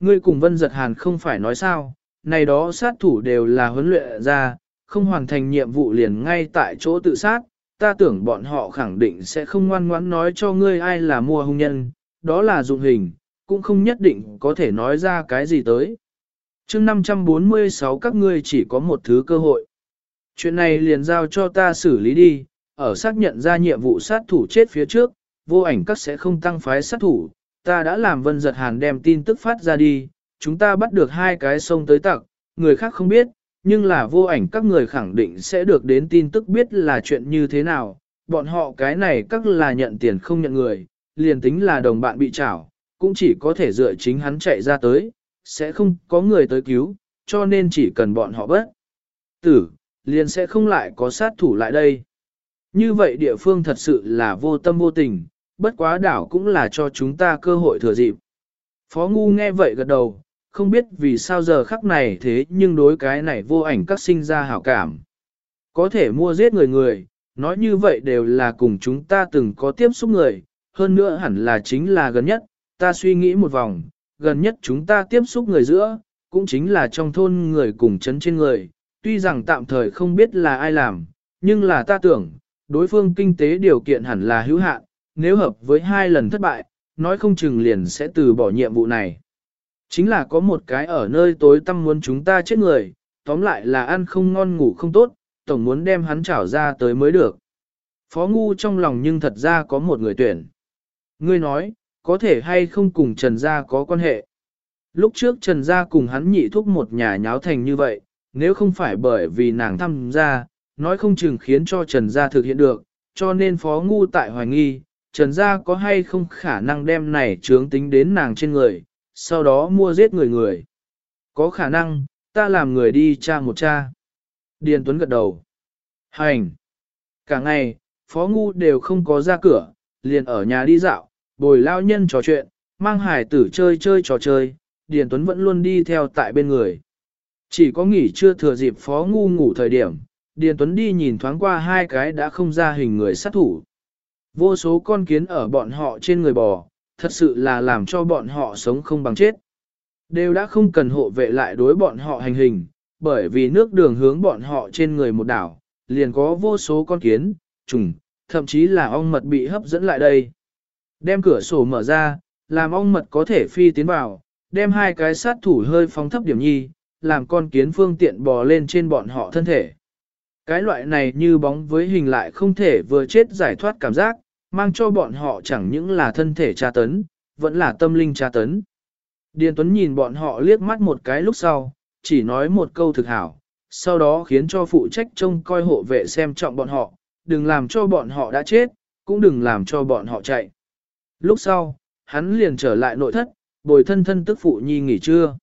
ngươi cùng vân giật hàn không phải nói sao, này đó sát thủ đều là huấn luyện ra, không hoàn thành nhiệm vụ liền ngay tại chỗ tự sát, ta tưởng bọn họ khẳng định sẽ không ngoan ngoãn nói cho ngươi ai là mua hung nhân, đó là dụng hình, cũng không nhất định có thể nói ra cái gì tới. chương 546 các ngươi chỉ có một thứ cơ hội. Chuyện này liền giao cho ta xử lý đi, ở xác nhận ra nhiệm vụ sát thủ chết phía trước, vô ảnh các sẽ không tăng phái sát thủ, ta đã làm vân giật hàn đem tin tức phát ra đi, chúng ta bắt được hai cái sông tới tặc, người khác không biết, nhưng là vô ảnh các người khẳng định sẽ được đến tin tức biết là chuyện như thế nào, bọn họ cái này các là nhận tiền không nhận người, liền tính là đồng bạn bị trảo, cũng chỉ có thể dựa chính hắn chạy ra tới, sẽ không có người tới cứu, cho nên chỉ cần bọn họ bất tử, liền sẽ không lại có sát thủ lại đây. Như vậy địa phương thật sự là vô tâm vô tình, bất quá đảo cũng là cho chúng ta cơ hội thừa dịp. Phó Ngu nghe vậy gật đầu, không biết vì sao giờ khắc này thế nhưng đối cái này vô ảnh các sinh ra hảo cảm. Có thể mua giết người người, nói như vậy đều là cùng chúng ta từng có tiếp xúc người, hơn nữa hẳn là chính là gần nhất, ta suy nghĩ một vòng, gần nhất chúng ta tiếp xúc người giữa, cũng chính là trong thôn người cùng chấn trên người, tuy rằng tạm thời không biết là ai làm, nhưng là ta tưởng, đối phương kinh tế điều kiện hẳn là hữu hạn, nếu hợp với hai lần thất bại, nói không chừng liền sẽ từ bỏ nhiệm vụ này. Chính là có một cái ở nơi tối tăm muốn chúng ta chết người, tóm lại là ăn không ngon ngủ không tốt, tổng muốn đem hắn trảo ra tới mới được. Phó ngu trong lòng nhưng thật ra có một người tuyển. Ngươi nói, có thể hay không cùng Trần Gia có quan hệ. Lúc trước Trần Gia cùng hắn nhị thúc một nhà nháo thành như vậy, nếu không phải bởi vì nàng tham gia, nói không chừng khiến cho Trần Gia thực hiện được, cho nên Phó Ngu tại hoài nghi, Trần Gia có hay không khả năng đem này trướng tính đến nàng trên người, sau đó mua giết người người. Có khả năng, ta làm người đi cha một cha. Điền Tuấn gật đầu. Hành. Cả ngày, Phó Ngu đều không có ra cửa, liền ở nhà đi dạo, bồi lao nhân trò chuyện, mang hải tử chơi chơi trò chơi, Điền Tuấn vẫn luôn đi theo tại bên người. Chỉ có nghỉ chưa thừa dịp Phó Ngu ngủ thời điểm, Điền Tuấn đi nhìn thoáng qua hai cái đã không ra hình người sát thủ. Vô số con kiến ở bọn họ trên người bò, thật sự là làm cho bọn họ sống không bằng chết. Đều đã không cần hộ vệ lại đối bọn họ hành hình, bởi vì nước đường hướng bọn họ trên người một đảo, liền có vô số con kiến, trùng, thậm chí là ong mật bị hấp dẫn lại đây. Đem cửa sổ mở ra, làm ong mật có thể phi tiến vào, đem hai cái sát thủ hơi phóng thấp điểm nhi, làm con kiến phương tiện bò lên trên bọn họ thân thể. Cái loại này như bóng với hình lại không thể vừa chết giải thoát cảm giác, mang cho bọn họ chẳng những là thân thể tra tấn, vẫn là tâm linh tra tấn. Điền Tuấn nhìn bọn họ liếc mắt một cái lúc sau, chỉ nói một câu thực hảo, sau đó khiến cho phụ trách trông coi hộ vệ xem trọng bọn họ, đừng làm cho bọn họ đã chết, cũng đừng làm cho bọn họ chạy. Lúc sau, hắn liền trở lại nội thất, bồi thân thân tức phụ nhi nghỉ trưa.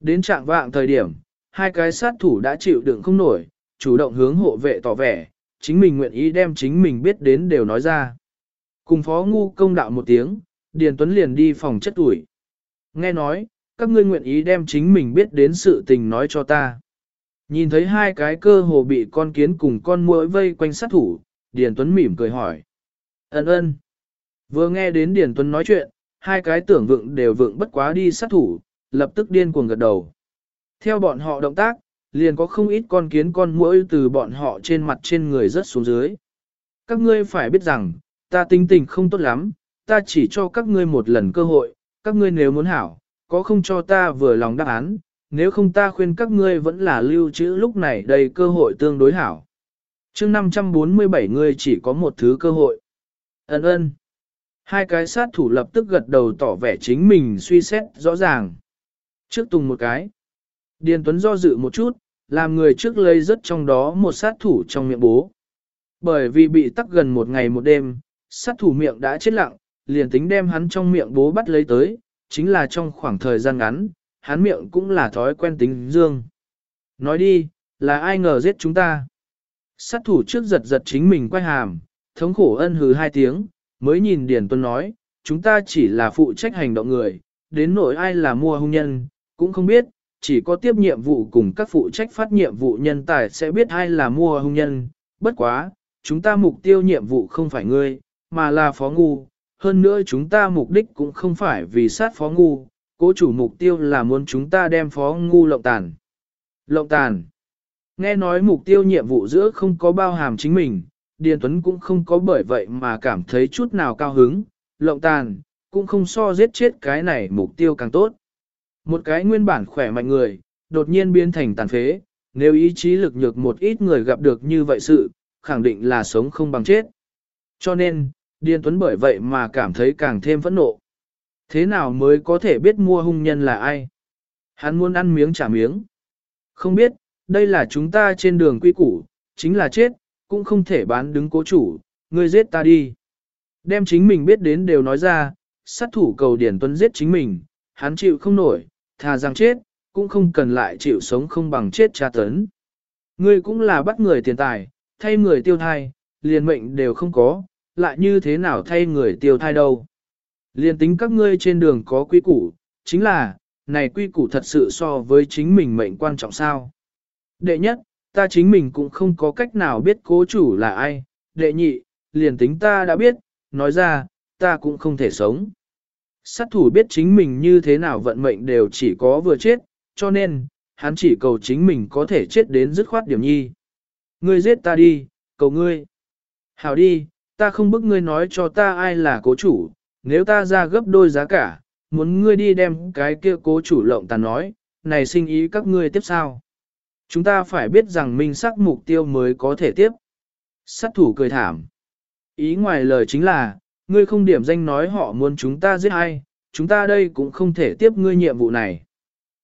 Đến trạng vạng thời điểm, hai cái sát thủ đã chịu đựng không nổi, chủ động hướng hộ vệ tỏ vẻ, chính mình nguyện ý đem chính mình biết đến đều nói ra. Cùng phó ngu công đạo một tiếng, Điền Tuấn liền đi phòng chất ủi. Nghe nói, các ngươi nguyện ý đem chính mình biết đến sự tình nói cho ta. Nhìn thấy hai cái cơ hồ bị con kiến cùng con muỗi vây quanh sát thủ, Điền Tuấn mỉm cười hỏi. Ấn ơn. Vừa nghe đến Điền Tuấn nói chuyện, hai cái tưởng vượng đều vượng bất quá đi sát thủ, lập tức điên cuồng gật đầu. Theo bọn họ động tác, liền có không ít con kiến con muỗi từ bọn họ trên mặt trên người rất xuống dưới. Các ngươi phải biết rằng, ta tính tình không tốt lắm, ta chỉ cho các ngươi một lần cơ hội, các ngươi nếu muốn hảo, có không cho ta vừa lòng đáp án, nếu không ta khuyên các ngươi vẫn là lưu trữ lúc này đầy cơ hội tương đối hảo. chương 547 ngươi chỉ có một thứ cơ hội. Ấn ơn. Hai cái sát thủ lập tức gật đầu tỏ vẻ chính mình suy xét rõ ràng. Trước tùng một cái. Điền Tuấn do dự một chút, làm người trước lấy rất trong đó một sát thủ trong miệng bố. Bởi vì bị tắc gần một ngày một đêm, sát thủ miệng đã chết lặng, liền tính đem hắn trong miệng bố bắt lấy tới, chính là trong khoảng thời gian ngắn, hắn miệng cũng là thói quen tính dương. Nói đi, là ai ngờ giết chúng ta? Sát thủ trước giật giật chính mình quay hàm, thống khổ ân hừ hai tiếng, mới nhìn Điền Tuân nói, chúng ta chỉ là phụ trách hành động người, đến nỗi ai là mua hung nhân, cũng không biết, chỉ có tiếp nhiệm vụ cùng các phụ trách phát nhiệm vụ nhân tài sẽ biết ai là mua hung nhân, bất quá, chúng ta mục tiêu nhiệm vụ không phải ngươi, mà là phó ngu, hơn nữa chúng ta mục đích cũng không phải vì sát phó ngu, cố chủ mục tiêu là muốn chúng ta đem phó ngu lộng tàn. Lộng tàn. Nghe nói mục tiêu nhiệm vụ giữa không có bao hàm chính mình, Điền Tuấn cũng không có bởi vậy mà cảm thấy chút nào cao hứng, lộng tàn, cũng không so giết chết cái này mục tiêu càng tốt. Một cái nguyên bản khỏe mạnh người, đột nhiên biến thành tàn phế, nếu ý chí lực nhược một ít người gặp được như vậy sự, khẳng định là sống không bằng chết. Cho nên, Điền Tuấn bởi vậy mà cảm thấy càng thêm phẫn nộ. Thế nào mới có thể biết mua hung nhân là ai? Hắn muốn ăn miếng trả miếng. Không biết, đây là chúng ta trên đường quy củ, chính là chết, cũng không thể bán đứng cố chủ, ngươi giết ta đi. Đem chính mình biết đến đều nói ra, sát thủ cầu Điển Tuấn giết chính mình, hắn chịu không nổi, thà rằng chết, cũng không cần lại chịu sống không bằng chết tra tấn. Ngươi cũng là bắt người tiền tài, thay người tiêu thai, liền mệnh đều không có, lại như thế nào thay người tiêu thai đâu. Liền tính các ngươi trên đường có quy củ, chính là, này quy củ thật sự so với chính mình mệnh quan trọng sao. Đệ nhất, ta chính mình cũng không có cách nào biết cố chủ là ai. Đệ nhị, liền tính ta đã biết, nói ra, ta cũng không thể sống. Sát thủ biết chính mình như thế nào vận mệnh đều chỉ có vừa chết, cho nên, hắn chỉ cầu chính mình có thể chết đến dứt khoát điểm nhi. Ngươi giết ta đi, cầu ngươi. Hảo đi, ta không bức ngươi nói cho ta ai là cố chủ, nếu ta ra gấp đôi giá cả, muốn ngươi đi đem cái kia cố chủ lộng tàn nói, này sinh ý các ngươi tiếp sao. Chúng ta phải biết rằng minh sắc mục tiêu mới có thể tiếp. Sát thủ cười thảm. Ý ngoài lời chính là, ngươi không điểm danh nói họ muốn chúng ta giết ai, chúng ta đây cũng không thể tiếp ngươi nhiệm vụ này.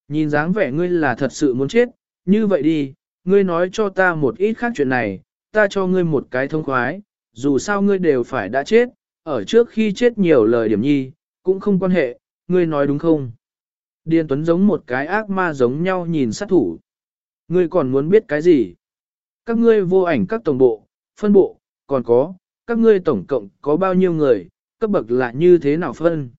Nhìn dáng vẻ ngươi là thật sự muốn chết, như vậy đi, ngươi nói cho ta một ít khác chuyện này, ta cho ngươi một cái thông khoái, dù sao ngươi đều phải đã chết, ở trước khi chết nhiều lời điểm nhi, cũng không quan hệ, ngươi nói đúng không? Điền Tuấn giống một cái ác ma giống nhau nhìn sát thủ. Ngươi còn muốn biết cái gì? Các ngươi vô ảnh các tổng bộ, phân bộ, còn có, các ngươi tổng cộng có bao nhiêu người, cấp bậc là như thế nào phân?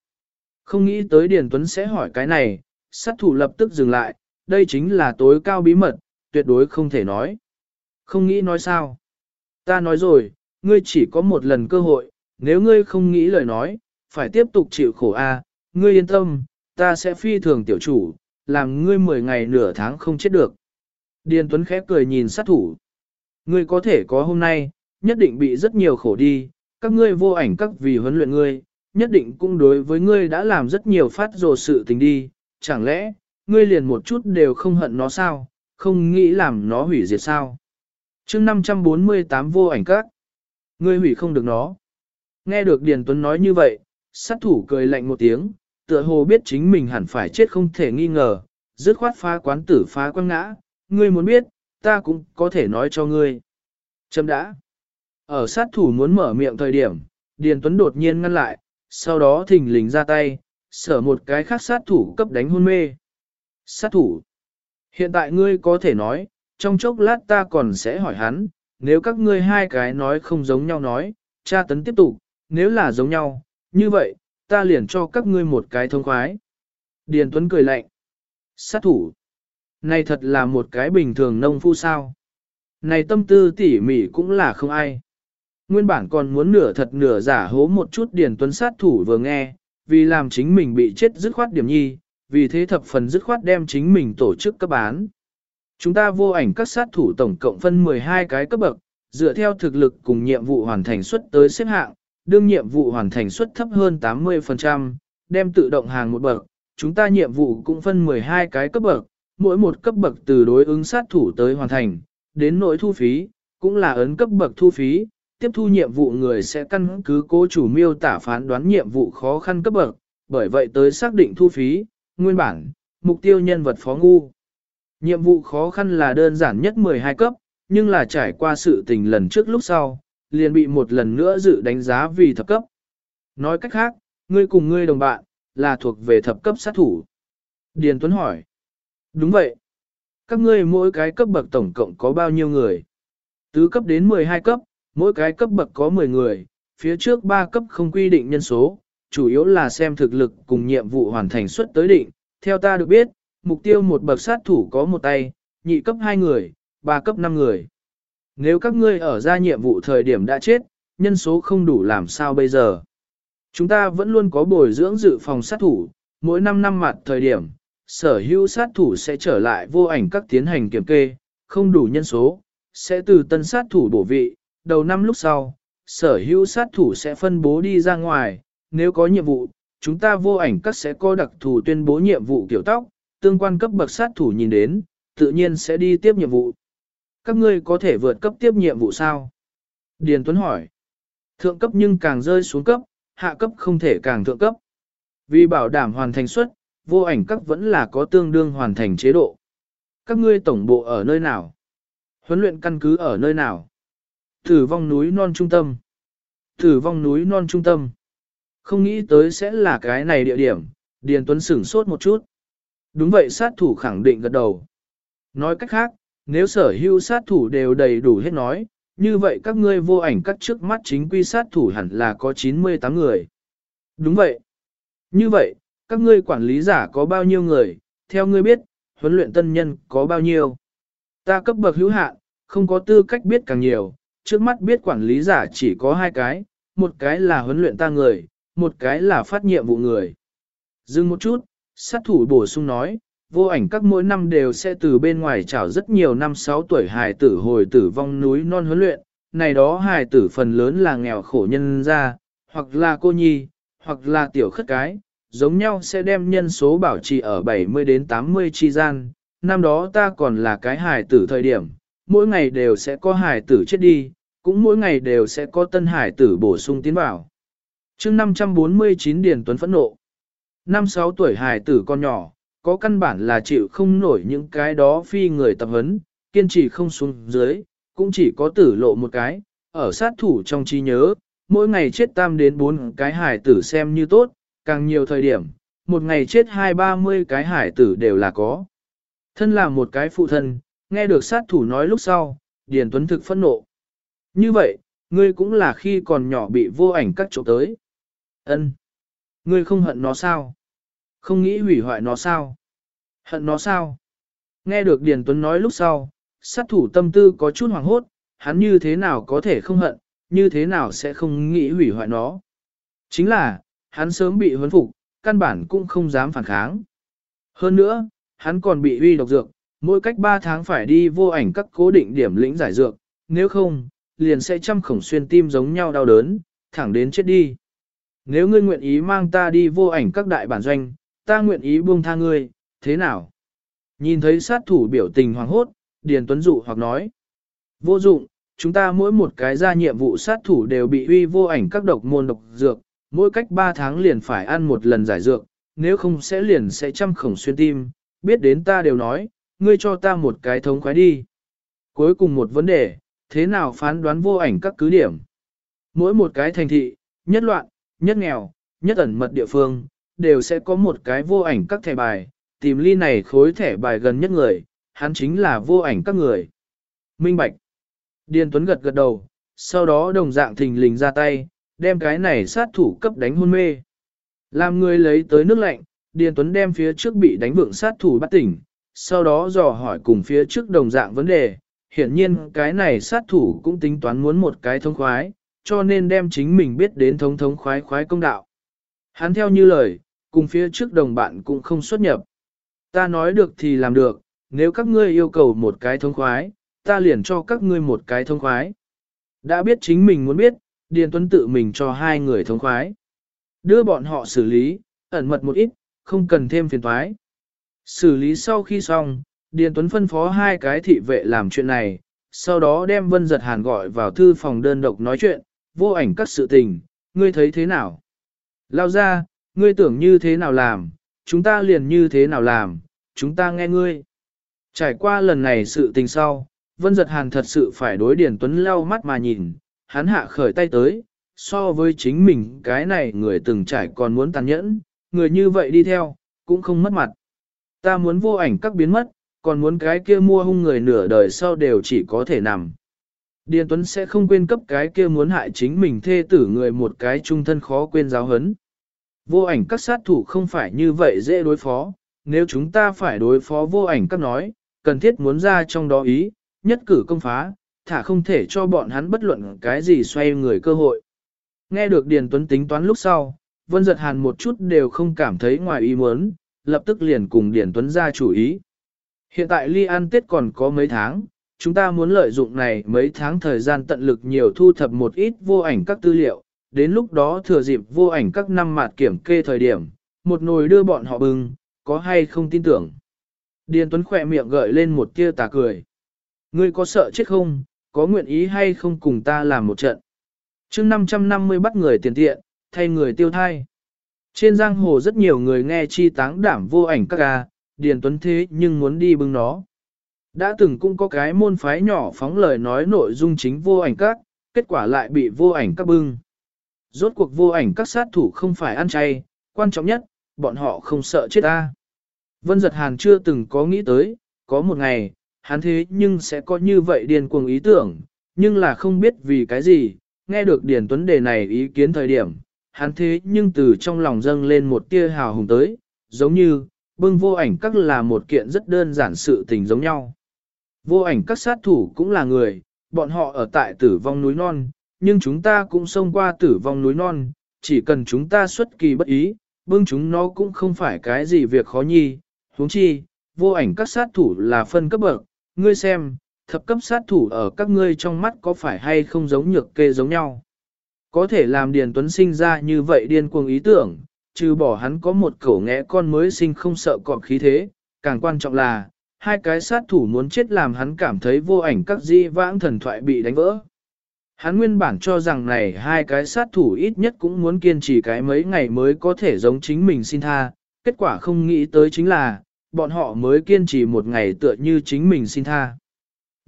Không nghĩ tới Điền Tuấn sẽ hỏi cái này, sát thủ lập tức dừng lại, đây chính là tối cao bí mật, tuyệt đối không thể nói. Không nghĩ nói sao? Ta nói rồi, ngươi chỉ có một lần cơ hội, nếu ngươi không nghĩ lời nói, phải tiếp tục chịu khổ a. ngươi yên tâm, ta sẽ phi thường tiểu chủ, làm ngươi 10 ngày nửa tháng không chết được. Điền Tuấn khép cười nhìn sát thủ. Ngươi có thể có hôm nay, nhất định bị rất nhiều khổ đi, các ngươi vô ảnh các vì huấn luyện ngươi, nhất định cũng đối với ngươi đã làm rất nhiều phát rồ sự tình đi, chẳng lẽ, ngươi liền một chút đều không hận nó sao, không nghĩ làm nó hủy diệt sao. chương 548 vô ảnh các, ngươi hủy không được nó. Nghe được Điền Tuấn nói như vậy, sát thủ cười lạnh một tiếng, tựa hồ biết chính mình hẳn phải chết không thể nghi ngờ, dứt khoát phá quán tử phá quăng ngã, ngươi muốn biết, ta cũng có thể nói cho ngươi. Chấm đã. Ở sát thủ muốn mở miệng thời điểm, Điền Tuấn đột nhiên ngăn lại, sau đó thình lình ra tay, sở một cái khác sát thủ cấp đánh hôn mê. Sát thủ. Hiện tại ngươi có thể nói, trong chốc lát ta còn sẽ hỏi hắn, nếu các ngươi hai cái nói không giống nhau nói, Cha tấn tiếp tục, nếu là giống nhau, như vậy, ta liền cho các ngươi một cái thông khoái. Điền Tuấn cười lạnh. Sát thủ. Này thật là một cái bình thường nông phu sao. Này tâm tư tỉ mỉ cũng là không ai. Nguyên bản còn muốn nửa thật nửa giả hố một chút Điền Tuấn sát thủ vừa nghe, vì làm chính mình bị chết dứt khoát điểm nhi, vì thế thập phần dứt khoát đem chính mình tổ chức cấp bán. Chúng ta vô ảnh các sát thủ tổng cộng phân 12 cái cấp bậc, dựa theo thực lực cùng nhiệm vụ hoàn thành suất tới xếp hạng, đương nhiệm vụ hoàn thành suất thấp hơn 80%, đem tự động hàng một bậc, chúng ta nhiệm vụ cũng phân 12 cái cấp bậc, mỗi một cấp bậc từ đối ứng sát thủ tới hoàn thành, đến nỗi thu phí, cũng là ấn cấp bậc thu phí, tiếp thu nhiệm vụ người sẽ căn cứ cố chủ miêu tả phán đoán nhiệm vụ khó khăn cấp bậc, bởi vậy tới xác định thu phí, nguyên bản, mục tiêu nhân vật phó ngu. Nhiệm vụ khó khăn là đơn giản nhất 12 cấp, nhưng là trải qua sự tình lần trước lúc sau, liền bị một lần nữa dự đánh giá vì thập cấp. Nói cách khác, ngươi cùng ngươi đồng bạn, là thuộc về thập cấp sát thủ. Điền Tuấn hỏi. Đúng vậy. Các ngươi mỗi cái cấp bậc tổng cộng có bao nhiêu người? Tứ cấp đến 12 cấp, mỗi cái cấp bậc có 10 người, phía trước 3 cấp không quy định nhân số, chủ yếu là xem thực lực cùng nhiệm vụ hoàn thành suất tới định. Theo ta được biết, mục tiêu một bậc sát thủ có một tay, nhị cấp 2 người, 3 cấp 5 người. Nếu các ngươi ở ra nhiệm vụ thời điểm đã chết, nhân số không đủ làm sao bây giờ? Chúng ta vẫn luôn có bồi dưỡng dự phòng sát thủ, mỗi 5 năm mặt thời điểm, sở hữu sát thủ sẽ trở lại vô ảnh các tiến hành kiểm kê, không đủ nhân số, sẽ từ tân sát thủ bổ vị, đầu năm lúc sau, sở hữu sát thủ sẽ phân bố đi ra ngoài, nếu có nhiệm vụ, chúng ta vô ảnh các sẽ có đặc thù tuyên bố nhiệm vụ kiểu tóc, tương quan cấp bậc sát thủ nhìn đến, tự nhiên sẽ đi tiếp nhiệm vụ. Các ngươi có thể vượt cấp tiếp nhiệm vụ sao? Điền Tuấn hỏi. Thượng cấp nhưng càng rơi xuống cấp, hạ cấp không thể càng thượng cấp. Vì bảo đảm hoàn thành suất, vô ảnh các vẫn là có tương đương hoàn thành chế độ. Các ngươi tổng bộ ở nơi nào? Huấn luyện căn cứ ở nơi nào? Tử vong núi non trung tâm. Tử vong núi non trung tâm. Không nghĩ tới sẽ là cái này địa điểm, Điền Tuấn sửng sốt một chút. Đúng vậy sát thủ khẳng định gật đầu. Nói cách khác, nếu sở hữu sát thủ đều đầy đủ hết nói, như vậy các ngươi vô ảnh cắt trước mắt chính quy sát thủ hẳn là có 98 người. Đúng vậy. Như vậy, các ngươi quản lý giả có bao nhiêu người, theo ngươi biết, huấn luyện tân nhân có bao nhiêu. Ta cấp bậc hữu hạn, không có tư cách biết càng nhiều, trước mắt biết quản lý giả chỉ có hai cái, một cái là huấn luyện ta người, một cái là phát nhiệm vụ người. Dừng một chút, sát thủ bổ sung nói, vô ảnh các mỗi năm đều sẽ từ bên ngoài trảo rất nhiều năm 6 tuổi hài tử hồi tử vong núi non huấn luyện, này đó hài tử phần lớn là nghèo khổ nhân ra, hoặc là cô nhi, hoặc là tiểu khất cái, giống nhau sẽ đem nhân số bảo trì ở 70 đến 80 chi gian, năm đó ta còn là cái hài tử thời điểm, mỗi ngày đều sẽ có hải tử chết đi, cũng mỗi ngày đều sẽ có tân hải tử bổ sung tiến vào. chương 549 Điền Tuấn phẫn nộ. Năm 6 tuổi hải tử con nhỏ, có căn bản là chịu không nổi những cái đó phi người tập huấn, kiên trì không xuống dưới, cũng chỉ có tử lộ một cái, ở sát thủ trong trí nhớ, mỗi ngày chết tam đến bốn cái hải tử xem như tốt, càng nhiều thời điểm, một ngày chết hai ba mươi cái hải tử đều là có. Thân là một cái phụ thân, nghe được sát thủ nói lúc sau, Điền Tuấn thực phẫn nộ. Như vậy, ngươi cũng là khi còn nhỏ bị vô ảnh cắt trộm tới. Ân, Ngươi không hận nó sao? Không nghĩ hủy hoại nó sao? Hận nó sao? Nghe được Điền Tuấn nói lúc sau, sát thủ tâm tư có chút hoàng hốt, hắn như thế nào có thể không hận, như thế nào sẽ không nghĩ hủy hoại nó. Chính là, hắn sớm bị huấn phục, căn bản cũng không dám phản kháng. Hơn nữa, hắn còn bị uy độc dược, mỗi cách 3 tháng phải đi vô ảnh các cố định điểm lĩnh giải dược, nếu không, liền sẽ trăm khổng xuyên tim giống nhau đau đớn, thẳng đến chết đi. Nếu ngươi nguyện ý mang ta đi vô ảnh các đại bản doanh, ta nguyện ý buông tha ngươi, thế nào? Nhìn thấy sát thủ biểu tình hoàng hốt, Điền Tuấn dụ hoặc nói. Vô dụng, chúng ta mỗi một cái ra nhiệm vụ sát thủ đều bị uy vô ảnh các độc môn độc dược, mỗi cách 3 tháng liền phải ăn một lần giải dược, nếu không sẽ liền sẽ trăm khổng xuyên tim, biết đến ta đều nói, ngươi cho ta một cái thống khoái đi. Cuối cùng một vấn đề, thế nào phán đoán vô ảnh các cứ điểm? Mỗi một cái thành thị, nhất loạn, nhất nghèo, nhất ẩn mật địa phương, đều sẽ có một cái vô ảnh các thẻ bài, tìm ly này khối thẻ bài gần nhất người, hắn chính là vô ảnh các người. Minh Bạch. Điền Tuấn gật gật đầu, sau đó đồng dạng thình lình ra tay, đem cái này sát thủ cấp đánh hôn mê. Làm người lấy tới nước lạnh, Điền Tuấn đem phía trước bị đánh vượng sát thủ bắt tỉnh, sau đó dò hỏi cùng phía trước đồng dạng vấn đề. Hiển nhiên cái này sát thủ cũng tính toán muốn một cái thông khoái, cho nên đem chính mình biết đến thống thống khoái khoái công đạo. Hắn theo như lời, cùng phía trước đồng bạn cũng không xuất nhập. Ta nói được thì làm được, nếu các ngươi yêu cầu một cái thông khoái, ta liền cho các ngươi một cái thông khoái. Đã biết chính mình muốn biết, Điền Tuấn tự mình cho hai người thông khoái. Đưa bọn họ xử lý, ẩn mật một ít, không cần thêm phiền thoái. Xử lý sau khi xong, Điền Tuấn phân phó hai cái thị vệ làm chuyện này, sau đó đem Vân Giật Hàn gọi vào thư phòng đơn độc nói chuyện, vô ảnh các sự tình, ngươi thấy thế nào? Lao ra, ngươi tưởng như thế nào làm, chúng ta liền như thế nào làm, chúng ta nghe ngươi. Trải qua lần này sự tình sau, Vân Giật Hàn thật sự phải đối Điền Tuấn lau mắt mà nhìn, hắn hạ khởi tay tới, so với chính mình cái này người từng trải còn muốn tàn nhẫn, người như vậy đi theo, cũng không mất mặt. Ta muốn vô ảnh các biến mất, còn muốn cái kia mua hung người nửa đời sau đều chỉ có thể nằm. Điền Tuấn sẽ không quên cấp cái kia muốn hại chính mình thê tử người một cái trung thân khó quên giáo hấn. Vô ảnh các sát thủ không phải như vậy dễ đối phó, nếu chúng ta phải đối phó vô ảnh các nói, cần thiết muốn ra trong đó ý, nhất cử công phá, thả không thể cho bọn hắn bất luận cái gì xoay người cơ hội. Nghe được Điền Tuấn tính toán lúc sau, Vân Giật Hàn một chút đều không cảm thấy ngoài ý muốn, lập tức liền cùng Điển Tuấn ra chủ ý. Hiện tại ly ăn Tết còn có mấy tháng, chúng ta muốn lợi dụng này mấy tháng thời gian tận lực nhiều thu thập một ít vô ảnh các tư liệu, đến lúc đó thừa dịp vô ảnh các năm mạt kiểm kê thời điểm, một nồi đưa bọn họ bưng, có hay không tin tưởng. Điền Tuấn khỏe miệng gợi lên một tia tà cười. Ngươi có sợ chết không, có nguyện ý hay không cùng ta làm một trận. mươi 550 bắt người tiền tiện, thay người tiêu thai. Trên giang hồ rất nhiều người nghe chi táng đảm vô ảnh các ca, Điền Tuấn thế nhưng muốn đi bưng nó. Đã từng cũng có cái môn phái nhỏ phóng lời nói nội dung chính vô ảnh các, kết quả lại bị vô ảnh các bưng. Rốt cuộc vô ảnh các sát thủ không phải ăn chay, quan trọng nhất, bọn họ không sợ chết ta. Vân giật hàn chưa từng có nghĩ tới, có một ngày, hắn thế nhưng sẽ có như vậy điên cuồng ý tưởng, nhưng là không biết vì cái gì, nghe được Điền Tuấn đề này ý kiến thời điểm, hắn thế nhưng từ trong lòng dâng lên một tia hào hùng tới, giống như, bưng vô ảnh các là một kiện rất đơn giản sự tình giống nhau. Vô ảnh các sát thủ cũng là người, bọn họ ở tại tử vong núi non, nhưng chúng ta cũng xông qua tử vong núi non, chỉ cần chúng ta xuất kỳ bất ý, bưng chúng nó cũng không phải cái gì việc khó nhi, huống chi, vô ảnh các sát thủ là phân cấp bậc, ngươi xem, thập cấp sát thủ ở các ngươi trong mắt có phải hay không giống nhược kê giống nhau. Có thể làm Điền Tuấn sinh ra như vậy điên cuồng ý tưởng, trừ bỏ hắn có một khẩu ngẽ con mới sinh không sợ cọp khí thế, càng quan trọng là, hai cái sát thủ muốn chết làm hắn cảm thấy vô ảnh các di vãng thần thoại bị đánh vỡ. Hắn nguyên bản cho rằng này hai cái sát thủ ít nhất cũng muốn kiên trì cái mấy ngày mới có thể giống chính mình xin tha, kết quả không nghĩ tới chính là, bọn họ mới kiên trì một ngày tựa như chính mình xin tha.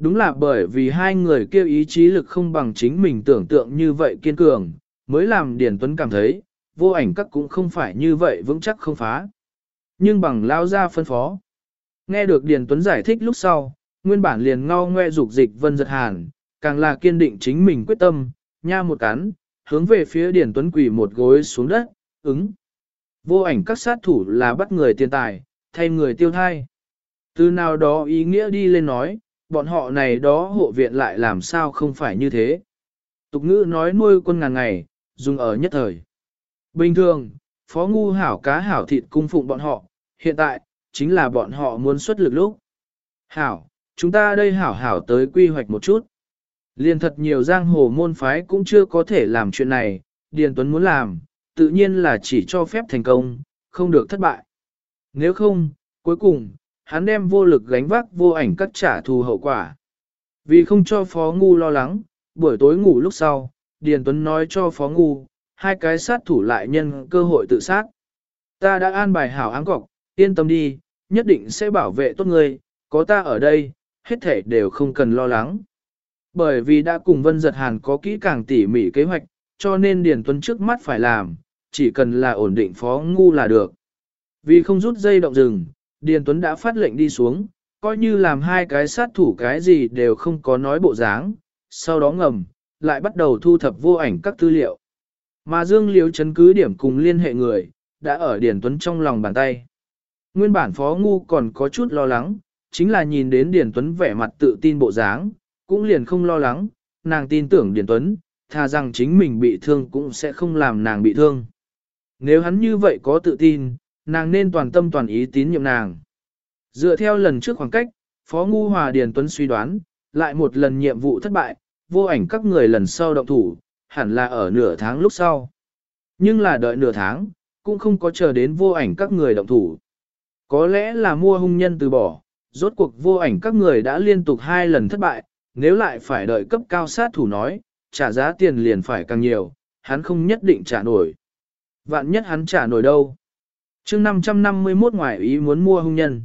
Đúng là bởi vì hai người kêu ý chí lực không bằng chính mình tưởng tượng như vậy kiên cường, mới làm Điền Tuấn cảm thấy, vô ảnh các cũng không phải như vậy vững chắc không phá. Nhưng bằng lao ra phân phó. Nghe được Điền Tuấn giải thích lúc sau, nguyên bản liền ngao ngoe dục dịch vân giật hàn, càng là kiên định chính mình quyết tâm, nha một cắn, hướng về phía Điền Tuấn quỳ một gối xuống đất, ứng. Vô ảnh các sát thủ là bắt người tiền tài, thay người tiêu thai. Từ nào đó ý nghĩa đi lên nói, bọn họ này đó hộ viện lại làm sao không phải như thế. Tục ngữ nói nuôi quân ngàn ngày, dùng ở nhất thời. Bình thường, phó ngu hảo cá hảo thịt cung phụng bọn họ, hiện tại, chính là bọn họ muốn xuất lực lúc. Hảo, chúng ta đây hảo hảo tới quy hoạch một chút. Liên thật nhiều giang hồ môn phái cũng chưa có thể làm chuyện này, Điền Tuấn muốn làm, tự nhiên là chỉ cho phép thành công, không được thất bại. Nếu không, cuối cùng, hắn đem vô lực gánh vác vô ảnh các trả thù hậu quả. Vì không cho Phó Ngu lo lắng, buổi tối ngủ lúc sau, Điền Tuấn nói cho Phó Ngu, hai cái sát thủ lại nhân cơ hội tự sát. Ta đã an bài hảo áng cọc, yên tâm đi, nhất định sẽ bảo vệ tốt người, có ta ở đây, hết thể đều không cần lo lắng. Bởi vì đã cùng Vân Giật Hàn có kỹ càng tỉ mỉ kế hoạch, cho nên Điền Tuấn trước mắt phải làm, chỉ cần là ổn định Phó Ngu là được. Vì không rút dây động rừng, Điền Tuấn đã phát lệnh đi xuống, coi như làm hai cái sát thủ cái gì đều không có nói bộ dáng, sau đó ngầm, lại bắt đầu thu thập vô ảnh các tư liệu. Mà Dương Liếu chấn cứ điểm cùng liên hệ người, đã ở Điền Tuấn trong lòng bàn tay. Nguyên bản Phó Ngu còn có chút lo lắng, chính là nhìn đến Điền Tuấn vẻ mặt tự tin bộ dáng, cũng liền không lo lắng, nàng tin tưởng Điền Tuấn, thà rằng chính mình bị thương cũng sẽ không làm nàng bị thương. Nếu hắn như vậy có tự tin, nàng nên toàn tâm toàn ý tín nhiệm nàng. Dựa theo lần trước khoảng cách, Phó Ngu Hòa Điền Tuấn suy đoán, lại một lần nhiệm vụ thất bại, vô ảnh các người lần sau động thủ, hẳn là ở nửa tháng lúc sau. Nhưng là đợi nửa tháng, cũng không có chờ đến vô ảnh các người động thủ. Có lẽ là mua hung nhân từ bỏ, rốt cuộc vô ảnh các người đã liên tục hai lần thất bại, nếu lại phải đợi cấp cao sát thủ nói, trả giá tiền liền phải càng nhiều, hắn không nhất định trả nổi. Vạn nhất hắn trả nổi đâu chương 551 ngoài ý muốn mua hung nhân.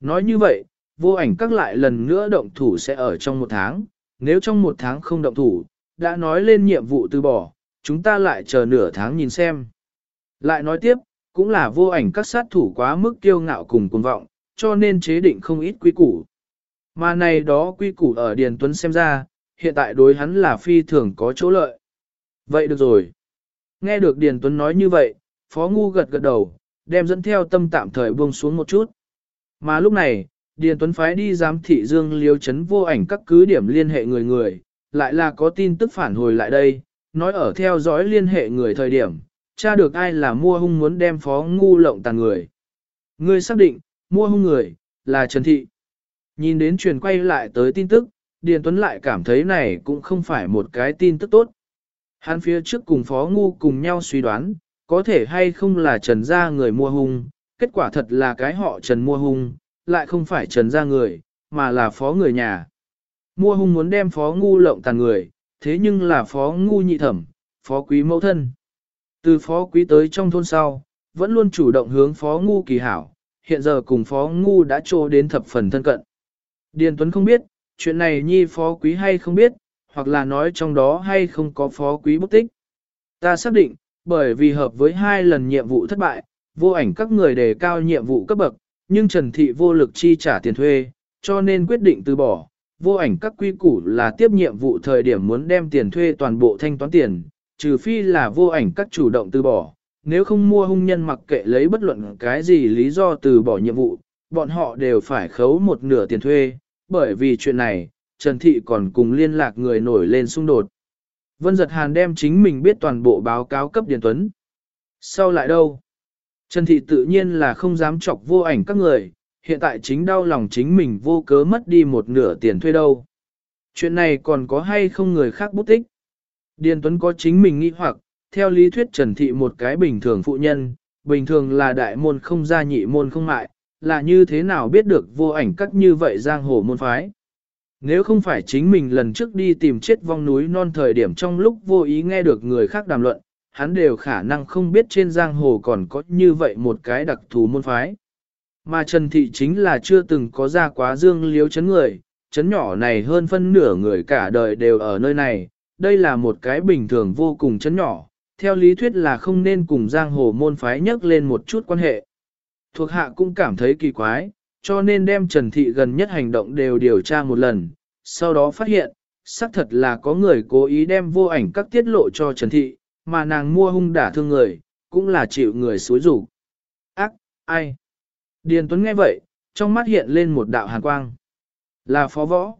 Nói như vậy, vô ảnh các lại lần nữa động thủ sẽ ở trong một tháng, nếu trong một tháng không động thủ, đã nói lên nhiệm vụ từ bỏ, chúng ta lại chờ nửa tháng nhìn xem. Lại nói tiếp, cũng là vô ảnh các sát thủ quá mức kiêu ngạo cùng cuồng vọng, cho nên chế định không ít quy củ. Mà này đó quy củ ở Điền Tuấn xem ra, hiện tại đối hắn là phi thường có chỗ lợi. Vậy được rồi. Nghe được Điền Tuấn nói như vậy, Phó Ngu gật gật đầu, đem dẫn theo tâm tạm thời buông xuống một chút. Mà lúc này, Điền Tuấn phái đi giám thị Dương Liêu chấn vô ảnh các cứ điểm liên hệ người người, lại là có tin tức phản hồi lại đây, nói ở theo dõi liên hệ người thời điểm, tra được ai là mua hung muốn đem phó ngu lộng tàn người. Ngươi xác định, mua hung người, là Trần Thị. Nhìn đến truyền quay lại tới tin tức, Điền Tuấn lại cảm thấy này cũng không phải một cái tin tức tốt. Hắn phía trước cùng phó ngu cùng nhau suy đoán, có thể hay không là Trần gia người mua hung, kết quả thật là cái họ Trần mua hung, lại không phải Trần gia người, mà là phó người nhà. Mua hung muốn đem phó ngu lộng tàn người, thế nhưng là phó ngu nhị thẩm, phó quý mẫu thân. Từ phó quý tới trong thôn sau, vẫn luôn chủ động hướng phó ngu kỳ hảo, hiện giờ cùng phó ngu đã trô đến thập phần thân cận. Điền Tuấn không biết, chuyện này nhi phó quý hay không biết, hoặc là nói trong đó hay không có phó quý bút tích. Ta xác định, bởi vì hợp với hai lần nhiệm vụ thất bại, vô ảnh các người đề cao nhiệm vụ cấp bậc, nhưng Trần Thị vô lực chi trả tiền thuê, cho nên quyết định từ bỏ. Vô ảnh các quy củ là tiếp nhiệm vụ thời điểm muốn đem tiền thuê toàn bộ thanh toán tiền, trừ phi là vô ảnh các chủ động từ bỏ. Nếu không mua hung nhân mặc kệ lấy bất luận cái gì lý do từ bỏ nhiệm vụ, bọn họ đều phải khấu một nửa tiền thuê, bởi vì chuyện này, Trần Thị còn cùng liên lạc người nổi lên xung đột. Vân Giật Hàn đem chính mình biết toàn bộ báo cáo cấp Điền Tuấn. Sau lại đâu? Trần Thị tự nhiên là không dám chọc vô ảnh các người, hiện tại chính đau lòng chính mình vô cớ mất đi một nửa tiền thuê đâu. Chuyện này còn có hay không người khác bút tích? Điền Tuấn có chính mình nghĩ hoặc, theo lý thuyết Trần Thị một cái bình thường phụ nhân, bình thường là đại môn không gia nhị môn không mại, là như thế nào biết được vô ảnh các như vậy giang hồ môn phái. Nếu không phải chính mình lần trước đi tìm chết vong núi non thời điểm trong lúc vô ý nghe được người khác đàm luận, hắn đều khả năng không biết trên giang hồ còn có như vậy một cái đặc thù môn phái. Mà Trần Thị chính là chưa từng có ra quá dương liếu chấn người, chấn nhỏ này hơn phân nửa người cả đời đều ở nơi này, đây là một cái bình thường vô cùng chấn nhỏ, theo lý thuyết là không nên cùng giang hồ môn phái nhắc lên một chút quan hệ. Thuộc hạ cũng cảm thấy kỳ quái, cho nên đem Trần Thị gần nhất hành động đều điều tra một lần, sau đó phát hiện, xác thật là có người cố ý đem vô ảnh các tiết lộ cho Trần Thị, mà nàng mua hung đả thương người, cũng là chịu người xối rủ. Ác, ai? Điền Tuấn nghe vậy, trong mắt hiện lên một đạo hàn quang. Là phó võ.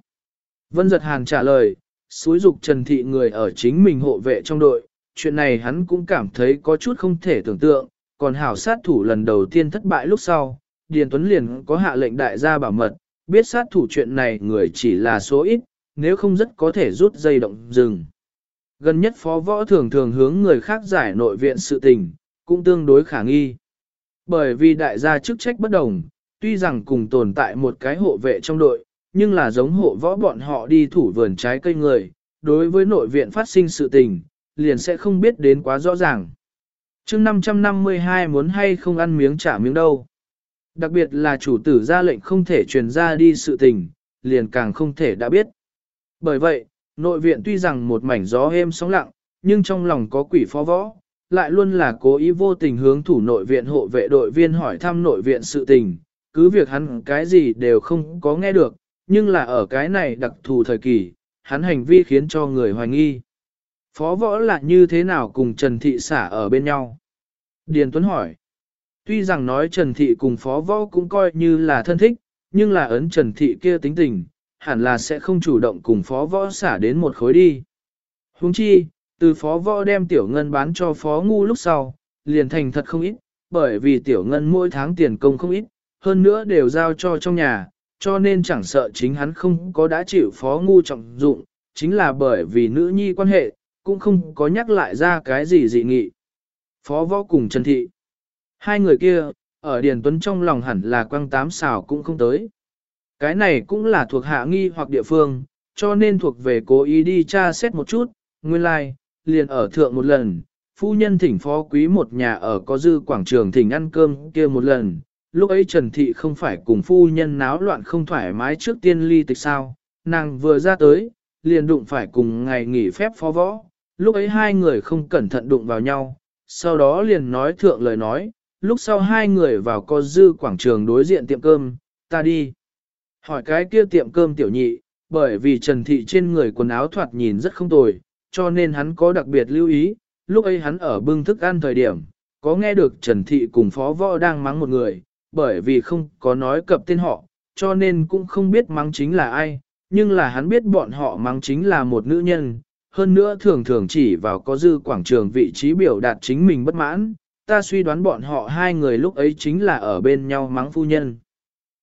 Vân giật hàn trả lời, xúi dục Trần Thị người ở chính mình hộ vệ trong đội, chuyện này hắn cũng cảm thấy có chút không thể tưởng tượng, còn hảo sát thủ lần đầu tiên thất bại lúc sau, Điền Tuấn liền có hạ lệnh đại gia bảo mật, biết sát thủ chuyện này người chỉ là số ít, nếu không rất có thể rút dây động rừng. Gần nhất phó võ thường thường hướng người khác giải nội viện sự tình, cũng tương đối khả nghi. Bởi vì đại gia chức trách bất đồng, tuy rằng cùng tồn tại một cái hộ vệ trong đội, nhưng là giống hộ võ bọn họ đi thủ vườn trái cây người, đối với nội viện phát sinh sự tình, liền sẽ không biết đến quá rõ ràng. chương 552 muốn hay không ăn miếng trả miếng đâu. Đặc biệt là chủ tử ra lệnh không thể truyền ra đi sự tình, liền càng không thể đã biết. Bởi vậy, nội viện tuy rằng một mảnh gió êm sóng lặng, nhưng trong lòng có quỷ phó võ, lại luôn là cố ý vô tình hướng thủ nội viện hộ vệ đội viên hỏi thăm nội viện sự tình, cứ việc hắn cái gì đều không có nghe được, nhưng là ở cái này đặc thù thời kỳ, hắn hành vi khiến cho người hoài nghi. Phó võ là như thế nào cùng Trần Thị xả ở bên nhau? Điền Tuấn hỏi. Tuy rằng nói Trần Thị cùng phó võ cũng coi như là thân thích, nhưng là ấn Trần Thị kia tính tình, hẳn là sẽ không chủ động cùng phó võ xả đến một khối đi. Huống chi, từ phó võ đem tiểu ngân bán cho phó ngu lúc sau, liền thành thật không ít, bởi vì tiểu ngân mỗi tháng tiền công không ít, hơn nữa đều giao cho trong nhà, cho nên chẳng sợ chính hắn không có đã chịu phó ngu trọng dụng, chính là bởi vì nữ nhi quan hệ, cũng không có nhắc lại ra cái gì dị nghị. Phó võ cùng Trần Thị. Hai người kia, ở Điền Tuấn trong lòng hẳn là quăng tám xào cũng không tới. Cái này cũng là thuộc hạ nghi hoặc địa phương, cho nên thuộc về cố ý đi tra xét một chút, nguyên lai, like, liền ở thượng một lần, phu nhân thỉnh phó quý một nhà ở có dư quảng trường thỉnh ăn cơm kia một lần, lúc ấy Trần Thị không phải cùng phu nhân náo loạn không thoải mái trước tiên ly tịch sao, nàng vừa ra tới, liền đụng phải cùng ngày nghỉ phép phó võ, lúc ấy hai người không cẩn thận đụng vào nhau, sau đó liền nói thượng lời nói, lúc sau hai người vào có dư quảng trường đối diện tiệm cơm, ta đi. Hỏi cái kia tiệm cơm tiểu nhị, bởi vì Trần Thị trên người quần áo thoạt nhìn rất không tồi, cho nên hắn có đặc biệt lưu ý, lúc ấy hắn ở bưng thức ăn thời điểm, có nghe được Trần Thị cùng phó võ đang mắng một người, bởi vì không có nói cập tên họ, cho nên cũng không biết mắng chính là ai, nhưng là hắn biết bọn họ mắng chính là một nữ nhân, hơn nữa thường thường chỉ vào có dư quảng trường vị trí biểu đạt chính mình bất mãn, ta suy đoán bọn họ hai người lúc ấy chính là ở bên nhau mắng phu nhân.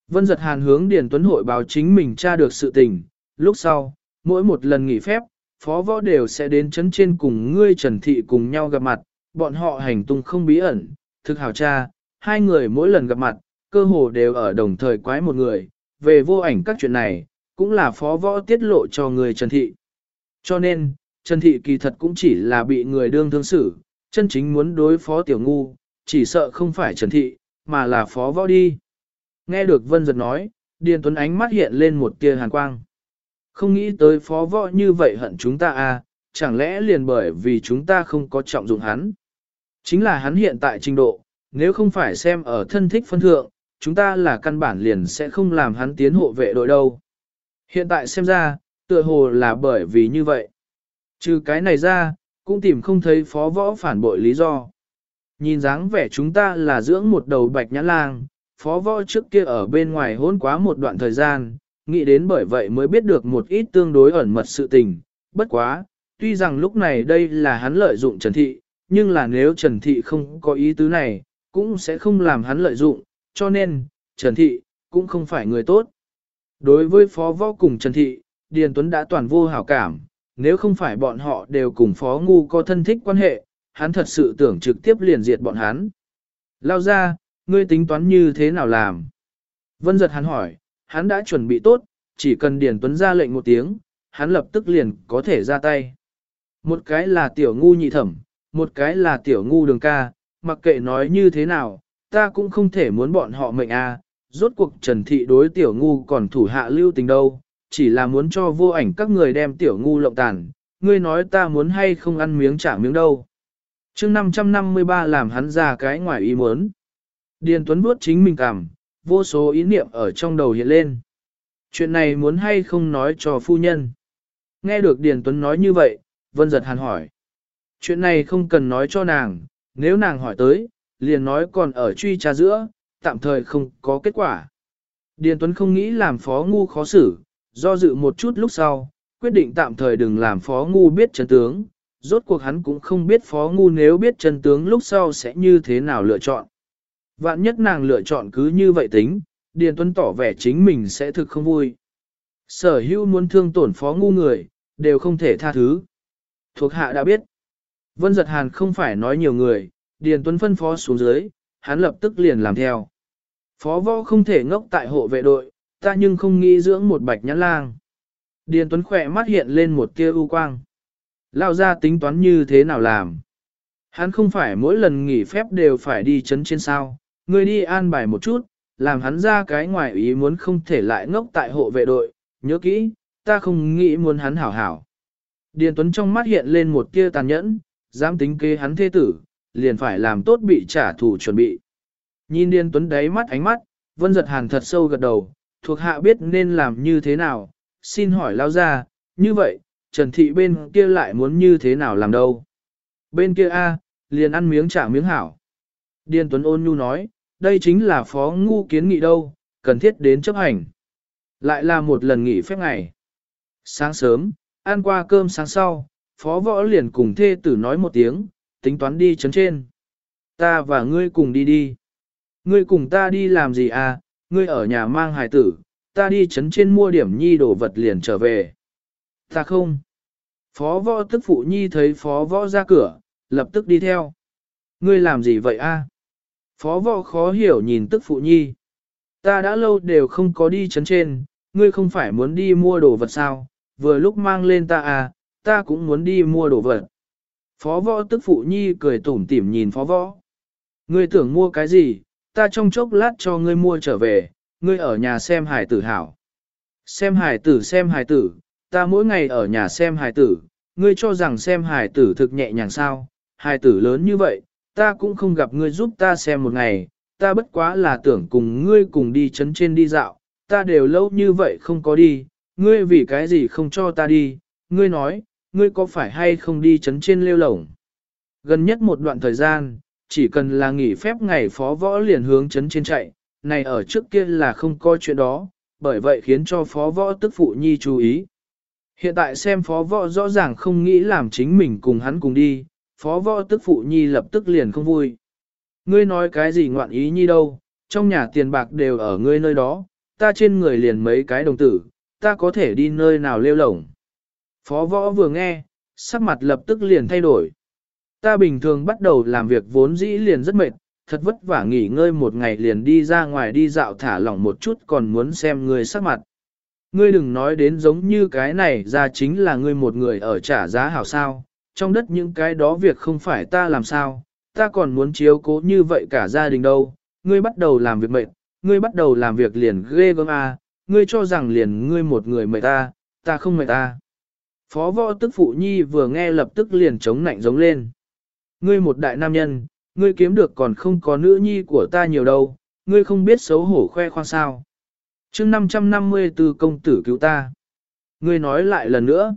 Vân giật hàn hướng Điền Tuấn hội báo chính mình tra được sự tình, lúc sau, mỗi một lần nghỉ phép, phó võ đều sẽ đến chấn trên cùng ngươi Trần Thị cùng nhau gặp mặt, bọn họ hành tung không bí ẩn, thực hào cha, hai người mỗi lần gặp mặt, cơ hồ đều ở đồng thời quái một người, về vô ảnh các chuyện này, cũng là phó võ tiết lộ cho người Trần Thị. Cho nên, Trần Thị kỳ thật cũng chỉ là bị người đương thương xử, chân chính muốn đối phó tiểu ngu, chỉ sợ không phải Trần Thị, mà là phó võ đi. Nghe được Vân Giật nói, Điền Tuấn ánh mắt hiện lên một tia hàn quang. Không nghĩ tới phó võ như vậy hận chúng ta à, chẳng lẽ liền bởi vì chúng ta không có trọng dụng hắn. Chính là hắn hiện tại trình độ, nếu không phải xem ở thân thích phân thượng, chúng ta là căn bản liền sẽ không làm hắn tiến hộ vệ đội đâu. Hiện tại xem ra, tựa hồ là bởi vì như vậy. Trừ cái này ra, cũng tìm không thấy phó võ phản bội lý do. Nhìn dáng vẻ chúng ta là dưỡng một đầu bạch nhãn lang, phó võ trước kia ở bên ngoài hôn quá một đoạn thời gian, nghĩ đến bởi vậy mới biết được một ít tương đối ẩn mật sự tình. Bất quá, tuy rằng lúc này đây là hắn lợi dụng Trần Thị, nhưng là nếu Trần Thị không có ý tứ này, cũng sẽ không làm hắn lợi dụng, cho nên, Trần Thị, cũng không phải người tốt. Đối với phó võ cùng Trần Thị, Điền Tuấn đã toàn vô hảo cảm, nếu không phải bọn họ đều cùng phó ngu có thân thích quan hệ, hắn thật sự tưởng trực tiếp liền diệt bọn hắn. Lao ra, ngươi tính toán như thế nào làm? Vân giật hắn hỏi, hắn đã chuẩn bị tốt, chỉ cần Điền Tuấn ra lệnh một tiếng, hắn lập tức liền có thể ra tay. Một cái là tiểu ngu nhị thẩm, một cái là tiểu ngu đường ca, mặc kệ nói như thế nào, ta cũng không thể muốn bọn họ mệnh a. À. rốt cuộc Trần Thị đối tiểu ngu còn thủ hạ lưu tình đâu, chỉ là muốn cho vô ảnh các người đem tiểu ngu lộng tàn, ngươi nói ta muốn hay không ăn miếng trả miếng đâu. chương 553 làm hắn ra cái ngoài ý muốn. Điền Tuấn vuốt chính mình cảm, vô số ý niệm ở trong đầu hiện lên. Chuyện này muốn hay không nói cho phu nhân. Nghe được Điền Tuấn nói như vậy, Vân giật hàn hỏi. Chuyện này không cần nói cho nàng, nếu nàng hỏi tới, liền nói còn ở truy tra giữa, tạm thời không có kết quả. Điền Tuấn không nghĩ làm phó ngu khó xử, do dự một chút lúc sau, quyết định tạm thời đừng làm phó ngu biết chân tướng, rốt cuộc hắn cũng không biết phó ngu nếu biết chân tướng lúc sau sẽ như thế nào lựa chọn. Vạn nhất nàng lựa chọn cứ như vậy tính, Điền Tuấn tỏ vẻ chính mình sẽ thực không vui. Sở hữu muốn thương tổn phó ngu người, đều không thể tha thứ. Thuộc hạ đã biết. Vân giật hàn không phải nói nhiều người, Điền Tuấn phân phó xuống dưới, hắn lập tức liền làm theo. Phó võ không thể ngốc tại hộ vệ đội, ta nhưng không nghĩ dưỡng một bạch nhãn lang. Điền Tuấn khỏe mắt hiện lên một tia ưu quang. Lao ra tính toán như thế nào làm. Hắn không phải mỗi lần nghỉ phép đều phải đi chấn trên sao, người đi an bài một chút, làm hắn ra cái ngoài ý muốn không thể lại ngốc tại hộ vệ đội, nhớ kỹ, ta không nghĩ muốn hắn hảo hảo. Điền Tuấn trong mắt hiện lên một tia tàn nhẫn, dám tính kế hắn thê tử, liền phải làm tốt bị trả thù chuẩn bị. Nhìn Điền Tuấn đáy mắt ánh mắt, Vân Giật Hàn thật sâu gật đầu, thuộc hạ biết nên làm như thế nào, xin hỏi lao ra, như vậy, Trần Thị bên kia lại muốn như thế nào làm đâu. Bên kia A, liền ăn miếng trả miếng hảo. Điền Tuấn ôn nhu nói, đây chính là phó ngu kiến nghị đâu, cần thiết đến chấp hành. Lại là một lần nghỉ phép ngày. Sáng sớm, ăn qua cơm sáng sau, phó võ liền cùng thê tử nói một tiếng, tính toán đi chấn trên. Ta và ngươi cùng đi đi. Ngươi cùng ta đi làm gì à, ngươi ở nhà mang hài tử, ta đi chấn trên mua điểm nhi đồ vật liền trở về. Ta không. Phó võ tức phụ nhi thấy phó võ ra cửa, lập tức đi theo. Ngươi làm gì vậy a? Phó võ khó hiểu nhìn tức phụ nhi. Ta đã lâu đều không có đi chấn trên, ngươi không phải muốn đi mua đồ vật sao, vừa lúc mang lên ta à, ta cũng muốn đi mua đồ vật. Phó võ tức phụ nhi cười tủm tỉm nhìn phó võ. Ngươi tưởng mua cái gì, ta trong chốc lát cho ngươi mua trở về, ngươi ở nhà xem hải tử hảo. Xem hải tử xem hải tử, ta mỗi ngày ở nhà xem hải tử, ngươi cho rằng xem hải tử thực nhẹ nhàng sao, hải tử lớn như vậy, ta cũng không gặp ngươi giúp ta xem một ngày, ta bất quá là tưởng cùng ngươi cùng đi chấn trên đi dạo, ta đều lâu như vậy không có đi, ngươi vì cái gì không cho ta đi, ngươi nói, ngươi có phải hay không đi chấn trên lêu lổng. Gần nhất một đoạn thời gian, chỉ cần là nghỉ phép ngày phó võ liền hướng chấn trên chạy, này ở trước kia là không có chuyện đó, bởi vậy khiến cho phó võ tức phụ nhi chú ý. Hiện tại xem phó võ rõ ràng không nghĩ làm chính mình cùng hắn cùng đi, phó võ tức phụ nhi lập tức liền không vui. Ngươi nói cái gì ngoạn ý nhi đâu, trong nhà tiền bạc đều ở ngươi nơi đó, ta trên người liền mấy cái đồng tử, ta có thể đi nơi nào lêu lổng. Phó võ vừa nghe, sắc mặt lập tức liền thay đổi. Ta bình thường bắt đầu làm việc vốn dĩ liền rất mệt, thật vất vả nghỉ ngơi một ngày liền đi ra ngoài đi dạo thả lỏng một chút còn muốn xem người sắc mặt. Ngươi đừng nói đến giống như cái này ra chính là ngươi một người ở trả giá hảo sao, trong đất những cái đó việc không phải ta làm sao, ta còn muốn chiếu cố như vậy cả gia đình đâu, ngươi bắt đầu làm việc mệt, ngươi bắt đầu làm việc liền ghê gớm à, ngươi cho rằng liền ngươi một người mệt ta, ta không mệt ta. Phó võ tức phụ nhi vừa nghe lập tức liền chống nạnh giống lên. Ngươi một đại nam nhân, ngươi kiếm được còn không có nữ nhi của ta nhiều đâu, ngươi không biết xấu hổ khoe khoang sao. chương 554 công tử cứu ta. Ngươi nói lại lần nữa.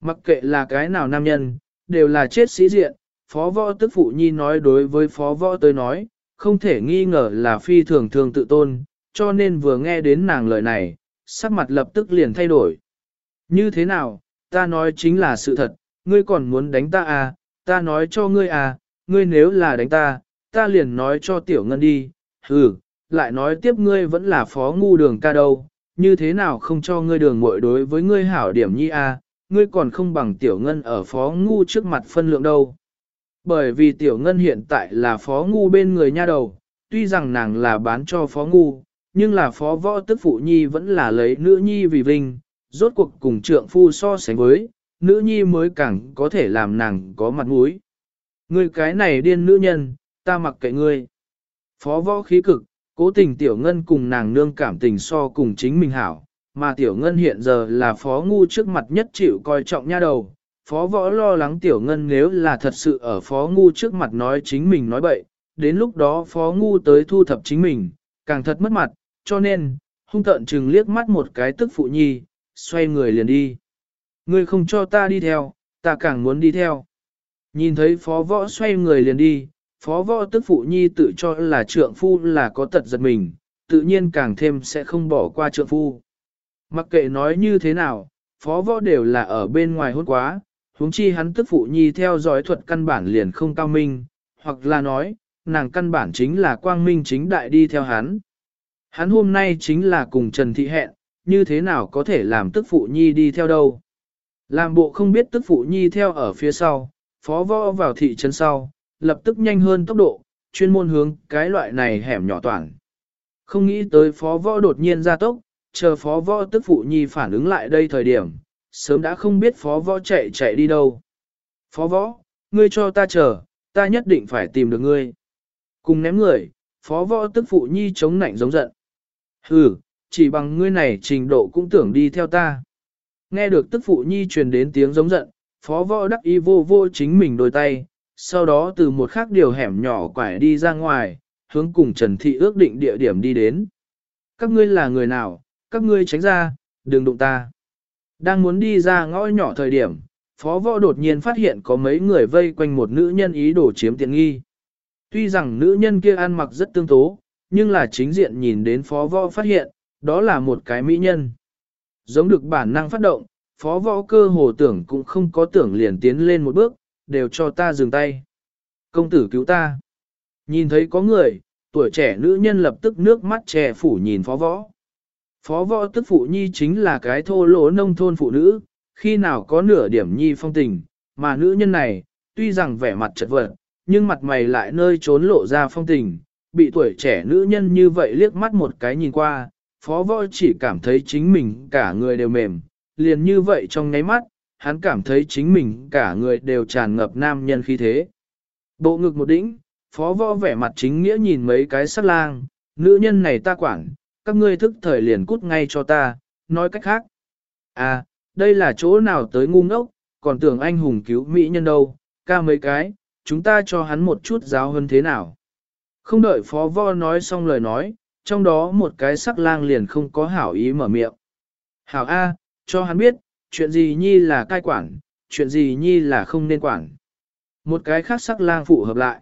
Mặc kệ là cái nào nam nhân, đều là chết sĩ diện, phó võ tức phụ nhi nói đối với phó võ tới nói, không thể nghi ngờ là phi thường thường tự tôn, cho nên vừa nghe đến nàng lời này, sắc mặt lập tức liền thay đổi. Như thế nào, ta nói chính là sự thật, ngươi còn muốn đánh ta à, ta nói cho ngươi à, ngươi nếu là đánh ta, ta liền nói cho tiểu ngân đi, hừ, lại nói tiếp ngươi vẫn là phó ngu đường ca đâu, như thế nào không cho ngươi đường muội đối với ngươi hảo điểm nhi à, ngươi còn không bằng tiểu ngân ở phó ngu trước mặt phân lượng đâu. Bởi vì tiểu ngân hiện tại là phó ngu bên người nha đầu, tuy rằng nàng là bán cho phó ngu, nhưng là phó võ tức phụ nhi vẫn là lấy nữ nhi vì vinh, rốt cuộc cùng trượng phu so sánh với, nữ nhi mới càng có thể làm nàng có mặt mũi. Ngươi cái này điên nữ nhân, ta mặc kệ ngươi. Phó võ khí cực, cố tình tiểu ngân cùng nàng nương cảm tình so cùng chính mình hảo, mà tiểu ngân hiện giờ là phó ngu trước mặt nhất chịu coi trọng nha đầu. Phó võ lo lắng tiểu ngân nếu là thật sự ở phó ngu trước mặt nói chính mình nói bậy, đến lúc đó phó ngu tới thu thập chính mình, càng thật mất mặt, cho nên, hung tận chừng liếc mắt một cái tức phụ nhi, xoay người liền đi. Ngươi không cho ta đi theo, ta càng muốn đi theo. Nhìn thấy phó võ xoay người liền đi, phó võ tức phụ nhi tự cho là trượng phu là có tật giật mình, tự nhiên càng thêm sẽ không bỏ qua trượng phu. Mặc kệ nói như thế nào, phó võ đều là ở bên ngoài hôn quá, huống chi hắn tức phụ nhi theo dõi thuật căn bản liền không cao minh, hoặc là nói, nàng căn bản chính là quang minh chính đại đi theo hắn. Hắn hôm nay chính là cùng Trần Thị hẹn, như thế nào có thể làm tức phụ nhi đi theo đâu. Làm bộ không biết tức phụ nhi theo ở phía sau, phó võ vào thị trấn sau, lập tức nhanh hơn tốc độ, chuyên môn hướng cái loại này hẻm nhỏ toàn. Không nghĩ tới phó võ đột nhiên ra tốc, chờ phó võ tức phụ nhi phản ứng lại đây thời điểm, sớm đã không biết phó võ chạy chạy đi đâu. Phó võ, ngươi cho ta chờ, ta nhất định phải tìm được ngươi. Cùng ném người, phó võ tức phụ nhi chống nạnh giống giận. Hừ, chỉ bằng ngươi này trình độ cũng tưởng đi theo ta. Nghe được tức phụ nhi truyền đến tiếng giống giận, phó võ đắc y vô vô chính mình đôi tay, sau đó từ một khác điều hẻm nhỏ quải đi ra ngoài, hướng cùng Trần Thị ước định địa điểm đi đến. Các ngươi là người nào, các ngươi tránh ra, đừng đụng ta. Đang muốn đi ra ngõ nhỏ thời điểm, phó võ đột nhiên phát hiện có mấy người vây quanh một nữ nhân ý đồ chiếm tiện nghi. Tuy rằng nữ nhân kia ăn mặc rất tương tố, nhưng là chính diện nhìn đến phó võ phát hiện, đó là một cái mỹ nhân. Giống được bản năng phát động, phó võ cơ hồ tưởng cũng không có tưởng liền tiến lên một bước, đều cho ta dừng tay. Công tử cứu ta. Nhìn thấy có người, tuổi trẻ nữ nhân lập tức nước mắt trẻ phủ nhìn phó võ. Phó võ tức phụ nhi chính là cái thô lỗ nông thôn phụ nữ, khi nào có nửa điểm nhi phong tình, mà nữ nhân này, tuy rằng vẻ mặt chật vật, nhưng mặt mày lại nơi trốn lộ ra phong tình, bị tuổi trẻ nữ nhân như vậy liếc mắt một cái nhìn qua, phó võ chỉ cảm thấy chính mình cả người đều mềm, liền như vậy trong nháy mắt, hắn cảm thấy chính mình cả người đều tràn ngập nam nhân khí thế. Bộ ngực một đỉnh, phó võ vẻ mặt chính nghĩa nhìn mấy cái sắc lang, nữ nhân này ta quản, các ngươi thức thời liền cút ngay cho ta, nói cách khác. À, đây là chỗ nào tới ngu ngốc, còn tưởng anh hùng cứu mỹ nhân đâu, ca mấy cái, chúng ta cho hắn một chút giáo hơn thế nào. Không đợi phó võ nói xong lời nói, trong đó một cái sắc lang liền không có hảo ý mở miệng. Hảo A, cho hắn biết, chuyện gì nhi là cai quản, chuyện gì nhi là không nên quản. Một cái khác sắc lang phụ hợp lại.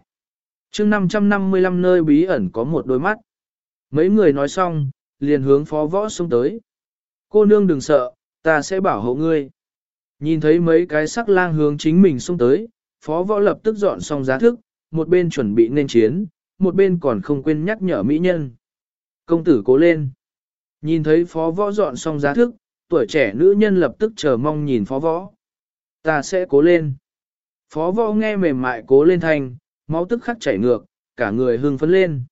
chương 555 nơi bí ẩn có một đôi mắt. Mấy người nói xong, liền hướng phó võ xông tới. Cô nương đừng sợ, ta sẽ bảo hộ ngươi. Nhìn thấy mấy cái sắc lang hướng chính mình xông tới, phó võ lập tức dọn xong giá thức, một bên chuẩn bị nên chiến, một bên còn không quên nhắc nhở mỹ nhân. Công tử cố lên. Nhìn thấy phó võ dọn xong giá thức, tuổi trẻ nữ nhân lập tức chờ mong nhìn phó võ. Ta sẽ cố lên. Phó võ nghe mềm mại cố lên thành, máu tức khắc chảy ngược, cả người hưng phấn lên.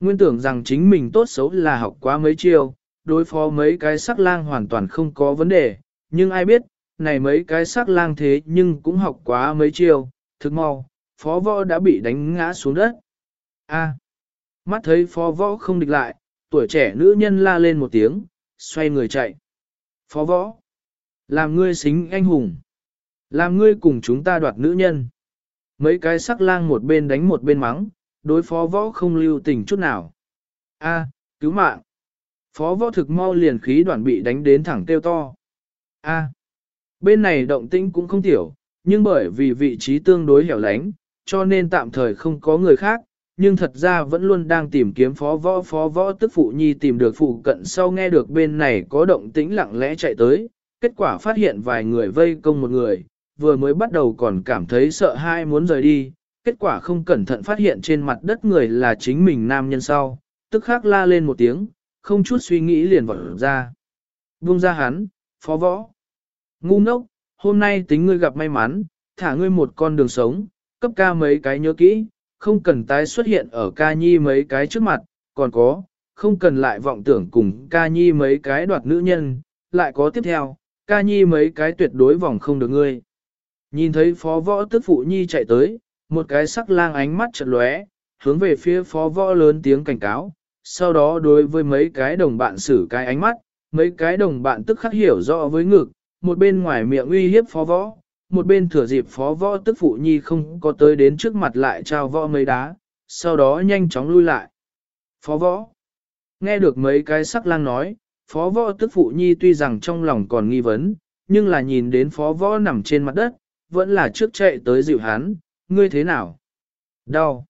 Nguyên tưởng rằng chính mình tốt xấu là học quá mấy chiêu, đối phó mấy cái sắc lang hoàn toàn không có vấn đề, nhưng ai biết, này mấy cái sắc lang thế nhưng cũng học quá mấy chiêu, thực mau, phó võ đã bị đánh ngã xuống đất. A. mắt thấy phó võ không địch lại, tuổi trẻ nữ nhân la lên một tiếng, xoay người chạy. Phó võ, làm ngươi xính anh hùng, làm ngươi cùng chúng ta đoạt nữ nhân. Mấy cái sắc lang một bên đánh một bên mắng, đối phó võ không lưu tình chút nào. A, cứu mạng. Phó võ thực mau liền khí đoạn bị đánh đến thẳng tiêu to. A, bên này động tĩnh cũng không tiểu, nhưng bởi vì vị trí tương đối hẻo lánh, cho nên tạm thời không có người khác, nhưng thật ra vẫn luôn đang tìm kiếm phó võ phó võ tức phụ nhi tìm được phụ cận sau nghe được bên này có động tĩnh lặng lẽ chạy tới, kết quả phát hiện vài người vây công một người, vừa mới bắt đầu còn cảm thấy sợ hai muốn rời đi, kết quả không cẩn thận phát hiện trên mặt đất người là chính mình nam nhân sau, tức khắc la lên một tiếng, không chút suy nghĩ liền vọt ra. Buông ra hắn, phó võ. Ngu ngốc, hôm nay tính ngươi gặp may mắn, thả ngươi một con đường sống, cấp ca mấy cái nhớ kỹ, không cần tái xuất hiện ở ca nhi mấy cái trước mặt, còn có, không cần lại vọng tưởng cùng ca nhi mấy cái đoạt nữ nhân, lại có tiếp theo, ca nhi mấy cái tuyệt đối vòng không được ngươi. Nhìn thấy phó võ tức phụ nhi chạy tới, một cái sắc lang ánh mắt chợt lóe, hướng về phía phó võ lớn tiếng cảnh cáo, sau đó đối với mấy cái đồng bạn xử cái ánh mắt, mấy cái đồng bạn tức khắc hiểu rõ với ngực, một bên ngoài miệng uy hiếp phó võ, một bên thừa dịp phó võ tức phụ nhi không có tới đến trước mặt lại trao võ mấy đá, sau đó nhanh chóng lui lại. Phó võ, nghe được mấy cái sắc lang nói, phó võ tức phụ nhi tuy rằng trong lòng còn nghi vấn, nhưng là nhìn đến phó võ nằm trên mặt đất, vẫn là trước chạy tới dịu hắn, ngươi thế nào? Đau.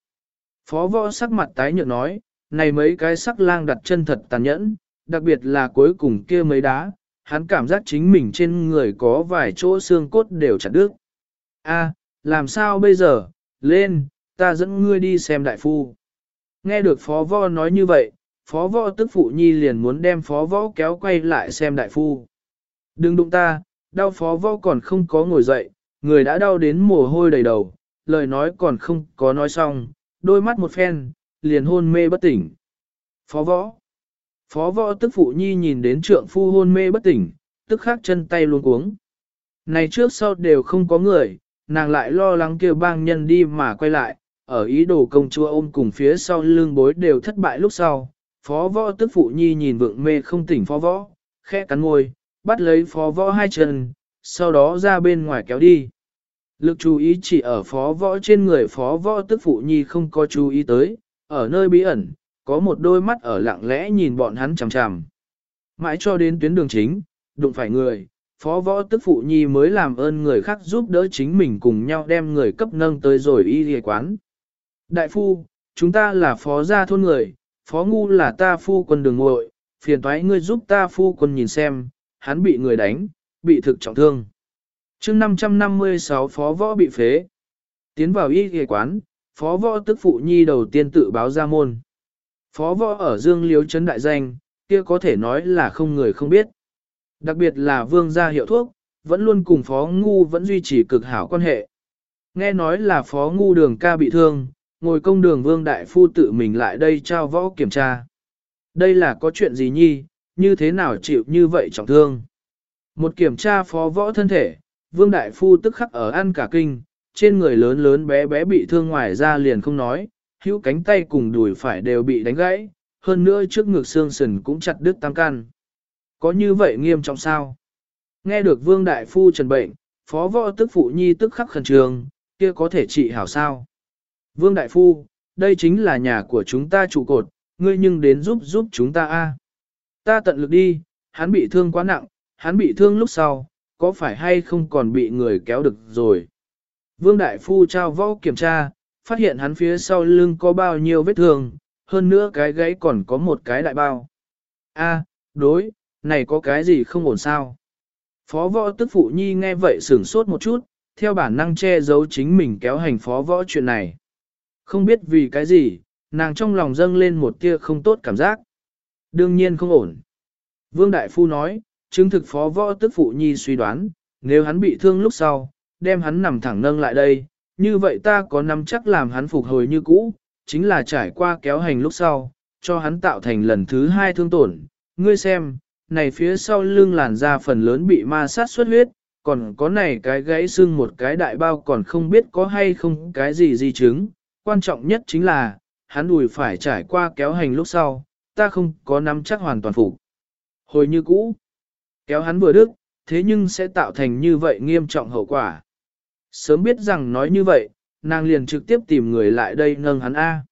Phó võ sắc mặt tái nhợt nói, này mấy cái sắc lang đặt chân thật tàn nhẫn, đặc biệt là cuối cùng kia mấy đá, hắn cảm giác chính mình trên người có vài chỗ xương cốt đều chặt đứt. A, làm sao bây giờ, lên, ta dẫn ngươi đi xem đại phu. Nghe được phó võ nói như vậy, phó võ tức phụ nhi liền muốn đem phó võ kéo quay lại xem đại phu. Đừng đụng ta, đau phó võ còn không có ngồi dậy, người đã đau đến mồ hôi đầy đầu, lời nói còn không có nói xong, đôi mắt một phen, liền hôn mê bất tỉnh. Phó võ. Phó võ tức phụ nhi nhìn đến trượng phu hôn mê bất tỉnh, tức khắc chân tay luôn cuống. Này trước sau đều không có người, nàng lại lo lắng kêu bang nhân đi mà quay lại, ở ý đồ công chúa ôm cùng phía sau lưng bối đều thất bại lúc sau. Phó võ tức phụ nhi nhìn vượng mê không tỉnh phó võ, khẽ cắn ngôi, bắt lấy phó võ hai chân, sau đó ra bên ngoài kéo đi. Lực chú ý chỉ ở phó võ trên người phó võ tức phụ nhi không có chú ý tới, ở nơi bí ẩn, có một đôi mắt ở lặng lẽ nhìn bọn hắn chằm chằm. Mãi cho đến tuyến đường chính, đụng phải người, phó võ tức phụ nhi mới làm ơn người khác giúp đỡ chính mình cùng nhau đem người cấp nâng tới rồi y ghề quán. Đại phu, chúng ta là phó gia thôn người, phó ngu là ta phu quân đường ngội, phiền thoái ngươi giúp ta phu quân nhìn xem, hắn bị người đánh, bị thực trọng thương chương 556 phó võ bị phế. Tiến vào y ghề quán, phó võ tức phụ nhi đầu tiên tự báo ra môn. Phó võ ở Dương Liếu Trấn Đại Danh, kia có thể nói là không người không biết. Đặc biệt là vương gia hiệu thuốc, vẫn luôn cùng phó ngu vẫn duy trì cực hảo quan hệ. Nghe nói là phó ngu đường ca bị thương, ngồi công đường vương đại phu tự mình lại đây trao võ kiểm tra. Đây là có chuyện gì nhi, như thế nào chịu như vậy trọng thương. Một kiểm tra phó võ thân thể, Vương Đại Phu tức khắc ở ăn cả kinh, trên người lớn lớn bé bé bị thương ngoài ra liền không nói, hữu cánh tay cùng đùi phải đều bị đánh gãy, hơn nữa trước ngực xương sườn cũng chặt đứt tam can. Có như vậy nghiêm trọng sao? Nghe được Vương Đại Phu trần bệnh, phó võ tức phụ nhi tức khắc khẩn trường, kia có thể trị hảo sao? Vương Đại Phu, đây chính là nhà của chúng ta trụ cột, ngươi nhưng đến giúp giúp chúng ta a. Ta tận lực đi, hắn bị thương quá nặng, hắn bị thương lúc sau, có phải hay không còn bị người kéo được rồi. Vương Đại Phu trao võ kiểm tra, phát hiện hắn phía sau lưng có bao nhiêu vết thương, hơn nữa cái gãy còn có một cái đại bao. A, đối, này có cái gì không ổn sao? Phó võ tức phụ nhi nghe vậy sửng sốt một chút, theo bản năng che giấu chính mình kéo hành phó võ chuyện này. Không biết vì cái gì, nàng trong lòng dâng lên một tia không tốt cảm giác. Đương nhiên không ổn. Vương Đại Phu nói, chứng thực phó võ tức phụ nhi suy đoán, nếu hắn bị thương lúc sau, đem hắn nằm thẳng nâng lại đây, như vậy ta có nắm chắc làm hắn phục hồi như cũ, chính là trải qua kéo hành lúc sau, cho hắn tạo thành lần thứ hai thương tổn. Ngươi xem, này phía sau lưng làn da phần lớn bị ma sát xuất huyết, còn có này cái gãy xương một cái đại bao còn không biết có hay không cái gì di chứng. Quan trọng nhất chính là, hắn đùi phải trải qua kéo hành lúc sau, ta không có nắm chắc hoàn toàn phục. Hồi như cũ, kéo hắn vừa đức, thế nhưng sẽ tạo thành như vậy nghiêm trọng hậu quả. Sớm biết rằng nói như vậy, nàng liền trực tiếp tìm người lại đây nâng hắn A.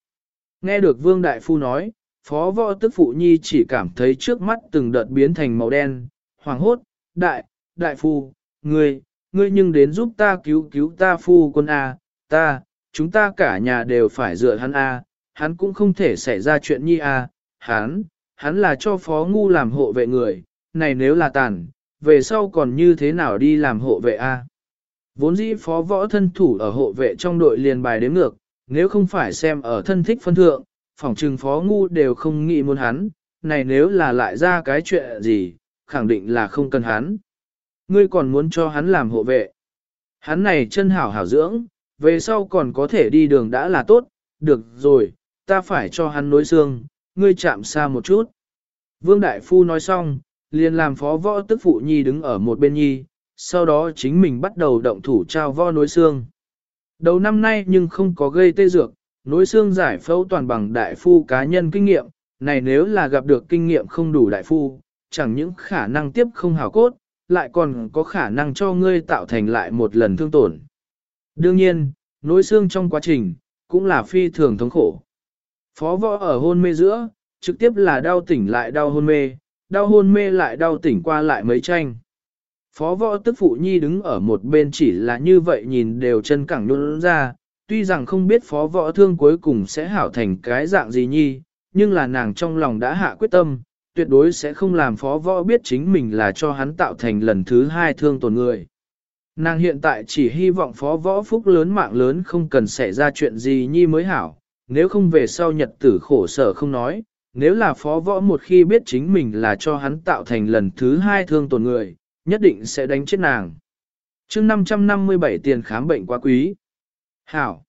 Nghe được Vương Đại Phu nói, Phó Võ Tức Phụ Nhi chỉ cảm thấy trước mắt từng đợt biến thành màu đen, hoàng hốt, Đại, Đại Phu, ngươi, ngươi nhưng đến giúp ta cứu cứu ta Phu quân A, ta, chúng ta cả nhà đều phải dựa hắn A, hắn cũng không thể xảy ra chuyện nhi A, hắn, hắn là cho Phó Ngu làm hộ vệ người, này nếu là tàn, về sau còn như thế nào đi làm hộ vệ A. Vốn dĩ phó võ thân thủ ở hộ vệ trong đội liền bài đếm ngược, nếu không phải xem ở thân thích phân thượng, phỏng trừng phó ngu đều không nghĩ muốn hắn, này nếu là lại ra cái chuyện gì, khẳng định là không cần hắn. Ngươi còn muốn cho hắn làm hộ vệ. Hắn này chân hảo hảo dưỡng, về sau còn có thể đi đường đã là tốt, được rồi, ta phải cho hắn nối xương, ngươi chạm xa một chút. Vương Đại Phu nói xong, liền làm phó võ tức phụ nhi đứng ở một bên nhi, sau đó chính mình bắt đầu động thủ trao vo nối xương. Đầu năm nay nhưng không có gây tê dược, nối xương giải phẫu toàn bằng đại phu cá nhân kinh nghiệm, này nếu là gặp được kinh nghiệm không đủ đại phu, chẳng những khả năng tiếp không hào cốt, lại còn có khả năng cho ngươi tạo thành lại một lần thương tổn. Đương nhiên, nối xương trong quá trình, cũng là phi thường thống khổ. Phó võ ở hôn mê giữa, trực tiếp là đau tỉnh lại đau hôn mê, đau hôn mê lại đau tỉnh qua lại mấy tranh. Phó võ tức phụ nhi đứng ở một bên chỉ là như vậy nhìn đều chân cẳng luôn ra, tuy rằng không biết phó võ thương cuối cùng sẽ hảo thành cái dạng gì nhi, nhưng là nàng trong lòng đã hạ quyết tâm, tuyệt đối sẽ không làm phó võ biết chính mình là cho hắn tạo thành lần thứ hai thương tổn người. Nàng hiện tại chỉ hy vọng phó võ phúc lớn mạng lớn không cần xảy ra chuyện gì nhi mới hảo, nếu không về sau nhật tử khổ sở không nói, nếu là phó võ một khi biết chính mình là cho hắn tạo thành lần thứ hai thương tổn người, nhất định sẽ đánh chết nàng. chương 557 tiền khám bệnh quá quý. Hảo.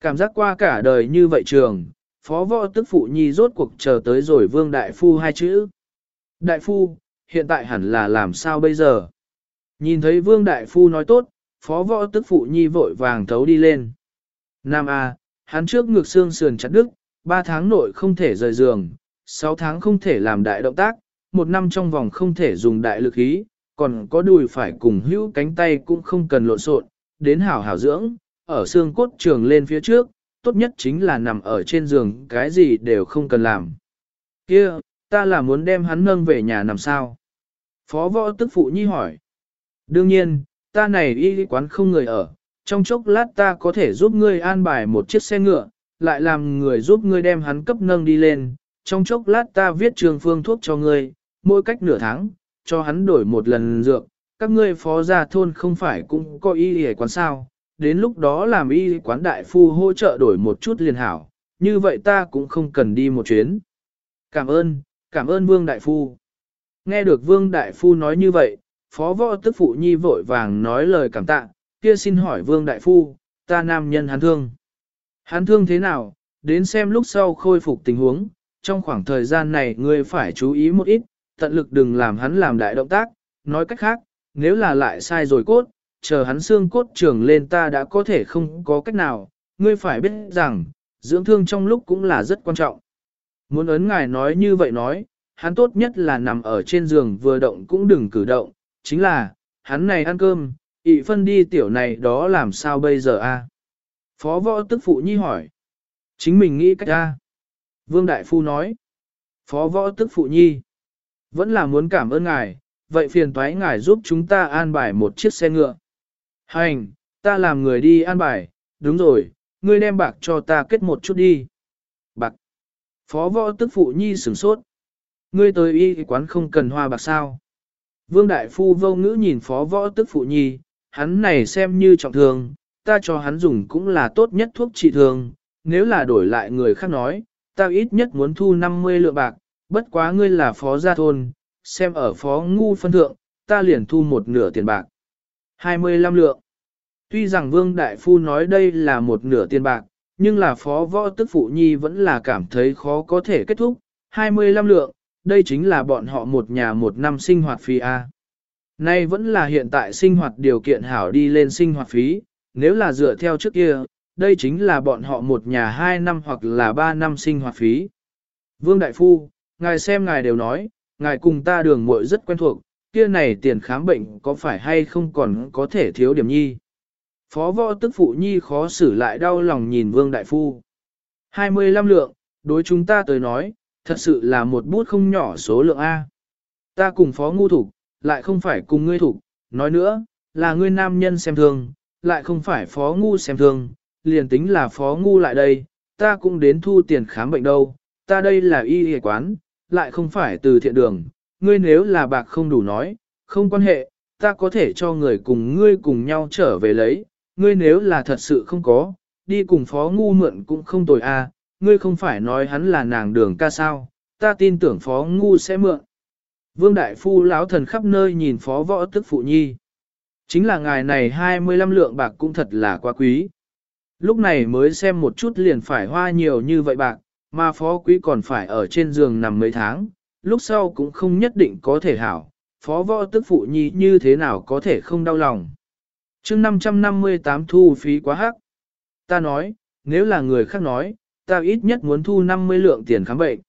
Cảm giác qua cả đời như vậy trường, phó võ tức phụ nhi rốt cuộc chờ tới rồi vương đại phu hai chữ. Đại phu, hiện tại hẳn là làm sao bây giờ? Nhìn thấy vương đại phu nói tốt, phó võ tức phụ nhi vội vàng thấu đi lên. Nam A, hắn trước ngược xương sườn chặt đứt, 3 tháng nội không thể rời giường, 6 tháng không thể làm đại động tác, một năm trong vòng không thể dùng đại lực ý, còn có đùi phải cùng hữu cánh tay cũng không cần lộn xộn, đến hảo hảo dưỡng, ở xương cốt trường lên phía trước, tốt nhất chính là nằm ở trên giường cái gì đều không cần làm. Kia, ta là muốn đem hắn nâng về nhà nằm sao? Phó võ tức phụ nhi hỏi. Đương nhiên, ta này y quán không người ở, trong chốc lát ta có thể giúp ngươi an bài một chiếc xe ngựa, lại làm người giúp ngươi đem hắn cấp nâng đi lên, trong chốc lát ta viết trường phương thuốc cho ngươi, mỗi cách nửa tháng, cho hắn đổi một lần dược, các ngươi phó gia thôn không phải cũng có y y quán sao, đến lúc đó làm y quán đại phu hỗ trợ đổi một chút liền hảo, như vậy ta cũng không cần đi một chuyến. Cảm ơn, cảm ơn vương đại phu. Nghe được vương đại phu nói như vậy, phó võ tức phụ nhi vội vàng nói lời cảm tạ, kia xin hỏi vương đại phu, ta nam nhân hắn thương. Hắn thương thế nào, đến xem lúc sau khôi phục tình huống, trong khoảng thời gian này ngươi phải chú ý một ít, tận lực đừng làm hắn làm đại động tác, nói cách khác, nếu là lại sai rồi cốt, chờ hắn xương cốt trưởng lên ta đã có thể không có cách nào, ngươi phải biết rằng, dưỡng thương trong lúc cũng là rất quan trọng. Muốn ấn ngài nói như vậy nói, hắn tốt nhất là nằm ở trên giường vừa động cũng đừng cử động, chính là, hắn này ăn cơm, ị phân đi tiểu này đó làm sao bây giờ a? Phó võ tức phụ nhi hỏi. Chính mình nghĩ cách a. Vương Đại Phu nói. Phó võ tức phụ nhi. Vẫn là muốn cảm ơn ngài, vậy phiền toái ngài giúp chúng ta an bài một chiếc xe ngựa. Hành, ta làm người đi an bài, đúng rồi, ngươi đem bạc cho ta kết một chút đi. Bạc. Phó võ tức phụ nhi sửng sốt. Ngươi tới y quán không cần hoa bạc sao. Vương Đại Phu vô ngữ nhìn phó võ tức phụ nhi, hắn này xem như trọng thương, ta cho hắn dùng cũng là tốt nhất thuốc trị thương, nếu là đổi lại người khác nói, ta ít nhất muốn thu 50 lượng bạc, bất quá ngươi là phó gia thôn, xem ở phó ngu phân thượng, ta liền thu một nửa tiền bạc. 25 lượng. Tuy rằng Vương Đại Phu nói đây là một nửa tiền bạc, nhưng là phó võ tức phụ nhi vẫn là cảm thấy khó có thể kết thúc. 25 lượng, đây chính là bọn họ một nhà một năm sinh hoạt phí A. Nay vẫn là hiện tại sinh hoạt điều kiện hảo đi lên sinh hoạt phí, nếu là dựa theo trước kia, đây chính là bọn họ một nhà hai năm hoặc là ba năm sinh hoạt phí. Vương Đại Phu, ngài xem ngài đều nói, ngài cùng ta đường muội rất quen thuộc, kia này tiền khám bệnh có phải hay không còn có thể thiếu điểm nhi. Phó võ tức phụ nhi khó xử lại đau lòng nhìn Vương Đại Phu. 25 lượng, đối chúng ta tới nói, thật sự là một bút không nhỏ số lượng A. Ta cùng phó ngu thủ, lại không phải cùng ngươi thủ, nói nữa, là ngươi nam nhân xem thương, lại không phải phó ngu xem thương, liền tính là phó ngu lại đây, ta cũng đến thu tiền khám bệnh đâu, ta đây là y y quán, lại không phải từ thiện đường, ngươi nếu là bạc không đủ nói, không quan hệ, ta có thể cho người cùng ngươi cùng nhau trở về lấy, ngươi nếu là thật sự không có, đi cùng phó ngu mượn cũng không tồi a, à, ngươi không phải nói hắn là nàng đường ca sao, ta tin tưởng phó ngu sẽ mượn. Vương Đại Phu lão thần khắp nơi nhìn phó võ tức phụ nhi. Chính là ngài này 25 lượng bạc cũng thật là quá quý. Lúc này mới xem một chút liền phải hoa nhiều như vậy bạc, mà phó quý còn phải ở trên giường nằm mấy tháng, lúc sau cũng không nhất định có thể hảo, phó võ tức phụ nhi như thế nào có thể không đau lòng. chương 558 thu phí quá hắc. Ta nói, nếu là người khác nói, ta ít nhất muốn thu 50 lượng tiền khám bệnh.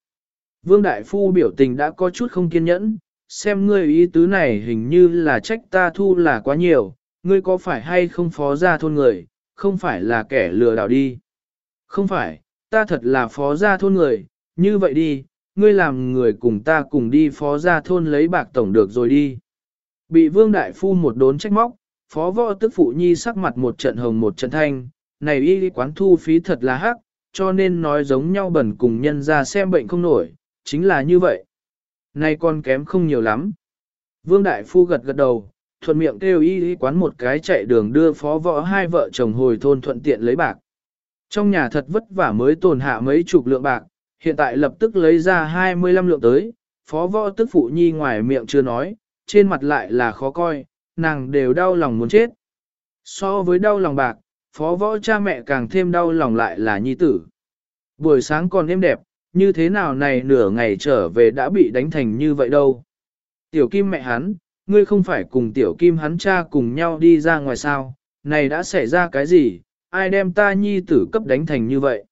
Vương Đại Phu biểu tình đã có chút không kiên nhẫn, xem ngươi ý tứ này hình như là trách ta thu là quá nhiều, ngươi có phải hay không phó ra thôn người, không phải là kẻ lừa đảo đi. Không phải, ta thật là phó gia thôn người, như vậy đi, ngươi làm người cùng ta cùng đi phó gia thôn lấy bạc tổng được rồi đi. Bị vương đại phu một đốn trách móc, phó võ tức phụ nhi sắc mặt một trận hồng một trận thanh, này y quán thu phí thật là hắc, cho nên nói giống nhau bẩn cùng nhân ra xem bệnh không nổi, chính là như vậy. Này con kém không nhiều lắm. Vương đại phu gật gật đầu, thuận miệng kêu y quán một cái chạy đường đưa phó võ hai vợ chồng hồi thôn thuận tiện lấy bạc. Trong nhà thật vất vả mới tồn hạ mấy chục lượng bạc, hiện tại lập tức lấy ra 25 lượng tới, phó võ tức phụ nhi ngoài miệng chưa nói, trên mặt lại là khó coi, nàng đều đau lòng muốn chết. So với đau lòng bạc, phó võ cha mẹ càng thêm đau lòng lại là nhi tử. Buổi sáng còn êm đẹp, như thế nào này nửa ngày trở về đã bị đánh thành như vậy đâu. Tiểu kim mẹ hắn, ngươi không phải cùng tiểu kim hắn cha cùng nhau đi ra ngoài sao, này đã xảy ra cái gì, ai đem ta nhi tử cấp đánh thành như vậy?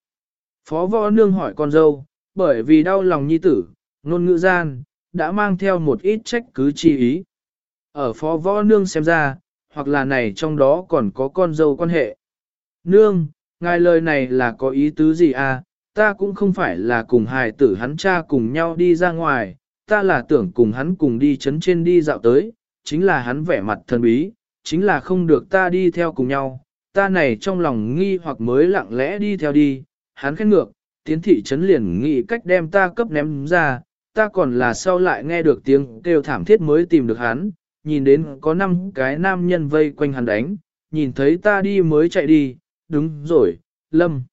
Phó võ nương hỏi con dâu, bởi vì đau lòng nhi tử, ngôn ngữ gian, đã mang theo một ít trách cứ chi ý. Ở phó võ nương xem ra, hoặc là này trong đó còn có con dâu quan hệ. Nương, ngài lời này là có ý tứ gì à, ta cũng không phải là cùng hài tử hắn cha cùng nhau đi ra ngoài, ta là tưởng cùng hắn cùng đi chấn trên đi dạo tới, chính là hắn vẻ mặt thần bí, chính là không được ta đi theo cùng nhau, ta này trong lòng nghi hoặc mới lặng lẽ đi theo đi, hắn khét ngược, tiến thị trấn liền nghĩ cách đem ta cấp ném ra, ta còn là sau lại nghe được tiếng kêu thảm thiết mới tìm được hắn, nhìn đến có năm cái nam nhân vây quanh hắn đánh, nhìn thấy ta đi mới chạy đi, đúng rồi, Lâm.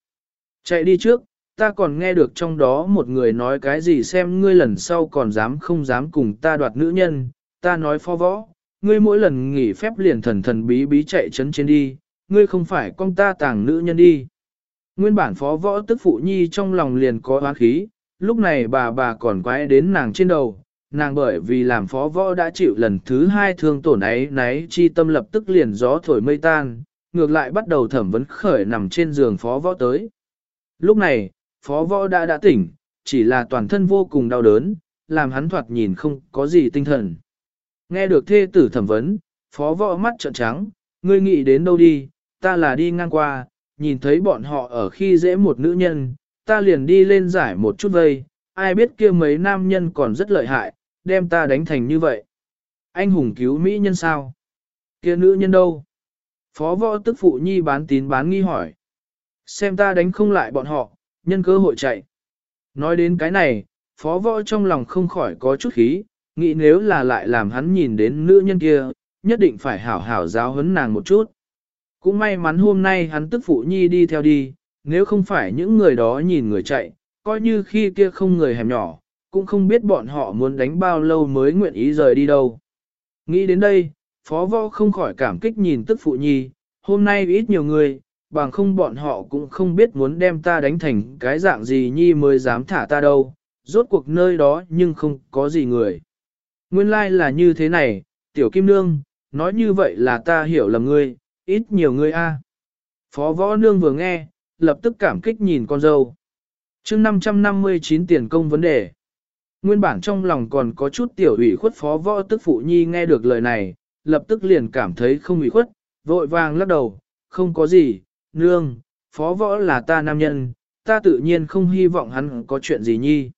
Chạy đi trước, ta còn nghe được trong đó một người nói cái gì xem ngươi lần sau còn dám không dám cùng ta đoạt nữ nhân, ta nói phó võ, ngươi mỗi lần nghỉ phép liền thần thần bí bí chạy chấn trên đi, ngươi không phải con ta tàng nữ nhân đi. Nguyên bản phó võ tức phụ nhi trong lòng liền có oán khí, lúc này bà bà còn quái đến nàng trên đầu, nàng bởi vì làm phó võ đã chịu lần thứ hai thương tổn ấy náy chi tâm lập tức liền gió thổi mây tan, ngược lại bắt đầu thẩm vấn khởi nằm trên giường phó võ tới. Lúc này, phó võ đã đã tỉnh, chỉ là toàn thân vô cùng đau đớn, làm hắn thoạt nhìn không có gì tinh thần. Nghe được thê tử thẩm vấn, phó võ mắt trợn trắng, ngươi nghĩ đến đâu đi, ta là đi ngang qua, nhìn thấy bọn họ ở khi dễ một nữ nhân, ta liền đi lên giải một chút vây, ai biết kia mấy nam nhân còn rất lợi hại, đem ta đánh thành như vậy. Anh hùng cứu mỹ nhân sao? Kia nữ nhân đâu? Phó võ tức phụ nhi bán tín bán nghi hỏi. Xem ta đánh không lại bọn họ, nhân cơ hội chạy. Nói đến cái này, phó võ trong lòng không khỏi có chút khí, nghĩ nếu là lại làm hắn nhìn đến nữ nhân kia, nhất định phải hảo hảo giáo huấn nàng một chút. Cũng may mắn hôm nay hắn tức phụ nhi đi theo đi, nếu không phải những người đó nhìn người chạy, coi như khi kia không người hẻm nhỏ, cũng không biết bọn họ muốn đánh bao lâu mới nguyện ý rời đi đâu. Nghĩ đến đây, phó võ không khỏi cảm kích nhìn tức phụ nhi, hôm nay ít nhiều người, bằng không bọn họ cũng không biết muốn đem ta đánh thành cái dạng gì nhi mới dám thả ta đâu, rốt cuộc nơi đó nhưng không có gì người. Nguyên lai like là như thế này, tiểu kim nương, nói như vậy là ta hiểu lầm ngươi, ít nhiều ngươi a. Phó võ nương vừa nghe, lập tức cảm kích nhìn con dâu. chương 559 tiền công vấn đề. Nguyên bản trong lòng còn có chút tiểu ủy khuất phó võ tức phụ nhi nghe được lời này, lập tức liền cảm thấy không ủy khuất, vội vàng lắc đầu, không có gì, nương, phó võ là ta nam nhân, ta tự nhiên không hy vọng hắn có chuyện gì nhi.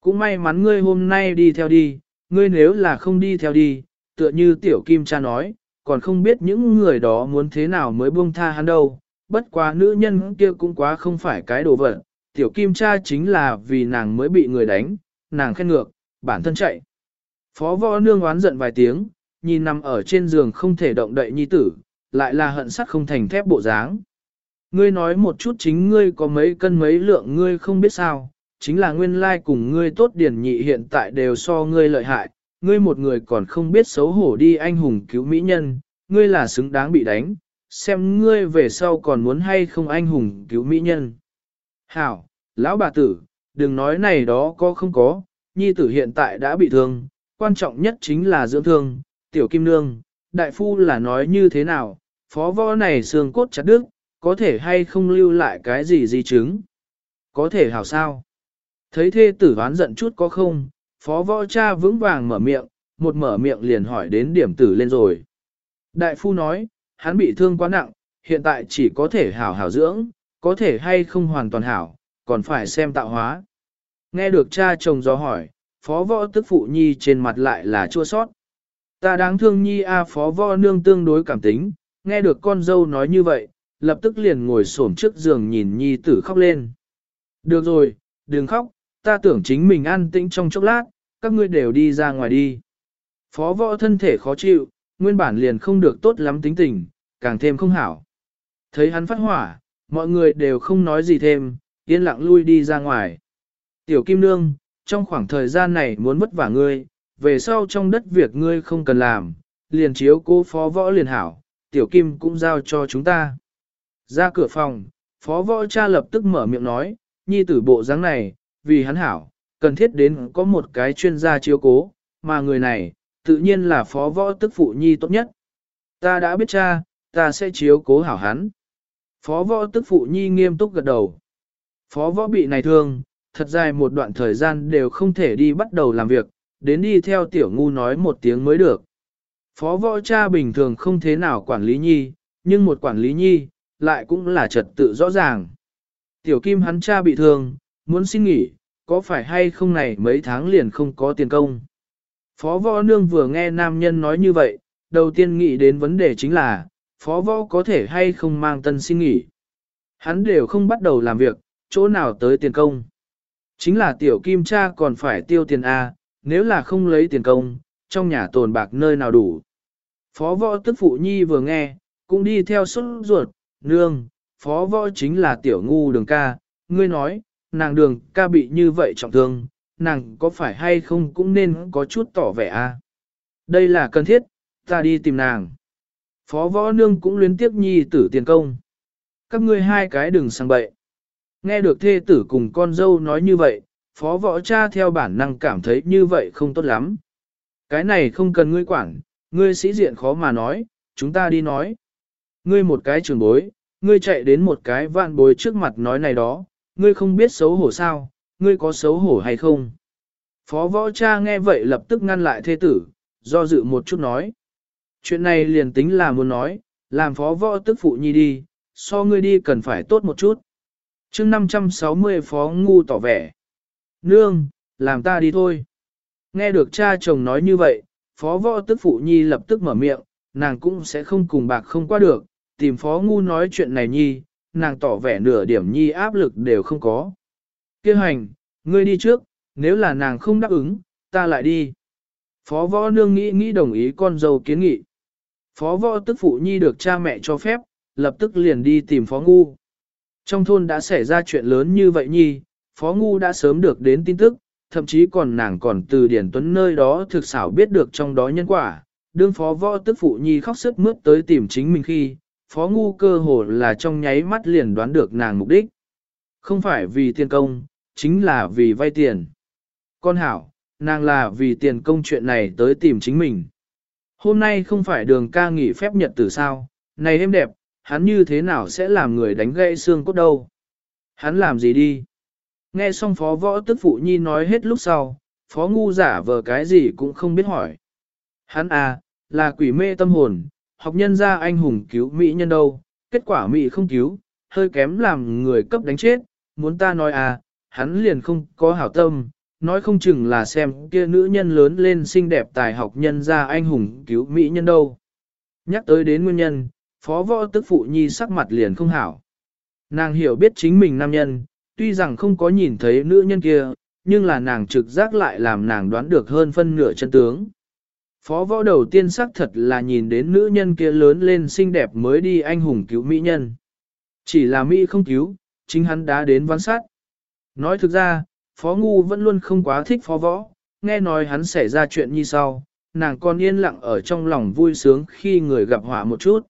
Cũng may mắn ngươi hôm nay đi theo đi, ngươi nếu là không đi theo đi, tựa như tiểu kim cha nói, còn không biết những người đó muốn thế nào mới buông tha hắn đâu, bất quá nữ nhân kia cũng quá không phải cái đồ vật, tiểu kim cha chính là vì nàng mới bị người đánh, nàng khen ngược, bản thân chạy. Phó võ nương oán giận vài tiếng, nhìn nằm ở trên giường không thể động đậy nhi tử, lại là hận sắt không thành thép bộ dáng. Ngươi nói một chút chính ngươi có mấy cân mấy lượng ngươi không biết sao, chính là nguyên lai cùng ngươi tốt điển nhị hiện tại đều so ngươi lợi hại, ngươi một người còn không biết xấu hổ đi anh hùng cứu mỹ nhân, ngươi là xứng đáng bị đánh, xem ngươi về sau còn muốn hay không anh hùng cứu mỹ nhân. Hảo, lão bà tử, đừng nói này đó có không có, nhi tử hiện tại đã bị thương, quan trọng nhất chính là dưỡng thương, tiểu kim nương, đại phu là nói như thế nào, phó võ này xương cốt chặt đứt, có thể hay không lưu lại cái gì di chứng. Có thể hảo sao. Thấy thê tử ván giận chút có không, phó võ cha vững vàng mở miệng, một mở miệng liền hỏi đến điểm tử lên rồi. Đại phu nói, hắn bị thương quá nặng, hiện tại chỉ có thể hảo hảo dưỡng, có thể hay không hoàn toàn hảo, còn phải xem tạo hóa. Nghe được cha chồng do hỏi, phó võ tức phụ nhi trên mặt lại là chua sót. Ta đáng thương nhi a phó võ nương tương đối cảm tính, nghe được con dâu nói như vậy, lập tức liền ngồi xổm trước giường nhìn nhi tử khóc lên. Được rồi, đừng khóc, ta tưởng chính mình an tĩnh trong chốc lát, các ngươi đều đi ra ngoài đi. Phó võ thân thể khó chịu, nguyên bản liền không được tốt lắm tính tình, càng thêm không hảo. Thấy hắn phát hỏa, mọi người đều không nói gì thêm, yên lặng lui đi ra ngoài. Tiểu Kim Nương, trong khoảng thời gian này muốn vất vả ngươi, về sau trong đất việc ngươi không cần làm, liền chiếu cô phó võ liền hảo, Tiểu Kim cũng giao cho chúng ta. Ra cửa phòng, phó võ cha lập tức mở miệng nói, nhi tử bộ dáng này, vì hắn hảo, cần thiết đến có một cái chuyên gia chiếu cố, mà người này, tự nhiên là phó võ tức phụ nhi tốt nhất. Ta đã biết cha, ta sẽ chiếu cố hảo hắn. Phó võ tức phụ nhi nghiêm túc gật đầu. Phó võ bị này thương, thật dài một đoạn thời gian đều không thể đi bắt đầu làm việc, đến đi theo tiểu ngu nói một tiếng mới được. Phó võ cha bình thường không thế nào quản lý nhi, nhưng một quản lý nhi, lại cũng là trật tự rõ ràng. Tiểu kim hắn cha bị thương, muốn xin nghỉ, có phải hay không này mấy tháng liền không có tiền công. Phó võ nương vừa nghe nam nhân nói như vậy, đầu tiên nghĩ đến vấn đề chính là, phó võ có thể hay không mang tân xin nghỉ. Hắn đều không bắt đầu làm việc, chỗ nào tới tiền công. Chính là tiểu kim cha còn phải tiêu tiền A, nếu là không lấy tiền công, trong nhà tồn bạc nơi nào đủ. Phó võ tức phụ nhi vừa nghe, cũng đi theo xuất ruột, nương, phó võ chính là tiểu ngu đường ca, ngươi nói, nàng đường ca bị như vậy trọng thương, nàng có phải hay không cũng nên có chút tỏ vẻ a. Đây là cần thiết, ta đi tìm nàng. Phó võ nương cũng luyến tiếc nhi tử tiền công. Các ngươi hai cái đừng sang bậy. Nghe được thê tử cùng con dâu nói như vậy, phó võ cha theo bản năng cảm thấy như vậy không tốt lắm. Cái này không cần ngươi quản, ngươi sĩ diện khó mà nói, chúng ta đi nói. Ngươi một cái trường bối, ngươi chạy đến một cái vạn bối trước mặt nói này đó, ngươi không biết xấu hổ sao, ngươi có xấu hổ hay không? Phó võ cha nghe vậy lập tức ngăn lại thê tử, do dự một chút nói. Chuyện này liền tính là muốn nói, làm phó võ tức phụ nhi đi, so ngươi đi cần phải tốt một chút. chương 560 phó ngu tỏ vẻ. Nương, làm ta đi thôi. Nghe được cha chồng nói như vậy, phó võ tức phụ nhi lập tức mở miệng, nàng cũng sẽ không cùng bạc không qua được, tìm phó ngu nói chuyện này nhi, nàng tỏ vẻ nửa điểm nhi áp lực đều không có. Kêu hành, ngươi đi trước, nếu là nàng không đáp ứng, ta lại đi. Phó võ nương nghĩ nghĩ đồng ý con dâu kiến nghị. Phó võ tức phụ nhi được cha mẹ cho phép, lập tức liền đi tìm phó ngu. Trong thôn đã xảy ra chuyện lớn như vậy nhi, phó ngu đã sớm được đến tin tức, thậm chí còn nàng còn từ Điển Tuấn nơi đó thực xảo biết được trong đó nhân quả. Đương phó võ tức phụ nhi khóc sức mướt tới tìm chính mình khi, phó ngu cơ hồ là trong nháy mắt liền đoán được nàng mục đích. Không phải vì tiền công, chính là vì vay tiền. Con hảo, nàng là vì tiền công chuyện này tới tìm chính mình. Hôm nay không phải đường ca nghỉ phép nhật từ sao, này êm đẹp, hắn như thế nào sẽ làm người đánh gãy xương cốt đâu? Hắn làm gì đi? Nghe xong phó võ tức phụ nhi nói hết lúc sau, phó ngu giả vờ cái gì cũng không biết hỏi. Hắn à, là quỷ mê tâm hồn, học nhân ra anh hùng cứu mỹ nhân đâu, kết quả mỹ không cứu, hơi kém làm người cấp đánh chết, muốn ta nói à, hắn liền không có hảo tâm, nói không chừng là xem kia nữ nhân lớn lên xinh đẹp tài học nhân ra anh hùng cứu mỹ nhân đâu. Nhắc tới đến nguyên nhân, phó võ tức phụ nhi sắc mặt liền không hảo. Nàng hiểu biết chính mình nam nhân, tuy rằng không có nhìn thấy nữ nhân kia, nhưng là nàng trực giác lại làm nàng đoán được hơn phân nửa chân tướng. Phó võ đầu tiên xác thật là nhìn đến nữ nhân kia lớn lên xinh đẹp mới đi anh hùng cứu mỹ nhân. Chỉ là Mỹ không cứu, chính hắn đã đến văn sát. Nói thực ra, Phó Ngu vẫn luôn không quá thích Phó Võ, nghe nói hắn xảy ra chuyện như sau, nàng còn yên lặng ở trong lòng vui sướng khi người gặp họa một chút.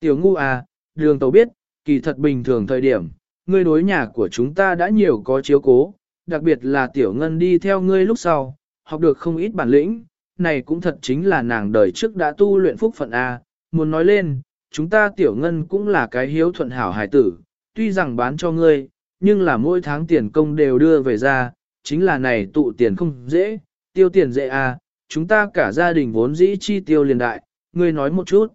Tiểu Ngu à, đường tàu biết, kỳ thật bình thường thời điểm, ngươi đối nhà của chúng ta đã nhiều có chiếu cố, đặc biệt là Tiểu Ngân đi theo ngươi lúc sau, học được không ít bản lĩnh, này cũng thật chính là nàng đời trước đã tu luyện phúc phận A, muốn nói lên, chúng ta Tiểu Ngân cũng là cái hiếu thuận hảo hài tử, tuy rằng bán cho ngươi, nhưng là mỗi tháng tiền công đều đưa về ra, chính là này tụ tiền không dễ, tiêu tiền dễ à, chúng ta cả gia đình vốn dĩ chi tiêu liền đại, ngươi nói một chút.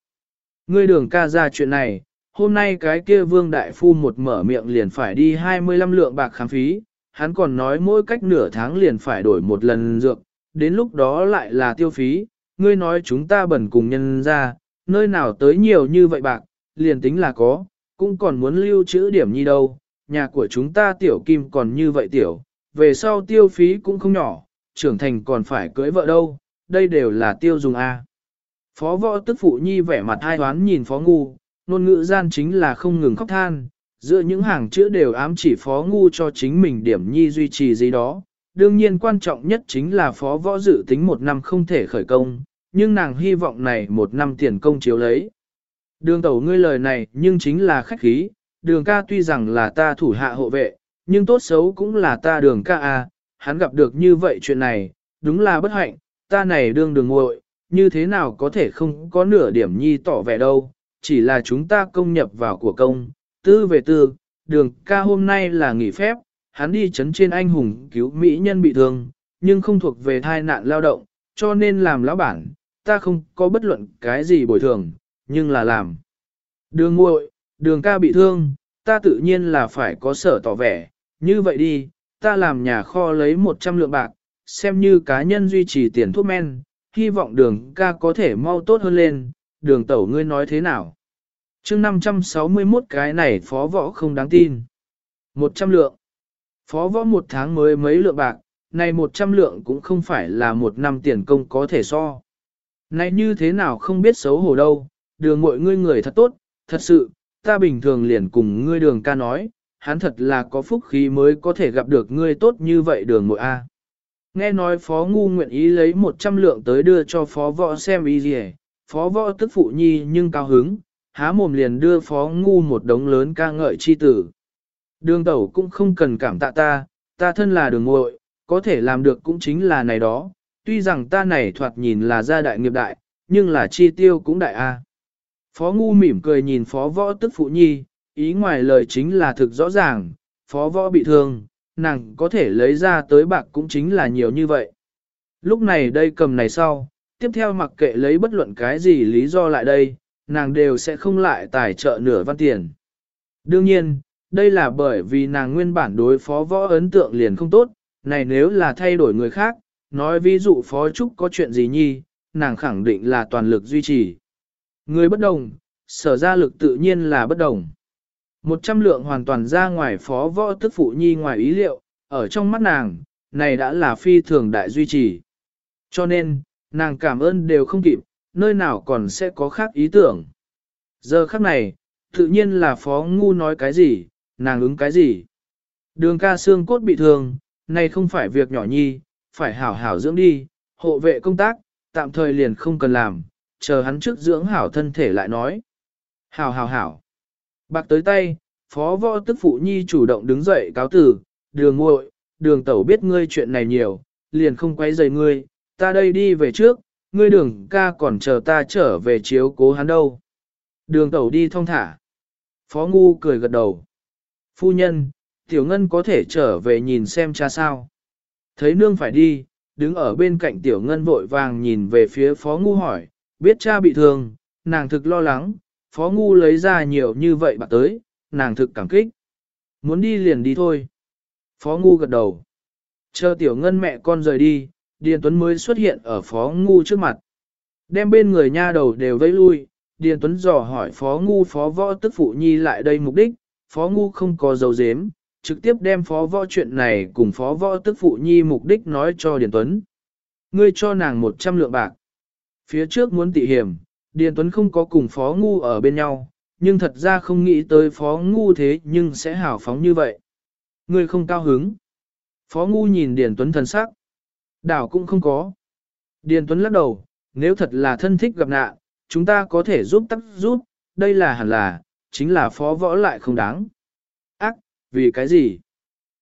Ngươi đường ca ra chuyện này, hôm nay cái kia vương đại phu một mở miệng liền phải đi 25 lượng bạc khám phí, hắn còn nói mỗi cách nửa tháng liền phải đổi một lần dược, đến lúc đó lại là tiêu phí, ngươi nói chúng ta bẩn cùng nhân ra, nơi nào tới nhiều như vậy bạc, liền tính là có, cũng còn muốn lưu trữ điểm nhi đâu, nhà của chúng ta tiểu kim còn như vậy tiểu, về sau tiêu phí cũng không nhỏ, trưởng thành còn phải cưới vợ đâu, đây đều là tiêu dùng A. Phó võ tức phụ nhi vẻ mặt hai hoán nhìn phó ngu, ngôn ngữ gian chính là không ngừng khóc than, giữa những hàng chữ đều ám chỉ phó ngu cho chính mình điểm nhi duy trì gì đó. Đương nhiên quan trọng nhất chính là phó võ dự tính một năm không thể khởi công, nhưng nàng hy vọng này một năm tiền công chiếu lấy. Đường tẩu ngươi lời này nhưng chính là khách khí, đường ca tuy rằng là ta thủ hạ hộ vệ, nhưng tốt xấu cũng là ta đường ca à. hắn gặp được như vậy chuyện này, đúng là bất hạnh, ta này đương đường ngội, như thế nào có thể không có nửa điểm nhi tỏ vẻ đâu, chỉ là chúng ta công nhập vào của công, tư về tư, đường ca hôm nay là nghỉ phép, hắn đi chấn trên anh hùng cứu mỹ nhân bị thương, nhưng không thuộc về thai nạn lao động, cho nên làm lão bản, ta không có bất luận cái gì bồi thường, nhưng là làm. Đường muội, đường ca bị thương, ta tự nhiên là phải có sở tỏ vẻ, như vậy đi, ta làm nhà kho lấy 100 lượng bạc, xem như cá nhân duy trì tiền thuốc men, hy vọng đường ca có thể mau tốt hơn lên, đường tẩu ngươi nói thế nào. chương 561 cái này phó võ không đáng tin. 100 lượng. Phó võ một tháng mới mấy lượng bạc, này 100 lượng cũng không phải là một năm tiền công có thể so. Này như thế nào không biết xấu hổ đâu, đường mọi ngươi người thật tốt, thật sự, ta bình thường liền cùng ngươi đường ca nói, hắn thật là có phúc khí mới có thể gặp được ngươi tốt như vậy đường mội A. Nghe nói phó ngu nguyện ý lấy 100 lượng tới đưa cho phó võ xem ý gì phó võ tức phụ nhi nhưng cao hứng, há mồm liền đưa phó ngu một đống lớn ca ngợi chi tử. Đường tẩu cũng không cần cảm tạ ta, ta thân là đường muội có thể làm được cũng chính là này đó, tuy rằng ta này thoạt nhìn là gia đại nghiệp đại, nhưng là chi tiêu cũng đại A. Phó ngu mỉm cười nhìn phó võ tức phụ nhi, ý ngoài lời chính là thực rõ ràng, phó võ bị thương, nàng có thể lấy ra tới bạc cũng chính là nhiều như vậy. Lúc này đây cầm này sau, tiếp theo mặc kệ lấy bất luận cái gì lý do lại đây, nàng đều sẽ không lại tài trợ nửa văn tiền. Đương nhiên, đây là bởi vì nàng nguyên bản đối phó võ ấn tượng liền không tốt, này nếu là thay đổi người khác, nói ví dụ phó trúc có chuyện gì nhi, nàng khẳng định là toàn lực duy trì. Người bất đồng, sở ra lực tự nhiên là bất đồng. Một trăm lượng hoàn toàn ra ngoài phó võ tức phụ nhi ngoài ý liệu, ở trong mắt nàng, này đã là phi thường đại duy trì. Cho nên, nàng cảm ơn đều không kịp, nơi nào còn sẽ có khác ý tưởng. Giờ khắc này, tự nhiên là phó ngu nói cái gì, nàng ứng cái gì. Đường ca xương cốt bị thương, này không phải việc nhỏ nhi, phải hảo hảo dưỡng đi, hộ vệ công tác, tạm thời liền không cần làm, chờ hắn trước dưỡng hảo thân thể lại nói. Hảo hảo hảo. Bạc tới tay, phó võ tức phụ nhi chủ động đứng dậy cáo tử, đường muội, đường tẩu biết ngươi chuyện này nhiều, liền không quấy rầy ngươi, ta đây đi về trước, ngươi đường ca còn chờ ta trở về chiếu cố hắn đâu. Đường tẩu đi thong thả. Phó ngu cười gật đầu. Phu nhân, tiểu ngân có thể trở về nhìn xem cha sao. Thấy nương phải đi, đứng ở bên cạnh tiểu ngân vội vàng nhìn về phía phó ngu hỏi, biết cha bị thương, nàng thực lo lắng, phó ngu lấy ra nhiều như vậy bạc tới, nàng thực cảm kích. Muốn đi liền đi thôi. Phó ngu gật đầu. Chờ tiểu ngân mẹ con rời đi, Điền Tuấn mới xuất hiện ở phó ngu trước mặt. Đem bên người nha đầu đều vây lui, Điền Tuấn dò hỏi phó ngu phó võ tức phụ nhi lại đây mục đích, phó ngu không có dấu dếm, trực tiếp đem phó võ chuyện này cùng phó võ tức phụ nhi mục đích nói cho Điền Tuấn. Ngươi cho nàng 100 lượng bạc. Phía trước muốn tị hiểm, Điền Tuấn không có cùng phó ngu ở bên nhau, nhưng thật ra không nghĩ tới phó ngu thế nhưng sẽ hào phóng như vậy. Ngươi không cao hứng. Phó ngu nhìn Điền Tuấn thần sắc. Đảo cũng không có. Điền Tuấn lắc đầu, nếu thật là thân thích gặp nạn, chúng ta có thể giúp tắc giúp, đây là hẳn là, chính là phó võ lại không đáng. Ác, vì cái gì?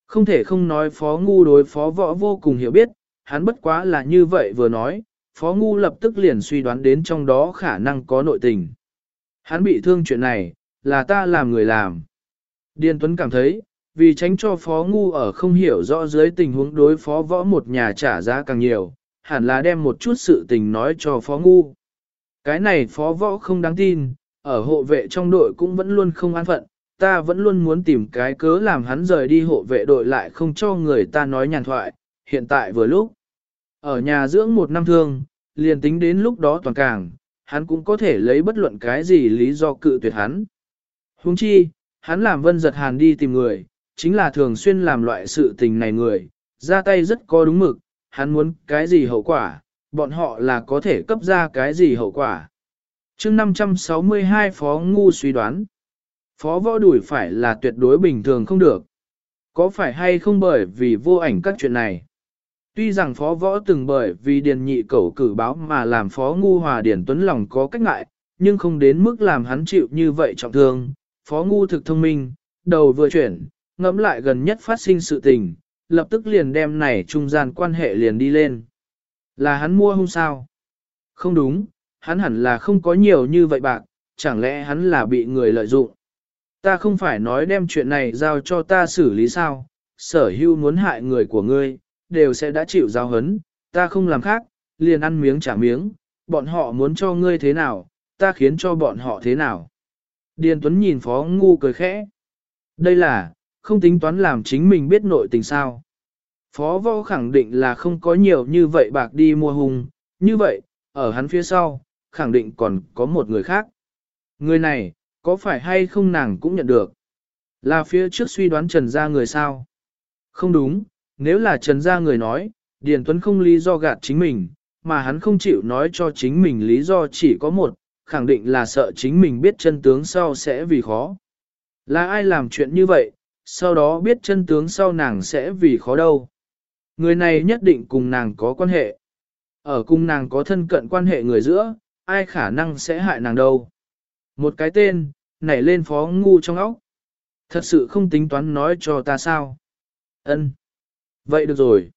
Không thể không nói phó ngu đối phó võ vô cùng hiểu biết, hắn bất quá là như vậy vừa nói, phó ngu lập tức liền suy đoán đến trong đó khả năng có nội tình. Hắn bị thương chuyện này, là ta làm người làm. Điền Tuấn cảm thấy, vì tránh cho phó ngu ở không hiểu rõ dưới tình huống đối phó võ một nhà trả giá càng nhiều, hẳn là đem một chút sự tình nói cho phó ngu. Cái này phó võ không đáng tin, ở hộ vệ trong đội cũng vẫn luôn không an phận, ta vẫn luôn muốn tìm cái cớ làm hắn rời đi hộ vệ đội lại không cho người ta nói nhàn thoại, hiện tại vừa lúc. Ở nhà dưỡng một năm thương, liền tính đến lúc đó toàn càng, hắn cũng có thể lấy bất luận cái gì lý do cự tuyệt hắn. Huống chi, hắn làm vân giật hàn đi tìm người, chính là thường xuyên làm loại sự tình này người, ra tay rất có đúng mực, hắn muốn cái gì hậu quả, bọn họ là có thể cấp ra cái gì hậu quả chương 562 Phó Ngu suy đoán, Phó võ đuổi phải là tuyệt đối bình thường không được. Có phải hay không bởi vì vô ảnh các chuyện này? Tuy rằng phó võ từng bởi vì điền nhị cẩu cử báo mà làm phó ngu hòa điển tuấn lòng có cách ngại, nhưng không đến mức làm hắn chịu như vậy trọng thương. Phó ngu thực thông minh, đầu vừa chuyển, ngẫm lại gần nhất phát sinh sự tình, lập tức liền đem này trung gian quan hệ liền đi lên. Là hắn mua hung sao? Không đúng, hắn hẳn là không có nhiều như vậy bạc, chẳng lẽ hắn là bị người lợi dụng? Ta không phải nói đem chuyện này giao cho ta xử lý sao, sở hưu muốn hại người của ngươi, đều sẽ đã chịu giao hấn, ta không làm khác, liền ăn miếng trả miếng, bọn họ muốn cho ngươi thế nào, ta khiến cho bọn họ thế nào. Điền Tuấn nhìn Phó Ngu cười khẽ. Đây là, không tính toán làm chính mình biết nội tình sao. Phó Võ khẳng định là không có nhiều như vậy bạc đi mua hùng, như vậy, ở hắn phía sau, khẳng định còn có một người khác. Người này, có phải hay không nàng cũng nhận được. Là phía trước suy đoán Trần gia người sao? Không đúng, nếu là Trần gia người nói, Điền Tuấn không lý do gạt chính mình, mà hắn không chịu nói cho chính mình lý do chỉ có một, khẳng định là sợ chính mình biết chân tướng sau sẽ vì khó. Là ai làm chuyện như vậy, sau đó biết chân tướng sau nàng sẽ vì khó đâu. Người này nhất định cùng nàng có quan hệ. Ở cùng nàng có thân cận quan hệ người giữa, ai khả năng sẽ hại nàng đâu. Một cái tên, nảy lên phó ngu trong óc. Thật sự không tính toán nói cho ta sao. Ân. Vậy được rồi.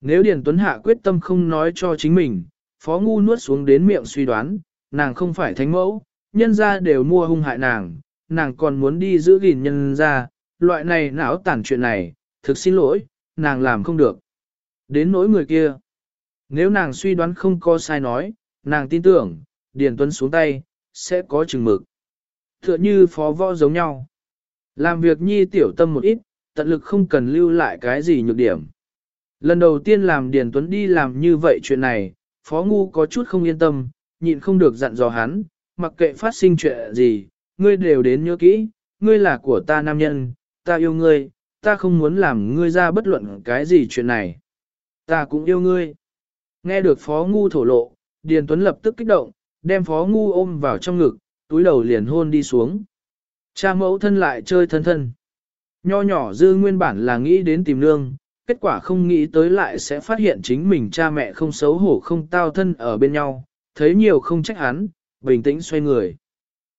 Nếu Điền Tuấn Hạ quyết tâm không nói cho chính mình, Phó Ngu nuốt xuống đến miệng suy đoán, nàng không phải thánh mẫu, nhân ra đều mua hung hại nàng, nàng còn muốn đi giữ gìn nhân ra, loại này não tản chuyện này, thực xin lỗi, nàng làm không được. Đến nỗi người kia, nếu nàng suy đoán không có sai nói, nàng tin tưởng, Điền Tuấn xuống tay, sẽ có chừng mực. Tựa như phó võ giống nhau. Làm việc nhi tiểu tâm một ít, tận lực không cần lưu lại cái gì nhược điểm. Lần đầu tiên làm Điền Tuấn đi làm như vậy chuyện này, Phó Ngu có chút không yên tâm, nhịn không được dặn dò hắn, mặc kệ phát sinh chuyện gì, ngươi đều đến nhớ kỹ, ngươi là của ta nam nhân, ta yêu ngươi, ta không muốn làm ngươi ra bất luận cái gì chuyện này. Ta cũng yêu ngươi. Nghe được Phó Ngu thổ lộ, Điền Tuấn lập tức kích động, đem Phó Ngu ôm vào trong ngực, túi đầu liền hôn đi xuống. Cha mẫu thân lại chơi thân thân. Nho nhỏ dư nguyên bản là nghĩ đến tìm nương, kết quả không nghĩ tới lại sẽ phát hiện chính mình cha mẹ không xấu hổ không tao thân ở bên nhau, thấy nhiều không trách hắn, bình tĩnh xoay người.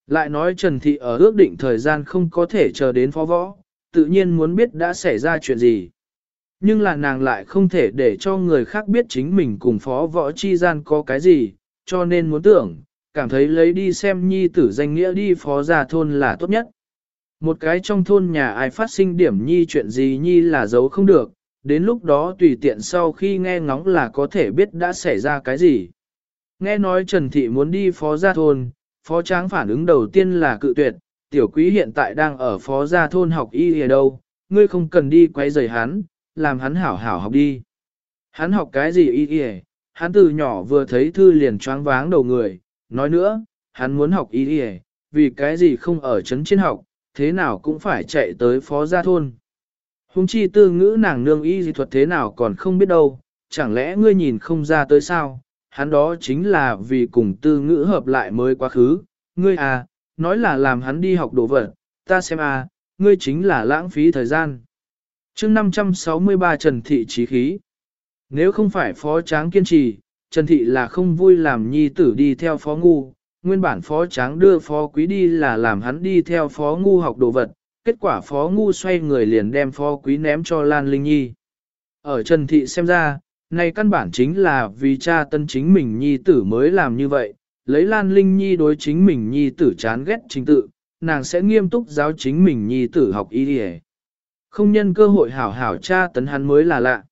Lại nói Trần Thị ở ước định thời gian không có thể chờ đến phó võ, tự nhiên muốn biết đã xảy ra chuyện gì. Nhưng là nàng lại không thể để cho người khác biết chính mình cùng phó võ chi gian có cái gì, cho nên muốn tưởng, cảm thấy lấy đi xem nhi tử danh nghĩa đi phó già thôn là tốt nhất. Một cái trong thôn nhà ai phát sinh điểm nhi chuyện gì nhi là giấu không được, đến lúc đó tùy tiện sau khi nghe ngóng là có thể biết đã xảy ra cái gì. Nghe nói Trần Thị muốn đi phó gia thôn, phó tráng phản ứng đầu tiên là cự tuyệt, tiểu quý hiện tại đang ở phó gia thôn học y ở đâu, ngươi không cần đi quay rời hắn, làm hắn hảo hảo học đi. Hắn học cái gì y y hắn từ nhỏ vừa thấy thư liền choáng váng đầu người, nói nữa, hắn muốn học y y vì cái gì không ở trấn trên học, thế nào cũng phải chạy tới phó gia thôn. Hùng chi tư ngữ nàng nương y dị thuật thế nào còn không biết đâu, chẳng lẽ ngươi nhìn không ra tới sao, hắn đó chính là vì cùng tư ngữ hợp lại mới quá khứ, ngươi à, nói là làm hắn đi học đồ vật, ta xem à, ngươi chính là lãng phí thời gian chương 563 Trần Thị trí khí. Nếu không phải phó tráng kiên trì, Trần Thị là không vui làm nhi tử đi theo phó ngu, nguyên bản phó tráng đưa phó quý đi là làm hắn đi theo phó ngu học đồ vật, kết quả phó ngu xoay người liền đem phó quý ném cho Lan Linh Nhi. Ở Trần Thị xem ra, này căn bản chính là vì cha tân chính mình nhi tử mới làm như vậy, lấy Lan Linh Nhi đối chính mình nhi tử chán ghét chính tự, nàng sẽ nghiêm túc giáo chính mình nhi tử học y đi không nhân cơ hội hảo hảo tra tấn hắn mới là lạ.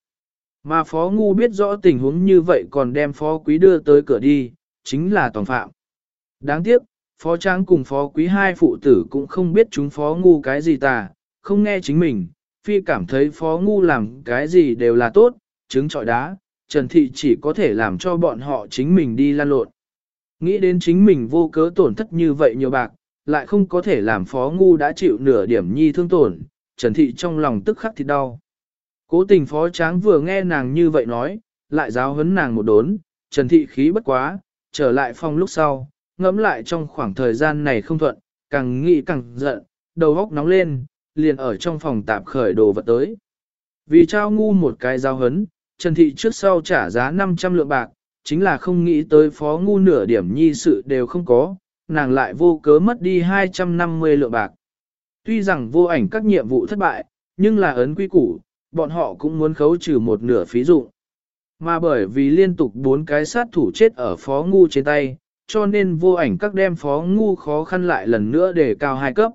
Mà phó ngu biết rõ tình huống như vậy còn đem phó quý đưa tới cửa đi, chính là toàn phạm. Đáng tiếc, phó tráng cùng phó quý hai phụ tử cũng không biết chúng phó ngu cái gì tà, không nghe chính mình, phi cảm thấy phó ngu làm cái gì đều là tốt, trứng trọi đá, Trần Thị chỉ có thể làm cho bọn họ chính mình đi lan lộn. Nghĩ đến chính mình vô cớ tổn thất như vậy nhiều bạc, lại không có thể làm phó ngu đã chịu nửa điểm nhi thương tổn, Trần Thị trong lòng tức khắc thì đau. Cố tình phó tráng vừa nghe nàng như vậy nói, lại giáo huấn nàng một đốn, Trần Thị khí bất quá, trở lại phòng lúc sau, ngẫm lại trong khoảng thời gian này không thuận, càng nghĩ càng giận, đầu óc nóng lên, liền ở trong phòng tạp khởi đồ vật tới. Vì trao ngu một cái giao hấn, Trần Thị trước sau trả giá 500 lượng bạc, chính là không nghĩ tới phó ngu nửa điểm nhi sự đều không có, nàng lại vô cớ mất đi 250 lượng bạc. Tuy rằng vô ảnh các nhiệm vụ thất bại, nhưng là ấn quy củ, bọn họ cũng muốn khấu trừ một nửa phí dụng. Mà bởi vì liên tục bốn cái sát thủ chết ở phó ngu trên tay, cho nên vô ảnh các đem phó ngu khó khăn lại lần nữa để cao hai cấp.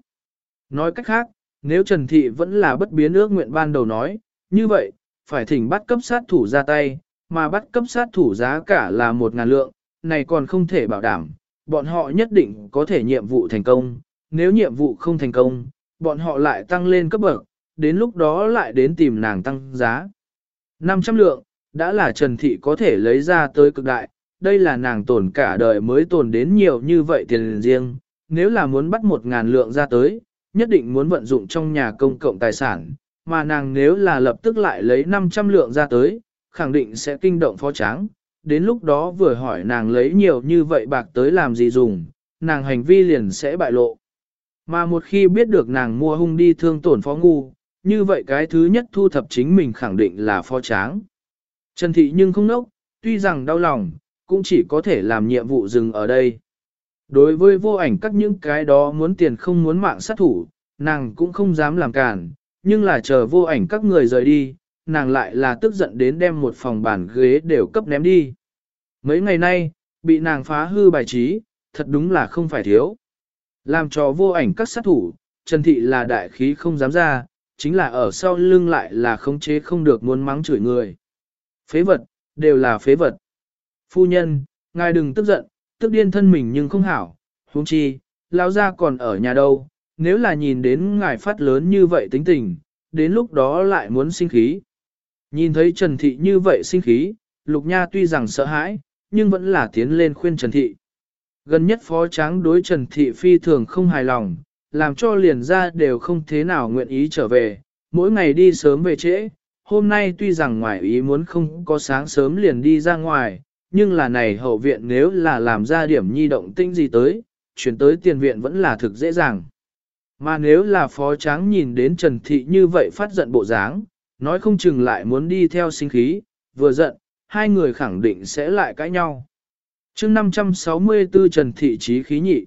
Nói cách khác, nếu Trần Thị vẫn là bất biến ước nguyện ban đầu nói, như vậy, phải thỉnh bắt cấp sát thủ ra tay, mà bắt cấp sát thủ giá cả là một ngàn lượng, này còn không thể bảo đảm, bọn họ nhất định có thể nhiệm vụ thành công, nếu nhiệm vụ không thành công, bọn họ lại tăng lên cấp bậc, đến lúc đó lại đến tìm nàng tăng giá. 500 lượng, đã là Trần Thị có thể lấy ra tới cực đại, đây là nàng tồn cả đời mới tồn đến nhiều như vậy tiền riêng, nếu là muốn bắt một ngàn lượng ra tới, nhất định muốn vận dụng trong nhà công cộng tài sản, mà nàng nếu là lập tức lại lấy 500 lượng ra tới, khẳng định sẽ kinh động phó tráng, đến lúc đó vừa hỏi nàng lấy nhiều như vậy bạc tới làm gì dùng, nàng hành vi liền sẽ bại lộ. Mà một khi biết được nàng mua hung đi thương tổn phó ngu, như vậy cái thứ nhất thu thập chính mình khẳng định là phó tráng. Trần Thị nhưng không nốc, tuy rằng đau lòng, cũng chỉ có thể làm nhiệm vụ dừng ở đây. Đối với vô ảnh các những cái đó muốn tiền không muốn mạng sát thủ, nàng cũng không dám làm cản, nhưng là chờ vô ảnh các người rời đi, nàng lại là tức giận đến đem một phòng bàn ghế đều cấp ném đi. Mấy ngày nay, bị nàng phá hư bài trí, thật đúng là không phải thiếu. Làm cho vô ảnh các sát thủ, Trần Thị là đại khí không dám ra, chính là ở sau lưng lại là khống chế không được muốn mắng chửi người. Phế vật, đều là phế vật. Phu nhân, ngài đừng tức giận, tức điên thân mình nhưng không hảo, huống chi, lao ra còn ở nhà đâu, nếu là nhìn đến ngài phát lớn như vậy tính tình, đến lúc đó lại muốn sinh khí. Nhìn thấy Trần Thị như vậy sinh khí, Lục Nha tuy rằng sợ hãi, nhưng vẫn là tiến lên khuyên Trần Thị. Gần nhất phó tráng đối Trần Thị phi thường không hài lòng, làm cho liền ra đều không thế nào nguyện ý trở về, mỗi ngày đi sớm về trễ, hôm nay tuy rằng ngoài ý muốn không có sáng sớm liền đi ra ngoài, nhưng là này hậu viện nếu là làm ra điểm nhi động tinh gì tới, chuyển tới tiền viện vẫn là thực dễ dàng. Mà nếu là phó tráng nhìn đến Trần Thị như vậy phát giận bộ dáng, nói không chừng lại muốn đi theo sinh khí, vừa giận, hai người khẳng định sẽ lại cãi nhau chương 564 Trần Thị trí khí nhị.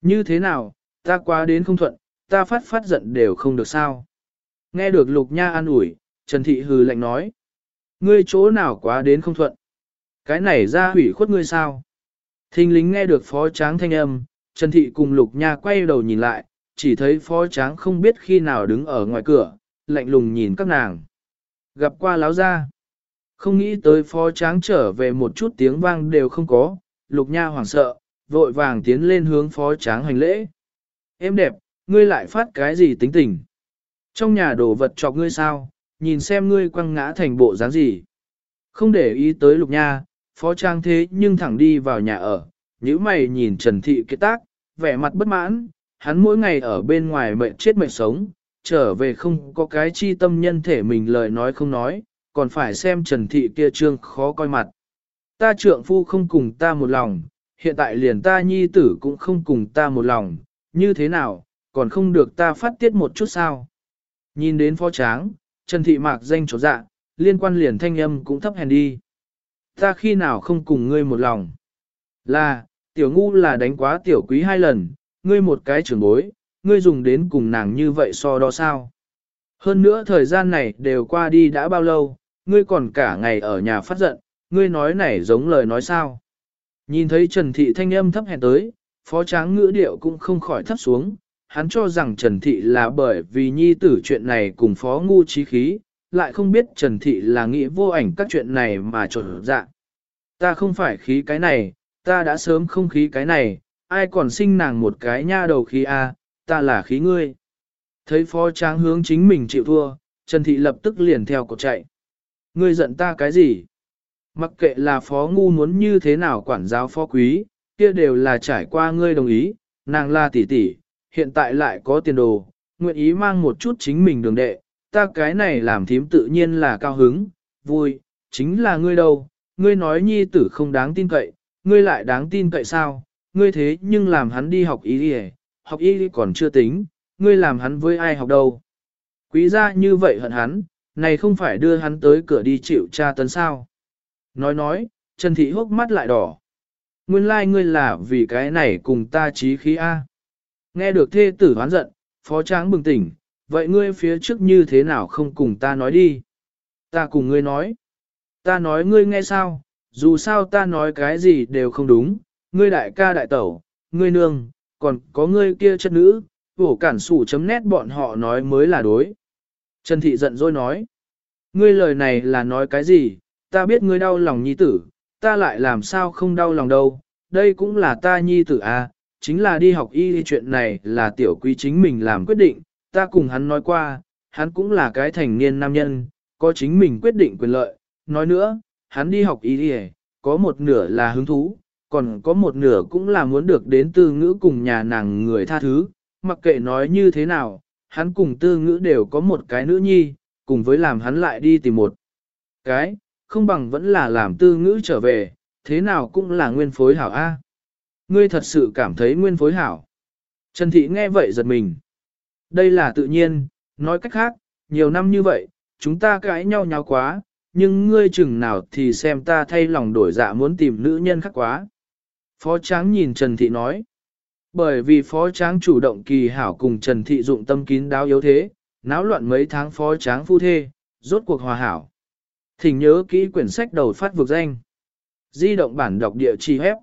Như thế nào, ta quá đến không thuận, ta phát phát giận đều không được sao. Nghe được Lục Nha an ủi, Trần Thị hừ lạnh nói. Ngươi chỗ nào quá đến không thuận. Cái này ra hủy khuất ngươi sao? Thinh lính nghe được phó tráng thanh âm, Trần Thị cùng Lục Nha quay đầu nhìn lại, chỉ thấy phó tráng không biết khi nào đứng ở ngoài cửa, lạnh lùng nhìn các nàng. Gặp qua láo ra. Không nghĩ tới phó tráng trở về một chút tiếng vang đều không có, Lục Nha hoảng sợ, vội vàng tiến lên hướng phó tráng hành lễ. Em đẹp, ngươi lại phát cái gì tính tình? Trong nhà đổ vật chọc ngươi sao, nhìn xem ngươi quăng ngã thành bộ dáng gì. Không để ý tới lục nha, phó trang thế nhưng thẳng đi vào nhà ở, nhíu mày nhìn Trần Thị kết tác, vẻ mặt bất mãn, hắn mỗi ngày ở bên ngoài mệnh chết mệnh sống, trở về không có cái chi tâm nhân thể mình lời nói không nói, còn phải xem Trần Thị kia trương khó coi mặt. Ta trượng phu không cùng ta một lòng, hiện tại liền ta nhi tử cũng không cùng ta một lòng, như thế nào, còn không được ta phát tiết một chút sao. Nhìn đến phó tráng, Trần Thị Mạc danh chỗ dạ, liên quan liền thanh âm cũng thấp hèn đi. Ta khi nào không cùng ngươi một lòng? Là, tiểu ngu là đánh quá tiểu quý hai lần, ngươi một cái trưởng bối, ngươi dùng đến cùng nàng như vậy so đo sao? Hơn nữa thời gian này đều qua đi đã bao lâu, ngươi còn cả ngày ở nhà phát giận, ngươi nói này giống lời nói sao? Nhìn thấy Trần Thị thanh âm thấp hèn tới, phó tráng ngữ điệu cũng không khỏi thấp xuống, hắn cho rằng Trần Thị là bởi vì nhi tử chuyện này cùng phó ngu trí khí, lại không biết Trần Thị là nghĩ vô ảnh các chuyện này mà trộn dạ. Ta không phải khí cái này, ta đã sớm không khí cái này, ai còn sinh nàng một cái nha đầu khí a, ta là khí ngươi. Thấy phó tráng hướng chính mình chịu thua, Trần Thị lập tức liền theo cột chạy. Ngươi giận ta cái gì? Mặc kệ là phó ngu muốn như thế nào quản giáo phó quý, kia đều là trải qua ngươi đồng ý, nàng là tỷ tỷ, hiện tại lại có tiền đồ, nguyện ý mang một chút chính mình đường đệ, ta cái này làm thím tự nhiên là cao hứng, vui, chính là ngươi đâu, ngươi nói nhi tử không đáng tin cậy, ngươi lại đáng tin cậy sao, ngươi thế nhưng làm hắn đi học y đi học y còn chưa tính, ngươi làm hắn với ai học đâu. Quý gia như vậy hận hắn, này không phải đưa hắn tới cửa đi chịu tra tấn sao. Nói nói, Trần Thị hốc mắt lại đỏ. Nguyên lai like ngươi là vì cái này cùng ta trí khí A. Nghe được thê tử hoán giận, phó tráng bừng tỉnh, vậy ngươi phía trước như thế nào không cùng ta nói đi? Ta cùng ngươi nói. Ta nói ngươi nghe sao, dù sao ta nói cái gì đều không đúng, ngươi đại ca đại tẩu, ngươi nương, còn có ngươi kia chất nữ, vổ cản sủ chấm nét bọn họ nói mới là đối. Trần Thị giận dỗi nói. Ngươi lời này là nói cái gì, ta biết ngươi đau lòng nhi tử, ta lại làm sao không đau lòng đâu, đây cũng là ta nhi tử à, chính là đi học y chuyện này là tiểu quý chính mình làm quyết định, ta cùng hắn nói qua, hắn cũng là cái thành niên nam nhân, có chính mình quyết định quyền lợi, nói nữa, hắn đi học y đi có một nửa là hứng thú, còn có một nửa cũng là muốn được đến từ ngữ cùng nhà nàng người tha thứ, mặc kệ nói như thế nào, hắn cùng tư ngữ đều có một cái nữ nhi, cùng với làm hắn lại đi tìm một cái, không bằng vẫn là làm tư ngữ trở về, thế nào cũng là nguyên phối hảo A ngươi thật sự cảm thấy nguyên phối hảo. Trần Thị nghe vậy giật mình. Đây là tự nhiên, nói cách khác, nhiều năm như vậy, chúng ta cãi nhau nhau quá, nhưng ngươi chừng nào thì xem ta thay lòng đổi dạ muốn tìm nữ nhân khác quá. Phó Tráng nhìn Trần Thị nói. Bởi vì Phó Tráng chủ động kỳ hảo cùng Trần Thị dụng tâm kín đáo yếu thế, náo loạn mấy tháng Phó Tráng phu thê, rốt cuộc hòa hảo. Thỉnh nhớ kỹ quyển sách đầu phát vực danh. Di động bản đọc địa chỉ hép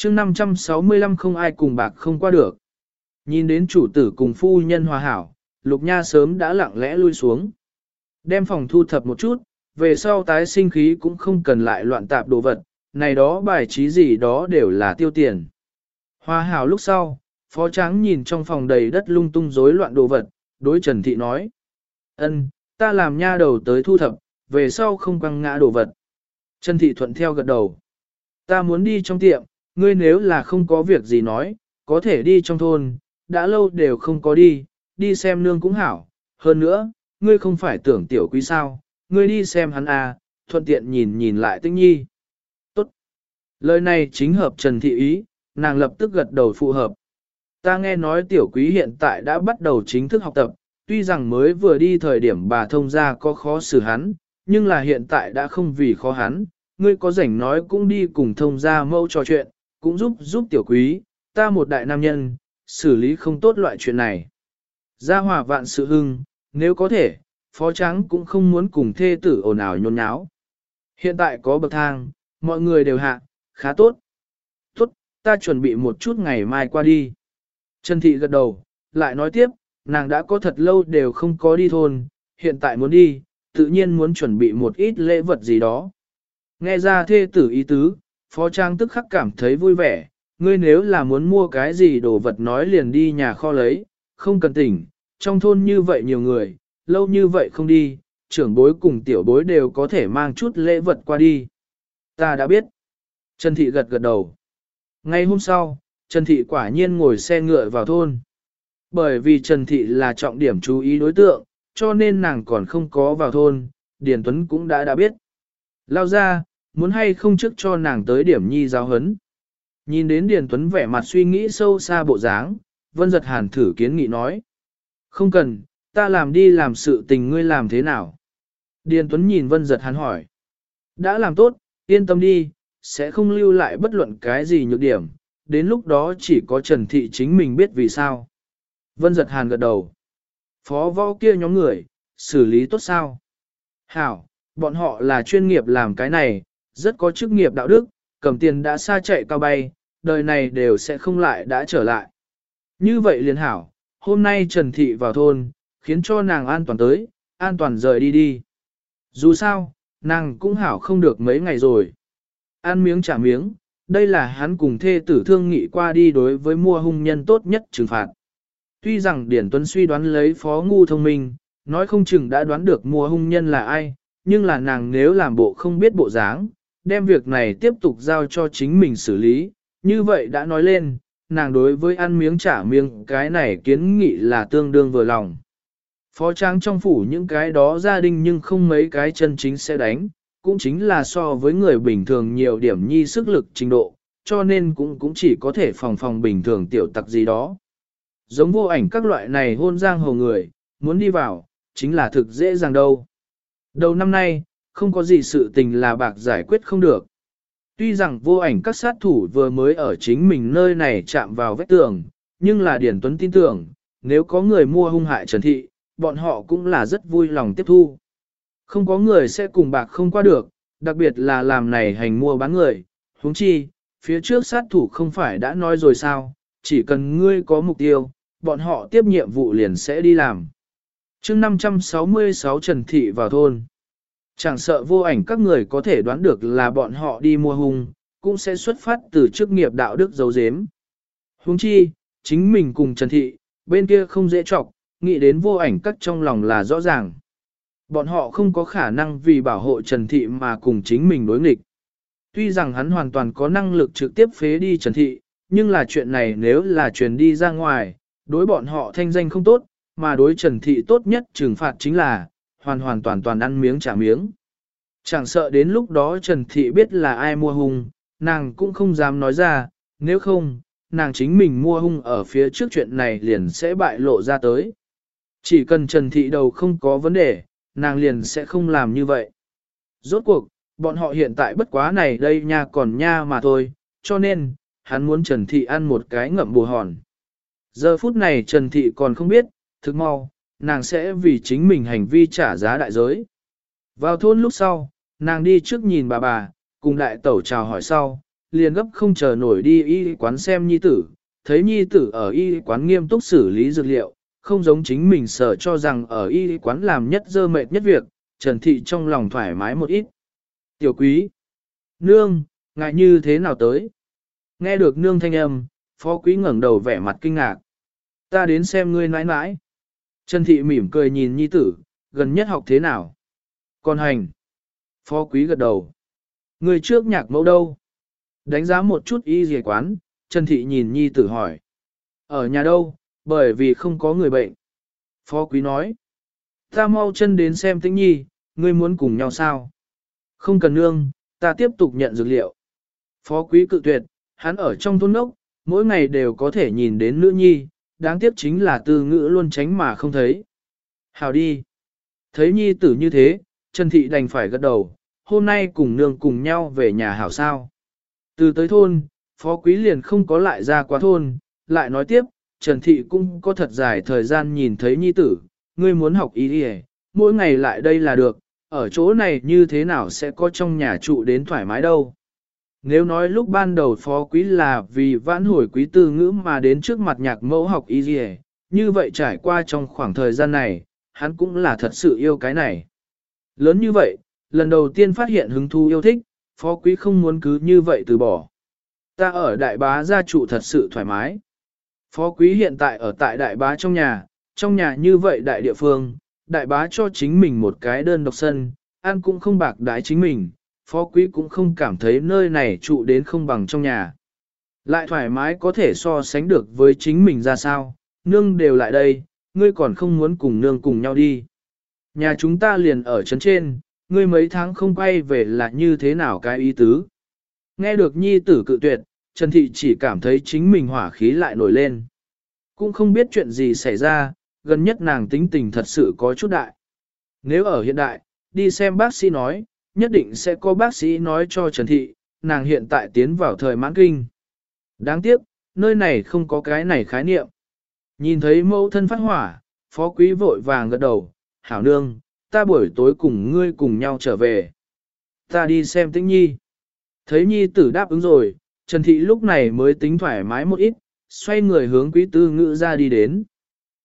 chương 565 không ai cùng bạc không qua được. Nhìn đến chủ tử cùng phu nhân hòa hảo, lục nha sớm đã lặng lẽ lui xuống. Đem phòng thu thập một chút, về sau tái sinh khí cũng không cần lại loạn tạp đồ vật, này đó bài trí gì đó đều là tiêu tiền. Hòa hảo lúc sau, phó tráng nhìn trong phòng đầy đất lung tung rối loạn đồ vật, đối Trần Thị nói. ân ta làm nha đầu tới thu thập, về sau không quăng ngã đồ vật. Trần Thị thuận theo gật đầu. Ta muốn đi trong tiệm, ngươi nếu là không có việc gì nói, có thể đi trong thôn, đã lâu đều không có đi, đi xem nương cũng hảo. Hơn nữa, ngươi không phải tưởng tiểu quý sao, ngươi đi xem hắn à, thuận tiện nhìn nhìn lại Tĩnh Nhi. Tốt. Lời này chính hợp Trần Thị ý, nàng lập tức gật đầu phù hợp. Ta nghe nói tiểu quý hiện tại đã bắt đầu chính thức học tập, tuy rằng mới vừa đi thời điểm bà thông gia có khó xử hắn, nhưng là hiện tại đã không vì khó hắn, ngươi có rảnh nói cũng đi cùng thông gia mâu trò chuyện, cũng giúp giúp tiểu quý, ta một đại nam nhân, xử lý không tốt loại chuyện này. Gia hòa vạn sự hưng, nếu có thể, phó trắng cũng không muốn cùng thê tử ồn ào nhôn nháo. Hiện tại có bậc thang, mọi người đều hạ, khá tốt. Ta chuẩn bị một chút ngày mai qua đi. Trần Thị gật đầu, lại nói tiếp, nàng đã có thật lâu đều không có đi thôn, hiện tại muốn đi, tự nhiên muốn chuẩn bị một ít lễ vật gì đó. Nghe ra thê tử ý tứ, Phó Trang tức khắc cảm thấy vui vẻ, ngươi nếu là muốn mua cái gì đồ vật nói liền đi nhà kho lấy, không cần tỉnh, trong thôn như vậy nhiều người, lâu như vậy không đi, trưởng bối cùng tiểu bối đều có thể mang chút lễ vật qua đi. Ta đã biết. Trần Thị gật gật đầu. Ngay hôm sau, Trần Thị quả nhiên ngồi xe ngựa vào thôn. Bởi vì Trần Thị là trọng điểm chú ý đối tượng, cho nên nàng còn không có vào thôn, Điền Tuấn cũng đã đã biết. Lao ra, muốn hay không trước cho nàng tới điểm nhi giáo hấn. Nhìn đến Điền Tuấn vẻ mặt suy nghĩ sâu xa bộ dáng, Vân Giật Hàn thử kiến nghị nói. Không cần, ta làm đi làm sự tình ngươi làm thế nào? Điền Tuấn nhìn Vân Giật Hàn hỏi. Đã làm tốt, yên tâm đi, sẽ không lưu lại bất luận cái gì nhược điểm, đến lúc đó chỉ có Trần Thị chính mình biết vì sao. Vân Giật Hàn gật đầu. Phó võ kia nhóm người, xử lý tốt sao? Hảo, bọn họ là chuyên nghiệp làm cái này, rất có chức nghiệp đạo đức, cầm tiền đã xa chạy cao bay, đời này đều sẽ không lại đã trở lại. Như vậy liền hảo, hôm nay Trần Thị vào thôn, khiến cho nàng an toàn tới, an toàn rời đi đi. Dù sao, nàng cũng hảo không được mấy ngày rồi. Ăn miếng trả miếng, đây là hắn cùng thê tử thương nghị qua đi đối với mua hung nhân tốt nhất trừng phạt. Tuy rằng Điển Tuấn suy đoán lấy phó ngu thông minh, nói không chừng đã đoán được mua hung nhân là ai, nhưng là nàng nếu làm bộ không biết bộ dáng, đem việc này tiếp tục giao cho chính mình xử lý, như vậy đã nói lên, nàng đối với ăn miếng trả miếng cái này kiến nghị là tương đương vừa lòng. Phó trang trong phủ những cái đó gia đình nhưng không mấy cái chân chính sẽ đánh, cũng chính là so với người bình thường nhiều điểm nhi sức lực trình độ, cho nên cũng cũng chỉ có thể phòng phòng bình thường tiểu tặc gì đó. Giống vô ảnh các loại này hôn giang hồ người, muốn đi vào, chính là thực dễ dàng đâu. Đầu năm nay, không có gì sự tình là bạc giải quyết không được. Tuy rằng vô ảnh các sát thủ vừa mới ở chính mình nơi này chạm vào vết tường, nhưng là Điển Tuấn tin tưởng, nếu có người mua hung hại Trần Thị, bọn họ cũng là rất vui lòng tiếp thu. Không có người sẽ cùng bạc không qua được, đặc biệt là làm này hành mua bán người, huống chi, phía trước sát thủ không phải đã nói rồi sao, chỉ cần ngươi có mục tiêu, bọn họ tiếp nhiệm vụ liền sẽ đi làm. chương 566 Trần Thị vào thôn. Chẳng sợ vô ảnh các người có thể đoán được là bọn họ đi mua hung, cũng sẽ xuất phát từ chức nghiệp đạo đức dấu dếm. Huống chi, chính mình cùng Trần Thị, bên kia không dễ trọc, nghĩ đến vô ảnh các trong lòng là rõ ràng. Bọn họ không có khả năng vì bảo hộ Trần Thị mà cùng chính mình đối nghịch. Tuy rằng hắn hoàn toàn có năng lực trực tiếp phế đi Trần Thị, nhưng là chuyện này nếu là truyền đi ra ngoài, đối bọn họ thanh danh không tốt, mà đối Trần Thị tốt nhất trừng phạt chính là, hoàn hoàn toàn toàn ăn miếng trả miếng. Chẳng sợ đến lúc đó Trần Thị biết là ai mua hung, nàng cũng không dám nói ra, nếu không, nàng chính mình mua hung ở phía trước chuyện này liền sẽ bại lộ ra tới. Chỉ cần Trần Thị đầu không có vấn đề, nàng liền sẽ không làm như vậy. Rốt cuộc, bọn họ hiện tại bất quá này đây nha còn nha mà thôi, cho nên, hắn muốn Trần Thị ăn một cái ngậm bù hòn. Giờ phút này Trần Thị còn không biết, thực mau, nàng sẽ vì chính mình hành vi trả giá đại giới. Vào thôn lúc sau, nàng đi trước nhìn bà bà, cùng đại tẩu chào hỏi sau, liền gấp không chờ nổi đi y quán xem nhi tử, thấy nhi tử ở y quán nghiêm túc xử lý dược liệu, không giống chính mình sợ cho rằng ở y quán làm nhất dơ mệt nhất việc, Trần Thị trong lòng thoải mái một ít. Tiểu quý, nương, ngại như thế nào tới? Nghe được nương thanh âm, phó quý ngẩng đầu vẻ mặt kinh ngạc. Ta đến xem ngươi nãi nãi. Trần Thị mỉm cười nhìn nhi tử, gần nhất học thế nào? Còn hành. Phó quý gật đầu. Người trước nhạc mẫu đâu? Đánh giá một chút y dề quán, Trần Thị nhìn nhi tử hỏi. Ở nhà đâu, bởi vì không có người bệnh. Phó quý nói. Ta mau chân đến xem tĩnh nhi, ngươi muốn cùng nhau sao? Không cần nương, ta tiếp tục nhận dược liệu. Phó quý cự tuyệt, hắn ở trong thôn nốc, mỗi ngày đều có thể nhìn đến nữ nhi, đáng tiếc chính là tư ngữ luôn tránh mà không thấy. Hào đi. Thấy nhi tử như thế, Trần Thị đành phải gật đầu, hôm nay cùng nương cùng nhau về nhà hảo sao. Từ tới thôn, phó quý liền không có lại ra quá thôn, lại nói tiếp, Trần Thị cũng có thật dài thời gian nhìn thấy nhi tử, ngươi muốn học ý đi mỗi ngày lại đây là được, ở chỗ này như thế nào sẽ có trong nhà trụ đến thoải mái đâu. Nếu nói lúc ban đầu phó quý là vì vãn hồi quý tư ngữ mà đến trước mặt nhạc mẫu học ý gì, như vậy trải qua trong khoảng thời gian này, hắn cũng là thật sự yêu cái này. Lớn như vậy, lần đầu tiên phát hiện hứng thú yêu thích, phó quý không muốn cứ như vậy từ bỏ. Ta ở đại bá gia trụ thật sự thoải mái. Phó quý hiện tại ở tại đại bá trong nhà, trong nhà như vậy đại địa phương, đại bá cho chính mình một cái đơn độc sân, ăn cũng không bạc đái chính mình, phó quý cũng không cảm thấy nơi này trụ đến không bằng trong nhà. Lại thoải mái có thể so sánh được với chính mình ra sao, nương đều lại đây, ngươi còn không muốn cùng nương cùng nhau đi. Nhà chúng ta liền ở trấn trên, ngươi mấy tháng không quay về là như thế nào cái ý tứ. Nghe được nhi tử cự tuyệt, Trần Thị chỉ cảm thấy chính mình hỏa khí lại nổi lên. Cũng không biết chuyện gì xảy ra, gần nhất nàng tính tình thật sự có chút đại. Nếu ở hiện đại, đi xem bác sĩ nói, nhất định sẽ có bác sĩ nói cho Trần Thị, nàng hiện tại tiến vào thời mãn kinh. Đáng tiếc, nơi này không có cái này khái niệm. Nhìn thấy mẫu thân phát hỏa, phó quý vội vàng gật đầu, hảo nương, ta buổi tối cùng ngươi cùng nhau trở về. Ta đi xem tĩnh nhi. Thấy nhi tử đáp ứng rồi, Trần Thị lúc này mới tính thoải mái một ít, xoay người hướng quý tư ngữ ra đi đến.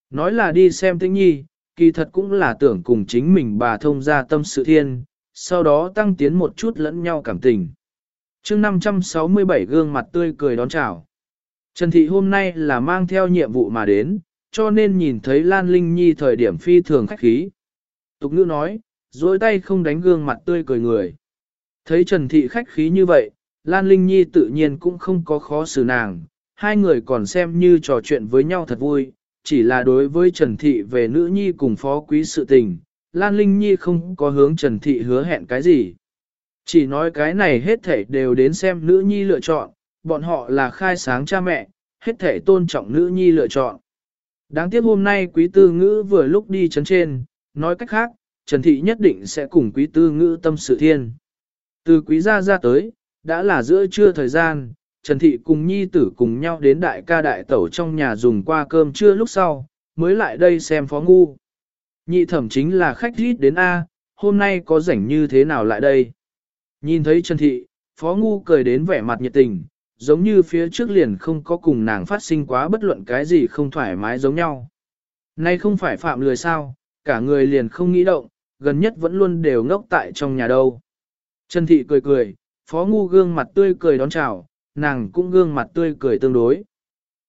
Nói là đi xem tĩnh nhi, kỳ thật cũng là tưởng cùng chính mình bà thông ra tâm sự thiên, sau đó tăng tiến một chút lẫn nhau cảm tình. chương 567 gương mặt tươi cười đón chào. Trần Thị hôm nay là mang theo nhiệm vụ mà đến, cho nên nhìn thấy Lan Linh Nhi thời điểm phi thường khách khí. Tục ngữ nói, dối tay không đánh gương mặt tươi cười người. Thấy Trần Thị khách khí như vậy, Lan Linh Nhi tự nhiên cũng không có khó xử nàng, hai người còn xem như trò chuyện với nhau thật vui, chỉ là đối với Trần Thị về nữ nhi cùng phó quý sự tình, Lan Linh Nhi không có hướng Trần Thị hứa hẹn cái gì. Chỉ nói cái này hết thể đều đến xem nữ nhi lựa chọn, bọn họ là khai sáng cha mẹ, hết thể tôn trọng nữ nhi lựa chọn. Đáng tiếc hôm nay quý tư ngữ vừa lúc đi chấn trên, nói cách khác, Trần Thị nhất định sẽ cùng quý tư ngữ tâm sự thiên. Từ quý gia ra tới, đã là giữa trưa thời gian, Trần Thị cùng nhi tử cùng nhau đến đại ca đại tẩu trong nhà dùng qua cơm trưa lúc sau, mới lại đây xem phó ngu. Nhị thẩm chính là khách rít đến A, hôm nay có rảnh như thế nào lại đây? Nhìn thấy Trần Thị, phó ngu cười đến vẻ mặt nhiệt tình, giống như phía trước liền không có cùng nàng phát sinh quá bất luận cái gì không thoải mái giống nhau. Nay không phải phạm lười sao, cả người liền không nghĩ động, gần nhất vẫn luôn đều ngốc tại trong nhà đâu. Trần Thị cười cười, phó ngu gương mặt tươi cười đón chào, nàng cũng gương mặt tươi cười tương đối.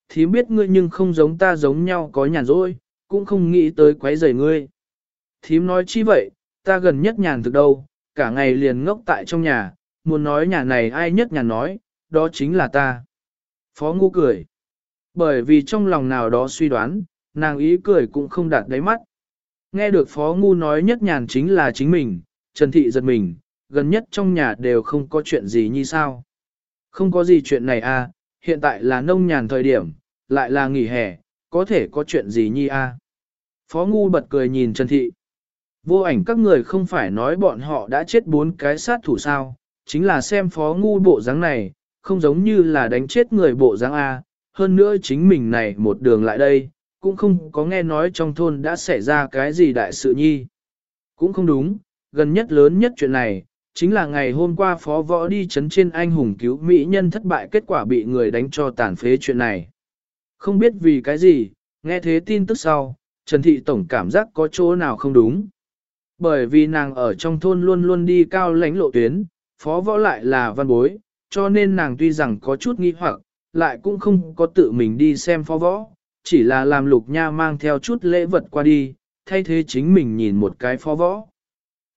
Thím biết ngươi nhưng không giống ta giống nhau có nhàn rỗi, cũng không nghĩ tới quấy rầy ngươi. Thím nói chi vậy, ta gần nhất nhàn thực đâu, cả ngày liền ngốc tại trong nhà, muốn nói nhà này ai nhất nhàn nói, đó chính là ta. Phó ngu cười. Bởi vì trong lòng nào đó suy đoán, nàng ý cười cũng không đạt đáy mắt. Nghe được phó ngu nói nhất nhàn chính là chính mình, Trần Thị giật mình, gần nhất trong nhà đều không có chuyện gì như sao. Không có gì chuyện này à, hiện tại là nông nhàn thời điểm, lại là nghỉ hè, có thể có chuyện gì nhi à. Phó ngu bật cười nhìn Trần Thị. Vô ảnh các người không phải nói bọn họ đã chết bốn cái sát thủ sao, chính là xem phó ngu bộ dáng này, không giống như là đánh chết người bộ dáng A, hơn nữa chính mình này một đường lại đây, cũng không có nghe nói trong thôn đã xảy ra cái gì đại sự nhi. Cũng không đúng, gần nhất lớn nhất chuyện này, chính là ngày hôm qua phó võ đi chấn trên anh hùng cứu mỹ nhân thất bại kết quả bị người đánh cho tàn phế chuyện này. Không biết vì cái gì, nghe thế tin tức sau, Trần Thị Tổng cảm giác có chỗ nào không đúng. Bởi vì nàng ở trong thôn luôn luôn đi cao lãnh lộ tuyến, phó võ lại là văn bối, cho nên nàng tuy rằng có chút nghi hoặc, lại cũng không có tự mình đi xem phó võ, chỉ là làm lục nha mang theo chút lễ vật qua đi, thay thế chính mình nhìn một cái phó võ.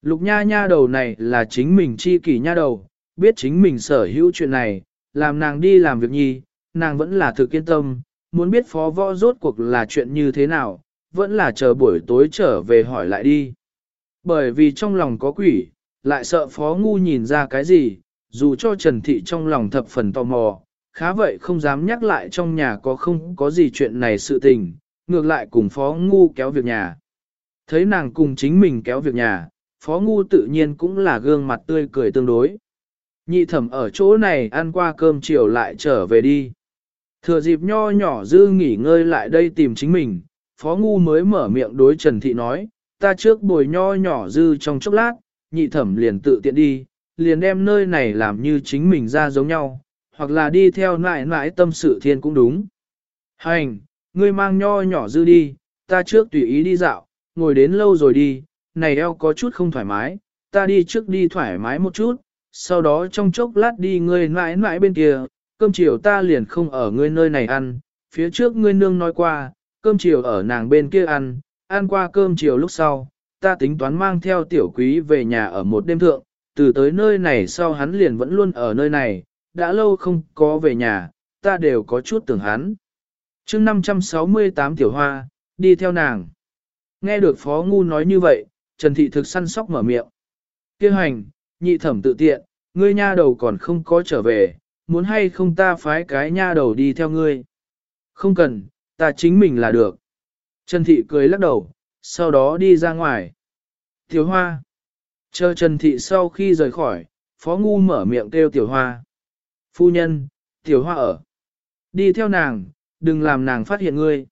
Lục nha nha đầu này là chính mình chi kỷ nha đầu, biết chính mình sở hữu chuyện này, làm nàng đi làm việc nhi, nàng vẫn là thực yên tâm, muốn biết phó võ rốt cuộc là chuyện như thế nào, vẫn là chờ buổi tối trở về hỏi lại đi. Bởi vì trong lòng có quỷ, lại sợ phó ngu nhìn ra cái gì, dù cho Trần Thị trong lòng thập phần tò mò, khá vậy không dám nhắc lại trong nhà có không có gì chuyện này sự tình, ngược lại cùng phó ngu kéo việc nhà. Thấy nàng cùng chính mình kéo việc nhà, phó ngu tự nhiên cũng là gương mặt tươi cười tương đối. Nhị thẩm ở chỗ này ăn qua cơm chiều lại trở về đi. Thừa dịp nho nhỏ dư nghỉ ngơi lại đây tìm chính mình, phó ngu mới mở miệng đối Trần Thị nói, ta trước bồi nho nhỏ dư trong chốc lát, nhị thẩm liền tự tiện đi, liền đem nơi này làm như chính mình ra giống nhau, hoặc là đi theo nại nại tâm sự thiên cũng đúng. Hành, ngươi mang nho nhỏ dư đi, ta trước tùy ý đi dạo, ngồi đến lâu rồi đi, này eo có chút không thoải mái, ta đi trước đi thoải mái một chút, sau đó trong chốc lát đi ngươi mãi mãi bên kia, cơm chiều ta liền không ở ngươi nơi này ăn, phía trước ngươi nương nói qua, cơm chiều ở nàng bên kia ăn, ăn qua cơm chiều lúc sau, ta tính toán mang theo tiểu quý về nhà ở một đêm thượng, từ tới nơi này sau hắn liền vẫn luôn ở nơi này, đã lâu không có về nhà, ta đều có chút tưởng hắn. chương 568 tiểu hoa, đi theo nàng. Nghe được Phó Ngu nói như vậy, Trần Thị thực săn sóc mở miệng. Kêu hành, nhị thẩm tự tiện, ngươi nha đầu còn không có trở về, muốn hay không ta phái cái nha đầu đi theo ngươi. Không cần, ta chính mình là được. Trần Thị cười lắc đầu, sau đó đi ra ngoài. Tiểu Hoa. Chờ Trần Thị sau khi rời khỏi, Phó Ngu mở miệng kêu Tiểu Hoa. Phu nhân, Tiểu Hoa ở. Đi theo nàng, đừng làm nàng phát hiện ngươi.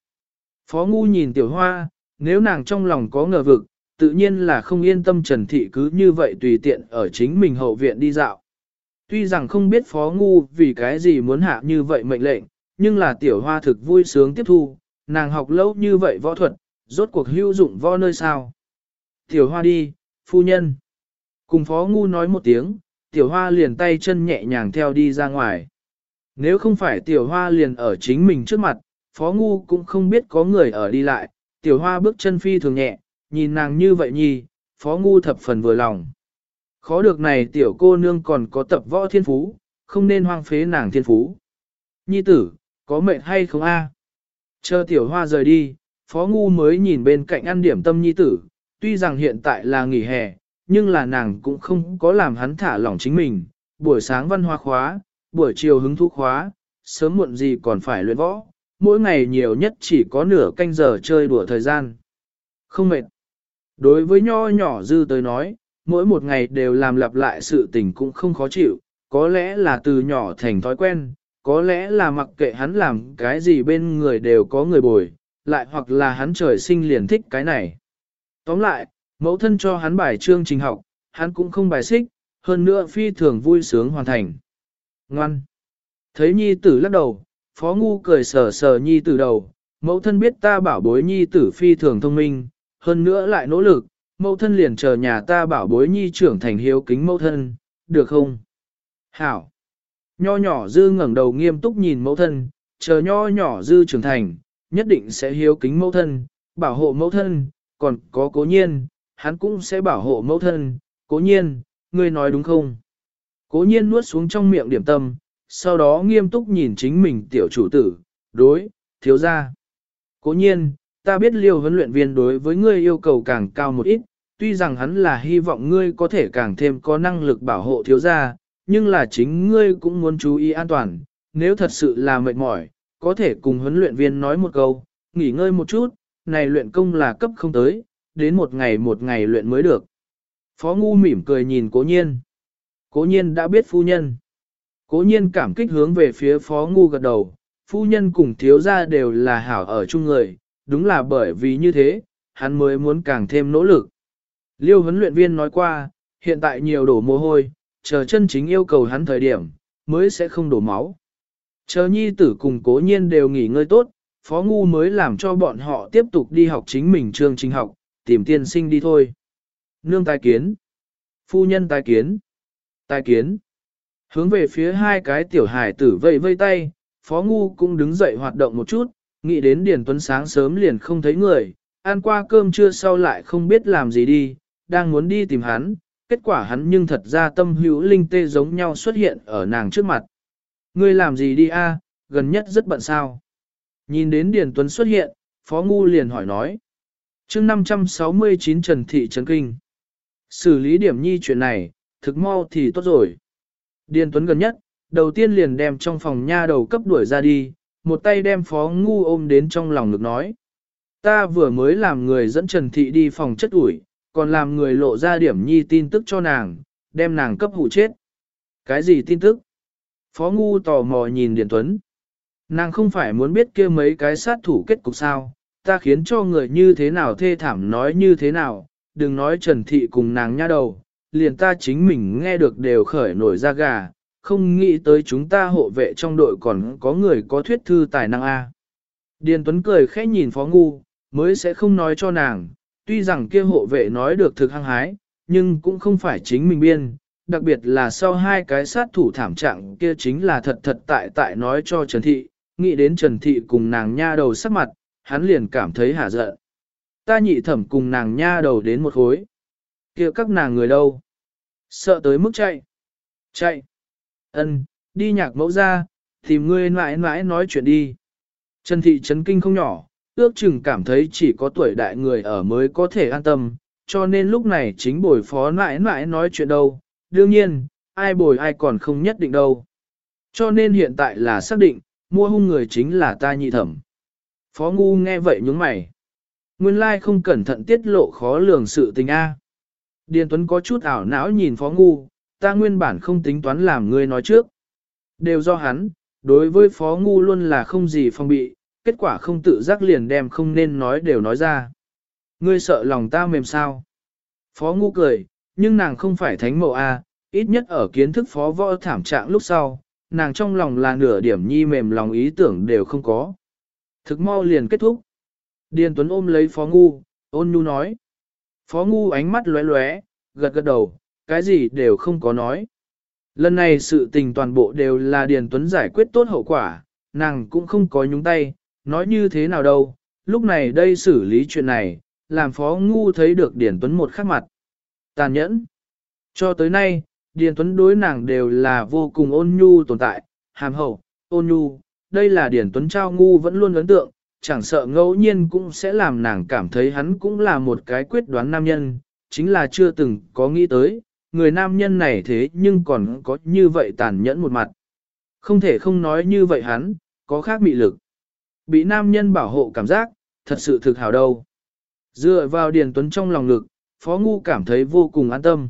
Phó Ngu nhìn Tiểu Hoa, nếu nàng trong lòng có ngờ vực, tự nhiên là không yên tâm Trần Thị cứ như vậy tùy tiện ở chính mình hậu viện đi dạo. Tuy rằng không biết Phó Ngu vì cái gì muốn hạ như vậy mệnh lệnh, nhưng là Tiểu Hoa thực vui sướng tiếp thu, nàng học lâu như vậy võ thuật, rốt cuộc hữu dụng võ nơi sao. Tiểu Hoa đi, phu nhân. Cùng Phó Ngu nói một tiếng, Tiểu Hoa liền tay chân nhẹ nhàng theo đi ra ngoài. Nếu không phải Tiểu Hoa liền ở chính mình trước mặt, Phó Ngu cũng không biết có người ở đi lại, Tiểu Hoa bước chân phi thường nhẹ, nhìn nàng như vậy nhi, Phó Ngu thập phần vừa lòng. Khó được này tiểu cô nương còn có tập võ thiên phú, không nên hoang phế nàng thiên phú. Nhi tử, có mệt hay không a? Chờ tiểu hoa rời đi, phó ngu mới nhìn bên cạnh ăn điểm tâm nhi tử, tuy rằng hiện tại là nghỉ hè, nhưng là nàng cũng không có làm hắn thả lỏng chính mình, buổi sáng văn hóa khóa, buổi chiều hứng thú khóa, sớm muộn gì còn phải luyện võ, mỗi ngày nhiều nhất chỉ có nửa canh giờ chơi đùa thời gian. Không mệt. Đối với nho nhỏ dư tới nói, mỗi một ngày đều làm lặp lại sự tình cũng không khó chịu, có lẽ là từ nhỏ thành thói quen, có lẽ là mặc kệ hắn làm cái gì bên người đều có người bồi, lại hoặc là hắn trời sinh liền thích cái này. Tóm lại, mẫu thân cho hắn bài chương trình học, hắn cũng không bài xích, hơn nữa phi thường vui sướng hoàn thành. Ngoan! Thấy nhi tử lắc đầu, phó ngu cười sờ sờ nhi tử đầu, mẫu thân biết ta bảo bối nhi tử phi thường thông minh, hơn nữa lại nỗ lực, mẫu thân liền chờ nhà ta bảo bối nhi trưởng thành hiếu kính mẫu thân, được không? Hảo! Nho nhỏ dư ngẩng đầu nghiêm túc nhìn mẫu thân, chờ nho nhỏ dư trưởng thành, nhất định sẽ hiếu kính mẫu thân, bảo hộ mẫu thân, còn có cố nhiên, hắn cũng sẽ bảo hộ mẫu thân, cố nhiên, ngươi nói đúng không? Cố nhiên nuốt xuống trong miệng điểm tâm, sau đó nghiêm túc nhìn chính mình tiểu chủ tử, đối, thiếu gia, Cố nhiên, ta biết liêu huấn luyện viên đối với ngươi yêu cầu càng cao một ít, tuy rằng hắn là hy vọng ngươi có thể càng thêm có năng lực bảo hộ thiếu gia, nhưng là chính ngươi cũng muốn chú ý an toàn, nếu thật sự là mệt mỏi, có thể cùng huấn luyện viên nói một câu, nghỉ ngơi một chút, này luyện công là cấp không tới, đến một ngày một ngày luyện mới được. Phó Ngu mỉm cười nhìn cố nhiên. Cố nhiên đã biết phu nhân. Cố nhiên cảm kích hướng về phía Phó Ngu gật đầu, phu nhân cùng thiếu gia đều là hảo ở chung người, đúng là bởi vì như thế, hắn mới muốn càng thêm nỗ lực. Liêu huấn luyện viên nói qua, hiện tại nhiều đổ mồ hôi, chờ chân chính yêu cầu hắn thời điểm, mới sẽ không đổ máu. Chờ nhi tử cùng cố nhiên đều nghỉ ngơi tốt, phó ngu mới làm cho bọn họ tiếp tục đi học chính mình trường trình học, tìm tiên sinh đi thôi. Nương tài kiến. Phu nhân tài kiến. Tài kiến. Hướng về phía hai cái tiểu hải tử vây vây tay, phó ngu cũng đứng dậy hoạt động một chút, nghĩ đến Điền Tuấn sáng sớm liền không thấy người, ăn qua cơm trưa sau lại không biết làm gì đi, đang muốn đi tìm hắn, kết quả hắn nhưng thật ra tâm hữu linh tê giống nhau xuất hiện ở nàng trước mặt. Ngươi làm gì đi a? gần nhất rất bận sao. Nhìn đến Điền Tuấn xuất hiện, Phó Ngu liền hỏi nói. chương 569 Trần Thị Trấn Kinh. Xử lý điểm nhi chuyện này, thực mau thì tốt rồi. Điền Tuấn gần nhất, đầu tiên liền đem trong phòng nha đầu cấp đuổi ra đi, một tay đem phó ngu ôm đến trong lòng ngực nói. Ta vừa mới làm người dẫn Trần Thị đi phòng chất ủi, còn làm người lộ ra điểm nhi tin tức cho nàng, đem nàng cấp hụ chết. Cái gì tin tức? Phó ngu tò mò nhìn Điền Tuấn. Nàng không phải muốn biết kia mấy cái sát thủ kết cục sao, ta khiến cho người như thế nào thê thảm nói như thế nào, đừng nói Trần Thị cùng nàng nha đầu, liền ta chính mình nghe được đều khởi nổi ra gà, không nghĩ tới chúng ta hộ vệ trong đội còn có người có thuyết thư tài năng A. Điền Tuấn cười khẽ nhìn Phó Ngu, mới sẽ không nói cho nàng, tuy rằng kia hộ vệ nói được thực hăng hái, nhưng cũng không phải chính mình biên, đặc biệt là sau hai cái sát thủ thảm trạng kia chính là thật thật tại tại nói cho Trần Thị, nghĩ đến Trần Thị cùng nàng nha đầu sắc mặt, hắn liền cảm thấy hả giận. Ta nhị thẩm cùng nàng nha đầu đến một khối. kia các nàng người đâu? Sợ tới mức chạy. Chạy. Ân, đi nhạc mẫu ra, tìm ngươi mãi mãi nói chuyện đi. Trần Thị chấn kinh không nhỏ, ước chừng cảm thấy chỉ có tuổi đại người ở mới có thể an tâm, cho nên lúc này chính bồi phó mãi mãi nói chuyện đâu. Đương nhiên, ai bồi ai còn không nhất định đâu. Cho nên hiện tại là xác định, mua hung người chính là ta nhị thẩm. Phó ngu nghe vậy nhướng mày. Nguyên lai không cẩn thận tiết lộ khó lường sự tình A. Điền Tuấn có chút ảo não nhìn Phó Ngu, ta nguyên bản không tính toán làm ngươi nói trước. Đều do hắn, đối với Phó Ngu luôn là không gì phong bị, kết quả không tự giác liền đem không nên nói đều nói ra. Ngươi sợ lòng ta mềm sao? Phó Ngu cười, nhưng nàng không phải thánh mẫu A, ít nhất ở kiến thức Phó Võ thảm trạng lúc sau, nàng trong lòng là nửa điểm nhi mềm lòng ý tưởng đều không có. Thực mau liền kết thúc. Điền Tuấn ôm lấy Phó Ngu, ôn nhu nói. Phó Ngu ánh mắt lóe lóe, gật gật đầu, cái gì đều không có nói. Lần này sự tình toàn bộ đều là Điền Tuấn giải quyết tốt hậu quả, nàng cũng không có nhúng tay, nói như thế nào đâu, lúc này đây xử lý chuyện này, làm Phó Ngu thấy được Điền Tuấn một khắc mặt. Tàn nhẫn. Cho tới nay, Điền Tuấn đối nàng đều là vô cùng ôn nhu tồn tại, hàm hậu, ôn nhu, đây là Điền Tuấn trao ngu vẫn luôn ấn tượng, chẳng sợ ngẫu nhiên cũng sẽ làm nàng cảm thấy hắn cũng là một cái quyết đoán nam nhân, chính là chưa từng có nghĩ tới, người nam nhân này thế nhưng còn có như vậy tàn nhẫn một mặt. Không thể không nói như vậy hắn, có khác bị lực. Bị nam nhân bảo hộ cảm giác, thật sự thực hào đâu. Dựa vào Điền Tuấn trong lòng lực, Phó Ngu cảm thấy vô cùng an tâm.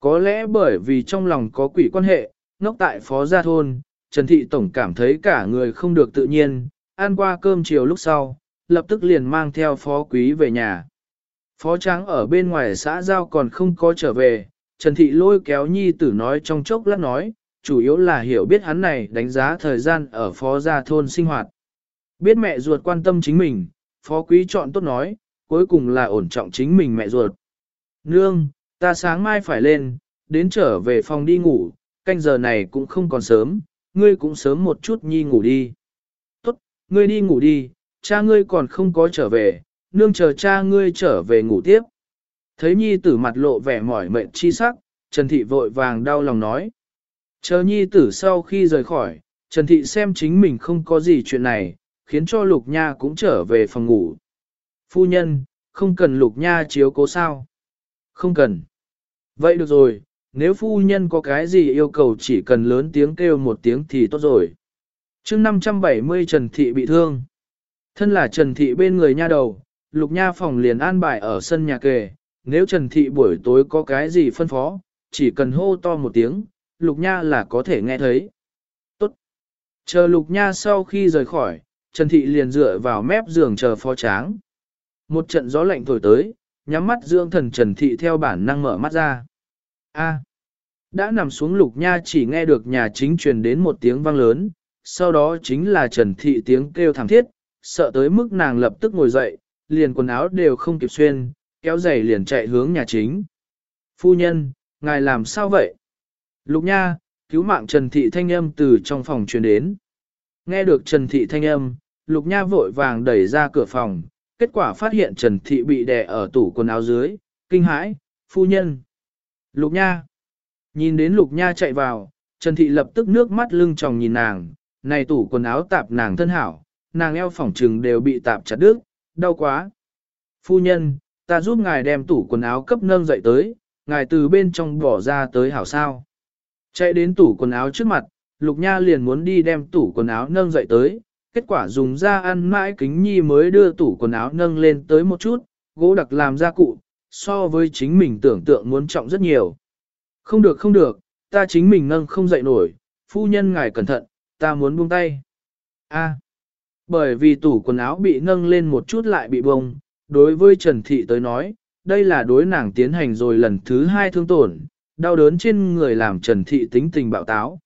Có lẽ bởi vì trong lòng có quỷ quan hệ, ngốc tại Phó Gia Thôn, Trần Thị Tổng cảm thấy cả người không được tự nhiên, ăn qua cơm chiều lúc sau, lập tức liền mang theo phó quý về nhà. Phó tráng ở bên ngoài xã giao còn không có trở về, Trần Thị lôi kéo nhi tử nói trong chốc lát nói, chủ yếu là hiểu biết hắn này đánh giá thời gian ở phó gia thôn sinh hoạt. Biết mẹ ruột quan tâm chính mình, phó quý chọn tốt nói, cuối cùng là ổn trọng chính mình mẹ ruột. Nương, ta sáng mai phải lên, đến trở về phòng đi ngủ, canh giờ này cũng không còn sớm, ngươi cũng sớm một chút nhi ngủ đi Tốt, ngươi đi ngủ đi, cha ngươi còn không có trở về, nương chờ cha ngươi trở về ngủ tiếp. Thấy nhi tử mặt lộ vẻ mỏi mệt chi sắc, Trần Thị vội vàng đau lòng nói. Chờ nhi tử sau khi rời khỏi, Trần Thị xem chính mình không có gì chuyện này, khiến cho Lục Nha cũng trở về phòng ngủ. Phu nhân, không cần Lục Nha chiếu cố sao? Không cần. Vậy được rồi, nếu phu nhân có cái gì yêu cầu chỉ cần lớn tiếng kêu một tiếng thì tốt rồi chương 570 Trần Thị bị thương. Thân là Trần Thị bên người nha đầu, Lục Nha phòng liền an bài ở sân nhà kề, nếu Trần Thị buổi tối có cái gì phân phó, chỉ cần hô to một tiếng, Lục Nha là có thể nghe thấy. Tốt. Chờ Lục Nha sau khi rời khỏi, Trần Thị liền dựa vào mép giường chờ phó tráng. Một trận gió lạnh thổi tới, nhắm mắt dưỡng thần Trần Thị theo bản năng mở mắt ra. A. Đã nằm xuống Lục Nha chỉ nghe được nhà chính truyền đến một tiếng vang lớn, sau đó chính là Trần Thị tiếng kêu thảm thiết, sợ tới mức nàng lập tức ngồi dậy, liền quần áo đều không kịp xuyên, kéo giày liền chạy hướng nhà chính. Phu nhân, ngài làm sao vậy? Lục nha, cứu mạng Trần Thị thanh âm từ trong phòng truyền đến. Nghe được Trần Thị thanh âm, Lục nha vội vàng đẩy ra cửa phòng, kết quả phát hiện Trần Thị bị đè ở tủ quần áo dưới, kinh hãi, phu nhân. Lục nha. Nhìn đến Lục nha chạy vào, Trần Thị lập tức nước mắt lưng tròng nhìn nàng, này tủ quần áo tạp nàng thân hảo, nàng eo phỏng trừng đều bị tạp chặt đứt, đau quá. Phu nhân, ta giúp ngài đem tủ quần áo cấp nâng dậy tới, ngài từ bên trong bỏ ra tới hảo sao. Chạy đến tủ quần áo trước mặt, Lục Nha liền muốn đi đem tủ quần áo nâng dậy tới, kết quả dùng ra ăn mãi kính nhi mới đưa tủ quần áo nâng lên tới một chút, gỗ đặc làm ra cụ, so với chính mình tưởng tượng muốn trọng rất nhiều. Không được không được, ta chính mình nâng không dậy nổi, phu nhân ngài cẩn thận, ta muốn buông tay. A. bởi vì tủ quần áo bị nâng lên một chút lại bị bông, đối với Trần Thị tới nói, đây là đối nàng tiến hành rồi lần thứ hai thương tổn, đau đớn trên người làm Trần Thị tính tình bạo táo.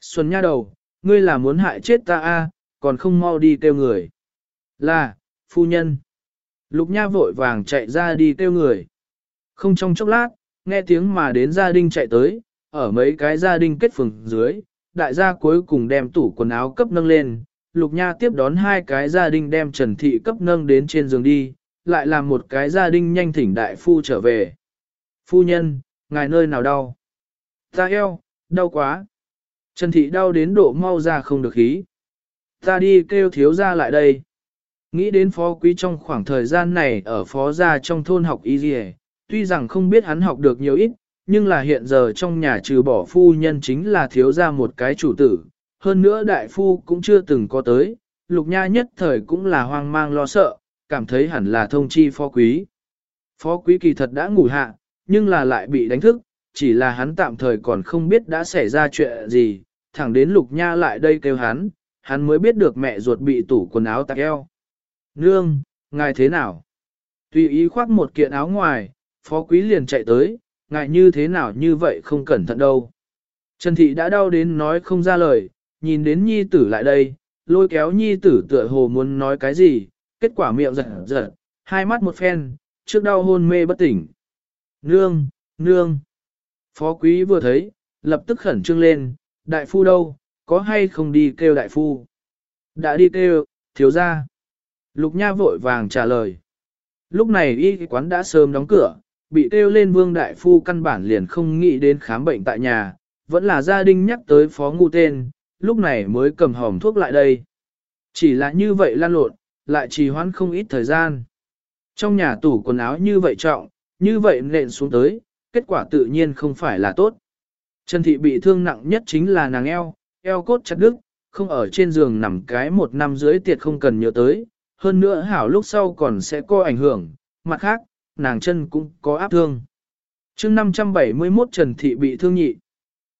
Xuân nha đầu, ngươi là muốn hại chết ta a, còn không mau đi kêu người. Là, phu nhân. Lục nha vội vàng chạy ra đi kêu người. Không trong chốc lát, nghe tiếng mà đến gia đình chạy tới, ở mấy cái gia đình kết phường dưới, đại gia cuối cùng đem tủ quần áo cấp nâng lên. Lục nha tiếp đón hai cái gia đình đem Trần Thị cấp nâng đến trên giường đi, lại làm một cái gia đình nhanh thỉnh đại phu trở về. Phu nhân, ngài nơi nào đau? Ta eo, đau quá. Trần Thị đau đến độ mau ra không được khí. Ta đi kêu thiếu gia lại đây. Nghĩ đến phó quý trong khoảng thời gian này ở phó gia trong thôn học y dì tuy rằng không biết hắn học được nhiều ít, nhưng là hiện giờ trong nhà trừ bỏ phu nhân chính là thiếu gia một cái chủ tử. Hơn nữa đại phu cũng chưa từng có tới, lục nha nhất thời cũng là hoang mang lo sợ, cảm thấy hẳn là thông chi phó quý. Phó quý kỳ thật đã ngủ hạ, nhưng là lại bị đánh thức, chỉ là hắn tạm thời còn không biết đã xảy ra chuyện gì, thẳng đến lục nha lại đây kêu hắn, hắn mới biết được mẹ ruột bị tủ quần áo tạc eo. Nương, ngài thế nào? Tùy ý khoác một kiện áo ngoài, phó quý liền chạy tới, ngài như thế nào như vậy không cẩn thận đâu. Trần thị đã đau đến nói không ra lời, nhìn đến nhi tử lại đây, lôi kéo nhi tử tựa hồ muốn nói cái gì, kết quả miệng giật giật, hai mắt một phen, trước đau hôn mê bất tỉnh. Nương, nương. Phó quý vừa thấy, lập tức khẩn trương lên, đại phu đâu, có hay không đi kêu đại phu? Đã đi kêu, thiếu ra. Lục Nha vội vàng trả lời. Lúc này y quán đã sớm đóng cửa, bị kêu lên vương đại phu căn bản liền không nghĩ đến khám bệnh tại nhà, vẫn là gia đình nhắc tới phó ngu tên, lúc này mới cầm hòm thuốc lại đây. Chỉ là như vậy lan lộn, lại trì hoãn không ít thời gian. Trong nhà tủ quần áo như vậy trọng, như vậy nện xuống tới, kết quả tự nhiên không phải là tốt. Trần Thị bị thương nặng nhất chính là nàng eo, eo cốt chặt đứt, không ở trên giường nằm cái một năm dưới tiệt không cần nhớ tới, hơn nữa hảo lúc sau còn sẽ có ảnh hưởng, mặt khác, nàng chân cũng có áp thương. chương 571 Trần Thị bị thương nhị.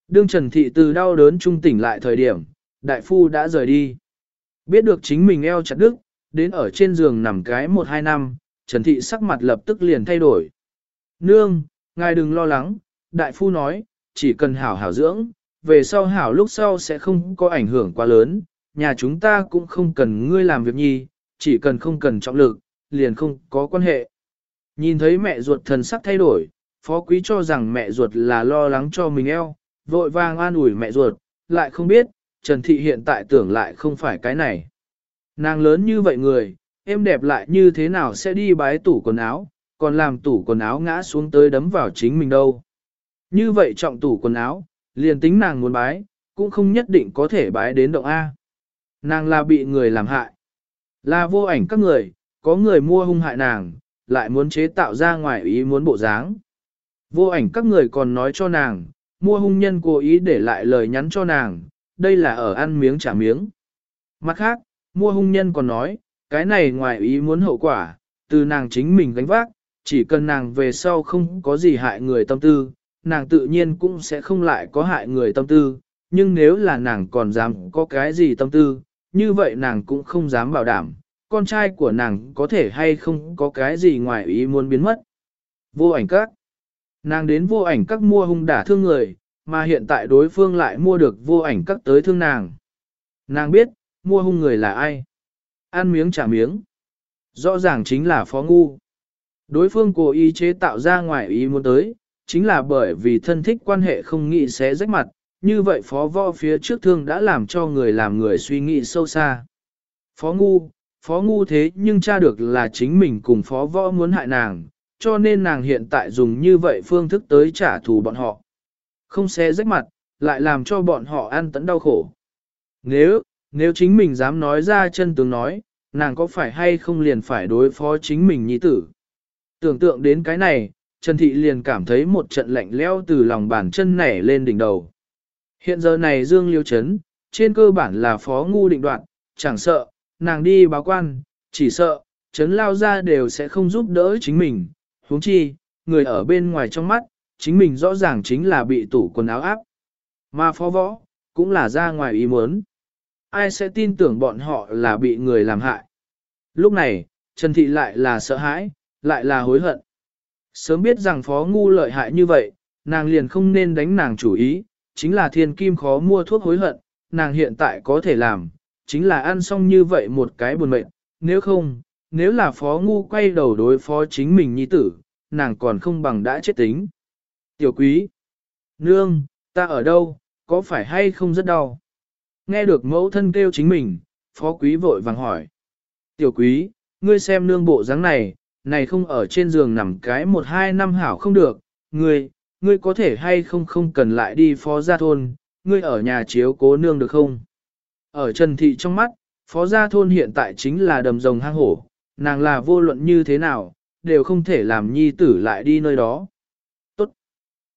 Đương Trần Thị từ đau đớn trung tỉnh lại thời điểm, đại phu đã rời đi. Biết được chính mình eo chặt đứt, đến ở trên giường nằm cái một hai năm, Trần Thị sắc mặt lập tức liền thay đổi. Nương, ngài đừng lo lắng, đại phu nói, chỉ cần hảo hảo dưỡng, về sau hảo lúc sau sẽ không có ảnh hưởng quá lớn, nhà chúng ta cũng không cần ngươi làm việc nhi, chỉ cần không cần trọng lực, liền không có quan hệ. Nhìn thấy mẹ ruột thần sắc thay đổi, phó quý cho rằng mẹ ruột là lo lắng cho mình eo, vội vàng an ủi mẹ ruột, lại không biết, Trần Thị hiện tại tưởng lại không phải cái này. Nàng lớn như vậy người, em đẹp lại như thế nào sẽ đi bái tủ quần áo, còn làm tủ quần áo ngã xuống tới đấm vào chính mình đâu. Như vậy trọng tủ quần áo, liền tính nàng muốn bái, cũng không nhất định có thể bái đến động A. Nàng là bị người làm hại. Là vô ảnh các người, có người mua hung hại nàng, lại muốn chế tạo ra ngoài ý muốn bộ dáng. Vô ảnh các người còn nói cho nàng, mua hung nhân cố ý để lại lời nhắn cho nàng, đây là ở ăn miếng trả miếng. Mặt khác, mua hung nhân còn nói, cái này ngoài ý muốn hậu quả, từ nàng chính mình gánh vác, chỉ cần nàng về sau không có gì hại người tâm tư, nàng tự nhiên cũng sẽ không lại có hại người tâm tư, nhưng nếu là nàng còn dám có cái gì tâm tư, như vậy nàng cũng không dám bảo đảm, con trai của nàng có thể hay không có cái gì ngoài ý muốn biến mất. Vô ảnh các. Nàng đến vô ảnh các mua hung đả thương người, mà hiện tại đối phương lại mua được vô ảnh các tới thương nàng. Nàng biết, mua hung người là ai? Ăn miếng trả miếng. Rõ ràng chính là phó ngu. Đối phương cố ý chế tạo ra ngoài ý muốn tới, chính là bởi vì thân thích quan hệ không nghĩ sẽ rách mặt, như vậy phó võ phía trước thương đã làm cho người làm người suy nghĩ sâu xa. Phó ngu, phó ngu thế nhưng tra được là chính mình cùng phó võ muốn hại nàng, cho nên nàng hiện tại dùng như vậy phương thức tới trả thù bọn họ. Không xé rách mặt, lại làm cho bọn họ ăn tấn đau khổ. Nếu, nếu chính mình dám nói ra chân tướng nói, nàng có phải hay không liền phải đối phó chính mình nhi tử. Tưởng tượng đến cái này, Trần Thị liền cảm thấy một trận lạnh leo từ lòng bàn chân nảy lên đỉnh đầu. Hiện giờ này Dương Liêu Trấn, trên cơ bản là phó ngu định đoạn, chẳng sợ, nàng đi báo quan, chỉ sợ, Trấn lao ra đều sẽ không giúp đỡ chính mình, huống chi, người ở bên ngoài trong mắt, chính mình rõ ràng chính là bị tủ quần áo áp. Mà phó võ, cũng là ra ngoài ý muốn. Ai sẽ tin tưởng bọn họ là bị người làm hại. Lúc này, Trần Thị lại là sợ hãi, lại là hối hận. Sớm biết rằng phó ngu lợi hại như vậy, nàng liền không nên đánh nàng chủ ý, chính là thiên kim khó mua thuốc hối hận, nàng hiện tại có thể làm, chính là ăn xong như vậy một cái buồn mệnh, nếu không, nếu là phó ngu quay đầu đối phó chính mình nhi tử, nàng còn không bằng đã chết tính. Tiểu quý, nương, ta ở đâu, có phải hay không rất đau? Nghe được mẫu thân kêu chính mình, phó quý vội vàng hỏi. Tiểu quý, ngươi xem nương bộ dáng này, này không ở trên giường nằm cái một hai năm hảo không được, ngươi, ngươi có thể hay không không cần lại đi phó gia thôn, ngươi ở nhà chiếu cố nương được không? Ở Trần Thị trong mắt, phó gia thôn hiện tại chính là đầm rồng hang hổ, nàng là vô luận như thế nào, đều không thể làm nhi tử lại đi nơi đó. Tốt!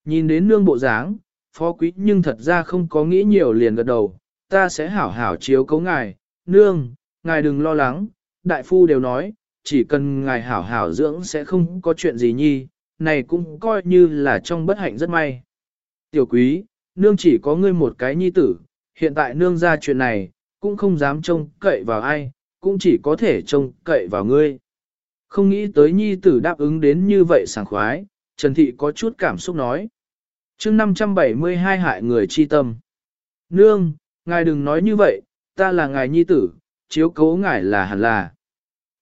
Nhìn đến nương bộ dáng, phó quý nhưng thật ra không có nghĩ nhiều liền gật đầu, ta sẽ hảo hảo chiếu cấu ngài, nương, ngài đừng lo lắng, đại phu đều nói, chỉ cần ngài hảo hảo dưỡng sẽ không có chuyện gì nhi, này cũng coi như là trong bất hạnh rất may. Tiểu quý, nương chỉ có ngươi một cái nhi tử, hiện tại nương ra chuyện này, cũng không dám trông cậy vào ai, cũng chỉ có thể trông cậy vào ngươi. Không nghĩ tới nhi tử đáp ứng đến như vậy sảng khoái, Trần Thị có chút cảm xúc nói. chương 572 hại người chi tâm. Nương, ngài đừng nói như vậy, ta là ngài nhi tử, chiếu cố ngài là hẳn là.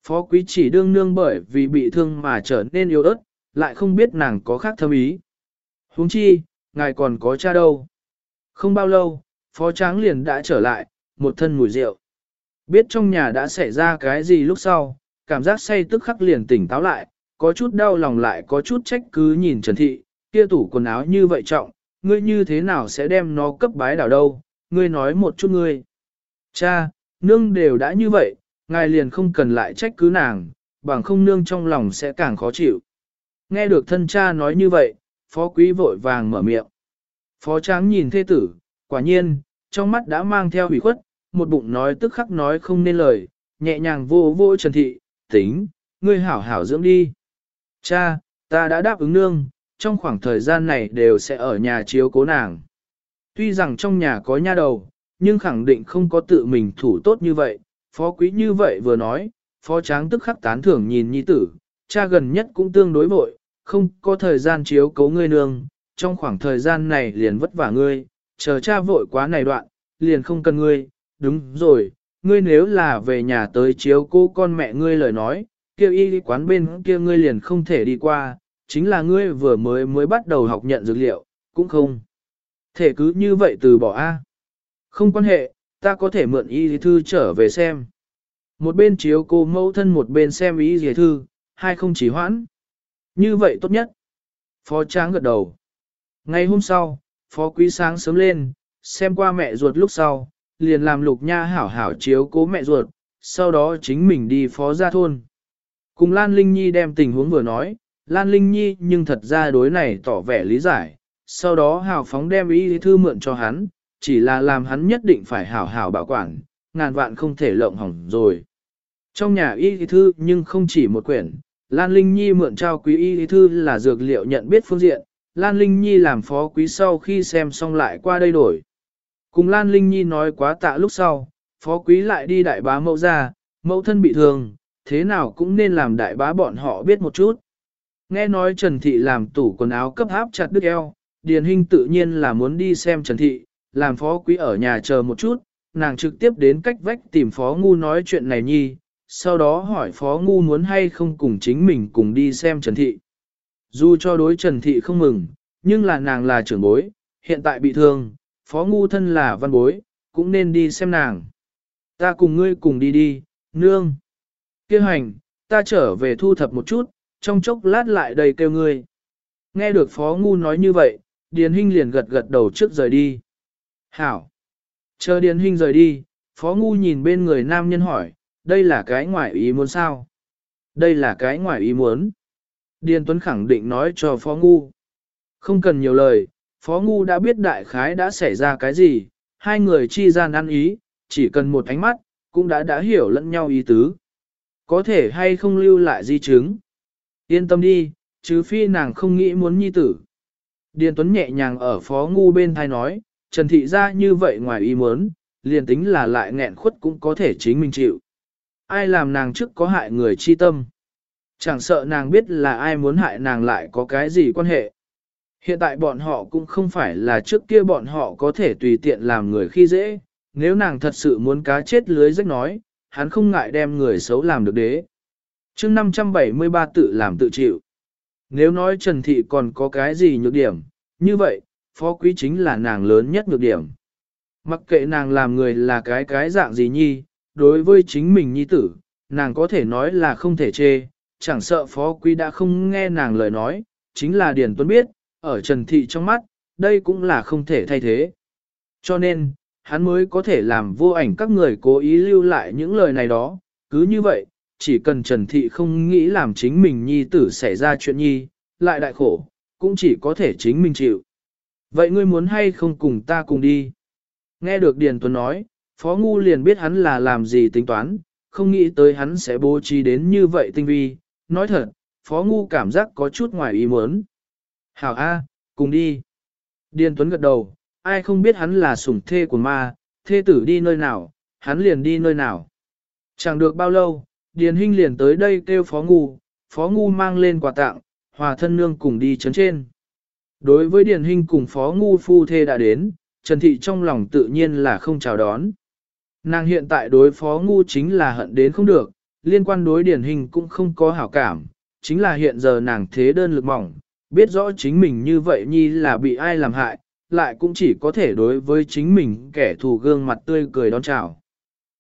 Phó quý chỉ đương nương bởi vì bị thương mà trở nên yếu ớt, lại không biết nàng có khác thâm ý. huống chi, ngài còn có cha đâu. Không bao lâu, phó tráng liền đã trở lại, một thân mùi rượu. Biết trong nhà đã xảy ra cái gì lúc sau, cảm giác say tức khắc liền tỉnh táo lại, có chút đau lòng lại có chút trách cứ nhìn Trần Thị, kia tủ quần áo như vậy trọng, ngươi như thế nào sẽ đem nó cấp bái đảo đâu, ngươi nói một chút ngươi. Cha, nương đều đã như vậy, ngài liền không cần lại trách cứ nàng, bằng không nương trong lòng sẽ càng khó chịu. Nghe được thân cha nói như vậy, phó quý vội vàng mở miệng. Phó tráng nhìn thê tử, quả nhiên, trong mắt đã mang theo hủy khuất, một bụng nói tức khắc nói không nên lời, nhẹ nhàng vô vô trần thị, tính, ngươi hảo hảo dưỡng đi. Cha, ta đã đáp ứng nương, trong khoảng thời gian này đều sẽ ở nhà chiếu cố nàng. Tuy rằng trong nhà có nha đầu, nhưng khẳng định không có tự mình thủ tốt như vậy, phó quý như vậy vừa nói, phó tráng tức khắc tán thưởng nhìn nhi tử, cha gần nhất cũng tương đối vội, không có thời gian chiếu cố ngươi nương, trong khoảng thời gian này liền vất vả ngươi, chờ cha vội quá này đoạn, liền không cần ngươi, đúng rồi, ngươi nếu là về nhà tới chiếu cố con mẹ ngươi lời nói, kêu y quán bên kia ngươi liền không thể đi qua, chính là ngươi vừa mới mới bắt đầu học nhận dược liệu, cũng không. Thể cứ như vậy từ bỏ A. Không quan hệ, ta có thể mượn y thư trở về xem. Một bên chiếu cô mẫu thân một bên xem y dì thư, hai không chỉ hoãn. Như vậy tốt nhất. Phó tráng gật đầu. Ngày hôm sau, phó quý sáng sớm lên, xem qua mẹ ruột lúc sau, liền làm lục nha hảo hảo chiếu cố mẹ ruột, sau đó chính mình đi phó ra thôn. Cùng Lan Linh Nhi đem tình huống vừa nói, Lan Linh Nhi nhưng thật ra đối này tỏ vẻ lý giải, sau đó hào phóng đem y thư mượn cho hắn, chỉ là làm hắn nhất định phải hảo hảo bảo quản, ngàn vạn không thể lộng hỏng rồi. Trong nhà y thư nhưng không chỉ một quyển, Lan Linh Nhi mượn trao quý y thư là dược liệu nhận biết phương diện, Lan Linh Nhi làm phó quý sau khi xem xong lại qua đây đổi. Cùng Lan Linh Nhi nói quá tạ lúc sau, phó quý lại đi đại bá mẫu ra, mẫu thân bị thương, thế nào cũng nên làm đại bá bọn họ biết một chút. Nghe nói Trần Thị làm tủ quần áo cấp áp chặt đứt eo, Điền Hinh tự nhiên là muốn đi xem Trần Thị, làm phó quý ở nhà chờ một chút, nàng trực tiếp đến cách vách tìm phó ngu nói chuyện này nhi, sau đó hỏi phó ngu muốn hay không cùng chính mình cùng đi xem Trần Thị. Dù cho đối Trần Thị không mừng, nhưng là nàng là trưởng bối, hiện tại bị thương, phó ngu thân là văn bối, cũng nên đi xem nàng. Ta cùng ngươi cùng đi đi, nương. Kêu hành, ta trở về thu thập một chút, trong chốc lát lại đầy kêu ngươi. Nghe được phó ngu nói như vậy, Điền Hinh liền gật gật đầu trước rời đi. Hảo. Chờ Điền Hinh rời đi, phó ngu nhìn bên người nam nhân hỏi, đây là cái ngoại ý muốn sao? Đây là cái ngoại ý muốn. Điền Tuấn khẳng định nói cho Phó Ngu. Không cần nhiều lời, Phó Ngu đã biết đại khái đã xảy ra cái gì, hai người chi gian ăn ý, chỉ cần một ánh mắt, cũng đã đã hiểu lẫn nhau ý tứ. Có thể hay không lưu lại di chứng. Yên tâm đi, chứ phi nàng không nghĩ muốn nhi tử. Điền Tuấn nhẹ nhàng ở Phó Ngu bên thai nói, Trần Thị ra như vậy ngoài ý muốn, liền tính là lại nghẹn khuất cũng có thể chính mình chịu. Ai làm nàng trước có hại người chi tâm. Chẳng sợ nàng biết là ai muốn hại nàng lại có cái gì quan hệ. Hiện tại bọn họ cũng không phải là trước kia bọn họ có thể tùy tiện làm người khi dễ, nếu nàng thật sự muốn cá chết lưới rách nói, hắn không ngại đem người xấu làm được đế. chương 573 tự làm tự chịu. Nếu nói Trần Thị còn có cái gì nhược điểm, như vậy, phó quý chính là nàng lớn nhất nhược điểm. Mặc kệ nàng làm người là cái cái dạng gì nhi, đối với chính mình nhi tử, nàng có thể nói là không thể chê, chẳng sợ phó quý đã không nghe nàng lời nói, chính là Điền Tuấn biết, ở Trần Thị trong mắt, đây cũng là không thể thay thế. Cho nên, hắn mới có thể làm vô ảnh các người cố ý lưu lại những lời này đó, cứ như vậy, chỉ cần Trần Thị không nghĩ làm chính mình nhi tử xảy ra chuyện nhi, lại đại khổ, cũng chỉ có thể chính mình chịu. Vậy ngươi muốn hay không cùng ta cùng đi? Nghe được Điền Tuấn nói, Phó Ngu liền biết hắn là làm gì tính toán, không nghĩ tới hắn sẽ bố trí đến như vậy tinh vi. Nói thật, Phó Ngu cảm giác có chút ngoài ý muốn. Hảo A, cùng đi. Điền Tuấn gật đầu, ai không biết hắn là sủng thê của ma, thê tử đi nơi nào, hắn liền đi nơi nào. Chẳng được bao lâu, Điền Hinh liền tới đây kêu Phó Ngu, Phó Ngu mang lên quà tặng, hòa thân nương cùng đi chấn trên. Đối với Điền Hinh cùng Phó Ngu phu thê đã đến, Trần Thị trong lòng tự nhiên là không chào đón. Nàng hiện tại đối Phó Ngu chính là hận đến không được, liên quan đối Điền Hinh cũng không có hảo cảm, chính là hiện giờ nàng thế đơn lực mỏng, biết rõ chính mình như vậy nhi là bị ai làm hại, lại cũng chỉ có thể đối với chính mình kẻ thù gương mặt tươi cười đón chào.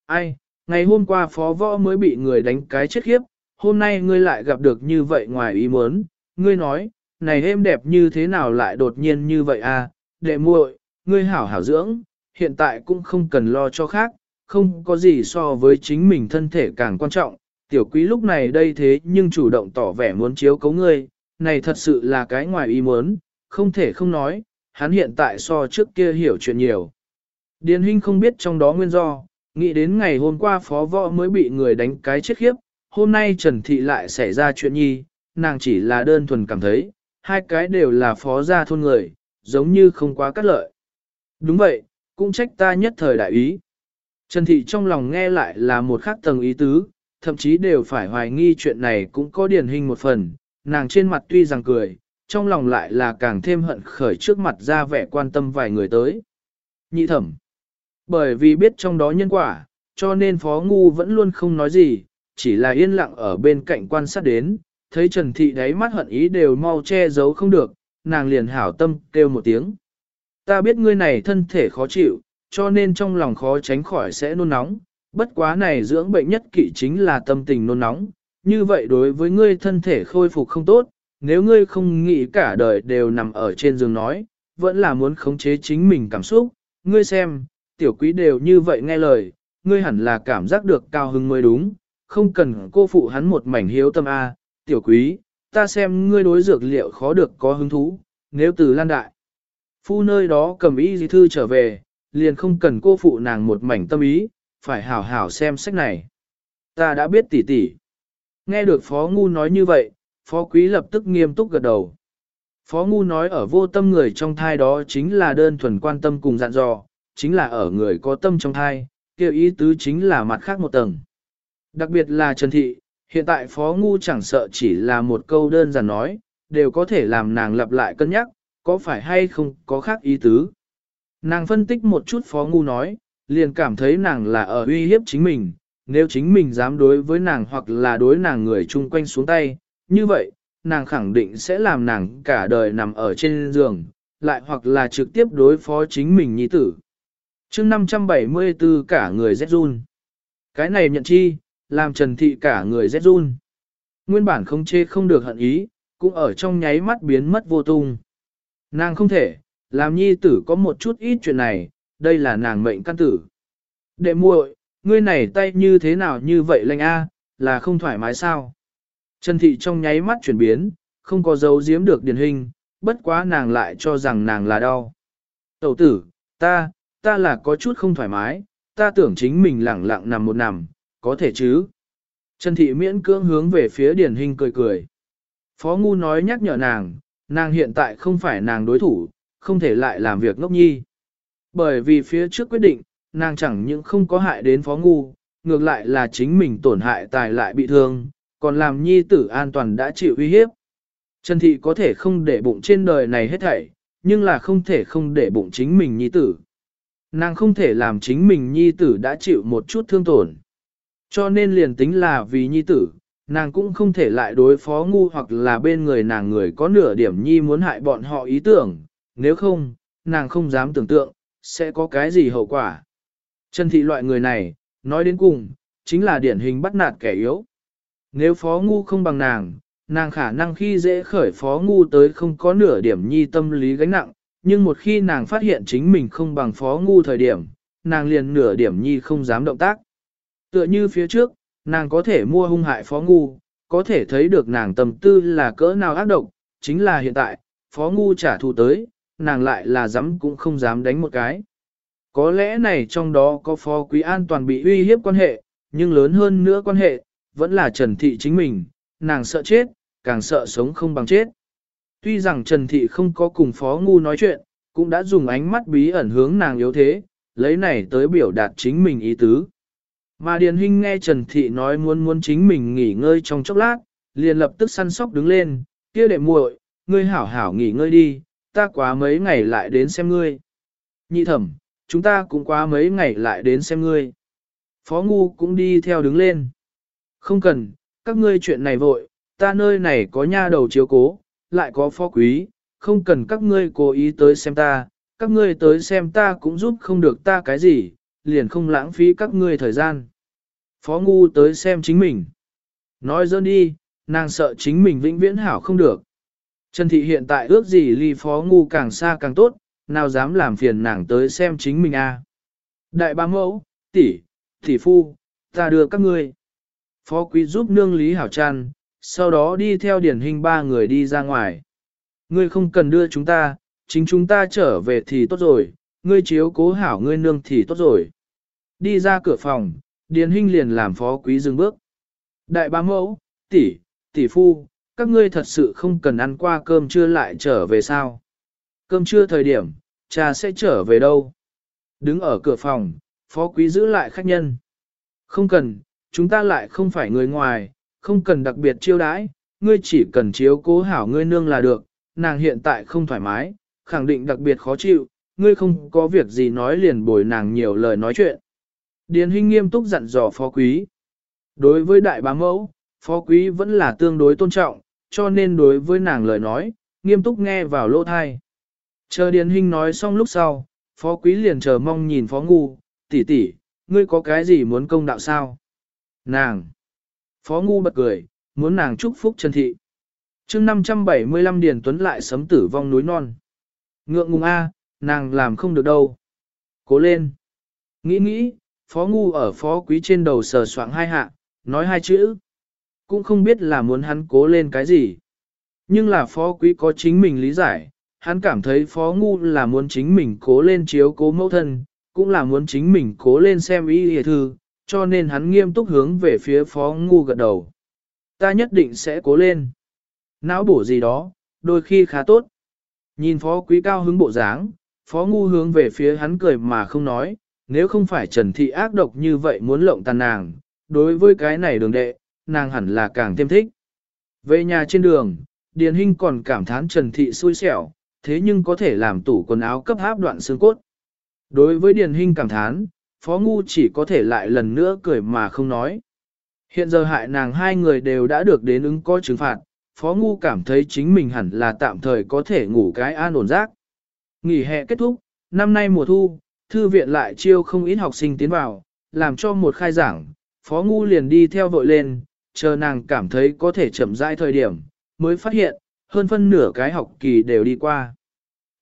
Ai, ngày hôm qua phó võ mới bị người đánh cái chết khiếp, hôm nay ngươi lại gặp được như vậy ngoài ý muốn, ngươi nói, này êm đẹp như thế nào lại đột nhiên như vậy à, đệ muội, ngươi hảo hảo dưỡng, hiện tại cũng không cần lo cho khác, không có gì so với chính mình thân thể càng quan trọng, tiểu quý lúc này đây thế nhưng chủ động tỏ vẻ muốn chiếu cấu ngươi, này thật sự là cái ngoài ý muốn, không thể không nói, hắn hiện tại so trước kia hiểu chuyện nhiều. Điền Hinh không biết trong đó nguyên do, nghĩ đến ngày hôm qua phó võ mới bị người đánh cái chết khiếp, hôm nay Trần Thị lại xảy ra chuyện nhi, nàng chỉ là đơn thuần cảm thấy, hai cái đều là phó gia thôn người, giống như không quá cắt lợi. Đúng vậy, cũng trách ta nhất thời đại ý. Trần Thị trong lòng nghe lại là một khác tầng ý tứ, thậm chí đều phải hoài nghi chuyện này cũng có điển hình một phần, nàng trên mặt tuy rằng cười, trong lòng lại là càng thêm hận khởi trước mặt ra vẻ quan tâm vài người tới. Nhị thẩm. Bởi vì biết trong đó nhân quả, cho nên Phó Ngu vẫn luôn không nói gì, chỉ là yên lặng ở bên cạnh quan sát đến, thấy Trần Thị đáy mắt hận ý đều mau che giấu không được, nàng liền hảo tâm kêu một tiếng. Ta biết ngươi này thân thể khó chịu, cho nên trong lòng khó tránh khỏi sẽ nôn nóng, bất quá này dưỡng bệnh nhất kỵ chính là tâm tình nôn nóng, như vậy đối với ngươi thân thể khôi phục không tốt, nếu ngươi không nghĩ cả đời đều nằm ở trên giường nói, vẫn là muốn khống chế chính mình cảm xúc, ngươi xem, tiểu quý đều như vậy nghe lời, ngươi hẳn là cảm giác được cao hứng mới đúng, không cần cô phụ hắn một mảnh hiếu tâm A, tiểu quý, ta xem ngươi đối dược liệu khó được có hứng thú, nếu từ lan đại. Phu nơi đó cầm ý gì thư trở về, liền không cần cô phụ nàng một mảnh tâm ý, phải hảo hảo xem sách này. Ta đã biết tỉ tỉ. Nghe được Phó Ngu nói như vậy, Phó Quý lập tức nghiêm túc gật đầu. Phó Ngu nói ở vô tâm người trong thai đó chính là đơn thuần quan tâm cùng dặn dò, chính là ở người có tâm trong thai, kêu ý tứ chính là mặt khác một tầng. Đặc biệt là Trần Thị, hiện tại Phó Ngu chẳng sợ chỉ là một câu đơn giản nói, đều có thể làm nàng lặp lại cân nhắc, có phải hay không có khác ý tứ. Nàng phân tích một chút Phó Ngu nói, liền cảm thấy nàng là ở uy hiếp chính mình, nếu chính mình dám đối với nàng hoặc là đối nàng người chung quanh xuống tay, như vậy, nàng khẳng định sẽ làm nàng cả đời nằm ở trên giường, lại hoặc là trực tiếp đối phó chính mình nhi tử chương 574 cả người rét run. Cái này nhận chi, làm Trần Thị cả người rét run. Nguyên bản không chê không được hận ý, cũng ở trong nháy mắt biến mất vô tung. Nàng không thể, làm nhi tử có một chút ít chuyện này, đây là nàng mệnh căn tử. Đệ muội, ngươi này tay như thế nào như vậy lành a, là không thoải mái sao? Trần Thị trong nháy mắt chuyển biến, không có dấu giếm được điển hình, bất quá nàng lại cho rằng nàng là đau. Tẩu tử, ta, ta là có chút không thoải mái, ta tưởng chính mình lẳng lặng nằm một nằm, có thể chứ. Trần Thị miễn cưỡng hướng về phía điển hình cười cười. Phó Ngu nói nhắc nhở nàng, nàng hiện tại không phải nàng đối thủ, không thể lại làm việc ngốc nhi. Bởi vì phía trước quyết định, nàng chẳng những không có hại đến Phó Ngu, ngược lại là chính mình tổn hại tài lại bị thương, còn làm nhi tử an toàn đã chịu uy hiếp. Trần Thị có thể không để bụng trên đời này hết thảy, nhưng là không thể không để bụng chính mình nhi tử. Nàng không thể làm chính mình nhi tử đã chịu một chút thương tổn. Cho nên liền tính là vì nhi tử, nàng cũng không thể lại đối phó ngu hoặc là bên người nàng người có nửa điểm nhi muốn hại bọn họ ý tưởng, nếu không, nàng không dám tưởng tượng, sẽ có cái gì hậu quả. Trần thị loại người này, nói đến cùng, chính là điển hình bắt nạt kẻ yếu. Nếu phó ngu không bằng nàng, nàng khả năng khi dễ khởi phó ngu tới không có nửa điểm nhi tâm lý gánh nặng, nhưng một khi nàng phát hiện chính mình không bằng phó ngu thời điểm, nàng liền nửa điểm nhi không dám động tác. Tựa như phía trước, nàng có thể mua hung hại phó ngu, có thể thấy được nàng tầm tư là cỡ nào ác độc, chính là hiện tại, phó ngu trả thù tới, nàng lại là dám cũng không dám đánh một cái. Có lẽ này trong đó có phó quý an toàn bị uy hiếp quan hệ, nhưng lớn hơn nữa quan hệ, vẫn là Trần Thị chính mình, nàng sợ chết, càng sợ sống không bằng chết. Tuy rằng Trần Thị không có cùng phó ngu nói chuyện, cũng đã dùng ánh mắt bí ẩn hướng nàng yếu thế, lấy này tới biểu đạt chính mình ý tứ. Mà Điền Hinh nghe Trần Thị nói muốn muốn chính mình nghỉ ngơi trong chốc lát, liền lập tức săn sóc đứng lên, kia đệ muội, ngươi hảo hảo nghỉ ngơi đi, ta quá mấy ngày lại đến xem ngươi. Nhị thẩm, chúng ta cũng quá mấy ngày lại đến xem ngươi. Phó Ngu cũng đi theo đứng lên. Không cần, các ngươi chuyện này vội, ta nơi này có nha đầu chiếu cố, lại có phó quý, không cần các ngươi cố ý tới xem ta, các ngươi tới xem ta cũng giúp không được ta cái gì, liền không lãng phí các ngươi thời gian. Phó ngu tới xem chính mình. Nói dơn đi, nàng sợ chính mình vĩnh viễn hảo không được. Trần Thị hiện tại ước gì ly phó ngu càng xa càng tốt, nào dám làm phiền nàng tới xem chính mình a. Đại ba mẫu, tỷ, tỷ phu, ta đưa các ngươi. Phó quý giúp nương Lý Hảo tràn sau đó đi theo điển hình ba người đi ra ngoài. Ngươi không cần đưa chúng ta, chính chúng ta trở về thì tốt rồi, ngươi chiếu cố hảo ngươi nương thì tốt rồi. Đi ra cửa phòng, điển hình liền làm phó quý dừng bước. Đại ba mẫu, tỷ, tỷ phu, các ngươi thật sự không cần ăn qua cơm trưa lại trở về sao? Cơm trưa thời điểm, cha sẽ trở về đâu? Đứng ở cửa phòng, phó quý giữ lại khách nhân. Không cần, chúng ta lại không phải người ngoài, không cần đặc biệt chiêu đãi, ngươi chỉ cần chiếu cố hảo ngươi nương là được, nàng hiện tại không thoải mái, khẳng định đặc biệt khó chịu, ngươi không có việc gì nói liền bồi nàng nhiều lời nói chuyện. Điền Hinh nghiêm túc dặn dò phó quý. Đối với đại bá mẫu, phó quý vẫn là tương đối tôn trọng, cho nên đối với nàng lời nói, nghiêm túc nghe vào lỗ thai. Chờ Điền Hinh nói xong lúc sau, phó quý liền chờ mong nhìn phó ngu, tỷ tỷ, ngươi có cái gì muốn công đạo sao? Nàng! Phó ngu bật cười, muốn nàng chúc phúc Trần Thị. chương 575 Điền Tuấn lại sấm tử vong núi non. Ngượng ngùng A, nàng làm không được đâu. Cố lên. Nghĩ nghĩ, phó ngu ở phó quý trên đầu sờ soạng hai hạ, nói hai chữ. Cũng không biết là muốn hắn cố lên cái gì. Nhưng là phó quý có chính mình lý giải, hắn cảm thấy phó ngu là muốn chính mình cố lên chiếu cố mẫu thân, cũng là muốn chính mình cố lên xem ý hề thư, cho nên hắn nghiêm túc hướng về phía phó ngu gật đầu. Ta nhất định sẽ cố lên. Não bổ gì đó, đôi khi khá tốt. Nhìn phó quý cao hứng bộ dáng, phó ngu hướng về phía hắn cười mà không nói, nếu không phải trần thị ác độc như vậy muốn lộng tàn nàng, đối với cái này đường đệ, nàng hẳn là càng thêm thích. Về nhà trên đường, Điền Hinh còn cảm thán Trần Thị xui xẻo, thế nhưng có thể làm tủ quần áo cấp áp đoạn xương cốt. Đối với Điền Hinh cảm thán, Phó Ngu chỉ có thể lại lần nữa cười mà không nói. Hiện giờ hại nàng hai người đều đã được đến ứng có trừng phạt, Phó Ngu cảm thấy chính mình hẳn là tạm thời có thể ngủ cái an ổn giấc. Nghỉ hè kết thúc, năm nay mùa thu, thư viện lại chiêu không ít học sinh tiến vào, làm cho một khai giảng, Phó Ngu liền đi theo vội lên, chờ nàng cảm thấy có thể chậm rãi thời điểm, mới phát hiện, hơn phân nửa cái học kỳ đều đi qua.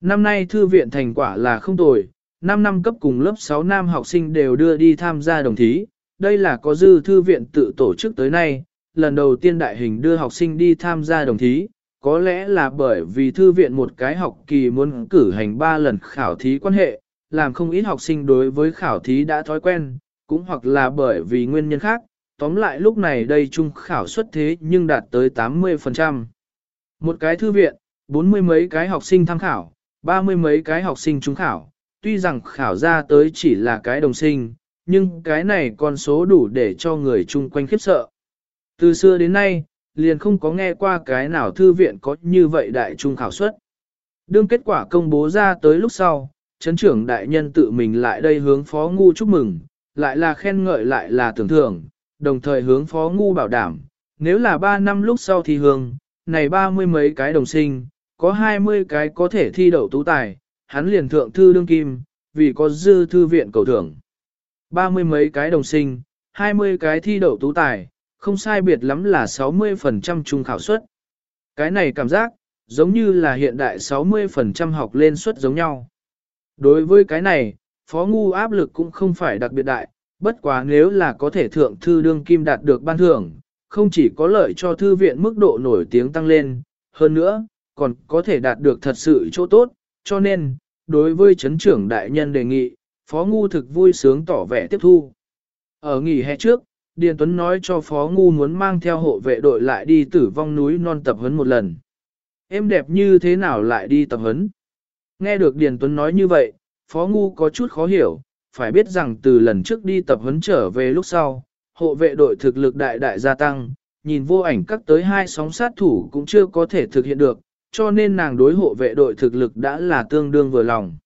Năm nay thư viện thành quả là không tồi, 5 năm cấp cùng lớp 6 nam học sinh đều đưa đi tham gia đồng thí, đây là có dư thư viện tự tổ chức tới nay, lần đầu tiên đại hình đưa học sinh đi tham gia đồng thí, có lẽ là bởi vì thư viện một cái học kỳ muốn cử hành 3 lần khảo thí quan hệ, làm không ít học sinh đối với khảo thí đã thói quen, cũng hoặc là bởi vì nguyên nhân khác, tóm lại lúc này đây trung khảo xuất thế nhưng đạt tới 80%. Một cái thư viện, bốn mươi mấy cái học sinh tham khảo, ba mươi mấy cái học sinh trúng khảo, tuy rằng khảo ra tới chỉ là cái đồng sinh, nhưng cái này con số đủ để cho người chung quanh khiếp sợ. Từ xưa đến nay, liền không có nghe qua cái nào thư viện có như vậy đại trung khảo suất. Đương kết quả công bố ra tới lúc sau, chấn trưởng đại nhân tự mình lại đây hướng phó ngu chúc mừng, lại là khen ngợi lại là tưởng thưởng, đồng thời hướng phó ngu bảo đảm, nếu là 3 năm lúc sau thì hương, này ba mươi mấy cái đồng sinh, có 20 cái có thể thi đậu tú tài, hắn liền thượng thư đương kim, vì có dư thư viện cầu thưởng. Ba mươi mấy cái đồng sinh, 20 cái thi đậu tú tài, không sai biệt lắm là 60% trung khảo suất. Cái này cảm giác, giống như là hiện đại 60% học lên suất giống nhau. Đối với cái này, phó ngu áp lực cũng không phải đặc biệt đại, bất quá nếu là có thể thượng thư đương kim đạt được ban thưởng, không chỉ có lợi cho thư viện mức độ nổi tiếng tăng lên, hơn nữa, còn có thể đạt được thật sự chỗ tốt, cho nên, đối với chấn trưởng đại nhân đề nghị, Phó Ngu thực vui sướng tỏ vẻ tiếp thu. Ở nghỉ hè trước, Điền Tuấn nói cho Phó Ngu muốn mang theo hộ vệ đội lại đi tử vong núi non tập huấn một lần. Em đẹp như thế nào lại đi tập huấn? Nghe được Điền Tuấn nói như vậy, Phó Ngu có chút khó hiểu, phải biết rằng từ lần trước đi tập huấn trở về lúc sau, hộ vệ đội thực lực đại đại gia tăng, nhìn vô ảnh các tới hai sóng sát thủ cũng chưa có thể thực hiện được, cho nên nàng đối hộ vệ đội thực lực đã là tương đương vừa lòng.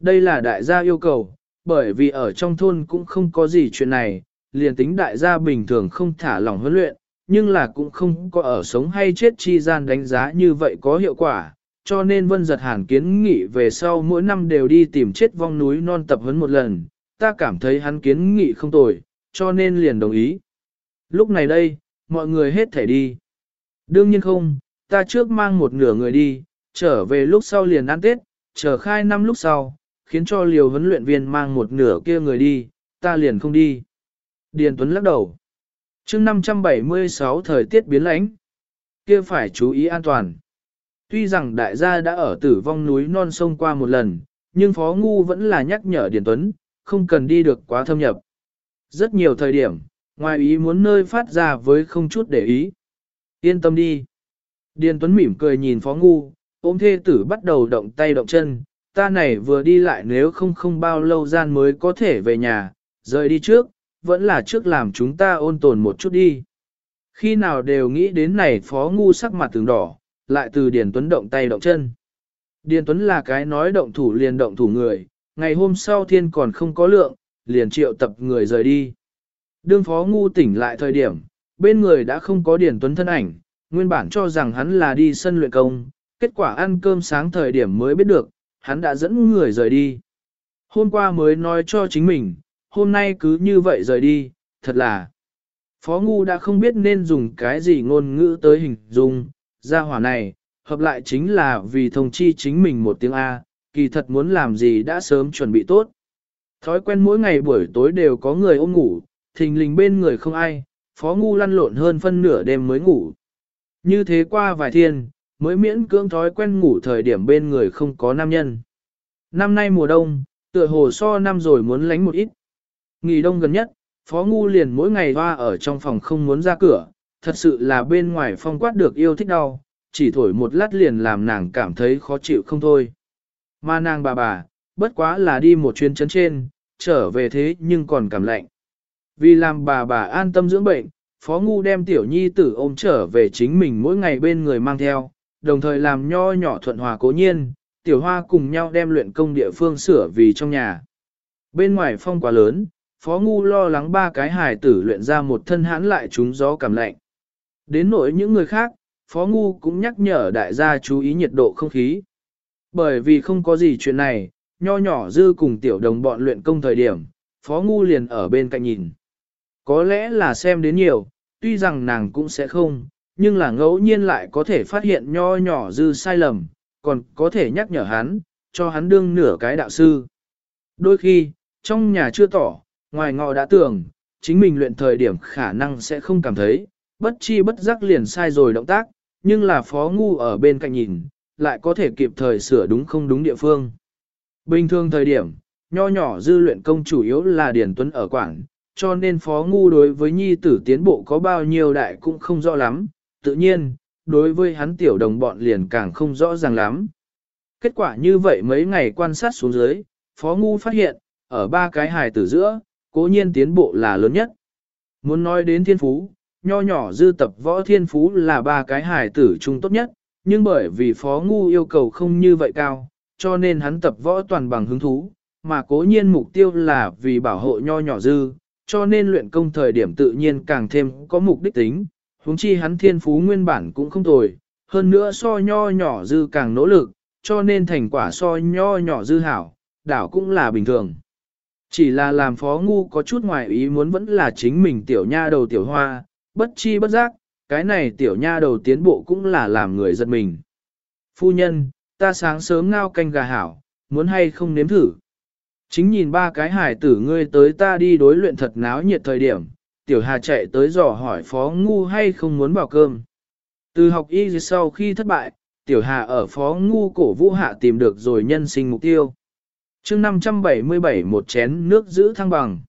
Đây là đại gia yêu cầu, bởi vì ở trong thôn cũng không có gì chuyện này, liền tính đại gia bình thường không thả lỏng huấn luyện, nhưng là cũng không có ở sống hay chết chi gian đánh giá như vậy có hiệu quả, cho nên vân giật hàn kiến nghị về sau mỗi năm đều đi tìm chết vong núi non tập huấn một lần, ta cảm thấy hắn kiến nghị không tồi, cho nên liền đồng ý. Lúc này đây, mọi người hết thể đi. Đương nhiên không, ta trước mang một nửa người đi, trở về lúc sau liền ăn Tết, chờ khai năm lúc sau, khiến cho liều huấn luyện viên mang một nửa kia người đi, ta liền không đi. Điền Tuấn lắc đầu. chương 576 thời tiết biến lãnh, kia phải chú ý an toàn. Tuy rằng đại gia đã ở tử vong núi non sông qua một lần, nhưng Phó Ngu vẫn là nhắc nhở Điền Tuấn, không cần đi được quá thâm nhập. Rất nhiều thời điểm, ngoài ý muốn nơi phát ra với không chút để ý. Yên tâm đi. Điền Tuấn mỉm cười nhìn Phó Ngu, ôm thê tử bắt đầu động tay động chân, ta này vừa đi lại nếu không không bao lâu gian mới có thể về nhà, rời đi trước, vẫn là trước làm chúng ta ôn tồn một chút đi. Khi nào đều nghĩ đến này Phó Ngu sắc mặt từng đỏ, lại từ Điền Tuấn động tay động chân. Điền Tuấn là cái nói động thủ liền động thủ người, ngày hôm sau thiên còn không có lượng, liền triệu tập người rời đi. Đương phó ngu tỉnh lại thời điểm, bên người đã không có Điền Tuấn thân ảnh, nguyên bản cho rằng hắn là đi sân luyện công, kết quả ăn cơm sáng thời điểm mới biết được, hắn đã dẫn người rời đi. Hôm qua mới nói cho chính mình, hôm nay cứ như vậy rời đi, thật là. Phó Ngu đã không biết nên dùng cái gì ngôn ngữ tới hình dung, ra hỏa này, hợp lại chính là vì thông chi chính mình một tiếng A, kỳ thật muốn làm gì đã sớm chuẩn bị tốt. Thói quen mỗi ngày buổi tối đều có người ôm ngủ, thình lình bên người không ai, phó ngu lăn lộn hơn phân nửa đêm mới ngủ. Như thế qua vài thiên, mới miễn cưỡng thói quen ngủ thời điểm bên người không có nam nhân. Năm nay mùa đông, tựa hồ so năm rồi muốn lánh một ít. Nghỉ đông gần nhất, phó ngu liền mỗi ngày hoa ở trong phòng không muốn ra cửa, thật sự là bên ngoài phong quát được yêu thích đau, chỉ thổi một lát liền làm nàng cảm thấy khó chịu không thôi. Mà nàng bà bà, bất quá là đi một chuyến chấn trên, trở về thế nhưng còn cảm lạnh. Vì làm bà bà an tâm dưỡng bệnh, Phó Ngu đem tiểu nhi tử ôm trở về chính mình mỗi ngày bên người mang theo, đồng thời làm nho nhỏ thuận hòa cố nhiên, tiểu hoa cùng nhau đem luyện công địa phương sửa vì trong nhà. Bên ngoài phong quá lớn, Phó Ngu lo lắng ba cái hài tử luyện ra một thân hãn lại chúng gió cảm lạnh. Đến nỗi những người khác, Phó Ngu cũng nhắc nhở đại gia chú ý nhiệt độ không khí. Bởi vì không có gì chuyện này, nho nhỏ dư cùng tiểu đồng bọn luyện công thời điểm, Phó Ngu liền ở bên cạnh nhìn. Có lẽ là xem đến nhiều, tuy rằng nàng cũng sẽ không, nhưng là ngẫu nhiên lại có thể phát hiện nho nhỏ dư sai lầm, còn có thể nhắc nhở hắn, cho hắn đương nửa cái đạo sư. Đôi khi, trong nhà chưa tỏ, ngoài ngọ đã tưởng, chính mình luyện thời điểm khả năng sẽ không cảm thấy, bất chi bất giác liền sai rồi động tác, nhưng là phó ngu ở bên cạnh nhìn, lại có thể kịp thời sửa đúng không đúng địa phương. Bình thường thời điểm, nho nhỏ dư luyện công chủ yếu là điền Tuấn ở quảng, cho nên phó ngu đối với nhi tử tiến bộ có bao nhiêu đại cũng không rõ lắm, tự nhiên, đối với hắn tiểu đồng bọn liền càng không rõ ràng lắm. Kết quả như vậy mấy ngày quan sát xuống dưới, phó ngu phát hiện, ở ba cái hài tử giữa, cố nhiên tiến bộ là lớn nhất. Muốn nói đến thiên phú, nho nhỏ dư tập võ thiên phú là ba cái hài tử chung tốt nhất, nhưng bởi vì phó ngu yêu cầu không như vậy cao, cho nên hắn tập võ toàn bằng hứng thú, mà cố nhiên mục tiêu là vì bảo hộ nho nhỏ dư, cho nên luyện công thời điểm tự nhiên càng thêm có mục đích tính, huống chi hắn thiên phú nguyên bản cũng không tồi, hơn nữa so nho nhỏ dư càng nỗ lực, cho nên thành quả so nho nhỏ dư hảo, đảo cũng là bình thường. Chỉ là làm phó ngu có chút ngoài ý muốn vẫn là chính mình tiểu nha đầu tiểu hoa, bất chi bất giác, cái này tiểu nha đầu tiến bộ cũng là làm người giật mình. Phu nhân, ta sáng sớm ngao canh gà hảo, muốn hay không nếm thử. Chính nhìn ba cái hải tử ngươi tới ta đi đối luyện thật náo nhiệt thời điểm, tiểu hà chạy tới dò hỏi phó ngu hay không muốn bảo cơm. Từ học y sau khi thất bại, tiểu hà ở phó ngu cổ vũ hạ tìm được rồi nhân sinh mục tiêu. chương 577 một chén nước giữ thăng bằng.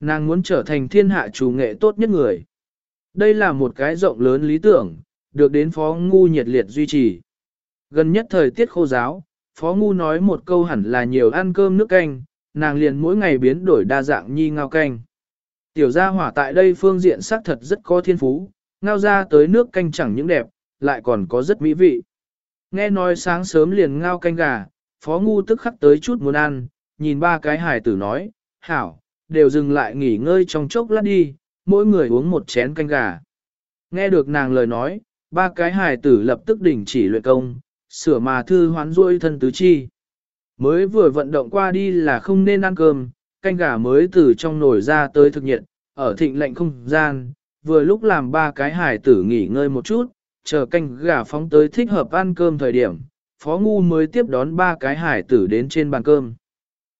Nàng muốn trở thành thiên hạ chủ nghệ tốt nhất người. Đây là một cái rộng lớn lý tưởng, được đến phó ngu nhiệt liệt duy trì. Gần nhất thời tiết khô giáo, phó ngu nói một câu hẳn là nhiều ăn cơm nước canh, nàng liền mỗi ngày biến đổi đa dạng nhi ngao canh. Tiểu gia hỏa tại đây phương diện xác thật rất có thiên phú, ngao ra tới nước canh chẳng những đẹp, lại còn có rất mỹ vị. Nghe nói sáng sớm liền ngao canh gà, phó ngu tức khắc tới chút muốn ăn, nhìn ba cái hài tử nói, hảo, đều dừng lại nghỉ ngơi trong chốc lát đi, mỗi người uống một chén canh gà. Nghe được nàng lời nói, ba cái hài tử lập tức đình chỉ luyện công, sửa mà thư hoán ruôi thân tứ chi. Mới vừa vận động qua đi là không nên ăn cơm, canh gà mới từ trong nồi ra tới thực nhiệt, ở thịnh lệnh không gian, vừa lúc làm ba cái hải tử nghỉ ngơi một chút, chờ canh gà phóng tới thích hợp ăn cơm thời điểm, phó ngu mới tiếp đón ba cái hải tử đến trên bàn cơm.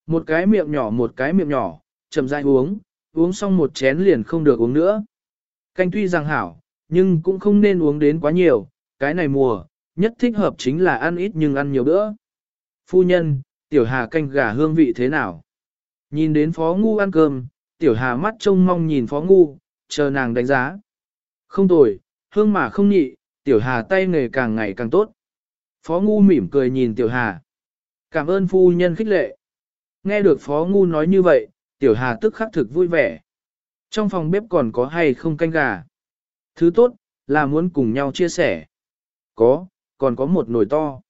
Một cái miệng nhỏ một cái miệng nhỏ, chậm rãi uống, uống xong một chén liền không được uống nữa. Canh tuy rằng hảo, nhưng cũng không nên uống đến quá nhiều, cái này mùa, nhất thích hợp chính là ăn ít nhưng ăn nhiều bữa. Phu nhân, tiểu hà canh gà hương vị thế nào? Nhìn đến phó ngu ăn cơm, tiểu hà mắt trông mong nhìn phó ngu, chờ nàng đánh giá. Không tồi, hương mà không nhị, tiểu hà tay nghề càng ngày càng tốt. Phó ngu mỉm cười nhìn tiểu hà. Cảm ơn phu nhân khích lệ. Nghe được phó ngu nói như vậy, tiểu hà tức khắc thực vui vẻ. Trong phòng bếp còn có hay không canh gà? Thứ tốt, là muốn cùng nhau chia sẻ. Có, còn có một nồi to.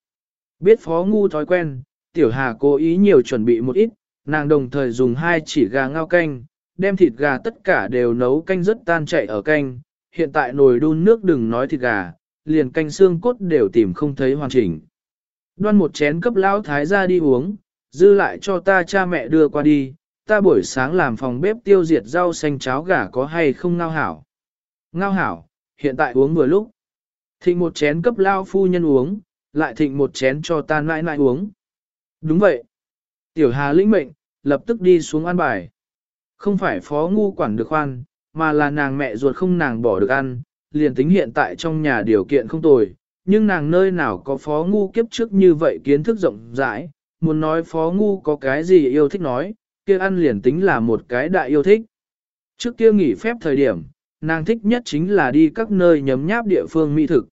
Biết phó ngu thói quen, tiểu hà cố ý nhiều chuẩn bị một ít, nàng đồng thời dùng hai chỉ gà ngao canh, đem thịt gà tất cả đều nấu canh rất tan chảy ở canh, hiện tại nồi đun nước đừng nói thịt gà, liền canh xương cốt đều tìm không thấy hoàn chỉnh. Đoan một chén cấp lão thái ra đi uống, dư lại cho ta cha mẹ đưa qua đi, ta buổi sáng làm phòng bếp tiêu diệt rau xanh cháo gà có hay không ngao hảo. Ngao hảo, hiện tại uống vừa lúc. Thịnh một chén cấp lao phu nhân uống, lại thịnh một chén cho ta nãi nãi uống. Đúng vậy. Tiểu Hà lĩnh mệnh, lập tức đi xuống ăn bài. Không phải phó ngu quản được khoan, mà là nàng mẹ ruột không nàng bỏ được ăn, liền tính hiện tại trong nhà điều kiện không tồi, nhưng nàng nơi nào có phó ngu kiếp trước như vậy kiến thức rộng rãi, muốn nói phó ngu có cái gì yêu thích nói, kia ăn liền tính là một cái đại yêu thích. Trước kia nghỉ phép thời điểm, nàng thích nhất chính là đi các nơi nhấm nháp địa phương mỹ thực.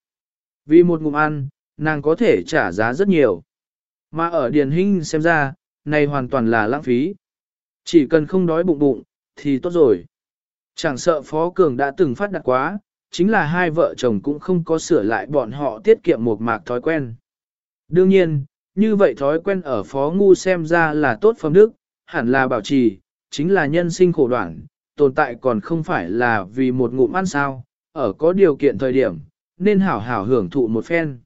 Vì một ngụm ăn, nàng có thể trả giá rất nhiều. Mà ở Điền Hinh xem ra, này hoàn toàn là lãng phí. Chỉ cần không đói bụng bụng, thì tốt rồi. Chẳng sợ Phó Cường đã từng phát đạt quá, chính là hai vợ chồng cũng không có sửa lại bọn họ tiết kiệm một mạc thói quen. Đương nhiên, như vậy thói quen ở Phó Ngu xem ra là tốt phẩm đức, hẳn là bảo trì, chính là nhân sinh khổ đoạn, tồn tại còn không phải là vì một ngụm ăn sao, ở có điều kiện thời điểm, nên hảo hảo hưởng thụ một phen.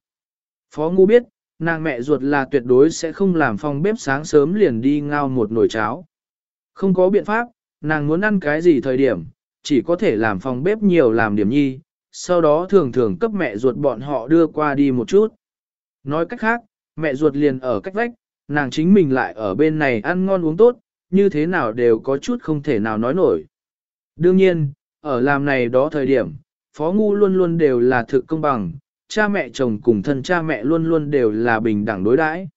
Phó Ngu biết, nàng mẹ ruột là tuyệt đối sẽ không làm phòng bếp sáng sớm liền đi ngao một nồi cháo. Không có biện pháp, nàng muốn ăn cái gì thời điểm, chỉ có thể làm phòng bếp nhiều làm điểm nhi, sau đó thường thường cấp mẹ ruột bọn họ đưa qua đi một chút. Nói cách khác, mẹ ruột liền ở cách vách, nàng chính mình lại ở bên này ăn ngon uống tốt, như thế nào đều có chút không thể nào nói nổi. Đương nhiên, ở làm này đó thời điểm, Phó Ngu luôn luôn đều là thực công bằng, cha mẹ chồng cùng thân cha mẹ luôn luôn đều là bình đẳng đối đãi.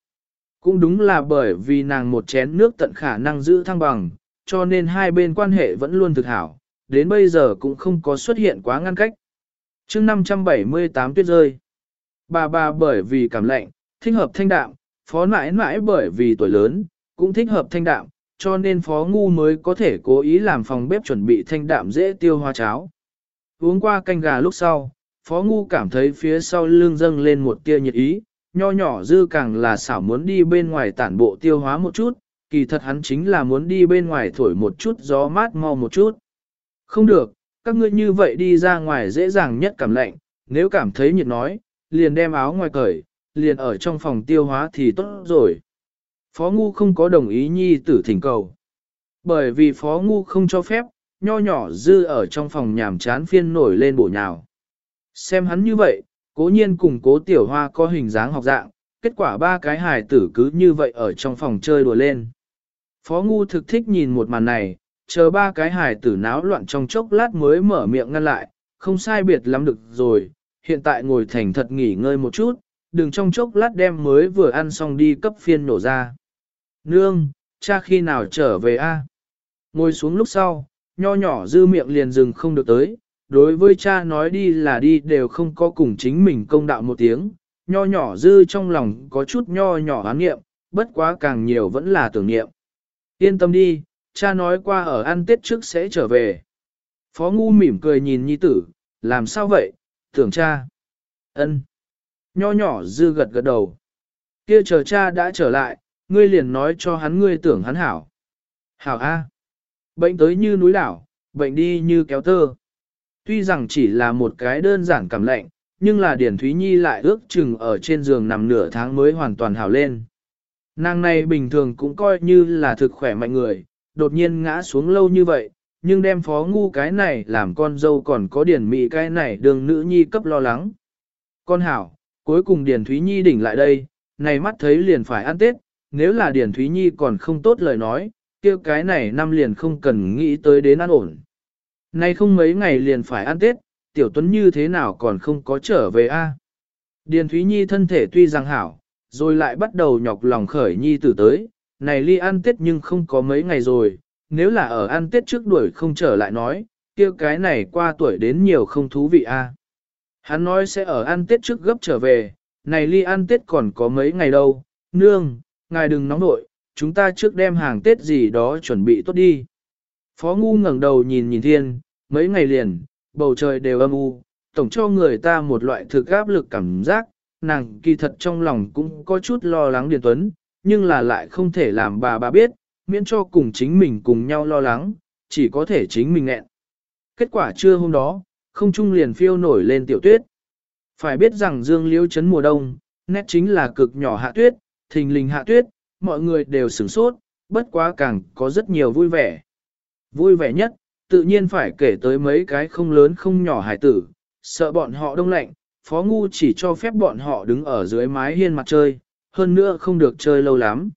Cũng đúng là bởi vì nàng một chén nước tận khả năng giữ thăng bằng, cho nên hai bên quan hệ vẫn luôn thực hảo, đến bây giờ cũng không có xuất hiện quá ngăn cách. chương 578 tuyết rơi, bà bà bởi vì cảm lạnh, thích hợp thanh đạm, phó mãi mãi bởi vì tuổi lớn, cũng thích hợp thanh đạm, cho nên phó ngu mới có thể cố ý làm phòng bếp chuẩn bị thanh đạm dễ tiêu hoa cháo. Uống qua canh gà lúc sau, phó ngu cảm thấy phía sau lưng dâng lên một tia nhiệt ý, nho nhỏ dư càng là xảo muốn đi bên ngoài tản bộ tiêu hóa một chút, kỳ thật hắn chính là muốn đi bên ngoài thổi một chút gió mát mau một chút. Không được, các ngươi như vậy đi ra ngoài dễ dàng nhất cảm lạnh, nếu cảm thấy nhiệt nói, liền đem áo ngoài cởi, liền ở trong phòng tiêu hóa thì tốt rồi. Phó Ngu không có đồng ý nhi tử thỉnh cầu. Bởi vì Phó Ngu không cho phép, nho nhỏ dư ở trong phòng nhàm chán phiên nổi lên bổ nhào. Xem hắn như vậy, cố nhiên cùng cố tiểu hoa có hình dáng học dạng, kết quả ba cái hài tử cứ như vậy ở trong phòng chơi đùa lên. Phó Ngu thực thích nhìn một màn này, chờ ba cái hài tử náo loạn trong chốc lát mới mở miệng ngăn lại, không sai biệt lắm được rồi, hiện tại ngồi thành thật nghỉ ngơi một chút, đừng trong chốc lát đem mới vừa ăn xong đi cấp phiên nổ ra. Nương, cha khi nào trở về a? Ngồi xuống lúc sau, nho nhỏ dư miệng liền dừng không được tới, đối với cha nói đi là đi đều không có cùng chính mình công đạo một tiếng, nho nhỏ dư trong lòng có chút nho nhỏ hán nghiệm, bất quá càng nhiều vẫn là tưởng niệm. Yên tâm đi, cha nói qua ở ăn tết trước sẽ trở về. Phó ngu mỉm cười nhìn nhi tử, làm sao vậy, tưởng cha. ân Nho nhỏ dư gật gật đầu. Kia chờ cha đã trở lại, ngươi liền nói cho hắn ngươi tưởng hắn hảo. Hảo A. Bệnh tới như núi đảo, bệnh đi như kéo tơ. Tuy rằng chỉ là một cái đơn giản cảm lạnh, nhưng là Điển Thúy Nhi lại ước chừng ở trên giường nằm nửa tháng mới hoàn toàn hảo lên. Nàng này bình thường cũng coi như là thực khỏe mạnh người, đột nhiên ngã xuống lâu như vậy, nhưng đem phó ngu cái này làm con dâu còn có Điển Mỹ cái này đường nữ nhi cấp lo lắng. Con hảo, cuối cùng Điển Thúy Nhi đỉnh lại đây, này mắt thấy liền phải ăn Tết, nếu là Điển Thúy Nhi còn không tốt lời nói, kia cái này năm liền không cần nghĩ tới đến ăn ổn. Nay không mấy ngày liền phải ăn Tết, Tiểu Tuấn như thế nào còn không có trở về a? Điền Thúy Nhi thân thể tuy rằng hảo, rồi lại bắt đầu nhọc lòng khởi Nhi tử tới, này ly ăn Tết nhưng không có mấy ngày rồi, nếu là ở ăn Tết trước đuổi không trở lại nói, kia cái này qua tuổi đến nhiều không thú vị a. Hắn nói sẽ ở ăn Tết trước gấp trở về, này ly ăn Tết còn có mấy ngày đâu, nương, ngài đừng nóng nội, chúng ta trước đem hàng Tết gì đó chuẩn bị tốt đi. Phó Ngu ngẩng đầu nhìn nhìn thiên, mấy ngày liền, bầu trời đều âm u, tổng cho người ta một loại thực áp lực cảm giác, nàng kỳ thật trong lòng cũng có chút lo lắng Điền Tuấn, nhưng là lại không thể làm bà bà biết, miễn cho cùng chính mình cùng nhau lo lắng, chỉ có thể chính mình nghẹn. Kết quả trưa hôm đó, không trung liền phiêu nổi lên tiểu tuyết. Phải biết rằng dương liễu chấn mùa đông, nét chính là cực nhỏ hạ tuyết, thình lình hạ tuyết, mọi người đều sửng sốt, bất quá càng có rất nhiều vui vẻ. Vui vẻ nhất, tự nhiên phải kể tới mấy cái không lớn không nhỏ hải tử, sợ bọn họ đông lạnh, Phó Ngu chỉ cho phép bọn họ đứng ở dưới mái hiên mặt chơi, hơn nữa không được chơi lâu lắm.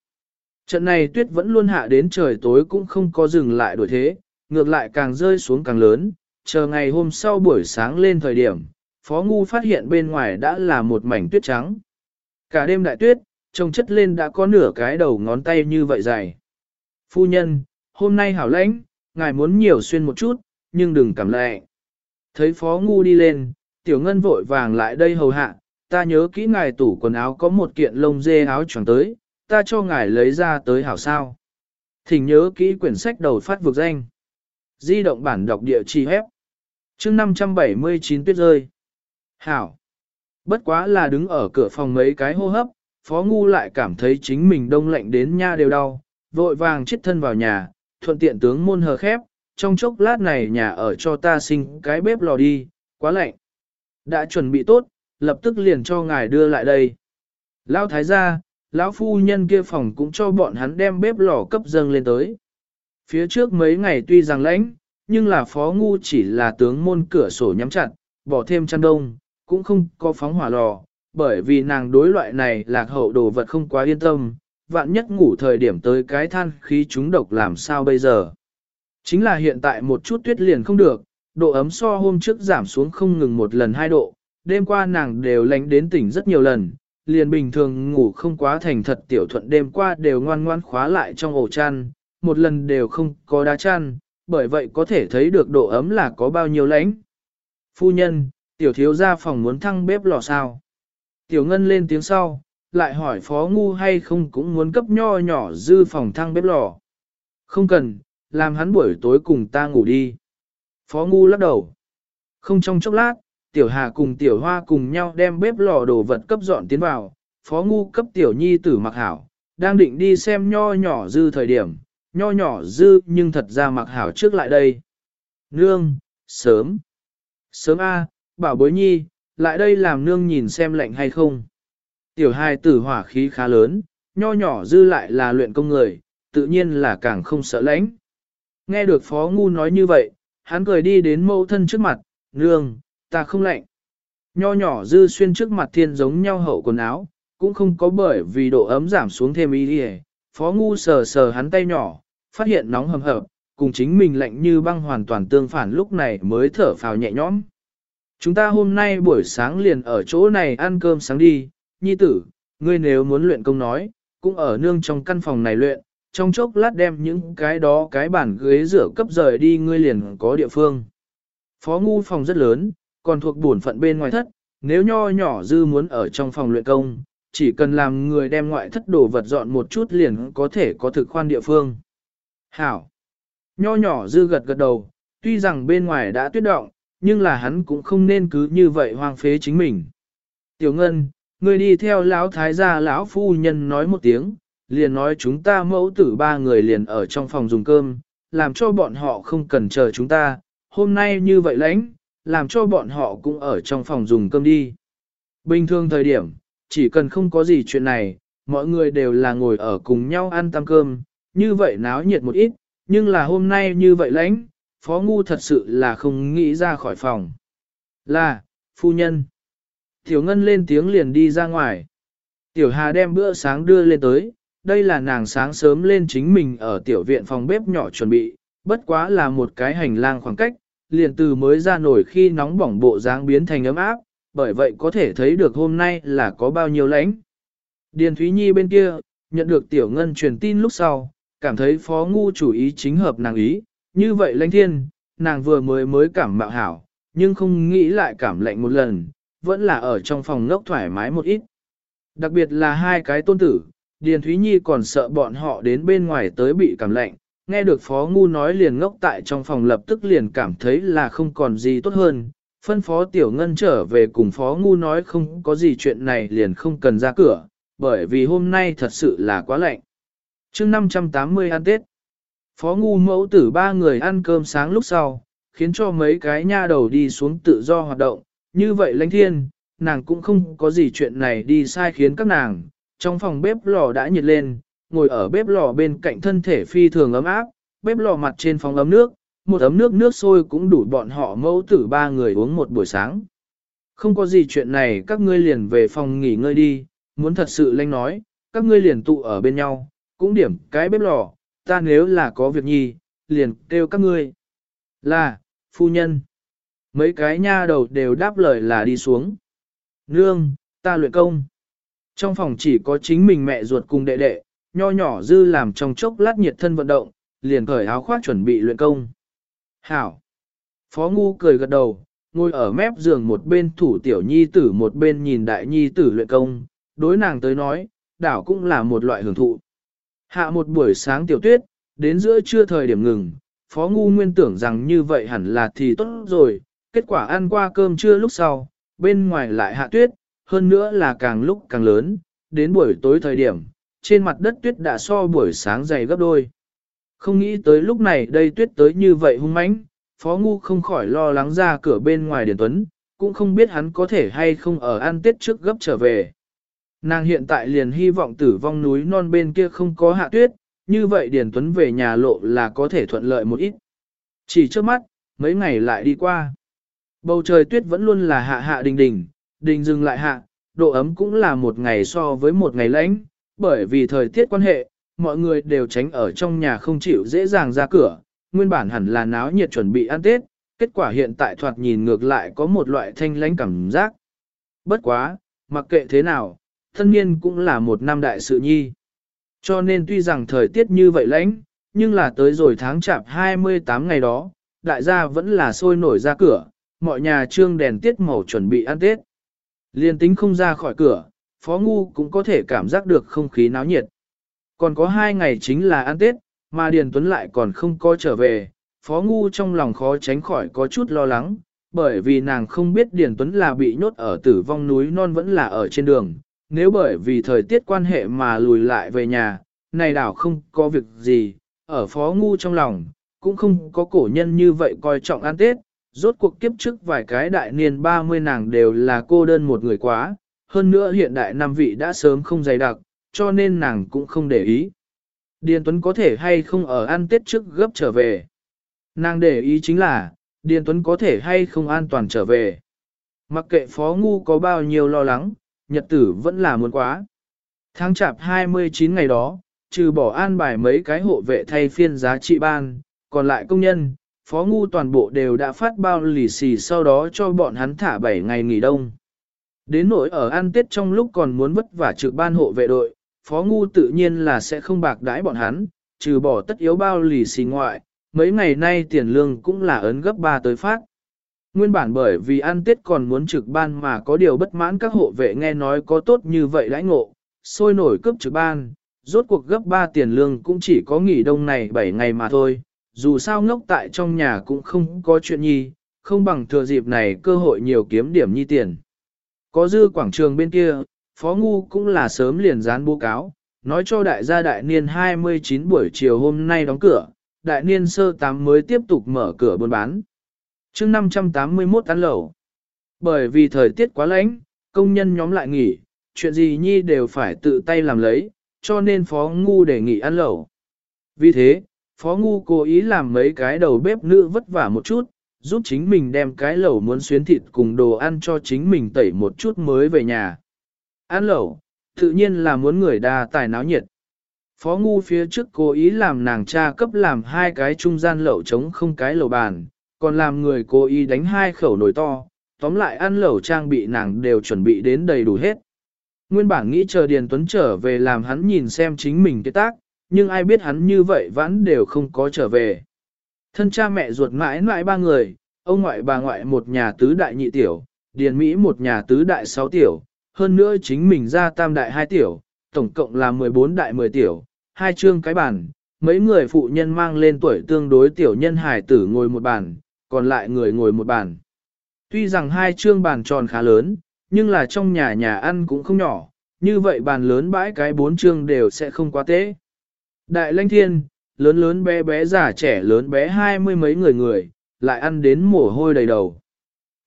Trận này tuyết vẫn luôn hạ đến trời tối cũng không có dừng lại đổi thế, ngược lại càng rơi xuống càng lớn, chờ ngày hôm sau buổi sáng lên thời điểm, Phó Ngu phát hiện bên ngoài đã là một mảnh tuyết trắng. Cả đêm đại tuyết, trông chất lên đã có nửa cái đầu ngón tay như vậy dày. Phu nhân, hôm nay hảo lãnh, ngài muốn nhiều xuyên một chút, nhưng đừng cảm lệ. Thấy phó ngu đi lên, tiểu ngân vội vàng lại đây hầu hạ, ta nhớ kỹ ngài tủ quần áo có một kiện lông dê áo choàng tới, ta cho ngài lấy ra tới hảo sao. Thỉnh nhớ kỹ quyển sách đầu phát vực danh. Di động bản đọc địa chỉ hép. chương 579 tuyết rơi. Hảo. Bất quá là đứng ở cửa phòng mấy cái hô hấp, phó ngu lại cảm thấy chính mình đông lạnh đến nha đều đau, vội vàng chết thân vào nhà, thuận tiện tướng môn hờ khép, trong chốc lát này nhà ở cho ta sinh cái bếp lò đi, quá lạnh. Đã chuẩn bị tốt, lập tức liền cho ngài đưa lại đây. Lão thái gia, lão phu nhân kia phòng cũng cho bọn hắn đem bếp lò cấp dâng lên tới. Phía trước mấy ngày tuy rằng lãnh, nhưng là phó ngu chỉ là tướng môn cửa sổ nhắm chặt, bỏ thêm chăn đông, cũng không có phóng hỏa lò, bởi vì nàng đối loại này lạc hậu đồ vật không quá yên tâm, vạn nhất ngủ thời điểm tới cái than khí chúng độc làm sao bây giờ. Chính là hiện tại một chút tuyết liền không được, độ ấm so hôm trước giảm xuống không ngừng một lần hai độ, đêm qua nàng đều lánh đến tỉnh rất nhiều lần, liền bình thường ngủ không quá thành thật tiểu thuận đêm qua đều ngoan ngoan khóa lại trong ổ chăn, một lần đều không có đá chăn, bởi vậy có thể thấy được độ ấm là có bao nhiêu lánh. Phu nhân, tiểu thiếu ra phòng muốn thăng bếp lò sao? Tiểu ngân lên tiếng sau, lại hỏi phó ngu hay không cũng muốn cấp nho nhỏ dư phòng thang bếp lò. Không cần, làm hắn buổi tối cùng ta ngủ đi. Phó ngu lắc đầu. Không trong chốc lát, tiểu hà cùng tiểu hoa cùng nhau đem bếp lò đồ vật cấp dọn tiến vào, phó ngu cấp tiểu nhi tử mặc hảo, đang định đi xem nho nhỏ dư thời điểm, nho nhỏ dư nhưng thật ra mặc hảo trước lại đây. Nương, sớm. Sớm A, bảo bối nhi, lại đây làm nương nhìn xem lạnh hay không. Tiểu hai tử hỏa khí khá lớn, nho nhỏ dư lại là luyện công người, tự nhiên là càng không sợ lãnh. Nghe được phó ngu nói như vậy, hắn cười đi đến mẫu thân trước mặt, nương, ta không lạnh. Nho nhỏ dư xuyên trước mặt thiên giống nhau hậu quần áo, cũng không có bởi vì độ ấm giảm xuống thêm ý đi Phó ngu sờ sờ hắn tay nhỏ, phát hiện nóng hầm hập, cùng chính mình lạnh như băng hoàn toàn tương phản lúc này mới thở phào nhẹ nhõm. Chúng ta hôm nay buổi sáng liền ở chỗ này ăn cơm sáng đi, nhi tử, ngươi nếu muốn luyện công nói, cũng ở nương trong căn phòng này luyện, trong chốc lát đem những cái đó cái bản ghế rửa cấp rời đi ngươi liền có địa phương. Phó ngu phòng rất lớn, còn thuộc bổn phận bên ngoài thất, nếu nho nhỏ dư muốn ở trong phòng luyện công, chỉ cần làm người đem ngoại thất đồ vật dọn một chút liền có thể có thực khoan địa phương. Hảo! Nho nhỏ dư gật gật đầu, tuy rằng bên ngoài đã tuyết động, nhưng là hắn cũng không nên cứ như vậy hoang phế chính mình. Tiểu Ngân, người đi theo lão thái gia lão phu nhân nói một tiếng, liền nói chúng ta mẫu tử ba người liền ở trong phòng dùng cơm, làm cho bọn họ không cần chờ chúng ta, hôm nay như vậy lãnh, làm cho bọn họ cũng ở trong phòng dùng cơm đi. Bình thường thời điểm, chỉ cần không có gì chuyện này, mọi người đều là ngồi ở cùng nhau ăn tam cơm, như vậy náo nhiệt một ít, nhưng là hôm nay như vậy lãnh, phó ngu thật sự là không nghĩ ra khỏi phòng. Là, phu nhân. Tiểu Ngân lên tiếng liền đi ra ngoài. Tiểu Hà đem bữa sáng đưa lên tới, đây là nàng sáng sớm lên chính mình ở tiểu viện phòng bếp nhỏ chuẩn bị, bất quá là một cái hành lang khoảng cách, liền từ mới ra nổi khi nóng bỏng bộ dáng biến thành ấm áp, bởi vậy có thể thấy được hôm nay là có bao nhiêu lãnh. Điền Thúy Nhi bên kia, nhận được tiểu ngân truyền tin lúc sau, cảm thấy phó ngu chủ ý chính hợp nàng ý, như vậy lãnh thiên, nàng vừa mới mới cảm mạo hảo, nhưng không nghĩ lại cảm lạnh một lần, vẫn là ở trong phòng ngốc thoải mái một ít. Đặc biệt là hai cái tôn tử, Điền Thúy Nhi còn sợ bọn họ đến bên ngoài tới bị cảm lạnh, nghe được Phó Ngu nói liền ngốc tại trong phòng lập tức liền cảm thấy là không còn gì tốt hơn. Phân Phó Tiểu Ngân trở về cùng Phó Ngu nói không có gì chuyện này liền không cần ra cửa, bởi vì hôm nay thật sự là quá lạnh. chương 580 ăn Tết, Phó Ngu mẫu tử ba người ăn cơm sáng lúc sau, khiến cho mấy cái nha đầu đi xuống tự do hoạt động, như vậy lãnh thiên, nàng cũng không có gì chuyện này đi sai khiến các nàng, trong phòng bếp lò đã nhiệt lên, ngồi ở bếp lò bên cạnh thân thể phi thường ấm áp, bếp lò mặt trên phòng ấm nước, một ấm nước nước sôi cũng đủ bọn họ mẫu tử ba người uống một buổi sáng. Không có gì chuyện này các ngươi liền về phòng nghỉ ngơi đi, muốn thật sự lanh nói, các ngươi liền tụ ở bên nhau, cũng điểm cái bếp lò, ta nếu là có việc nhi, liền kêu các ngươi. Là, phu nhân. Mấy cái nha đầu đều đáp lời là đi xuống. Nương, ta luyện công. Trong phòng chỉ có chính mình mẹ ruột cùng đệ đệ, nho nhỏ dư làm trong chốc lát nhiệt thân vận động, liền cởi áo khoác chuẩn bị luyện công. Hảo! Phó Ngu cười gật đầu, ngồi ở mép giường một bên thủ tiểu nhi tử một bên nhìn đại nhi tử luyện công, đối nàng tới nói, đảo cũng là một loại hưởng thụ. Hạ một buổi sáng tiểu tuyết, đến giữa trưa thời điểm ngừng, Phó Ngu nguyên tưởng rằng như vậy hẳn là thì tốt rồi, kết quả ăn qua cơm trưa lúc sau, bên ngoài lại hạ tuyết, hơn nữa là càng lúc càng lớn, đến buổi tối thời điểm, trên mặt đất tuyết đã so buổi sáng dày gấp đôi. Không nghĩ tới lúc này đây tuyết tới như vậy hung mãnh, Phó Ngu không khỏi lo lắng ra cửa bên ngoài Điền Tuấn, cũng không biết hắn có thể hay không ở ăn tết trước gấp trở về. Nàng hiện tại liền hy vọng tử vong núi non bên kia không có hạ tuyết, như vậy Điền Tuấn về nhà lộ là có thể thuận lợi một ít. Chỉ trước mắt, mấy ngày lại đi qua. Bầu trời tuyết vẫn luôn là hạ hạ đình đình, đình dừng lại hạ, độ ấm cũng là một ngày so với một ngày lạnh, bởi vì thời tiết quan hệ, mọi người đều tránh ở trong nhà không chịu dễ dàng ra cửa, nguyên bản hẳn là náo nhiệt chuẩn bị ăn Tết, kết quả hiện tại thoạt nhìn ngược lại có một loại thanh lãnh cảm giác. Bất quá, mặc kệ thế nào, thân niên cũng là một năm đại sự nhi. Cho nên tuy rằng thời tiết như vậy lãnh, nhưng là tới rồi tháng chạp 28 ngày đó, đại gia vẫn là sôi nổi ra cửa, mọi nhà trương đèn tiết màu chuẩn bị ăn Tết. Liên tính không ra khỏi cửa, Phó Ngu cũng có thể cảm giác được không khí náo nhiệt. Còn có hai ngày chính là ăn Tết, mà Điền Tuấn lại còn không có trở về, Phó Ngu trong lòng khó tránh khỏi có chút lo lắng, bởi vì nàng không biết Điền Tuấn là bị nhốt ở tử vong núi non vẫn là ở trên đường. Nếu bởi vì thời tiết quan hệ mà lùi lại về nhà, này đảo không có việc gì, ở Phó Ngu trong lòng, cũng không có cổ nhân như vậy coi trọng ăn Tết, rốt cuộc kiếp trước vài cái đại niên 30 nàng đều là cô đơn một người quá, hơn nữa hiện đại năm vị đã sớm không dày đặc, cho nên nàng cũng không để ý. Điền Tuấn có thể hay không ở ăn Tết trước gấp trở về. Nàng để ý chính là, Điền Tuấn có thể hay không an toàn trở về. Mặc kệ Phó Ngu có bao nhiêu lo lắng, nhật tử vẫn là muốn quá. Tháng chạp 29 ngày đó, trừ bỏ an bài mấy cái hộ vệ thay phiên giá trị ban, còn lại công nhân, Phó Ngu toàn bộ đều đã phát bao lì xì sau đó cho bọn hắn thả 7 ngày nghỉ đông. Đến nỗi ở ăn Tết trong lúc còn muốn vất vả trực ban hộ vệ đội, Phó Ngu tự nhiên là sẽ không bạc đãi bọn hắn, trừ bỏ tất yếu bao lì xì ngoại, mấy ngày nay tiền lương cũng là ấn gấp 3 tới phát. Nguyên bản bởi vì ăn Tết còn muốn trực ban mà có điều bất mãn các hộ vệ nghe nói có tốt như vậy đãi ngộ, sôi nổi cướp trực ban, rốt cuộc gấp 3 tiền lương cũng chỉ có nghỉ đông này 7 ngày mà thôi, dù sao ngốc tại trong nhà cũng không có chuyện nhi, không bằng thừa dịp này cơ hội nhiều kiếm điểm nhi tiền. Có dư quảng trường bên kia, Phó Ngu cũng là sớm liền dán bố cáo, nói cho đại gia đại niên 29 buổi chiều hôm nay đóng cửa, đại niên sơ tám mới tiếp tục mở cửa buôn bán. chương 581 ăn lẩu. Bởi vì thời tiết quá lạnh, công nhân nhóm lại nghỉ, chuyện gì nhi đều phải tự tay làm lấy, cho nên Phó Ngu đề nghị ăn lẩu. Vì thế, Phó Ngu cố ý làm mấy cái đầu bếp nữ vất vả một chút, giúp chính mình đem cái lẩu muốn xuyến thịt cùng đồ ăn cho chính mình tẩy một chút mới về nhà. Ăn lẩu, tự nhiên là muốn người đa tài náo nhiệt. Phó Ngu phía trước cố ý làm nàng cha cấp làm hai cái trung gian lẩu trống không cái lẩu bàn, còn làm người cố ý đánh hai khẩu nồi to, tóm lại ăn lẩu trang bị nàng đều chuẩn bị đến đầy đủ hết. Nguyên bản nghĩ chờ Điền Tuấn trở về làm hắn nhìn xem chính mình cái tác, nhưng ai biết hắn như vậy vẫn đều không có trở về. Thân cha mẹ ruột mãi mãi ba người, ông ngoại bà ngoại một nhà tứ đại nhị tiểu, Điền Mỹ một nhà tứ đại sáu tiểu, hơn nữa chính mình ra tam đại hai tiểu, tổng cộng là 14 đại 10 tiểu, hai chương cái bàn, mấy người phụ nhân mang lên tuổi tương đối tiểu nhân hải tử ngồi một bàn, còn lại người ngồi một bàn. Tuy rằng hai chương bàn tròn khá lớn, nhưng là trong nhà nhà ăn cũng không nhỏ, như vậy bàn lớn bãi cái bốn chương đều sẽ không quá tế. Đại lanh thiên, lớn lớn bé bé già trẻ lớn bé hai mươi mấy người người, lại ăn đến mồ hôi đầy đầu.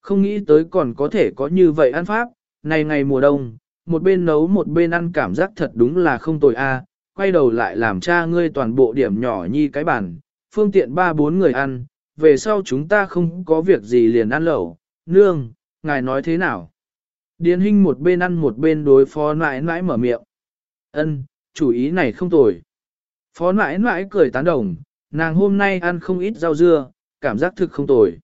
Không nghĩ tới còn có thể có như vậy ăn pháp, này ngày mùa đông, một bên nấu một bên ăn cảm giác thật đúng là không tồi a. quay đầu lại làm cha ngươi toàn bộ điểm nhỏ nhi cái bàn, phương tiện ba bốn người ăn, về sau chúng ta không có việc gì liền ăn lẩu, nương, ngài nói thế nào? Điền Hinh một bên ăn một bên đối phó nãi nãi mở miệng. Ân, chủ ý này không tồi. Phó nãi nãi cười tán đồng, nàng hôm nay ăn không ít rau dưa, cảm giác thực không tồi.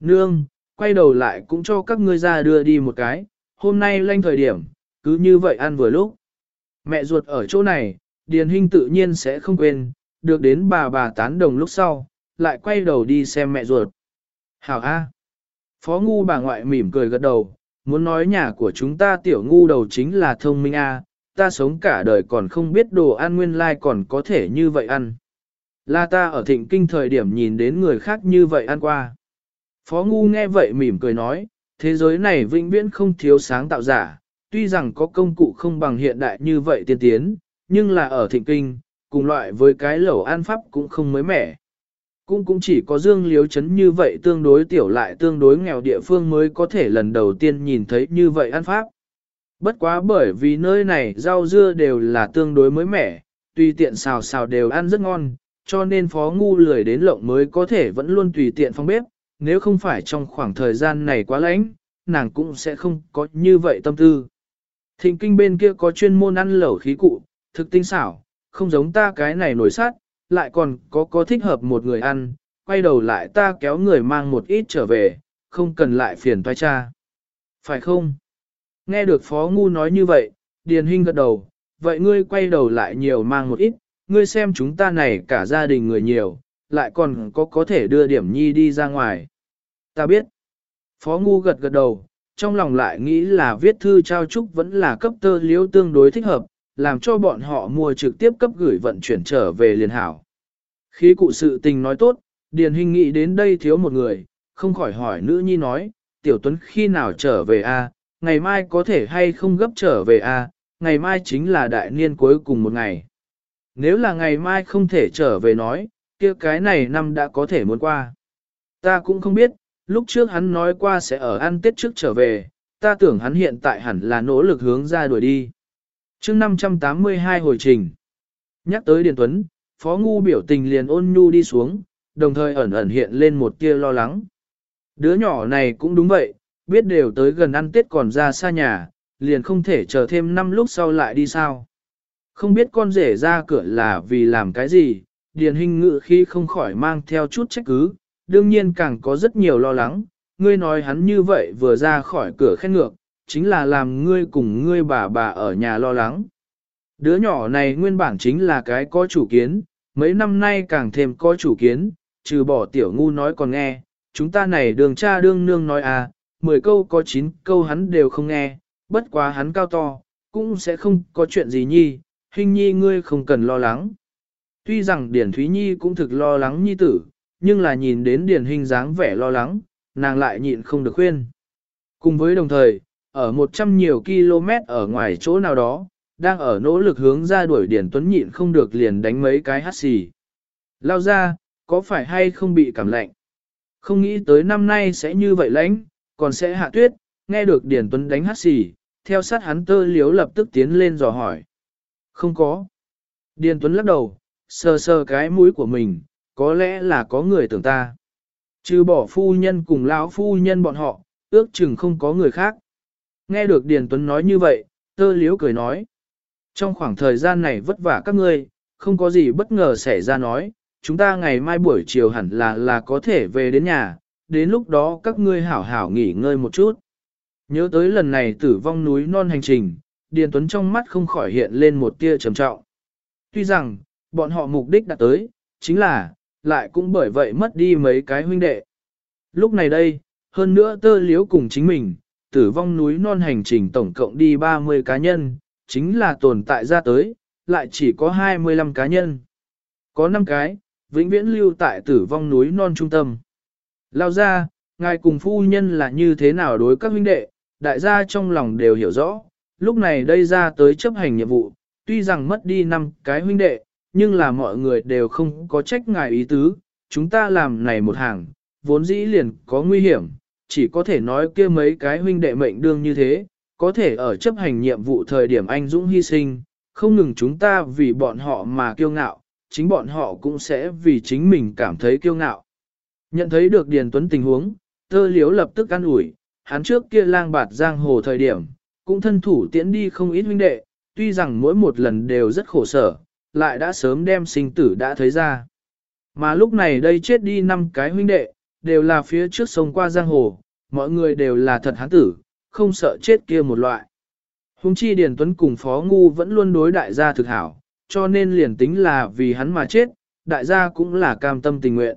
Nương, quay đầu lại cũng cho các ngươi ra đưa đi một cái, hôm nay lanh thời điểm, cứ như vậy ăn vừa lúc. Mẹ ruột ở chỗ này, Điền Hinh tự nhiên sẽ không quên, được đến bà bà tán đồng lúc sau, lại quay đầu đi xem mẹ ruột. Hảo A. Phó ngu bà ngoại mỉm cười gật đầu, muốn nói nhà của chúng ta tiểu ngu đầu chính là thông minh A, ta sống cả đời còn không biết đồ ăn nguyên lai like còn có thể như vậy ăn. Là ta ở thịnh kinh thời điểm nhìn đến người khác như vậy ăn qua. Phó Ngu nghe vậy mỉm cười nói, thế giới này vĩnh viễn không thiếu sáng tạo giả, tuy rằng có công cụ không bằng hiện đại như vậy tiên tiến, nhưng là ở thịnh kinh, cùng loại với cái lẩu ăn pháp cũng không mới mẻ. Cũng cũng chỉ có dương liếu chấn như vậy tương đối tiểu lại tương đối nghèo địa phương mới có thể lần đầu tiên nhìn thấy như vậy ăn pháp. Bất quá bởi vì nơi này rau dưa đều là tương đối mới mẻ, tùy tiện xào xào đều ăn rất ngon, cho nên phó ngu lười đến lộng mới có thể vẫn luôn tùy tiện phong bếp, nếu không phải trong khoảng thời gian này quá lạnh, nàng cũng sẽ không có như vậy tâm tư. Thịnh kinh bên kia có chuyên môn ăn lẩu khí cụ, thực tinh xảo, không giống ta cái này nổi sát, lại còn có có thích hợp một người ăn, quay đầu lại ta kéo người mang một ít trở về, không cần lại phiền toái cha. Phải không? Nghe được Phó Ngu nói như vậy, Điền Hinh gật đầu, vậy ngươi quay đầu lại nhiều mang một ít, ngươi xem chúng ta này cả gia đình người nhiều, lại còn có có thể đưa điểm nhi đi ra ngoài. Ta biết. Phó Ngu gật gật đầu, trong lòng lại nghĩ là viết thư trao chúc vẫn là cấp tơ liễu tương đối thích hợp, làm cho bọn họ mua trực tiếp cấp gửi vận chuyển trở về liền hảo. Khi cụ sự tình nói tốt, Điền Hinh nghĩ đến đây thiếu một người, không khỏi hỏi nữ nhi nói, Tiểu Tuấn khi nào trở về a? Ngày mai có thể hay không gấp trở về a? ngày mai chính là đại niên cuối cùng một ngày. Nếu là ngày mai không thể trở về nói, kia cái này năm đã có thể muốn qua. Ta cũng không biết, lúc trước hắn nói qua sẽ ở ăn tết trước trở về, ta tưởng hắn hiện tại hẳn là nỗ lực hướng ra đuổi đi. chương 582 hồi trình. Nhắc tới Điền Tuấn, Phó Ngu biểu tình liền ôn nhu đi xuống, đồng thời ẩn ẩn hiện lên một tia lo lắng. Đứa nhỏ này cũng đúng vậy, biết đều tới gần ăn Tết còn ra xa nhà, liền không thể chờ thêm năm lúc sau lại đi sao. Không biết con rể ra cửa là vì làm cái gì, điền hình ngự khi không khỏi mang theo chút trách cứ, đương nhiên càng có rất nhiều lo lắng, ngươi nói hắn như vậy vừa ra khỏi cửa khen ngược, chính là làm ngươi cùng ngươi bà bà ở nhà lo lắng. Đứa nhỏ này nguyên bản chính là cái có chủ kiến, mấy năm nay càng thêm có chủ kiến, trừ bỏ tiểu ngu nói còn nghe, chúng ta này đường cha đương nương nói à, 10 câu có 9 câu hắn đều không nghe, bất quá hắn cao to, cũng sẽ không có chuyện gì nhi, hình nhi ngươi không cần lo lắng. Tuy rằng Điển Thúy Nhi cũng thực lo lắng nhi tử, nhưng là nhìn đến Điển hình dáng vẻ lo lắng, nàng lại nhịn không được khuyên. Cùng với đồng thời, ở 100 nhiều km ở ngoài chỗ nào đó, đang ở nỗ lực hướng ra đuổi Điển Tuấn nhịn không được liền đánh mấy cái hát xì. Lao ra, có phải hay không bị cảm lạnh? Không nghĩ tới năm nay sẽ như vậy lãnh, còn sẽ hạ tuyết, nghe được điền Tuấn đánh hát xì, theo sát hắn tơ liếu lập tức tiến lên dò hỏi. Không có. Điền Tuấn lắc đầu, sờ sờ cái mũi của mình, có lẽ là có người tưởng ta. Trừ bỏ phu nhân cùng lão phu nhân bọn họ, ước chừng không có người khác. Nghe được Điền Tuấn nói như vậy, tơ liếu cười nói. Trong khoảng thời gian này vất vả các ngươi, không có gì bất ngờ xảy ra nói, chúng ta ngày mai buổi chiều hẳn là là có thể về đến nhà, đến lúc đó các ngươi hảo hảo nghỉ ngơi một chút. Nhớ tới lần này tử vong núi non hành trình, Điền Tuấn trong mắt không khỏi hiện lên một tia trầm trọng. Tuy rằng, bọn họ mục đích đã tới, chính là, lại cũng bởi vậy mất đi mấy cái huynh đệ. Lúc này đây, hơn nữa tơ liếu cùng chính mình, tử vong núi non hành trình tổng cộng đi 30 cá nhân, chính là tồn tại ra tới, lại chỉ có 25 cá nhân. Có 5 cái, vĩnh viễn lưu tại tử vong núi non trung tâm. Lao ra, ngài cùng phu nhân là như thế nào đối các huynh đệ, đại gia trong lòng đều hiểu rõ, lúc này đây ra tới chấp hành nhiệm vụ, tuy rằng mất đi năm cái huynh đệ, nhưng là mọi người đều không có trách ngài ý tứ, chúng ta làm này một hàng, vốn dĩ liền có nguy hiểm, chỉ có thể nói kia mấy cái huynh đệ mệnh đương như thế, có thể ở chấp hành nhiệm vụ thời điểm anh dũng hy sinh, không ngừng chúng ta vì bọn họ mà kiêu ngạo, chính bọn họ cũng sẽ vì chính mình cảm thấy kiêu ngạo. Nhận thấy được Điền Tuấn tình huống, tơ liếu lập tức an ủi, hắn trước kia lang bạt giang hồ thời điểm, cũng thân thủ tiễn đi không ít huynh đệ, tuy rằng mỗi một lần đều rất khổ sở, lại đã sớm đem sinh tử đã thấy ra. Mà lúc này đây chết đi năm cái huynh đệ, đều là phía trước sông qua giang hồ, mọi người đều là thật hán tử, không sợ chết kia một loại. Hùng chi Điền Tuấn cùng Phó Ngu vẫn luôn đối đại gia thực hảo, cho nên liền tính là vì hắn mà chết, đại gia cũng là cam tâm tình nguyện.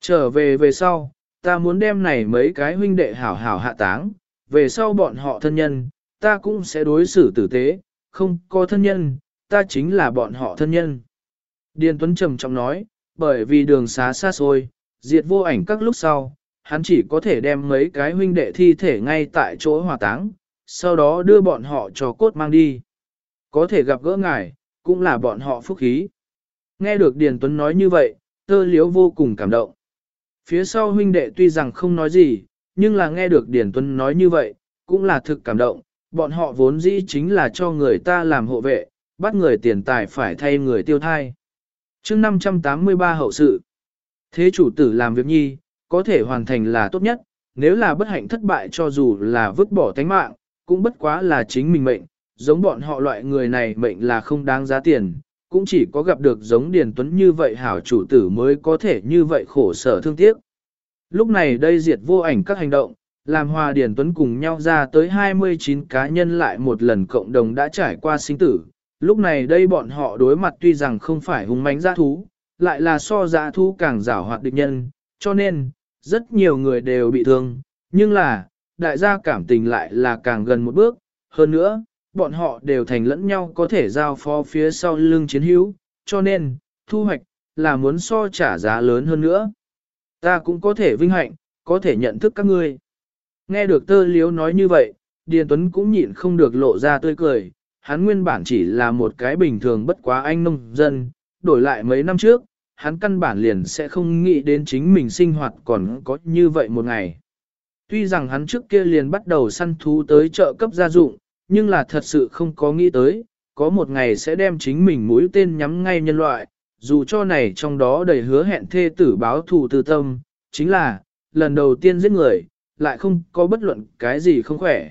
Trở về về sau, ta muốn đem này mấy cái huynh đệ hảo hảo hạ táng, về sau bọn họ thân nhân, ta cũng sẽ đối xử tử tế, không có thân nhân, ta chính là bọn họ thân nhân. Điền Tuấn trầm trọng nói, bởi vì đường xá xa xôi, diệt vô ảnh các lúc sau, hắn chỉ có thể đem mấy cái huynh đệ thi thể ngay tại chỗ hỏa táng, sau đó đưa bọn họ cho cốt mang đi. Có thể gặp gỡ ngài, cũng là bọn họ phúc khí. Nghe được Điền Tuấn nói như vậy, tơ liếu vô cùng cảm động. Phía sau huynh đệ tuy rằng không nói gì, nhưng là nghe được điển Tuấn nói như vậy, cũng là thực cảm động, bọn họ vốn dĩ chính là cho người ta làm hộ vệ, bắt người tiền tài phải thay người tiêu thai. chương 583 hậu sự, thế chủ tử làm việc nhi, có thể hoàn thành là tốt nhất, nếu là bất hạnh thất bại cho dù là vứt bỏ tánh mạng, cũng bất quá là chính mình mệnh, giống bọn họ loại người này mệnh là không đáng giá tiền, cũng chỉ có gặp được giống Điền Tuấn như vậy hảo chủ tử mới có thể như vậy khổ sở thương tiếc. Lúc này đây diệt vô ảnh các hành động, làm Hòa Điền Tuấn cùng nhau ra tới 29 cá nhân lại một lần cộng đồng đã trải qua sinh tử. Lúc này đây bọn họ đối mặt tuy rằng không phải hung mãnh giã thú, lại là so giã thú càng rảo hoạt địch nhân, cho nên, rất nhiều người đều bị thương, nhưng là, đại gia cảm tình lại là càng gần một bước, hơn nữa, bọn họ đều thành lẫn nhau có thể giao phó phía sau lưng chiến hữu, cho nên, thu hoạch, là muốn so trả giá lớn hơn nữa. Ta cũng có thể vinh hạnh, có thể nhận thức các ngươi. Nghe được tơ liếu nói như vậy, Điền Tuấn cũng nhịn không được lộ ra tươi cười, hắn nguyên bản chỉ là một cái bình thường bất quá anh nông dân, đổi lại mấy năm trước, hắn căn bản liền sẽ không nghĩ đến chính mình sinh hoạt còn có như vậy một ngày. Tuy rằng hắn trước kia liền bắt đầu săn thú tới chợ cấp gia dụng, nhưng là thật sự không có nghĩ tới, có một ngày sẽ đem chính mình mũi tên nhắm ngay nhân loại, dù cho này trong đó đầy hứa hẹn thê tử báo thù tư tâm, chính là, lần đầu tiên giết người, lại không có bất luận cái gì không khỏe.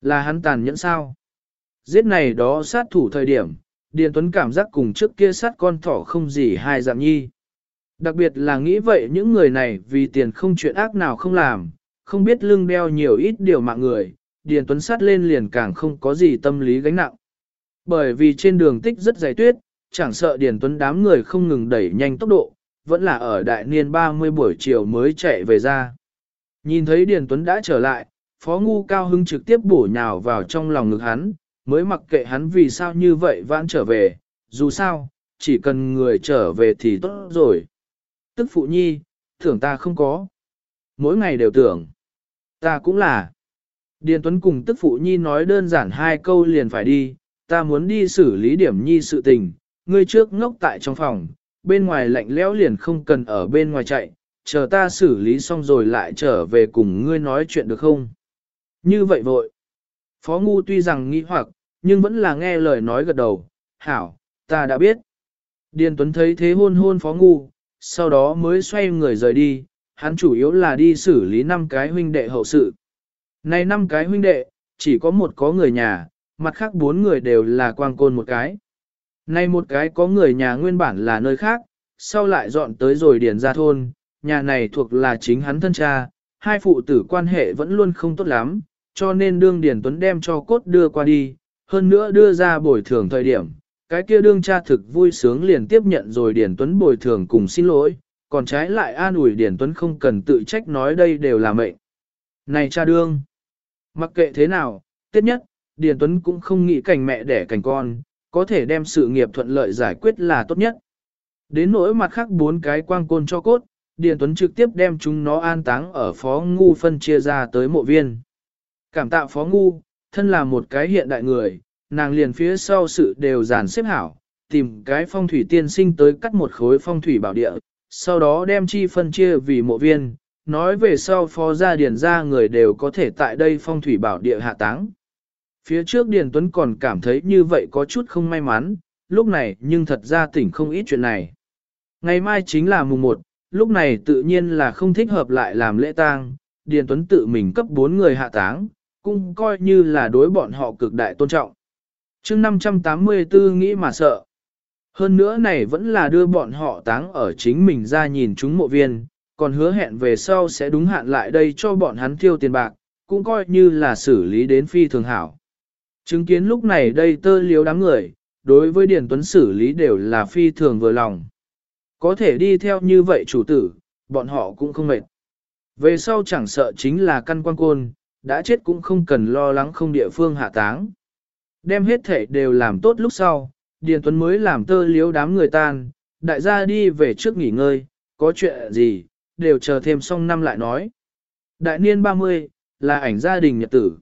Là hắn tàn nhẫn sao? Giết này đó sát thủ thời điểm, Điền Tuấn cảm giác cùng trước kia sát con thỏ không gì hai dạng nhi. Đặc biệt là nghĩ vậy những người này vì tiền không chuyện ác nào không làm, không biết lưng đeo nhiều ít điều mạng người, Điền Tuấn sát lên liền càng không có gì tâm lý gánh nặng. Bởi vì trên đường tích rất dày tuyết, chẳng sợ Điền Tuấn đám người không ngừng đẩy nhanh tốc độ, vẫn là ở đại niên 30 buổi chiều mới chạy về ra. Nhìn thấy Điền Tuấn đã trở lại, Phó Ngu cao hưng trực tiếp bổ nhào vào trong lòng ngực hắn, mới mặc kệ hắn vì sao như vậy vãn trở về, dù sao, chỉ cần người trở về thì tốt rồi. Tức phụ nhi, thưởng ta không có. Mỗi ngày đều tưởng. Ta cũng là. Điền Tuấn cùng tức phụ nhi nói đơn giản hai câu liền phải đi, ta muốn đi xử lý điểm nhi sự tình, ngươi trước ngốc tại trong phòng, bên ngoài lạnh lẽo liền không cần ở bên ngoài chạy, chờ ta xử lý xong rồi lại trở về cùng ngươi nói chuyện được không? Như vậy vội. Phó Ngu tuy rằng nghĩ hoặc, nhưng vẫn là nghe lời nói gật đầu, hảo, ta đã biết. Điền Tuấn thấy thế hôn hôn Phó Ngu, sau đó mới xoay người rời đi, hắn chủ yếu là đi xử lý năm cái huynh đệ hậu sự. Này năm cái huynh đệ, chỉ có một có người nhà, mặt khác bốn người đều là quang côn một cái. Này một cái có người nhà nguyên bản là nơi khác, sau lại dọn tới rồi điền ra thôn, nhà này thuộc là chính hắn thân cha, hai phụ tử quan hệ vẫn luôn không tốt lắm, cho nên đương Điền Tuấn đem cho cốt đưa qua đi, hơn nữa đưa ra bồi thường thời điểm. Cái kia đương cha thực vui sướng liền tiếp nhận rồi Điền Tuấn bồi thường cùng xin lỗi, còn trái lại an ủi Điền Tuấn không cần tự trách nói đây đều là mệnh. Này cha đương, mặc kệ thế nào, tiết nhất, Điền Tuấn cũng không nghĩ cảnh mẹ đẻ cảnh con, có thể đem sự nghiệp thuận lợi giải quyết là tốt nhất. Đến nỗi mặt khác bốn cái quang côn cho cốt, Điền Tuấn trực tiếp đem chúng nó an táng ở Phó Ngu phân chia ra tới mộ viên. Cảm tạ Phó Ngu, thân là một cái hiện đại người, nàng liền phía sau sự đều giản xếp hảo, tìm cái phong thủy tiên sinh tới cắt một khối phong thủy bảo địa, sau đó đem chi phân chia vì mộ viên, nói về sau phó gia điền ra người đều có thể tại đây phong thủy bảo địa hạ táng. Phía trước Điền Tuấn còn cảm thấy như vậy có chút không may mắn, lúc này nhưng thật ra tỉnh không ít chuyện này. Ngày mai chính là mùng 1, lúc này tự nhiên là không thích hợp lại làm lễ tang, Điền Tuấn tự mình cấp 4 người hạ táng, cũng coi như là đối bọn họ cực đại tôn trọng. chương 584 nghĩ mà sợ. Hơn nữa này vẫn là đưa bọn họ táng ở chính mình ra nhìn chúng mộ viên, còn hứa hẹn về sau sẽ đúng hạn lại đây cho bọn hắn tiêu tiền bạc, cũng coi như là xử lý đến phi thường hảo. Chứng kiến lúc này đây tơ liếu đám người, đối với Điền Tuấn xử lý đều là phi thường vừa lòng. Có thể đi theo như vậy chủ tử, bọn họ cũng không mệt. Về sau chẳng sợ chính là căn quan côn, đã chết cũng không cần lo lắng không địa phương hạ táng. Đem hết thể đều làm tốt lúc sau, Điền Tuấn mới làm tơ liếu đám người tan, đại gia đi về trước nghỉ ngơi, có chuyện gì, đều chờ thêm xong năm lại nói. Đại niên 30, là ảnh gia đình nhật tử.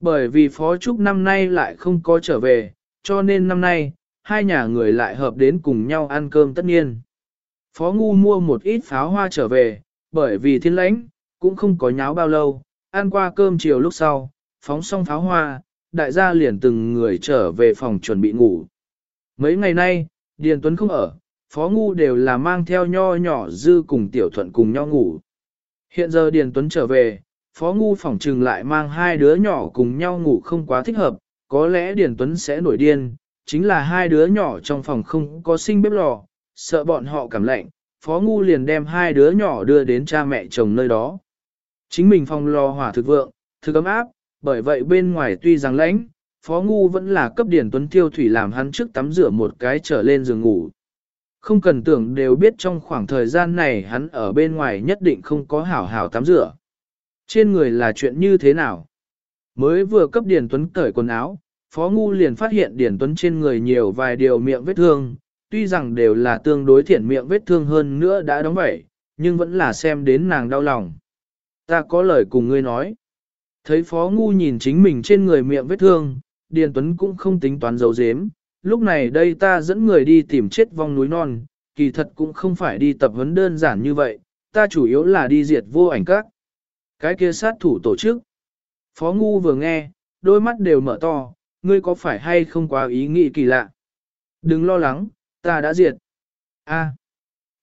Bởi vì Phó Trúc năm nay lại không có trở về, cho nên năm nay, hai nhà người lại hợp đến cùng nhau ăn cơm tất nhiên. Phó Ngu mua một ít pháo hoa trở về, bởi vì thiên lãnh, cũng không có nháo bao lâu, ăn qua cơm chiều lúc sau, phóng xong pháo hoa, đại gia liền từng người trở về phòng chuẩn bị ngủ. Mấy ngày nay, Điền Tuấn không ở, Phó Ngu đều là mang theo nho nhỏ dư cùng tiểu thuận cùng nhau ngủ. Hiện giờ Điền Tuấn trở về, Phó Ngu phỏng trừng lại mang hai đứa nhỏ cùng nhau ngủ không quá thích hợp, có lẽ Điền Tuấn sẽ nổi điên, chính là hai đứa nhỏ trong phòng không có sinh bếp lò, sợ bọn họ cảm lạnh, Phó Ngu liền đem hai đứa nhỏ đưa đến cha mẹ chồng nơi đó. Chính mình phòng lò hỏa thực vượng, thực ấm áp, bởi vậy bên ngoài tuy rằng lãnh, Phó Ngu vẫn là cấp Điền Tuấn tiêu thủy làm hắn trước tắm rửa một cái trở lên giường ngủ. Không cần tưởng đều biết trong khoảng thời gian này hắn ở bên ngoài nhất định không có hảo hảo tắm rửa. Trên người là chuyện như thế nào? Mới vừa cấp Điền Tuấn cởi quần áo, Phó Ngu liền phát hiện Điền Tuấn trên người nhiều vài điều miệng vết thương, tuy rằng đều là tương đối thiện miệng vết thương hơn nữa đã đóng vậy, nhưng vẫn là xem đến nàng đau lòng. Ta có lời cùng ngươi nói. Thấy Phó Ngu nhìn chính mình trên người miệng vết thương, Điền Tuấn cũng không tính toán dấu dếm. Lúc này đây ta dẫn người đi tìm chết vong núi non, kỳ thật cũng không phải đi tập huấn đơn giản như vậy, ta chủ yếu là đi diệt vô ảnh các. Cái kia sát thủ tổ chức. Phó Ngu vừa nghe, đôi mắt đều mở to, ngươi có phải hay không quá ý nghĩ kỳ lạ? Đừng lo lắng, ta đã diệt. A.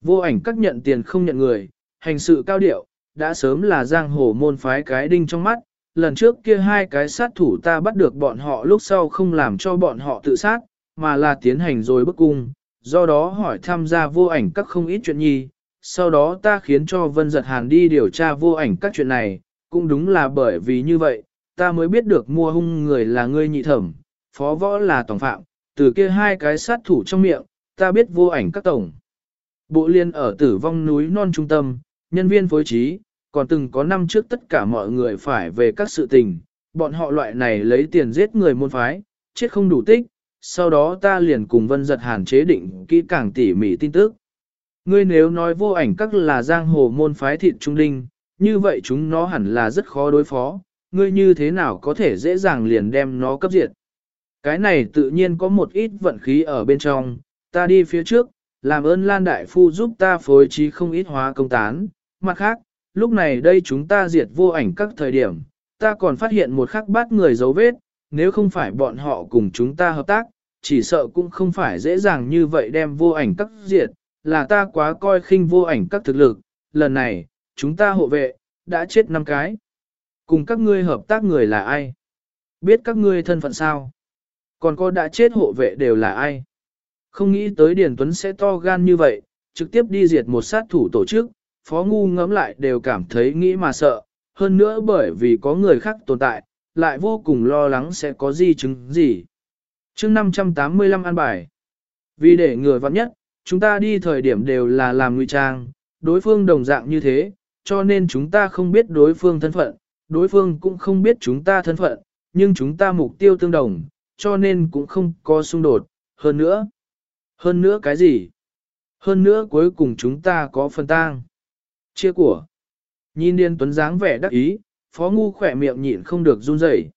vô ảnh các nhận tiền không nhận người, hành sự cao điệu, đã sớm là giang hồ môn phái cái đinh trong mắt, lần trước kia hai cái sát thủ ta bắt được bọn họ lúc sau không làm cho bọn họ tự sát, mà là tiến hành rồi bức cung, do đó hỏi tham gia vô ảnh các không ít chuyện nhi, sau đó ta khiến cho Vân Giật Hàn đi điều tra vô ảnh các chuyện này, cũng đúng là bởi vì như vậy, ta mới biết được mua hung người là ngươi nhị thẩm, phó võ là tổng phạm, từ kia hai cái sát thủ trong miệng, ta biết vô ảnh các tổng. Bộ liên ở tử vong núi non trung tâm, nhân viên phối trí, còn từng có năm trước tất cả mọi người phải về các sự tình, bọn họ loại này lấy tiền giết người môn phái, chết không đủ tích, sau đó ta liền cùng vân giật hàn chế định kỹ càng tỉ mỉ tin tức. Ngươi nếu nói vô ảnh các là giang hồ môn phái thịt trung đinh, như vậy chúng nó hẳn là rất khó đối phó, ngươi như thế nào có thể dễ dàng liền đem nó cấp diệt. Cái này tự nhiên có một ít vận khí ở bên trong, ta đi phía trước, làm ơn Lan Đại Phu giúp ta phối trí không ít hóa công tán. Mặt khác, lúc này đây chúng ta diệt vô ảnh các thời điểm, ta còn phát hiện một khắc bát người dấu vết, nếu không phải bọn họ cùng chúng ta hợp tác, chỉ sợ cũng không phải dễ dàng như vậy đem vô ảnh các diệt, là ta quá coi khinh vô ảnh các thực lực, lần này, chúng ta hộ vệ, đã chết năm cái. Cùng các ngươi hợp tác người là ai? Biết các ngươi thân phận sao? Còn có đã chết hộ vệ đều là ai? Không nghĩ tới Điền Tuấn sẽ to gan như vậy, trực tiếp đi diệt một sát thủ tổ chức, Phó Ngu ngẫm lại đều cảm thấy nghĩ mà sợ, hơn nữa bởi vì có người khác tồn tại, lại vô cùng lo lắng sẽ có di chứng gì. chương 585 an bài. Vì để người vặn nhất, chúng ta đi thời điểm đều là làm ngụy trang, đối phương đồng dạng như thế, cho nên chúng ta không biết đối phương thân phận, đối phương cũng không biết chúng ta thân phận, nhưng chúng ta mục tiêu tương đồng, cho nên cũng không có xung đột, hơn nữa. Hơn nữa cái gì? Hơn nữa cuối cùng chúng ta có phần tang. Chia của. Nhìn Điên Tuấn dáng vẻ đắc ý, Phó Ngu khỏe miệng nhịn không được run rẩy.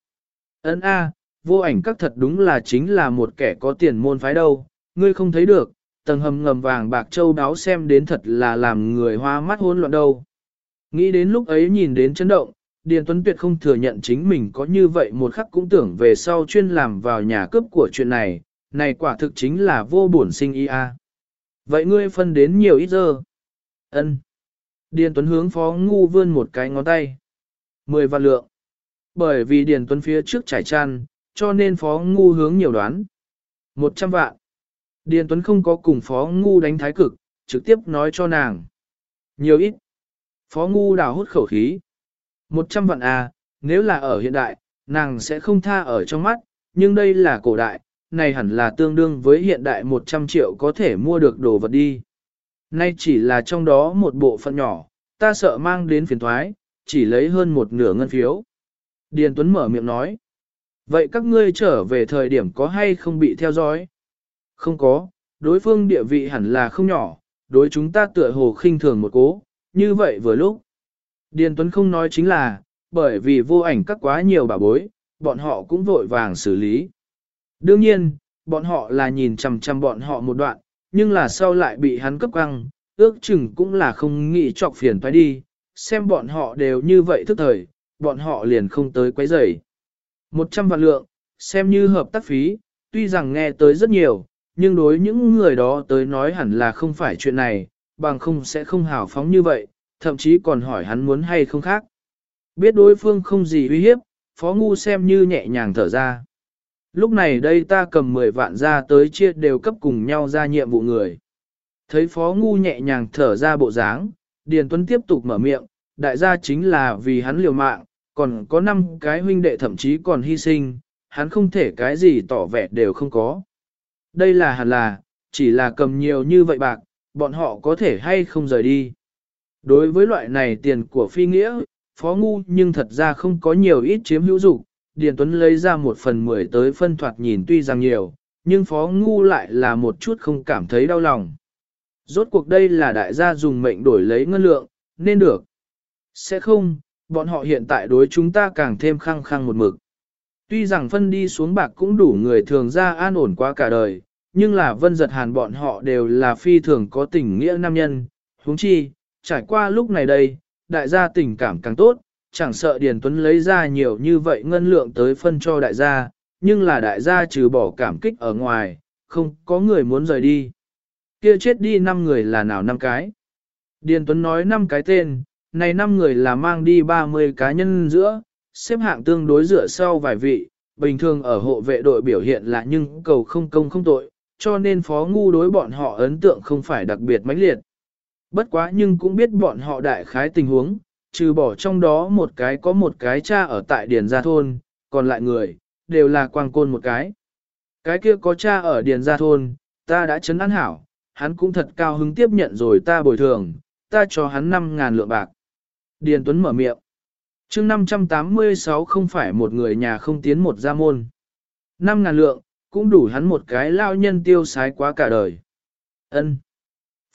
Ấn A, vô ảnh các thật đúng là chính là một kẻ có tiền môn phái đâu, ngươi không thấy được, tầng hầm ngầm vàng bạc châu đáo xem đến thật là làm người hoa mắt hỗn loạn đâu. Nghĩ đến lúc ấy nhìn đến chấn động, Điền Tuấn Tuyệt không thừa nhận chính mình có như vậy một khắc cũng tưởng về sau chuyên làm vào nhà cướp của chuyện này, này quả thực chính là vô bổn sinh y a. Vậy ngươi phân đến nhiều ít giờ? Ân. Điền Tuấn hướng Phó Ngu vươn một cái ngón tay. Mười vạn lượng. Bởi vì Điền Tuấn phía trước trải tràn, cho nên Phó Ngu hướng nhiều đoán. Một trăm vạn. Điền Tuấn không có cùng Phó Ngu đánh thái cực, trực tiếp nói cho nàng. Nhiều ít. Phó Ngu đào hút khẩu khí. Một trăm vạn à, nếu là ở hiện đại, nàng sẽ không tha ở trong mắt, nhưng đây là cổ đại, này hẳn là tương đương với hiện đại 100 triệu có thể mua được đồ vật đi. Nay chỉ là trong đó một bộ phận nhỏ, ta sợ mang đến phiền thoái, chỉ lấy hơn một nửa ngân phiếu. Điền Tuấn mở miệng nói. Vậy các ngươi trở về thời điểm có hay không bị theo dõi? Không có, đối phương địa vị hẳn là không nhỏ, đối chúng ta tựa hồ khinh thường một cố, như vậy vừa lúc. Điền Tuấn không nói chính là, bởi vì vô ảnh các quá nhiều bà bối, bọn họ cũng vội vàng xử lý. Đương nhiên, bọn họ là nhìn chằm chằm bọn họ một đoạn, nhưng là sau lại bị hắn cấp căng, ước chừng cũng là không nghĩ chọc phiền phải đi, xem bọn họ đều như vậy thức thời, bọn họ liền không tới quấy rầy. Một trăm vạn lượng, xem như hợp tác phí, tuy rằng nghe tới rất nhiều, nhưng đối những người đó tới nói hẳn là không phải chuyện này, bằng không sẽ không hào phóng như vậy, thậm chí còn hỏi hắn muốn hay không khác. Biết đối phương không gì uy hiếp, Phó Ngu xem như nhẹ nhàng thở ra. Lúc này đây ta cầm 10 vạn ra tới chia đều cấp cùng nhau ra nhiệm vụ người. Thấy Phó Ngu nhẹ nhàng thở ra bộ dáng, Điền Tuấn tiếp tục mở miệng, đại gia chính là vì hắn liều mạng, còn có năm cái huynh đệ thậm chí còn hy sinh, hắn không thể cái gì tỏ vẻ đều không có. Đây là hẳn là, chỉ là cầm nhiều như vậy bạc, bọn họ có thể hay không rời đi. Đối với loại này tiền của phi nghĩa, phó ngu nhưng thật ra không có nhiều ít chiếm hữu dục Điền Tuấn lấy ra một phần mười tới phân thoạt nhìn tuy rằng nhiều, nhưng phó ngu lại là một chút không cảm thấy đau lòng. Rốt cuộc đây là đại gia dùng mệnh đổi lấy ngân lượng, nên được. Sẽ không, bọn họ hiện tại đối chúng ta càng thêm khăng khăng một mực. Tuy rằng phân đi xuống bạc cũng đủ người thường ra an ổn qua cả đời, nhưng là vân giật hàn bọn họ đều là phi thường có tình nghĩa nam nhân. huống chi, trải qua lúc này đây, đại gia tình cảm càng tốt, chẳng sợ Điền Tuấn lấy ra nhiều như vậy ngân lượng tới phân cho đại gia, nhưng là đại gia trừ bỏ cảm kích ở ngoài, không có người muốn rời đi. Kia chết đi 5 người là nào năm cái? Điền Tuấn nói 5 cái tên, này 5 người là mang đi 30 cá nhân giữa, xếp hạng tương đối dựa sau vài vị, bình thường ở hộ vệ đội biểu hiện là nhưng cầu không công không tội, cho nên phó ngu đối bọn họ ấn tượng không phải đặc biệt mãnh liệt. Bất quá nhưng cũng biết bọn họ đại khái tình huống, trừ bỏ trong đó một cái có một cái cha ở tại Điền Gia Thôn, còn lại người, đều là quang côn một cái. Cái kia có cha ở Điền Gia Thôn, ta đã chấn an hảo, hắn cũng thật cao hứng tiếp nhận rồi ta bồi thường, ta cho hắn 5.000 lượng bạc. Điền Tuấn mở miệng. chương 586 không phải một người nhà không tiến một gia môn. 5.000 lượng, cũng đủ hắn một cái lao nhân tiêu sái quá cả đời. ân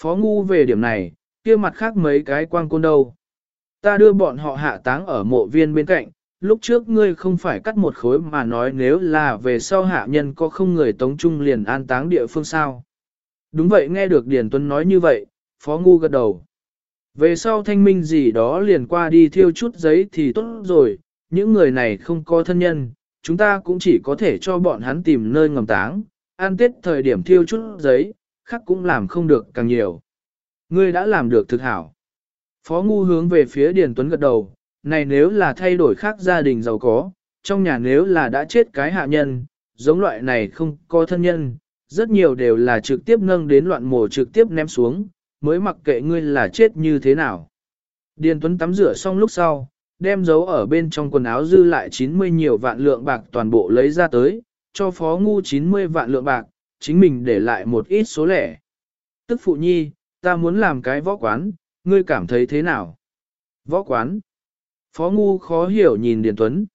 Phó ngu về điểm này, kia mặt khác mấy cái quang côn đâu. Ta đưa bọn họ hạ táng ở mộ viên bên cạnh, lúc trước ngươi không phải cắt một khối mà nói nếu là về sau hạ nhân có không người tống trung liền an táng địa phương sao. Đúng vậy nghe được Điền Tuấn nói như vậy, Phó Ngu gật đầu. Về sau thanh minh gì đó liền qua đi thiêu chút giấy thì tốt rồi, những người này không có thân nhân, chúng ta cũng chỉ có thể cho bọn hắn tìm nơi ngầm táng, an tết thời điểm thiêu chút giấy, khác cũng làm không được càng nhiều. Ngươi đã làm được thực hảo. Phó Ngu hướng về phía Điền Tuấn gật đầu, này nếu là thay đổi khác gia đình giàu có, trong nhà nếu là đã chết cái hạ nhân, giống loại này không có thân nhân, rất nhiều đều là trực tiếp nâng đến loạn mổ trực tiếp ném xuống, mới mặc kệ ngươi là chết như thế nào. Điền Tuấn tắm rửa xong lúc sau, đem giấu ở bên trong quần áo dư lại 90 nhiều vạn lượng bạc toàn bộ lấy ra tới, cho phó ngu 90 vạn lượng bạc, chính mình để lại một ít số lẻ. Tức phụ nhi, ta muốn làm cái võ quán, ngươi cảm thấy thế nào? Võ quán. Phó ngu khó hiểu nhìn Điền Tuấn.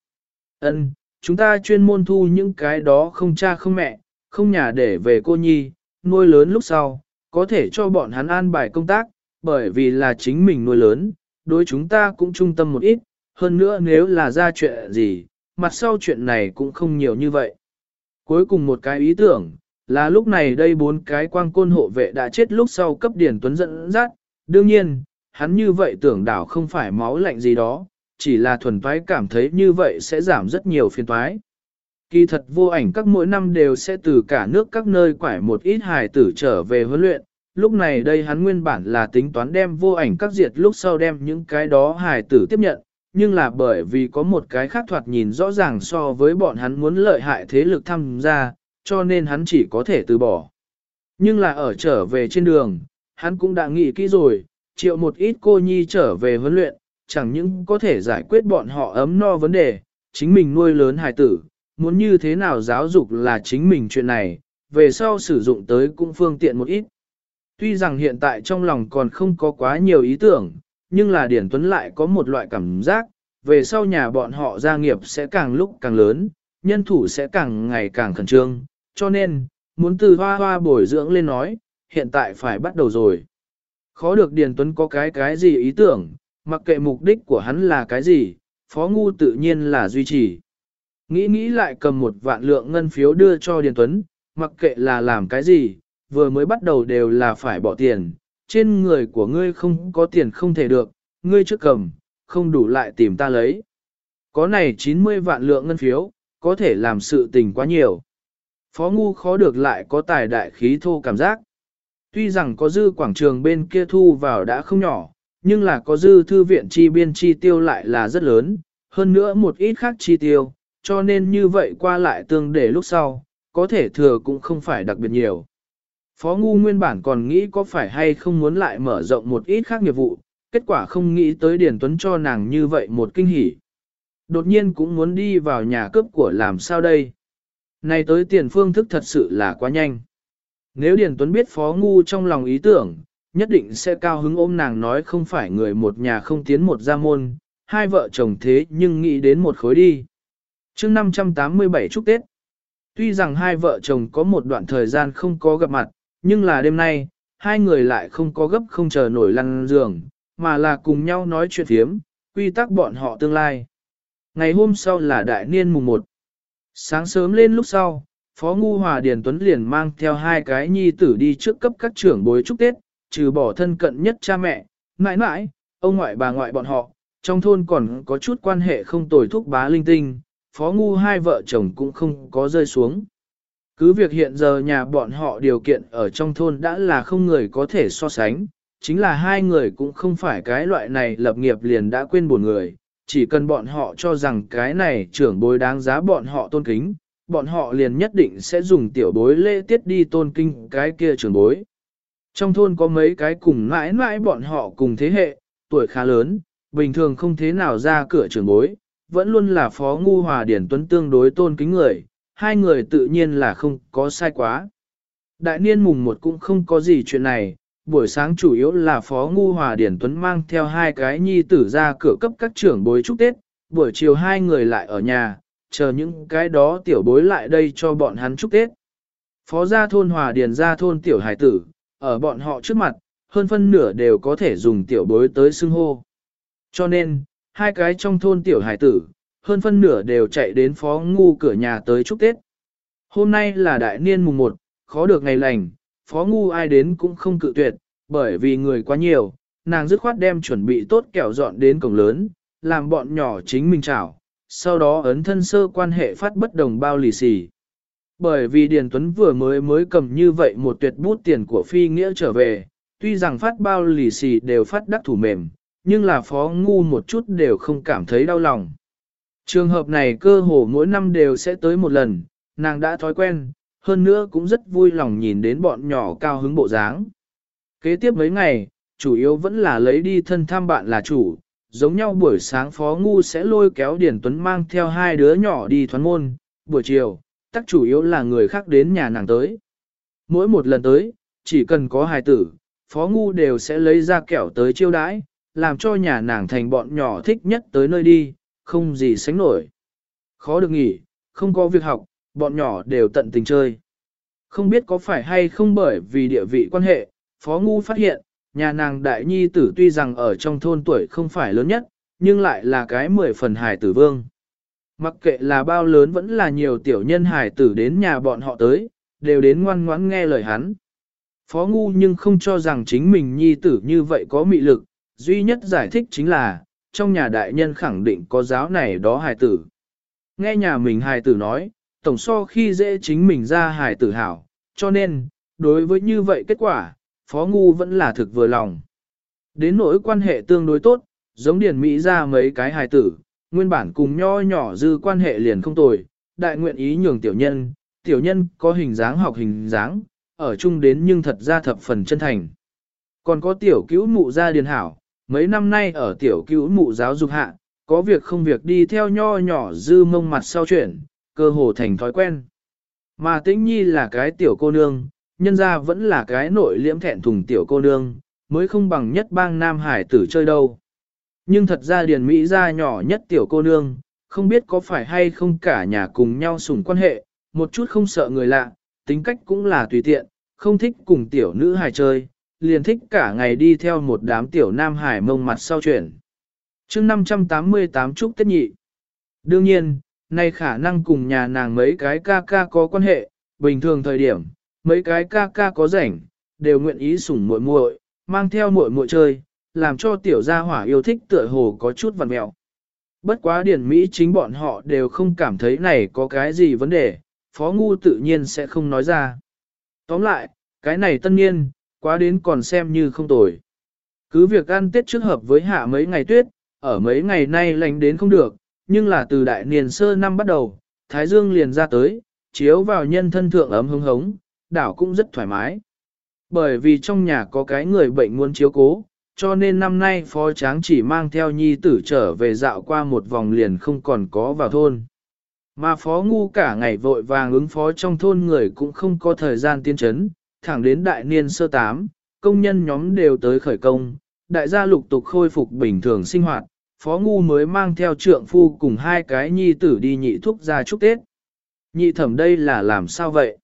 Ân, chúng ta chuyên môn thu những cái đó không cha không mẹ, không nhà để về cô nhi, nuôi lớn lúc sau, có thể cho bọn hắn an bài công tác, bởi vì là chính mình nuôi lớn, đối chúng ta cũng trung tâm một ít, hơn nữa nếu là ra chuyện gì, mặt sau chuyện này cũng không nhiều như vậy. Cuối cùng một cái ý tưởng, là lúc này đây bốn cái quang côn hộ vệ đã chết lúc sau cấp Điền Tuấn dẫn dắt, đương nhiên, hắn như vậy tưởng đảo không phải máu lạnh gì đó, chỉ là thuần toái cảm thấy như vậy sẽ giảm rất nhiều phiền toái. Kỳ thật vô ảnh các mỗi năm đều sẽ từ cả nước các nơi quải một ít hài tử trở về huấn luyện, lúc này đây hắn nguyên bản là tính toán đem vô ảnh các diệt lúc sau đem những cái đó hài tử tiếp nhận, nhưng là bởi vì có một cái khác thoạt nhìn rõ ràng so với bọn hắn muốn lợi hại thế lực tham gia, cho nên hắn chỉ có thể từ bỏ. Nhưng là ở trở về trên đường, hắn cũng đã nghĩ kỹ rồi, triệu một ít cô nhi trở về huấn luyện, chẳng những có thể giải quyết bọn họ ấm no vấn đề, chính mình nuôi lớn hài tử, muốn như thế nào giáo dục là chính mình chuyện này, về sau sử dụng tới cũng phương tiện một ít. Tuy rằng hiện tại trong lòng còn không có quá nhiều ý tưởng, nhưng là Điển Tuấn lại có một loại cảm giác, về sau nhà bọn họ gia nghiệp sẽ càng lúc càng lớn, nhân thủ sẽ càng ngày càng khẩn trương, cho nên, muốn từ hoa hoa bồi dưỡng lên nói, hiện tại phải bắt đầu rồi. Khó được Điền Tuấn có cái cái gì ý tưởng, mặc kệ mục đích của hắn là cái gì, Phó Ngu tự nhiên là duy trì. Nghĩ nghĩ lại cầm một vạn lượng ngân phiếu đưa cho Điền Tuấn, mặc kệ là làm cái gì, vừa mới bắt đầu đều là phải bỏ tiền, trên người của ngươi không có tiền không thể được, ngươi trước cầm, không đủ lại tìm ta lấy. Có này 90 vạn lượng ngân phiếu, có thể làm sự tình quá nhiều. Phó ngu khó được lại có tài đại khí thô cảm giác. Tuy rằng có dư quảng trường bên kia thu vào đã không nhỏ, nhưng là có dư thư viện chi biên chi tiêu lại là rất lớn, hơn nữa một ít khác chi tiêu, cho nên như vậy qua lại tương để lúc sau, có thể thừa cũng không phải đặc biệt nhiều. Phó Ngu nguyên bản còn nghĩ có phải hay không muốn lại mở rộng một ít khác nghiệp vụ, kết quả không nghĩ tới Điền Tuấn cho nàng như vậy một kinh hỉ. Đột nhiên cũng muốn đi vào nhà cướp của làm sao đây. Này tới tiền phương thức thật sự là quá nhanh. Nếu Điền Tuấn biết Phó Ngu trong lòng ý tưởng, nhất định sẽ cao hứng ôm nàng nói không phải người một nhà không tiến một gia môn, hai vợ chồng thế nhưng nghĩ đến một khối đi chương 587 chúc Tết, tuy rằng hai vợ chồng có một đoạn thời gian không có gặp mặt, nhưng là đêm nay, hai người lại không có gấp không chờ nổi lăn giường, mà là cùng nhau nói chuyện thiếm, quy tắc bọn họ tương lai. Ngày hôm sau là đại niên mùng 1. Sáng sớm lên lúc sau, Phó Ngu Hòa Điền Tuấn liền mang theo hai cái nhi tử đi trước cấp các trưởng bối chúc Tết, trừ bỏ thân cận nhất cha mẹ, mãi mãi, ông ngoại bà ngoại bọn họ, trong thôn còn có chút quan hệ không tồi thúc bá linh tinh, Phó Ngu hai vợ chồng cũng không có rơi xuống. Cứ việc hiện giờ nhà bọn họ điều kiện ở trong thôn đã là không người có thể so sánh, chính là hai người cũng không phải cái loại này lập nghiệp liền đã quên buồn người, chỉ cần bọn họ cho rằng cái này trưởng bối đáng giá bọn họ tôn kính, bọn họ liền nhất định sẽ dùng tiểu bối lễ tiết đi tôn kinh cái kia trưởng bối. Trong thôn có mấy cái cùng mãi mãi bọn họ cùng thế hệ, tuổi khá lớn, bình thường không thế nào ra cửa trưởng bối, vẫn luôn là phó ngu hòa điển tuấn tương đối tôn kính người, hai người tự nhiên là không có sai quá. Đại niên mùng một cũng không có gì chuyện này, buổi sáng chủ yếu là Phó Ngu Hòa Điển Tuấn mang theo hai cái nhi tử ra cửa cấp các trưởng bối chúc Tết, buổi chiều hai người lại ở nhà, chờ những cái đó tiểu bối lại đây cho bọn hắn chúc Tết. Phó gia thôn Hòa Điền gia thôn tiểu hải tử, ở bọn họ trước mặt, hơn phân nửa đều có thể dùng tiểu bối tới xưng hô. Cho nên, hai cái trong thôn tiểu hải tử, hơn phân nửa đều chạy đến Phó Ngu cửa nhà tới chúc Tết. Hôm nay là đại niên mùng 1, khó được ngày lành, phó ngu ai đến cũng không cự tuyệt, bởi vì người quá nhiều, nàng dứt khoát đem chuẩn bị tốt kẹo dọn đến cổng lớn, làm bọn nhỏ chính mình chảo, sau đó ấn thân sơ quan hệ phát bất đồng bao lì xì. Bởi vì Điền Tuấn vừa mới mới cầm như vậy một tuyệt bút tiền của phi nghĩa trở về, tuy rằng phát bao lì xì đều phát đắc thủ mềm, nhưng là phó ngu một chút đều không cảm thấy đau lòng. Trường hợp này cơ hồ mỗi năm đều sẽ tới một lần, nàng đã thói quen, hơn nữa cũng rất vui lòng nhìn đến bọn nhỏ cao hứng bộ dáng. Kế tiếp mấy ngày, chủ yếu vẫn là lấy đi thân thăm bạn là chủ, giống nhau buổi sáng phó ngu sẽ lôi kéo Điển Tuấn mang theo hai đứa nhỏ đi thoán môn, buổi chiều, tắc chủ yếu là người khác đến nhà nàng tới. Mỗi một lần tới, chỉ cần có hài tử, phó ngu đều sẽ lấy ra kẹo tới chiêu đãi, làm cho nhà nàng thành bọn nhỏ thích nhất tới nơi đi, không gì sánh nổi. Khó được nghỉ, không có việc học, bọn nhỏ đều tận tình chơi. Không biết có phải hay không bởi vì địa vị quan hệ, Phó Ngu phát hiện, nhà nàng đại nhi tử tuy rằng ở trong thôn tuổi không phải lớn nhất, nhưng lại là cái mười phần hài tử vương. Mặc kệ là bao lớn vẫn là nhiều tiểu nhân hài tử đến nhà bọn họ tới, đều đến ngoan ngoãn nghe lời hắn. Phó Ngu nhưng không cho rằng chính mình nhi tử như vậy có mị lực, duy nhất giải thích chính là, trong nhà đại nhân khẳng định có giáo này đó hài tử. Nghe nhà mình hài tử nói, tổng so khi dễ chính mình ra hài tử hảo, cho nên, đối với như vậy kết quả, Phó Ngu vẫn là thực vừa lòng. Đến nỗi quan hệ tương đối tốt, giống Điền Mỹ ra mấy cái hài tử, nguyên bản cùng nho nhỏ dư quan hệ liền không tồi, đại nguyện ý nhường tiểu nhân, tiểu nhân có hình dáng học hình dáng, ở chung đến nhưng thật ra thập phần chân thành. Còn có tiểu cứu mụ gia điền hảo, mấy năm nay ở tiểu cứu mụ giáo dục hạ, có việc không việc đi theo nho nhỏ dư mông mặt sau chuyển, cơ hồ thành thói quen. Mà tĩnh nhi là cái tiểu cô nương, nhân ra vẫn là cái nội liễm thẹn thùng tiểu cô nương, mới không bằng nhất bang Nam Hải tử chơi đâu. Nhưng thật ra Điền Mỹ ra nhỏ nhất tiểu cô nương, không biết có phải hay không cả nhà cùng nhau sủng quan hệ, một chút không sợ người lạ, tính cách cũng là tùy tiện, không thích cùng tiểu nữ hài chơi, liền thích cả ngày đi theo một đám tiểu nam hải mông mặt sau chuyển. chương 588 Trúc Tết Nhị Đương nhiên, nay khả năng cùng nhà nàng mấy cái ca ca có quan hệ, bình thường thời điểm, mấy cái ca ca có rảnh, đều nguyện ý sủng muội muội, mang theo muội muội chơi, làm cho tiểu gia hỏa yêu thích tựa hồ có chút vằn mẹo. Bất quá điển Mỹ chính bọn họ đều không cảm thấy này có cái gì vấn đề, phó ngu tự nhiên sẽ không nói ra. Tóm lại, cái này tân niên, quá đến còn xem như không tồi. Cứ việc ăn tết trước hợp với hạ mấy ngày tuyết, ở mấy ngày nay lành đến không được, nhưng là từ đại niên sơ năm bắt đầu, Thái Dương liền ra tới, chiếu vào nhân thân thượng ấm hứng hống, đảo cũng rất thoải mái. Bởi vì trong nhà có cái người bệnh muốn chiếu cố, cho nên năm nay phó tráng chỉ mang theo nhi tử trở về dạo qua một vòng liền không còn có vào thôn. Mà phó ngu cả ngày vội vàng ứng phó trong thôn người cũng không có thời gian tiên chấn, thẳng đến đại niên sơ tám, công nhân nhóm đều tới khởi công, đại gia lục tục khôi phục bình thường sinh hoạt, phó ngu mới mang theo trượng phu cùng hai cái nhi tử đi nhị thúc ra chúc Tết. Nhị thẩm đây là làm sao vậy?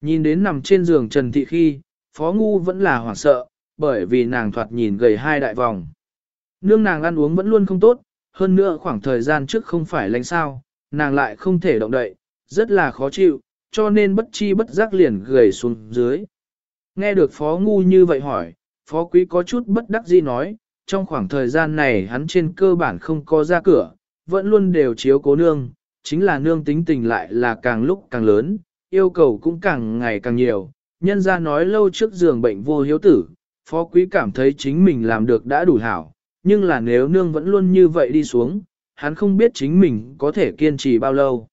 Nhìn đến nằm trên giường Trần Thị khi, phó ngu vẫn là hoảng sợ, bởi vì nàng thoạt nhìn gầy hai đại vòng. Nương nàng ăn uống vẫn luôn không tốt, hơn nữa khoảng thời gian trước không phải lánh sao, nàng lại không thể động đậy, rất là khó chịu, cho nên bất chi bất giác liền gầy xuống dưới. Nghe được phó ngu như vậy hỏi, phó quý có chút bất đắc dĩ nói, trong khoảng thời gian này hắn trên cơ bản không có ra cửa, vẫn luôn đều chiếu cố nương, chính là nương tính tình lại là càng lúc càng lớn, yêu cầu cũng càng ngày càng nhiều. Nhân ra nói lâu trước giường bệnh vô hiếu tử, phó quý cảm thấy chính mình làm được đã đủ hảo, nhưng là nếu nương vẫn luôn như vậy đi xuống, hắn không biết chính mình có thể kiên trì bao lâu.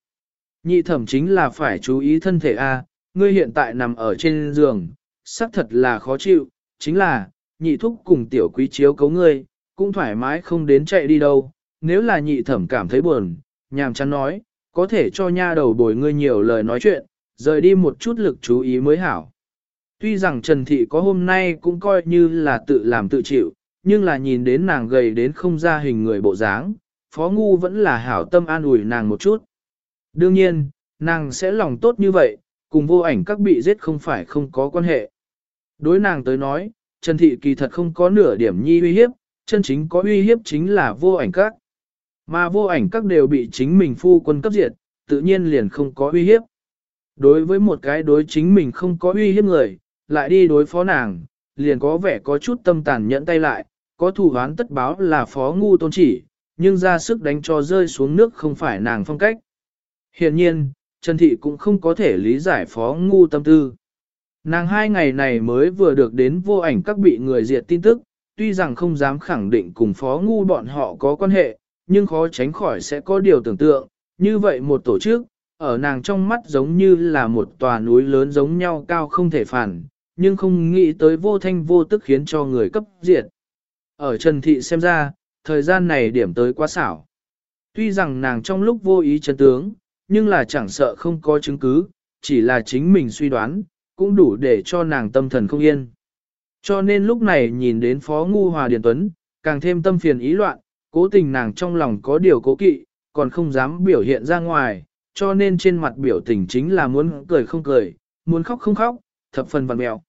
Nhị thẩm chính là phải chú ý thân thể A, ngươi hiện tại nằm ở trên giường, xác thật là khó chịu, chính là, nhị thúc cùng tiểu quý chiếu cấu ngươi, cũng thoải mái không đến chạy đi đâu, nếu là nhị thẩm cảm thấy buồn, nhàm chán nói, có thể cho nha đầu bồi ngươi nhiều lời nói chuyện, rời đi một chút lực chú ý mới hảo. Tuy rằng Trần Thị có hôm nay cũng coi như là tự làm tự chịu, nhưng là nhìn đến nàng gầy đến không ra hình người bộ dáng, Phó Ngu vẫn là hảo tâm an ủi nàng một chút. Đương nhiên, nàng sẽ lòng tốt như vậy, cùng vô ảnh các bị giết không phải không có quan hệ. Đối nàng tới nói, Trần Thị kỳ thật không có nửa điểm nhi uy hiếp, chân chính có uy hiếp chính là vô ảnh các. Mà vô ảnh các đều bị chính mình phu quân cấp diệt, tự nhiên liền không có uy hiếp. Đối với một cái đối chính mình không có uy hiếp người, lại đi đối phó nàng, liền có vẻ có chút tâm tàn nhẫn tay lại, có thủ hoán tất báo là phó ngu tôn chỉ, nhưng ra sức đánh cho rơi xuống nước không phải nàng phong cách. Hiện nhiên, Trần Thị cũng không có thể lý giải phó ngu tâm tư. Nàng hai ngày này mới vừa được đến vô ảnh các bị người diệt tin tức, tuy rằng không dám khẳng định cùng phó ngu bọn họ có quan hệ, nhưng khó tránh khỏi sẽ có điều tưởng tượng, như vậy một tổ chức, ở nàng trong mắt giống như là một tòa núi lớn giống nhau cao không thể phản, nhưng không nghĩ tới vô thanh vô tức khiến cho người cấp diệt. Ở Trần Thị xem ra, thời gian này điểm tới quá xảo. Tuy rằng nàng trong lúc vô ý chân tướng, nhưng là chẳng sợ không có chứng cứ, chỉ là chính mình suy đoán, cũng đủ để cho nàng tâm thần không yên. Cho nên lúc này nhìn đến Phó Ngu Hòa Điền Tuấn, càng thêm tâm phiền ý loạn, cố tình nàng trong lòng có điều cố kỵ, còn không dám biểu hiện ra ngoài, cho nên trên mặt biểu tình chính là muốn cười không cười, muốn khóc không khóc, thập phần vằn mèo.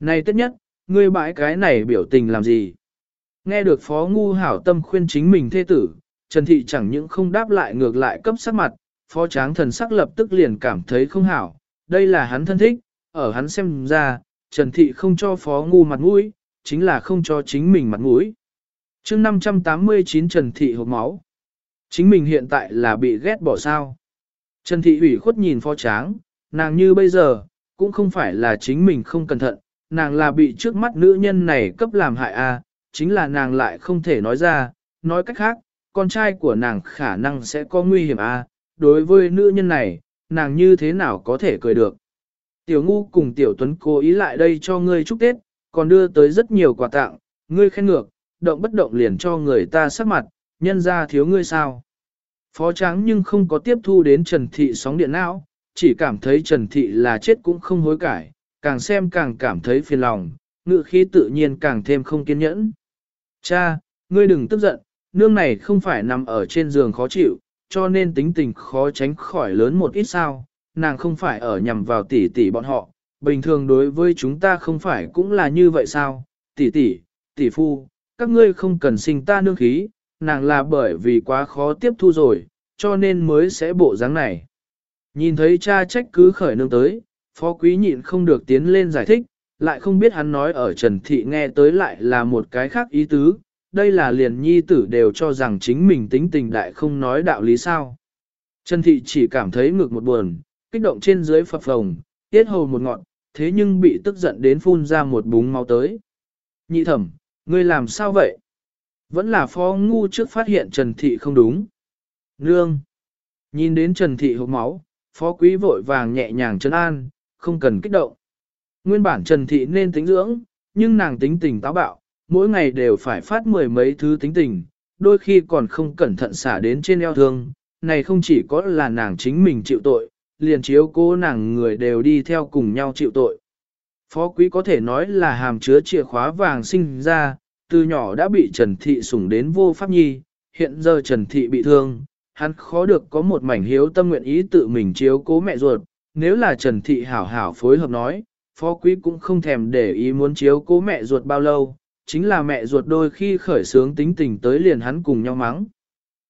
Này tất nhất, ngươi bãi cái này biểu tình làm gì? Nghe được Phó Ngu hảo tâm khuyên chính mình thê tử, Trần Thị chẳng những không đáp lại ngược lại cấp sắc mặt, Phó Tráng thần sắc lập tức liền cảm thấy không hảo, đây là hắn thân thích, ở hắn xem ra, Trần Thị không cho Phó Ngu mặt mũi, chính là không cho chính mình mặt mũi. chương 589 Trần Thị hộp máu. Chính mình hiện tại là bị ghét bỏ sao. Trần Thị ủy khuất nhìn Phó Tráng, nàng như bây giờ, cũng không phải là chính mình không cẩn thận, nàng là bị trước mắt nữ nhân này cấp làm hại a, chính là nàng lại không thể nói ra, nói cách khác, con trai của nàng khả năng sẽ có nguy hiểm a, đối với nữ nhân này, nàng như thế nào có thể cười được. Tiểu ngu cùng tiểu tuấn cố ý lại đây cho ngươi chúc Tết, còn đưa tới rất nhiều quà tặng, ngươi khen ngược, động bất động liền cho người ta sắc mặt, nhân ra thiếu ngươi sao. Phó tráng nhưng không có tiếp thu đến Trần Thị sóng điện não, chỉ cảm thấy Trần Thị là chết cũng không hối cải, càng xem càng cảm thấy phiền lòng, ngự khí tự nhiên càng thêm không kiên nhẫn. Cha, ngươi đừng tức giận, nương này không phải nằm ở trên giường khó chịu, cho nên tính tình khó tránh khỏi lớn một ít sao, nàng không phải ở nhằm vào tỷ tỷ bọn họ, bình thường đối với chúng ta không phải cũng là như vậy sao, tỷ tỷ, tỷ phu, các ngươi không cần sinh ta nương khí, nàng là bởi vì quá khó tiếp thu rồi, cho nên mới sẽ bộ dáng này. Nhìn thấy cha trách cứ khởi nương tới, phó quý nhịn không được tiến lên giải thích, lại không biết hắn nói ở Trần Thị nghe tới lại là một cái khác ý tứ, đây là liền nhi tử đều cho rằng chính mình tính tình đại không nói đạo lý sao. Trần Thị chỉ cảm thấy ngực một buồn, kích động trên dưới phập phồng, tiết hầu một ngọn, thế nhưng bị tức giận đến phun ra một búng máu tới. Nhị thẩm, ngươi làm sao vậy? Vẫn là phó ngu trước phát hiện Trần Thị không đúng. Nương! Nhìn đến Trần Thị hộp máu, phó quý vội vàng nhẹ nhàng chân an, không cần kích động. Nguyên bản Trần Thị nên tính dưỡng, nhưng nàng tính tình táo bạo, mỗi ngày đều phải phát mười mấy thứ tính tình, đôi khi còn không cẩn thận xả đến trên eo thương, này không chỉ có là nàng chính mình chịu tội, liền chiếu cố nàng người đều đi theo cùng nhau chịu tội. Phó quý có thể nói là hàm chứa chìa khóa vàng sinh ra, từ nhỏ đã bị Trần Thị sủng đến vô pháp nhi, hiện giờ Trần Thị bị thương, hắn khó được có một mảnh hiếu tâm nguyện ý tự mình chiếu cố mẹ ruột, nếu là Trần Thị hảo hảo phối hợp nói, phó quý cũng không thèm để ý muốn chiếu cố mẹ ruột bao lâu, chính là mẹ ruột đôi khi khởi sướng tính tình tới liền hắn cùng nhau mắng.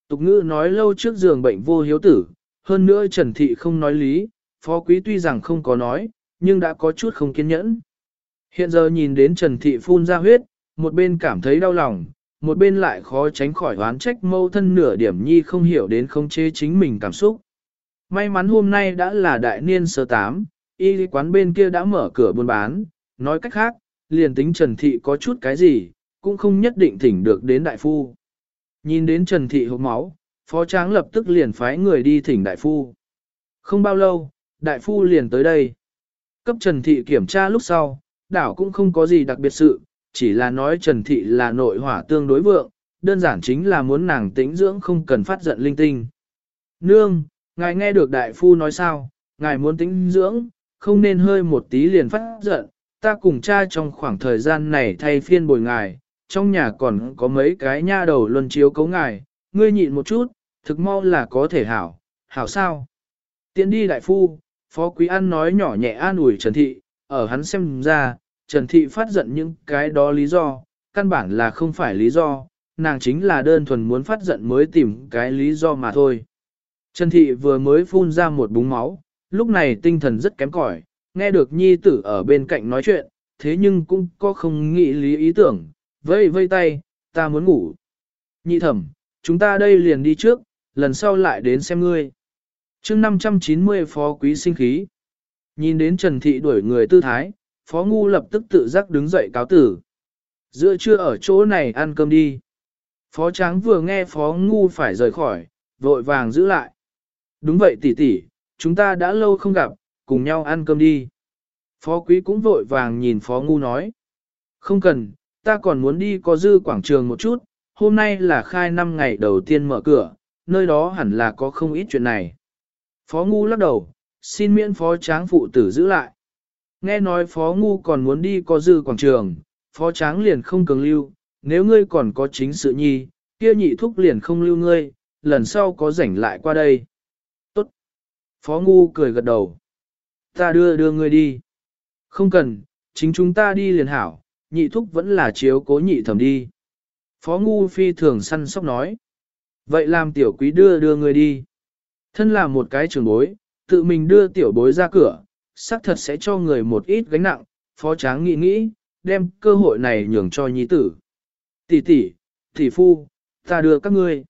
Tục ngữ nói lâu trước giường bệnh vô hiếu tử, hơn nữa Trần Thị không nói lý, phó quý tuy rằng không có nói, nhưng đã có chút không kiên nhẫn. Hiện giờ nhìn đến Trần Thị phun ra huyết, một bên cảm thấy đau lòng, một bên lại khó tránh khỏi oán trách mâu thân nửa điểm nhi không hiểu đến không chế chính mình cảm xúc. May mắn hôm nay đã là đại niên sơ tám, y quán bên kia đã mở cửa buôn bán, nói cách khác, liền tính Trần Thị có chút cái gì, cũng không nhất định thỉnh được đến đại phu. Nhìn đến Trần Thị hốc máu, phó tráng lập tức liền phái người đi thỉnh đại phu. Không bao lâu, đại phu liền tới đây. Cấp Trần Thị kiểm tra lúc sau, đảo cũng không có gì đặc biệt sự, chỉ là nói Trần Thị là nội hỏa tương đối vượng, đơn giản chính là muốn nàng tĩnh dưỡng không cần phát giận linh tinh. Nương, ngài nghe được đại phu nói sao, ngài muốn tĩnh dưỡng, không nên hơi một tí liền phát giận, ta cùng cha trong khoảng thời gian này thay phiên bồi ngài, trong nhà còn có mấy cái nha đầu luân chiếu cấu ngài, ngươi nhịn một chút, thực mau là có thể hảo, hảo sao? Tiến đi đại phu, phó quý an nói nhỏ nhẹ an ủi Trần Thị, ở hắn xem ra, Trần Thị phát giận những cái đó lý do, căn bản là không phải lý do, nàng chính là đơn thuần muốn phát giận mới tìm cái lý do mà thôi. Trần Thị vừa mới phun ra một búng máu, lúc này tinh thần rất kém cỏi, nghe được nhi tử ở bên cạnh nói chuyện, thế nhưng cũng có không nghĩ lý ý tưởng, vây vây tay, ta muốn ngủ. Nhị thẩm, chúng ta đây liền đi trước, lần sau lại đến xem ngươi. chương 590 phó quý sinh khí. Nhìn đến Trần Thị đuổi người tư thái, phó ngu lập tức tự giác đứng dậy cáo tử. Giữa trưa ở chỗ này ăn cơm đi. Phó tráng vừa nghe phó ngu phải rời khỏi, vội vàng giữ lại. Đúng vậy tỷ tỷ, chúng ta đã lâu không gặp, cùng nhau ăn cơm đi. Phó quý cũng vội vàng nhìn phó ngu nói. Không cần, ta còn muốn đi có dư quảng trường một chút, hôm nay là khai năm ngày đầu tiên mở cửa, nơi đó hẳn là có không ít chuyện này. Phó ngu lắc đầu, xin miễn phó tráng phụ tử giữ lại. Nghe nói phó ngu còn muốn đi có dư quảng trường, phó tráng liền không cường lưu, nếu ngươi còn có chính sự nhi, kia nhị thúc liền không lưu ngươi, lần sau có rảnh lại qua đây. Tốt. Phó ngu cười gật đầu. Ta đưa đưa ngươi đi. Không cần, chính chúng ta đi liền hảo, nhị thúc vẫn là chiếu cố nhị thẩm đi. Phó ngu phi thường săn sóc nói. Vậy làm tiểu quý đưa đưa ngươi đi. Thân là một cái trường bối, tự mình đưa tiểu bối ra cửa, xác thật sẽ cho người một ít gánh nặng, phó tráng nghĩ nghĩ, đem cơ hội này nhường cho nhi tử. Tỷ tỷ, tỷ phu, ta đưa các ngươi.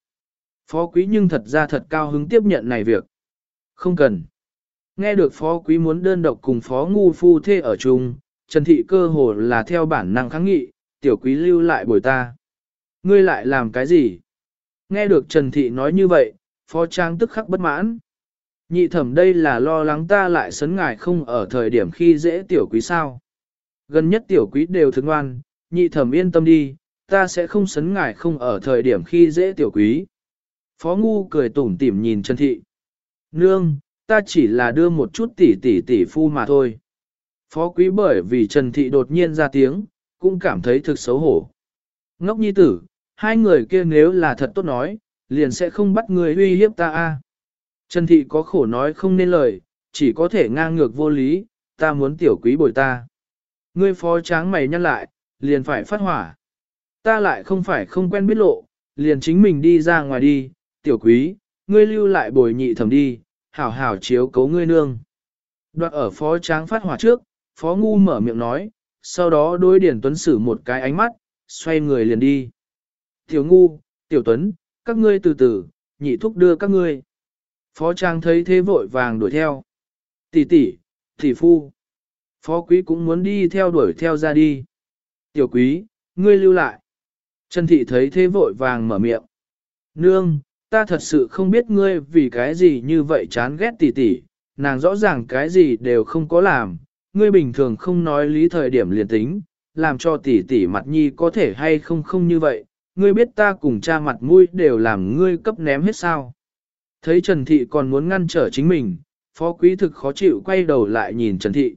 Phó quý nhưng thật ra thật cao hứng tiếp nhận này việc. Không cần. Nghe được phó quý muốn đơn độc cùng phó ngu phu thê ở chung, Trần Thị cơ hồ là theo bản năng kháng nghị, tiểu quý lưu lại bồi ta. Ngươi lại làm cái gì? Nghe được Trần Thị nói như vậy, phó trang tức khắc bất mãn. Nhị thẩm đây là lo lắng ta lại sấn ngài không ở thời điểm khi dễ tiểu quý sao. Gần nhất tiểu quý đều thương ngoan, nhị thẩm yên tâm đi, ta sẽ không sấn ngài không ở thời điểm khi dễ tiểu quý. Phó ngu cười tủm tỉm nhìn Trần Thị. Nương, ta chỉ là đưa một chút tỷ tỷ tỷ phu mà thôi. Phó quý bởi vì Trần Thị đột nhiên ra tiếng, cũng cảm thấy thực xấu hổ. Ngốc nhi tử, hai người kia nếu là thật tốt nói, liền sẽ không bắt người uy hiếp ta a. Trần Thị có khổ nói không nên lời, chỉ có thể ngang ngược vô lý, ta muốn tiểu quý bồi ta. Ngươi phó tráng mày nhăn lại, liền phải phát hỏa. Ta lại không phải không quen biết lộ, liền chính mình đi ra ngoài đi, tiểu quý, ngươi lưu lại bồi nhị thẩm đi, hảo hảo chiếu cấu ngươi nương. Đoạt ở phó tráng phát hỏa trước, phó ngu mở miệng nói, sau đó đối điển tuấn sử một cái ánh mắt, xoay người liền đi. Tiểu ngu, tiểu tuấn, các ngươi từ từ, nhị thúc đưa các ngươi. Phó trang thấy thế vội vàng đuổi theo. Tỷ tỷ, tỷ phu. Phó quý cũng muốn đi theo đuổi theo ra đi. Tiểu quý, ngươi lưu lại. Trần thị thấy thế vội vàng mở miệng. Nương, ta thật sự không biết ngươi vì cái gì như vậy chán ghét tỷ tỷ, nàng rõ ràng cái gì đều không có làm, ngươi bình thường không nói lý thời điểm liền tính, làm cho tỷ tỷ mặt nhi có thể hay không không như vậy, ngươi biết ta cùng cha mặt mũi đều làm ngươi cấp ném hết sao. Thấy Trần Thị còn muốn ngăn trở chính mình, phó quý thực khó chịu quay đầu lại nhìn Trần Thị.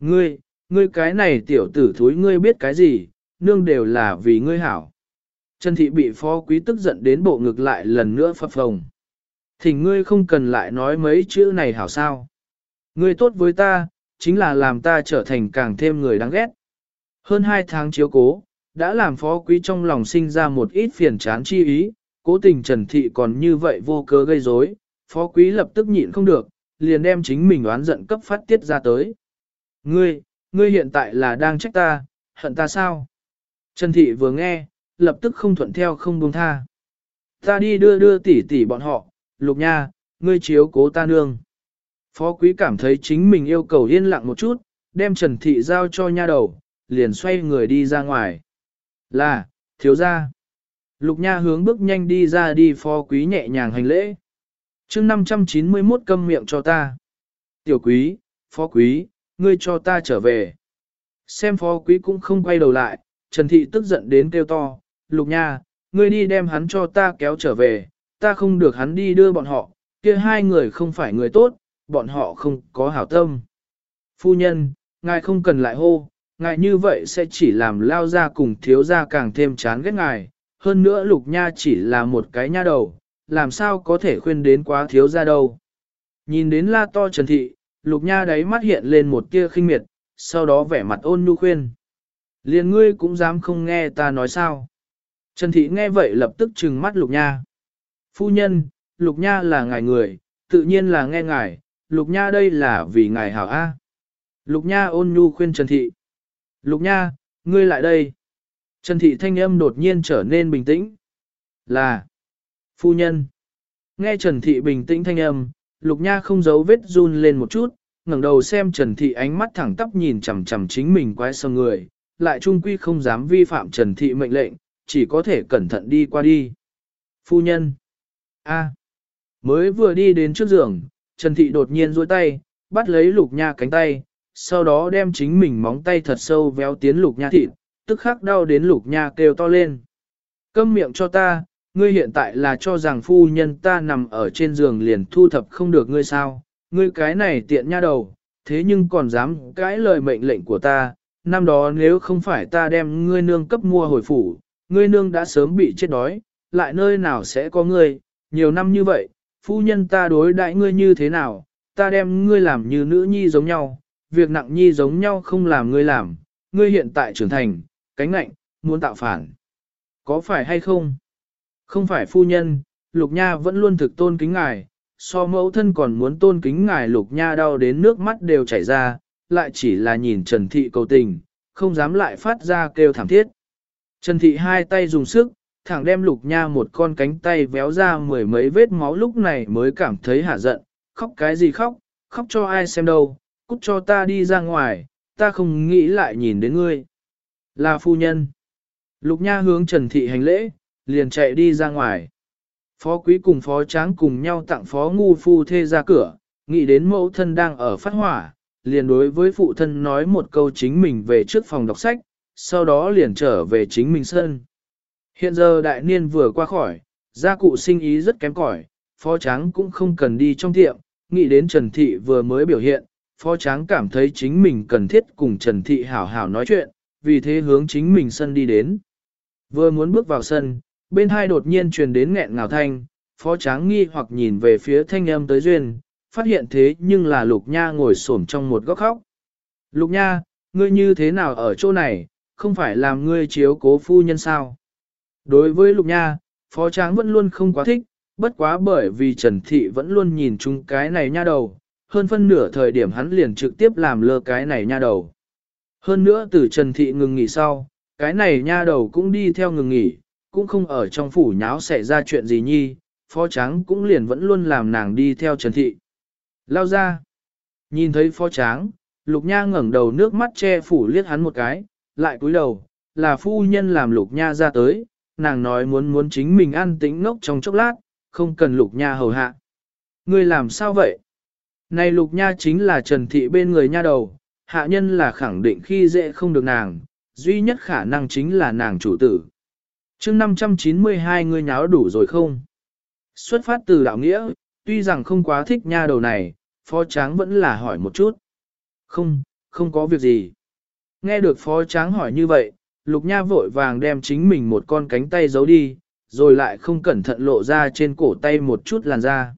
Ngươi, ngươi cái này tiểu tử thúi ngươi biết cái gì, nương đều là vì ngươi hảo. Trần Thị bị phó quý tức giận đến bộ ngực lại lần nữa phập phồng. Thỉnh ngươi không cần lại nói mấy chữ này hảo sao. Ngươi tốt với ta, chính là làm ta trở thành càng thêm người đáng ghét. Hơn hai tháng chiếu cố, đã làm phó quý trong lòng sinh ra một ít phiền chán chi ý, cố tình Trần Thị còn như vậy vô cớ gây rối, phó quý lập tức nhịn không được, liền đem chính mình oán giận cấp phát tiết ra tới. Ngươi, ngươi hiện tại là đang trách ta, hận ta sao? Trần Thị vừa nghe, lập tức không thuận theo không buông tha. Ta đi đưa đưa tỷ tỷ bọn họ, lục nha, ngươi chiếu cố ta nương. Phó quý cảm thấy chính mình yêu cầu yên lặng một chút, đem Trần Thị giao cho nha đầu, liền xoay người đi ra ngoài. Là, thiếu gia. Lục nha hướng bước nhanh đi ra đi phó quý nhẹ nhàng hành lễ. chương 591 câm miệng cho ta. Tiểu quý, phó quý, ngươi cho ta trở về. Xem phó quý cũng không quay đầu lại, Trần Thị tức giận đến kêu to, lục nha, ngươi đi đem hắn cho ta kéo trở về, ta không được hắn đi đưa bọn họ, kia hai người không phải người tốt, bọn họ không có hảo tâm. Phu nhân, ngài không cần lại hô, ngài như vậy sẽ chỉ làm lao ra cùng thiếu ra càng thêm chán ghét ngài, hơn nữa lục nha chỉ là một cái nha đầu, làm sao có thể khuyên đến quá thiếu ra đâu. Nhìn đến la to trần thị, lục nha đáy mắt hiện lên một tia khinh miệt, sau đó vẻ mặt ôn nhu khuyên. Liền ngươi cũng dám không nghe ta nói sao. Trần thị nghe vậy lập tức trừng mắt lục nha. Phu nhân, lục nha là ngài người, tự nhiên là nghe ngài, lục nha đây là vì ngài hảo A. Lục nha ôn nhu khuyên Trần thị. Lục nha, ngươi lại đây. Trần thị thanh âm đột nhiên trở nên bình tĩnh. Là, phu nhân. Nghe Trần thị bình tĩnh thanh âm, lục nha không giấu vết run lên một chút, ngẩng đầu xem Trần thị ánh mắt thẳng tắp nhìn chằm chằm chính mình quái sơ người, lại trung quy không dám vi phạm Trần thị mệnh lệnh, chỉ có thể cẩn thận đi qua đi. Phu nhân. A. Mới vừa đi đến trước giường, Trần thị đột nhiên duỗi tay, bắt lấy lục nha cánh tay, sau đó đem chính mình móng tay thật sâu véo tiến lục nha thịt, tức khắc đau đến lục nha kêu to lên. Câm miệng cho ta, ngươi hiện tại là cho rằng phu nhân ta nằm ở trên giường liền thu thập không được ngươi sao, ngươi cái này tiện nha đầu, thế nhưng còn dám cãi lời mệnh lệnh của ta, năm đó nếu không phải ta đem ngươi nương cấp mua hồi phủ, ngươi nương đã sớm bị chết đói, lại nơi nào sẽ có ngươi, nhiều năm như vậy, phu nhân ta đối đãi ngươi như thế nào, ta đem ngươi làm như nữ nhi giống nhau, việc nặng nhi giống nhau không làm ngươi làm, ngươi hiện tại trưởng thành, cánh nạnh, muốn tạo phản. Có phải hay không? Không phải phu nhân, Lục Nha vẫn luôn thực tôn kính ngài, so mẫu thân còn muốn tôn kính ngài Lục Nha đau đến nước mắt đều chảy ra, lại chỉ là nhìn Trần Thị cầu tình, không dám lại phát ra kêu thảm thiết. Trần Thị hai tay dùng sức, thẳng đem Lục Nha một con cánh tay véo ra mười mấy vết máu lúc này mới cảm thấy hả giận, khóc cái gì khóc, khóc cho ai xem đâu, cút cho ta đi ra ngoài, ta không nghĩ lại nhìn đến ngươi. Là phu nhân. Lục Nha hướng Trần Thị hành lễ, liền chạy đi ra ngoài. Phó quý cùng phó tráng cùng nhau tặng phó ngu phu thê ra cửa, nghĩ đến mẫu thân đang ở phát hỏa, liền đối với phụ thân nói một câu chính mình về trước phòng đọc sách, sau đó liền trở về chính mình sân. Hiện giờ đại niên vừa qua khỏi, gia cụ sinh ý rất kém cỏi, phó tráng cũng không cần đi trong tiệm, nghĩ đến Trần Thị vừa mới biểu hiện, phó tráng cảm thấy chính mình cần thiết cùng Trần Thị hảo hảo nói chuyện, vì thế hướng chính mình sân đi đến. Vừa muốn bước vào sân, bên hai đột nhiên truyền đến nghẹn ngào thanh, phó tráng nghi hoặc nhìn về phía thanh âm tới duyên, phát hiện thế nhưng là Lục Nha ngồi xổm trong một góc khóc. Lục Nha, ngươi như thế nào ở chỗ này, không phải làm ngươi chiếu cố phu nhân sao? Đối với Lục Nha, phó tráng vẫn luôn không quá thích, bất quá bởi vì Trần Thị vẫn luôn nhìn chung cái này nha đầu, hơn phân nửa thời điểm hắn liền trực tiếp làm lơ cái này nha đầu. Hơn nữa từ Trần Thị ngừng nghỉ sau, cái này nha đầu cũng đi theo ngừng nghỉ, cũng không ở trong phủ nháo xảy ra chuyện gì nhi, phó tráng cũng liền vẫn luôn làm nàng đi theo Trần Thị. Lao ra, nhìn thấy phó tráng, lục nha ngẩng đầu nước mắt che phủ liếc hắn một cái, lại cúi đầu, là phu nhân làm lục nha ra tới, nàng nói muốn muốn chính mình ăn tĩnh ngốc trong chốc lát, không cần lục nha hầu hạ. Ngươi làm sao vậy? Này lục nha chính là Trần Thị bên người nha đầu, hạ nhân là khẳng định khi dễ không được nàng, duy nhất khả năng chính là nàng chủ tử. chương 592 ngươi nháo đủ rồi không? Xuất phát từ đạo nghĩa, tuy rằng không quá thích nha đầu này, phó tráng vẫn là hỏi một chút. Không, không có việc gì. Nghe được phó tráng hỏi như vậy, lục nha vội vàng đem chính mình một con cánh tay giấu đi, rồi lại không cẩn thận lộ ra trên cổ tay một chút làn da.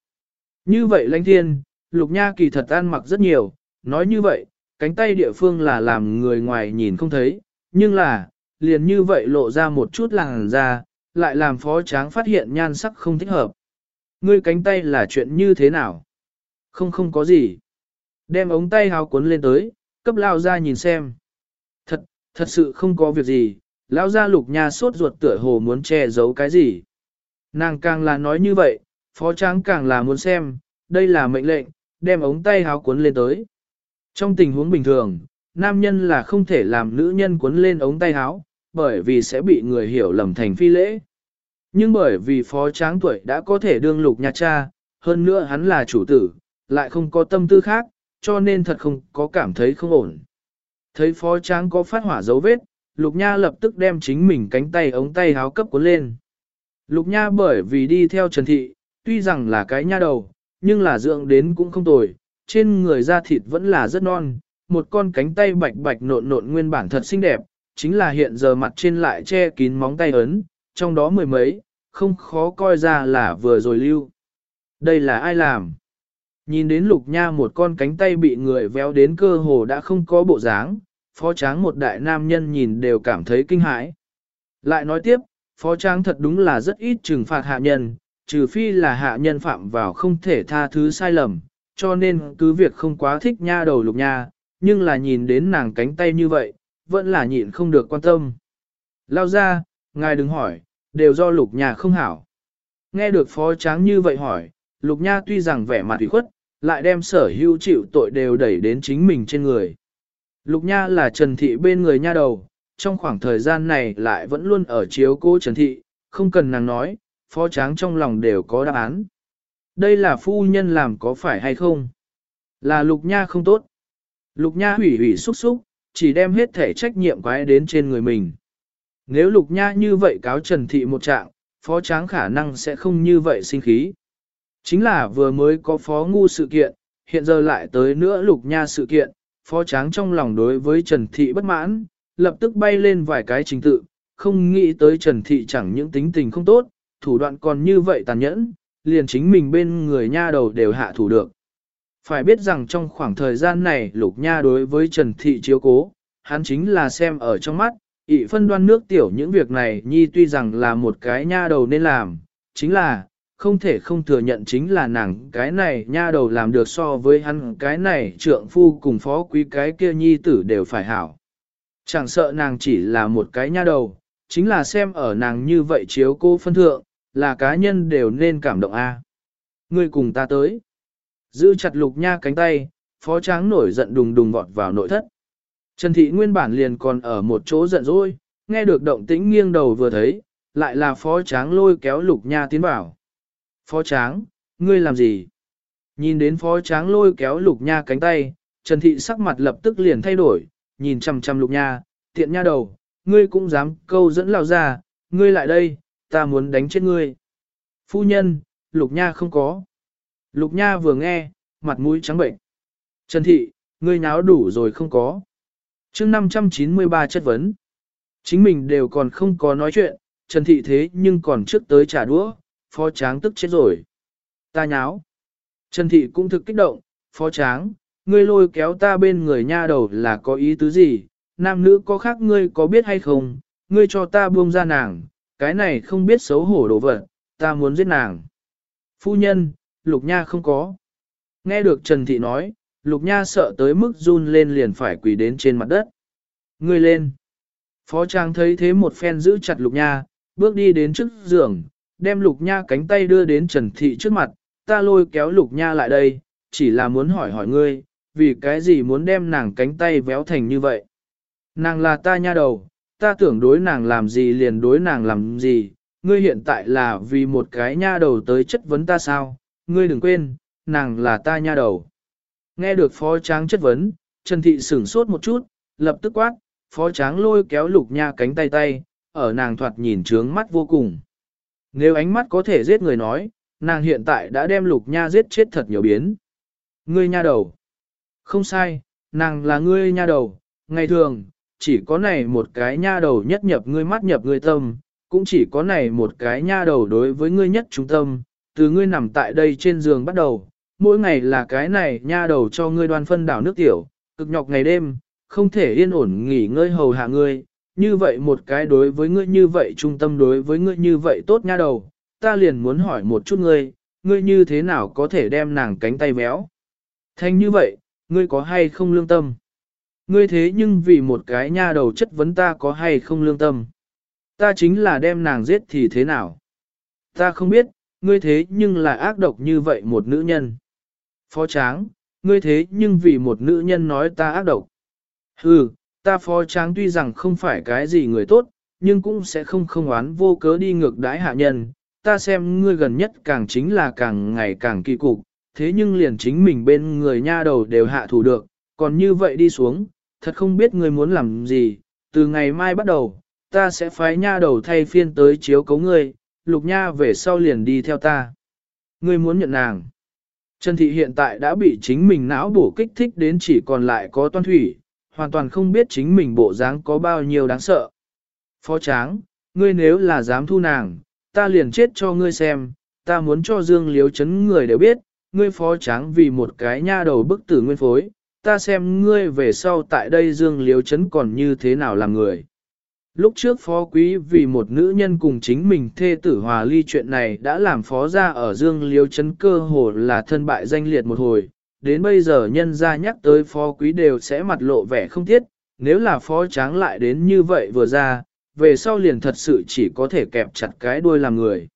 Như vậy lãnh thiên, lục nha kỳ thật ăn mặc rất nhiều, nói như vậy, cánh tay địa phương là làm người ngoài nhìn không thấy, nhưng là, liền như vậy lộ ra một chút làn da, lại làm phó tráng phát hiện nhan sắc không thích hợp. Ngươi cánh tay là chuyện như thế nào? Không không có gì. Đem ống tay háo cuốn lên tới, cấp lao ra nhìn xem. Thật, sự không có việc gì, lão gia lục nha sốt ruột tựa hồ muốn che giấu cái gì. Nàng càng là nói như vậy, phó tráng càng là muốn xem, đây là mệnh lệnh, đem ống tay háo cuốn lên tới. Trong tình huống bình thường, nam nhân là không thể làm nữ nhân cuốn lên ống tay háo, bởi vì sẽ bị người hiểu lầm thành phi lễ. Nhưng bởi vì phó tráng tuổi đã có thể đương lục nha cha, hơn nữa hắn là chủ tử, lại không có tâm tư khác, cho nên thật không có cảm thấy không ổn. Thấy phó tráng có phát hỏa dấu vết, lục nha lập tức đem chính mình cánh tay ống tay háo cấp cuốn lên. Lục nha bởi vì đi theo Trần Thị, tuy rằng là cái nha đầu, nhưng là dưỡng đến cũng không tồi, trên người da thịt vẫn là rất non, một con cánh tay bạch bạch nộn nộn nguyên bản thật xinh đẹp, chính là hiện giờ mặt trên lại che kín móng tay ấn, trong đó mười mấy, không khó coi ra là vừa rồi lưu. Đây là ai làm? Nhìn đến lục nha một con cánh tay bị người véo đến cơ hồ đã không có bộ dáng, phó tráng một đại nam nhân nhìn đều cảm thấy kinh hãi. Lại nói tiếp, phó tráng thật đúng là rất ít trừng phạt hạ nhân, trừ phi là hạ nhân phạm vào không thể tha thứ sai lầm, cho nên cứ việc không quá thích nha đầu lục nha, nhưng là nhìn đến nàng cánh tay như vậy, vẫn là nhịn không được quan tâm. Lao ra, ngài đừng hỏi, đều do lục nha không hảo. Nghe được phó tráng như vậy hỏi, lục nha tuy rằng vẻ mặt ủy khuất, lại đem sở hữu chịu tội đều đẩy đến chính mình trên người. Lục nha là Trần Thị bên người nha đầu, trong khoảng thời gian này lại vẫn luôn ở chiếu cô Trần Thị, không cần nàng nói, phó tráng trong lòng đều có đáp án. Đây là phu nhân làm có phải hay không? Là lục nha không tốt. Lục nha hủy hủy xúc xúc, chỉ đem hết thể trách nhiệm quái đến trên người mình. Nếu lục nha như vậy cáo Trần Thị một trạng, phó tráng khả năng sẽ không như vậy sinh khí. Chính là vừa mới có phó ngu sự kiện, hiện giờ lại tới nữa lục nha sự kiện, phó tráng trong lòng đối với Trần Thị bất mãn, lập tức bay lên vài cái trình tự, không nghĩ tới Trần Thị chẳng những tính tình không tốt, thủ đoạn còn như vậy tàn nhẫn, liền chính mình bên người nha đầu đều hạ thủ được. Phải biết rằng trong khoảng thời gian này lục nha đối với Trần Thị chiếu cố, hắn chính là xem ở trong mắt, ị phân đoan nước tiểu những việc này nhi tuy rằng là một cái nha đầu nên làm, chính là, không thể không thừa nhận chính là nàng cái này nha đầu làm được so với hắn cái này trượng phu cùng phó quý cái kia nhi tử đều phải hảo. Chẳng sợ nàng chỉ là một cái nha đầu, chính là xem ở nàng như vậy chiếu cô phân thượng, là cá nhân đều nên cảm động a. À. Ngươi cùng ta tới. Giữ chặt lục nha cánh tay, phó tráng nổi giận đùng đùng vọt vào nội thất. Trần thị nguyên bản liền còn ở một chỗ giận dỗi, nghe được động tĩnh nghiêng đầu vừa thấy, lại là phó tráng lôi kéo lục nha tiến vào. Phó tráng, ngươi làm gì? Nhìn đến phó tráng lôi kéo lục nha cánh tay, Trần thị sắc mặt lập tức liền thay đổi, nhìn chăm chăm lục nha, tiện nha đầu, ngươi cũng dám câu dẫn lao ra, ngươi lại đây, ta muốn đánh chết ngươi. Phu nhân, lục nha không có. Lục nha vừa nghe, mặt mũi trắng bệnh. Trần thị, ngươi nháo đủ rồi không có. chương 593 chất vấn. Chính mình đều còn không có nói chuyện, Trần thị thế nhưng còn trước tới trả đũa, phó tráng tức chết rồi. Ta nháo. Trần thị cũng thực kích động, phó tráng, ngươi lôi kéo ta bên người nha đầu là có ý tứ gì, nam nữ có khác ngươi có biết hay không, ngươi cho ta buông ra nàng, cái này không biết xấu hổ đồ vật, ta muốn giết nàng. Phu nhân, Lục Nha không có. Nghe được Trần Thị nói, Lục Nha sợ tới mức run lên liền phải quỳ đến trên mặt đất. Ngươi lên. Phó Trang thấy thế một phen giữ chặt Lục Nha, bước đi đến trước giường, đem Lục Nha cánh tay đưa đến Trần Thị trước mặt, ta lôi kéo Lục Nha lại đây, chỉ là muốn hỏi hỏi ngươi, vì cái gì muốn đem nàng cánh tay véo thành như vậy. Nàng là ta nha đầu, ta tưởng đối nàng làm gì liền đối nàng làm gì, ngươi hiện tại là vì một cái nha đầu tới chất vấn ta sao, ngươi đừng quên, nàng là ta nha đầu. Nghe được phó tráng chất vấn, Trần Thị sửng sốt một chút, lập tức quát, phó tráng lôi kéo lục nha cánh tay tay, ở nàng thoạt nhìn trướng mắt vô cùng. Nếu ánh mắt có thể giết người nói, nàng hiện tại đã đem lục nha giết chết thật nhiều biến. Ngươi nha đầu. Không sai, nàng là ngươi nha đầu, ngày thường, chỉ có này một cái nha đầu nhất nhập ngươi mắt nhập ngươi tâm, cũng chỉ có này một cái nha đầu đối với ngươi nhất trung tâm, từ ngươi nằm tại đây trên giường bắt đầu, mỗi ngày là cái này nha đầu cho ngươi đoan phân đảo nước tiểu, cực nhọc ngày đêm, không thể yên ổn nghỉ ngơi hầu hạ ngươi, như vậy một cái đối với ngươi như vậy trung tâm đối với ngươi như vậy tốt nha đầu, ta liền muốn hỏi một chút ngươi, ngươi như thế nào có thể đem nàng cánh tay béo. Thanh như vậy, ngươi có hay không lương tâm? Ngươi thế nhưng vì một cái nha đầu chất vấn ta có hay không lương tâm? Ta chính là đem nàng giết thì thế nào? Ta không biết, ngươi thế nhưng là ác độc như vậy một nữ nhân. Phó tráng, ngươi thế nhưng vì một nữ nhân nói ta ác độc. Hừ, ta phó tráng tuy rằng không phải cái gì người tốt, nhưng cũng sẽ không không oán vô cớ đi ngược đãi hạ nhân. Ta xem ngươi gần nhất càng chính là càng ngày càng kỳ cục, thế nhưng liền chính mình bên người nha đầu đều hạ thủ được, còn như vậy đi xuống, thật không biết ngươi muốn làm gì, từ ngày mai bắt đầu, ta sẽ phái nha đầu thay phiên tới chiếu cấu ngươi, lục nha về sau liền đi theo ta. Ngươi muốn nhận nàng. Trần Thị hiện tại đã bị chính mình não bổ kích thích đến chỉ còn lại có toan thủy, hoàn toàn không biết chính mình bộ dáng có bao nhiêu đáng sợ. Phó Tráng, ngươi nếu là dám thu nàng, ta liền chết cho ngươi xem, ta muốn cho Dương Liếu chấn người đều biết, ngươi Phó Tráng vì một cái nha đầu bức tử nguyên phối, ta xem ngươi về sau tại đây Dương Liếu chấn còn như thế nào làm người. Lúc trước phó quý vì một nữ nhân cùng chính mình thê tử hòa ly chuyện này đã làm phó ra ở dương liêu chấn cơ hồ là thân bại danh liệt một hồi, đến bây giờ nhân ra nhắc tới phó quý đều sẽ mặt lộ vẻ không thiết, nếu là phó tráng lại đến như vậy vừa ra, về sau liền thật sự chỉ có thể kẹp chặt cái đuôi làm người.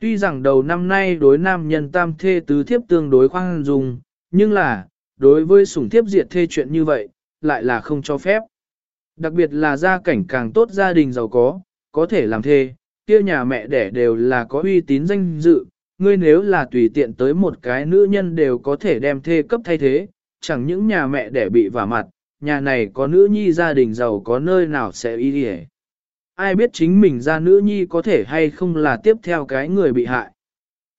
Tuy rằng đầu năm nay đối nam nhân tam thê tứ thiếp tương đối khoan dung, nhưng là, đối với sủng thiếp diệt thê chuyện như vậy, lại là không cho phép. Đặc biệt là gia cảnh càng tốt gia đình giàu có, có thể làm thê, kia nhà mẹ đẻ đều là có uy tín danh dự, ngươi nếu là tùy tiện tới một cái nữ nhân đều có thể đem thê cấp thay thế, chẳng những nhà mẹ đẻ bị vả mặt, nhà này có nữ nhi gia đình giàu có nơi nào sẽ y đi Ai biết chính mình ra nữ nhi có thể hay không là tiếp theo cái người bị hại.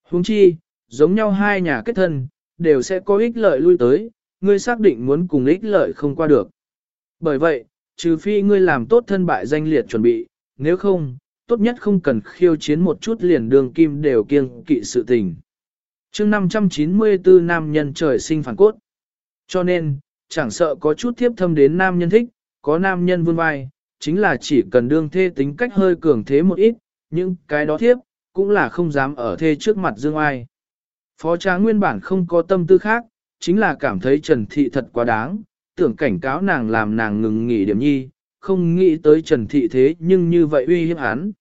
Huống chi, giống nhau hai nhà kết thân, đều sẽ có ích lợi lui tới, ngươi xác định muốn cùng ích lợi không qua được. Bởi vậy, trừ phi ngươi làm tốt thân bại danh liệt chuẩn bị, nếu không, tốt nhất không cần khiêu chiến một chút liền đường kim đều kiêng kỵ sự tình. chương 594 nam nhân trời sinh phản cốt. Cho nên, chẳng sợ có chút thiếp thâm đến nam nhân thích, có nam nhân vươn vai, chính là chỉ cần đương thê tính cách hơi cường thế một ít, nhưng cái đó thiếp, cũng là không dám ở thê trước mặt dương ai. Phó trá nguyên bản không có tâm tư khác, chính là cảm thấy Trần Thị thật quá đáng, tưởng cảnh cáo nàng làm nàng ngừng nghỉ điểm nhi, không nghĩ tới Trần Thị thế nhưng như vậy uy hiếp hắn.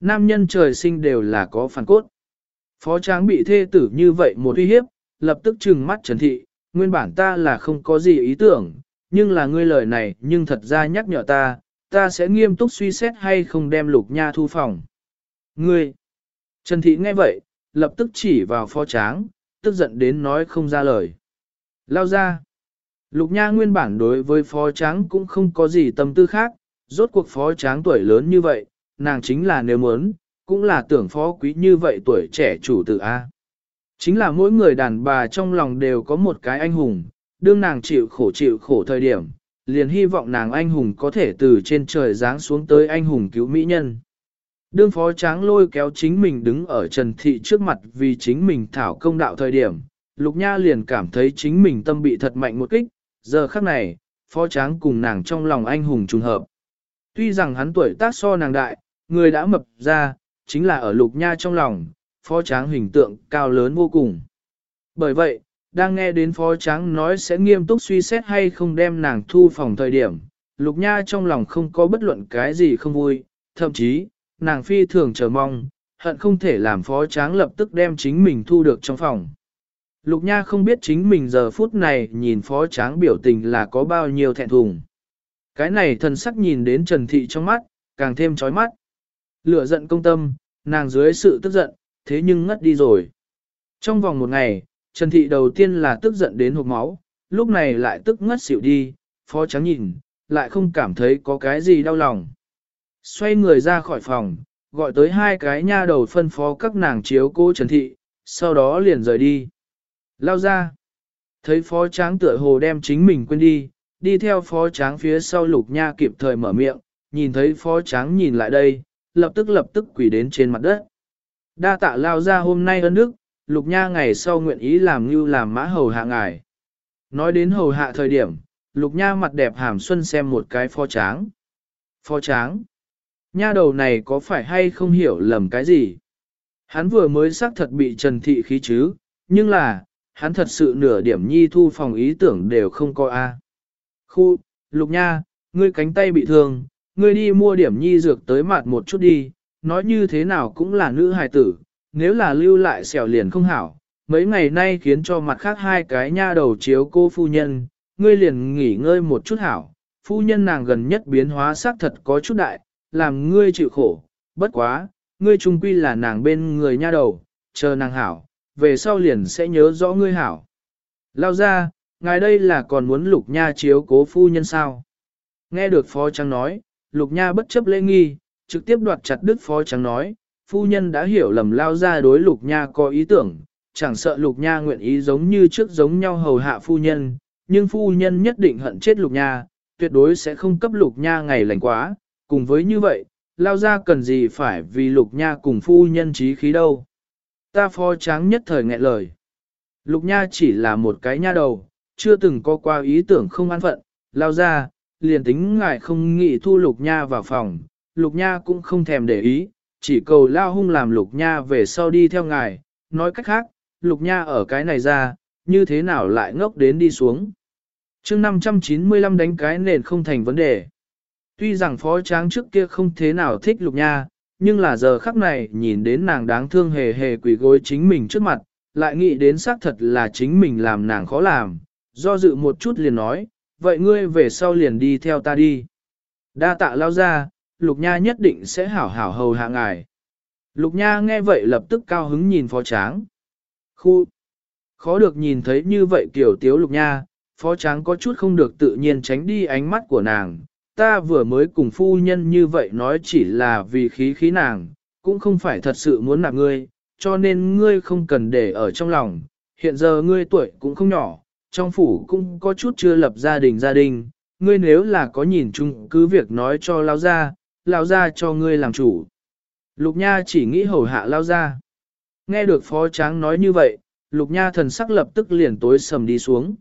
Nam nhân trời sinh đều là có phản cốt. Phó tráng bị thê tử như vậy một uy hiếp, lập tức trừng mắt Trần Thị, nguyên bản ta là không có gì ý tưởng, nhưng là ngươi lời này nhưng thật ra nhắc nhở ta, ta sẽ nghiêm túc suy xét hay không đem lục nha thu phòng. Ngươi! Trần Thị nghe vậy, lập tức chỉ vào phó tráng, tức giận đến nói không ra lời. Lao ra! Lục Nha nguyên bản đối với phó tráng cũng không có gì tâm tư khác, rốt cuộc phó tráng tuổi lớn như vậy, nàng chính là nếu muốn, cũng là tưởng phó quý như vậy tuổi trẻ chủ tử A. Chính là mỗi người đàn bà trong lòng đều có một cái anh hùng, đương nàng chịu khổ chịu khổ thời điểm, liền hy vọng nàng anh hùng có thể từ trên trời giáng xuống tới anh hùng cứu mỹ nhân. Đương phó tráng lôi kéo chính mình đứng ở Trần Thị trước mặt vì chính mình thảo công đạo thời điểm, Lục Nha liền cảm thấy chính mình tâm bị thật mạnh một kích, giờ khắc này, phó tráng cùng nàng trong lòng anh hùng trùng hợp. Tuy rằng hắn tuổi tác so nàng đại, người đã mập ra, chính là ở lục nha trong lòng, phó tráng hình tượng cao lớn vô cùng. Bởi vậy, đang nghe đến phó tráng nói sẽ nghiêm túc suy xét hay không đem nàng thu phòng thời điểm, lục nha trong lòng không có bất luận cái gì không vui, thậm chí, nàng phi thường chờ mong, hận không thể làm phó tráng lập tức đem chính mình thu được trong phòng. Lục Nha không biết chính mình giờ phút này nhìn phó tráng biểu tình là có bao nhiêu thẹn thùng. Cái này thần sắc nhìn đến Trần Thị trong mắt, càng thêm chói mắt. Lửa giận công tâm, nàng dưới sự tức giận, thế nhưng ngất đi rồi. Trong vòng một ngày, Trần Thị đầu tiên là tức giận đến hộp máu, lúc này lại tức ngất xỉu đi, phó tráng nhìn, lại không cảm thấy có cái gì đau lòng. Xoay người ra khỏi phòng, gọi tới hai cái nha đầu phân phó các nàng chiếu cô Trần Thị, sau đó liền rời đi. Lao ra. Thấy phó tráng tựa hồ đem chính mình quên đi, đi theo phó tráng phía sau lục nha kịp thời mở miệng, nhìn thấy phó tráng nhìn lại đây, lập tức lập tức quỳ đến trên mặt đất. Đa tạ lao ra hôm nay ơn đức, lục nha ngày sau nguyện ý làm như làm mã hầu hạ ngài. Nói đến hầu hạ thời điểm, lục nha mặt đẹp hàm xuân xem một cái phó tráng. Phó tráng. Nha đầu này có phải hay không hiểu lầm cái gì? Hắn vừa mới xác thật bị trần thị khí chứ, nhưng là, hắn thật sự nửa điểm nhi thu phòng ý tưởng đều không có a. Khu, lục nha, ngươi cánh tay bị thương, ngươi đi mua điểm nhi dược tới mặt một chút đi, nói như thế nào cũng là nữ hài tử, nếu là lưu lại xẻo liền không hảo. Mấy ngày nay khiến cho mặt khác hai cái nha đầu chiếu cô phu nhân, ngươi liền nghỉ ngơi một chút hảo. Phu nhân nàng gần nhất biến hóa xác thật có chút đại, làm ngươi chịu khổ, bất quá, ngươi trung quy là nàng bên người nha đầu, chờ nàng hảo, về sau liền sẽ nhớ rõ ngươi hảo. Lao ra, ngài đây là còn muốn lục nha chiếu cố phu nhân sao? Nghe được phó trắng nói, lục nha bất chấp lễ nghi, trực tiếp đoạt chặt đức phó trắng nói, phu nhân đã hiểu lầm lao ra đối lục nha có ý tưởng, chẳng sợ lục nha nguyện ý giống như trước giống nhau hầu hạ phu nhân, nhưng phu nhân nhất định hận chết lục nha, tuyệt đối sẽ không cấp lục nha ngày lành quá, cùng với như vậy, lao ra cần gì phải vì lục nha cùng phu nhân trí khí đâu. Ta phó tráng nhất thời nghẹn lời. Lục nha chỉ là một cái nha đầu, chưa từng có qua ý tưởng không an phận, lao ra, liền tính ngài không nghĩ thu lục nha vào phòng, lục nha cũng không thèm để ý, chỉ cầu lao hung làm lục nha về sau đi theo ngài, nói cách khác, lục nha ở cái này ra, như thế nào lại ngốc đến đi xuống. chương 595 đánh cái nền không thành vấn đề. Tuy rằng phó tráng trước kia không thế nào thích lục nha, nhưng là giờ khắc này nhìn đến nàng đáng thương hề hề quỷ gối chính mình trước mặt, lại nghĩ đến xác thật là chính mình làm nàng khó làm, do dự một chút liền nói, vậy ngươi về sau liền đi theo ta đi. Đa tạ lao ra, lục nha nhất định sẽ hảo hảo hầu hạ ngài. Lục nha nghe vậy lập tức cao hứng nhìn phó tráng. Khu! Khó được nhìn thấy như vậy kiểu tiếu lục nha, phó tráng có chút không được tự nhiên tránh đi ánh mắt của nàng, ta vừa mới cùng phu nhân như vậy nói chỉ là vì khí khí nàng, cũng không phải thật sự muốn nạp ngươi, cho nên ngươi không cần để ở trong lòng, hiện giờ ngươi tuổi cũng không nhỏ, trong phủ cũng có chút chưa lập gia đình gia đình, ngươi nếu là có nhìn chung cứ việc nói cho lao ra, lao ra cho ngươi làm chủ. Lục Nha chỉ nghĩ hầu hạ lao ra. Nghe được phó tráng nói như vậy, Lục Nha thần sắc lập tức liền tối sầm đi xuống.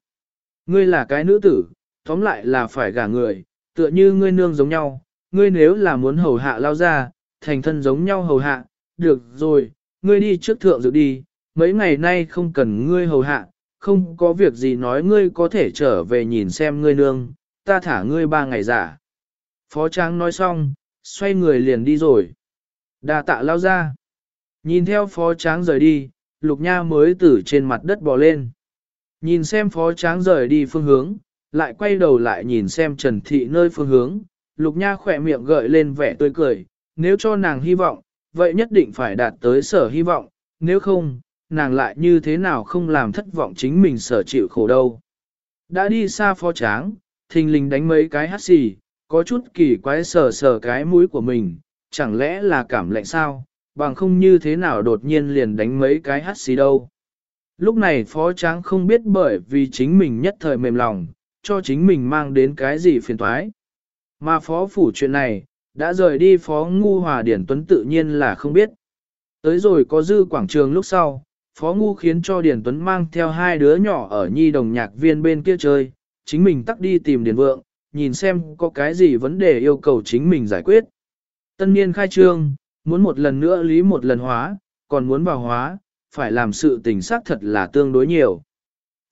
Ngươi là cái nữ tử, tóm lại là phải gả người, tựa như ngươi nương giống nhau, ngươi nếu là muốn hầu hạ lao ra, thành thân giống nhau hầu hạ, được rồi, ngươi đi trước thượng dự đi, mấy ngày nay không cần ngươi hầu hạ, không có việc gì nói ngươi có thể trở về nhìn xem ngươi nương, ta thả ngươi ba ngày giả. Phó Tráng nói xong, xoay người liền đi rồi. Đà tạ lao ra. Nhìn theo Phó Tráng rời đi, Lục Nha mới từ trên mặt đất bò lên. Nhìn xem Phó Tráng rời đi phương hướng, lại quay đầu lại nhìn xem Trần Thị nơi phương hướng, Lục Nha khỏe miệng gợi lên vẻ tươi cười, nếu cho nàng hy vọng, vậy nhất định phải đạt tới sở hy vọng, nếu không, nàng lại như thế nào không làm thất vọng chính mình sở chịu khổ đâu. Đã đi xa phó tráng, thình lình đánh mấy cái hát xì, có chút kỳ quái sờ sờ cái mũi của mình, chẳng lẽ là cảm lạnh sao, bằng không như thế nào đột nhiên liền đánh mấy cái hát xì đâu. Lúc này phó tráng không biết bởi vì chính mình nhất thời mềm lòng, cho chính mình mang đến cái gì phiền toái. Mà phó phủ chuyện này, đã rời đi phó ngu hòa điển tuấn tự nhiên là không biết. Tới rồi có dư quảng trường lúc sau, phó ngu khiến cho điển Tuấn mang theo hai đứa nhỏ ở nhi đồng nhạc viên bên kia chơi, chính mình tắt đi tìm điển Vượng, nhìn xem có cái gì vấn đề yêu cầu chính mình giải quyết. Tân niên khai trương, muốn một lần nữa lý một lần hóa, còn muốn vào hóa, phải làm sự tình xác thật là tương đối nhiều.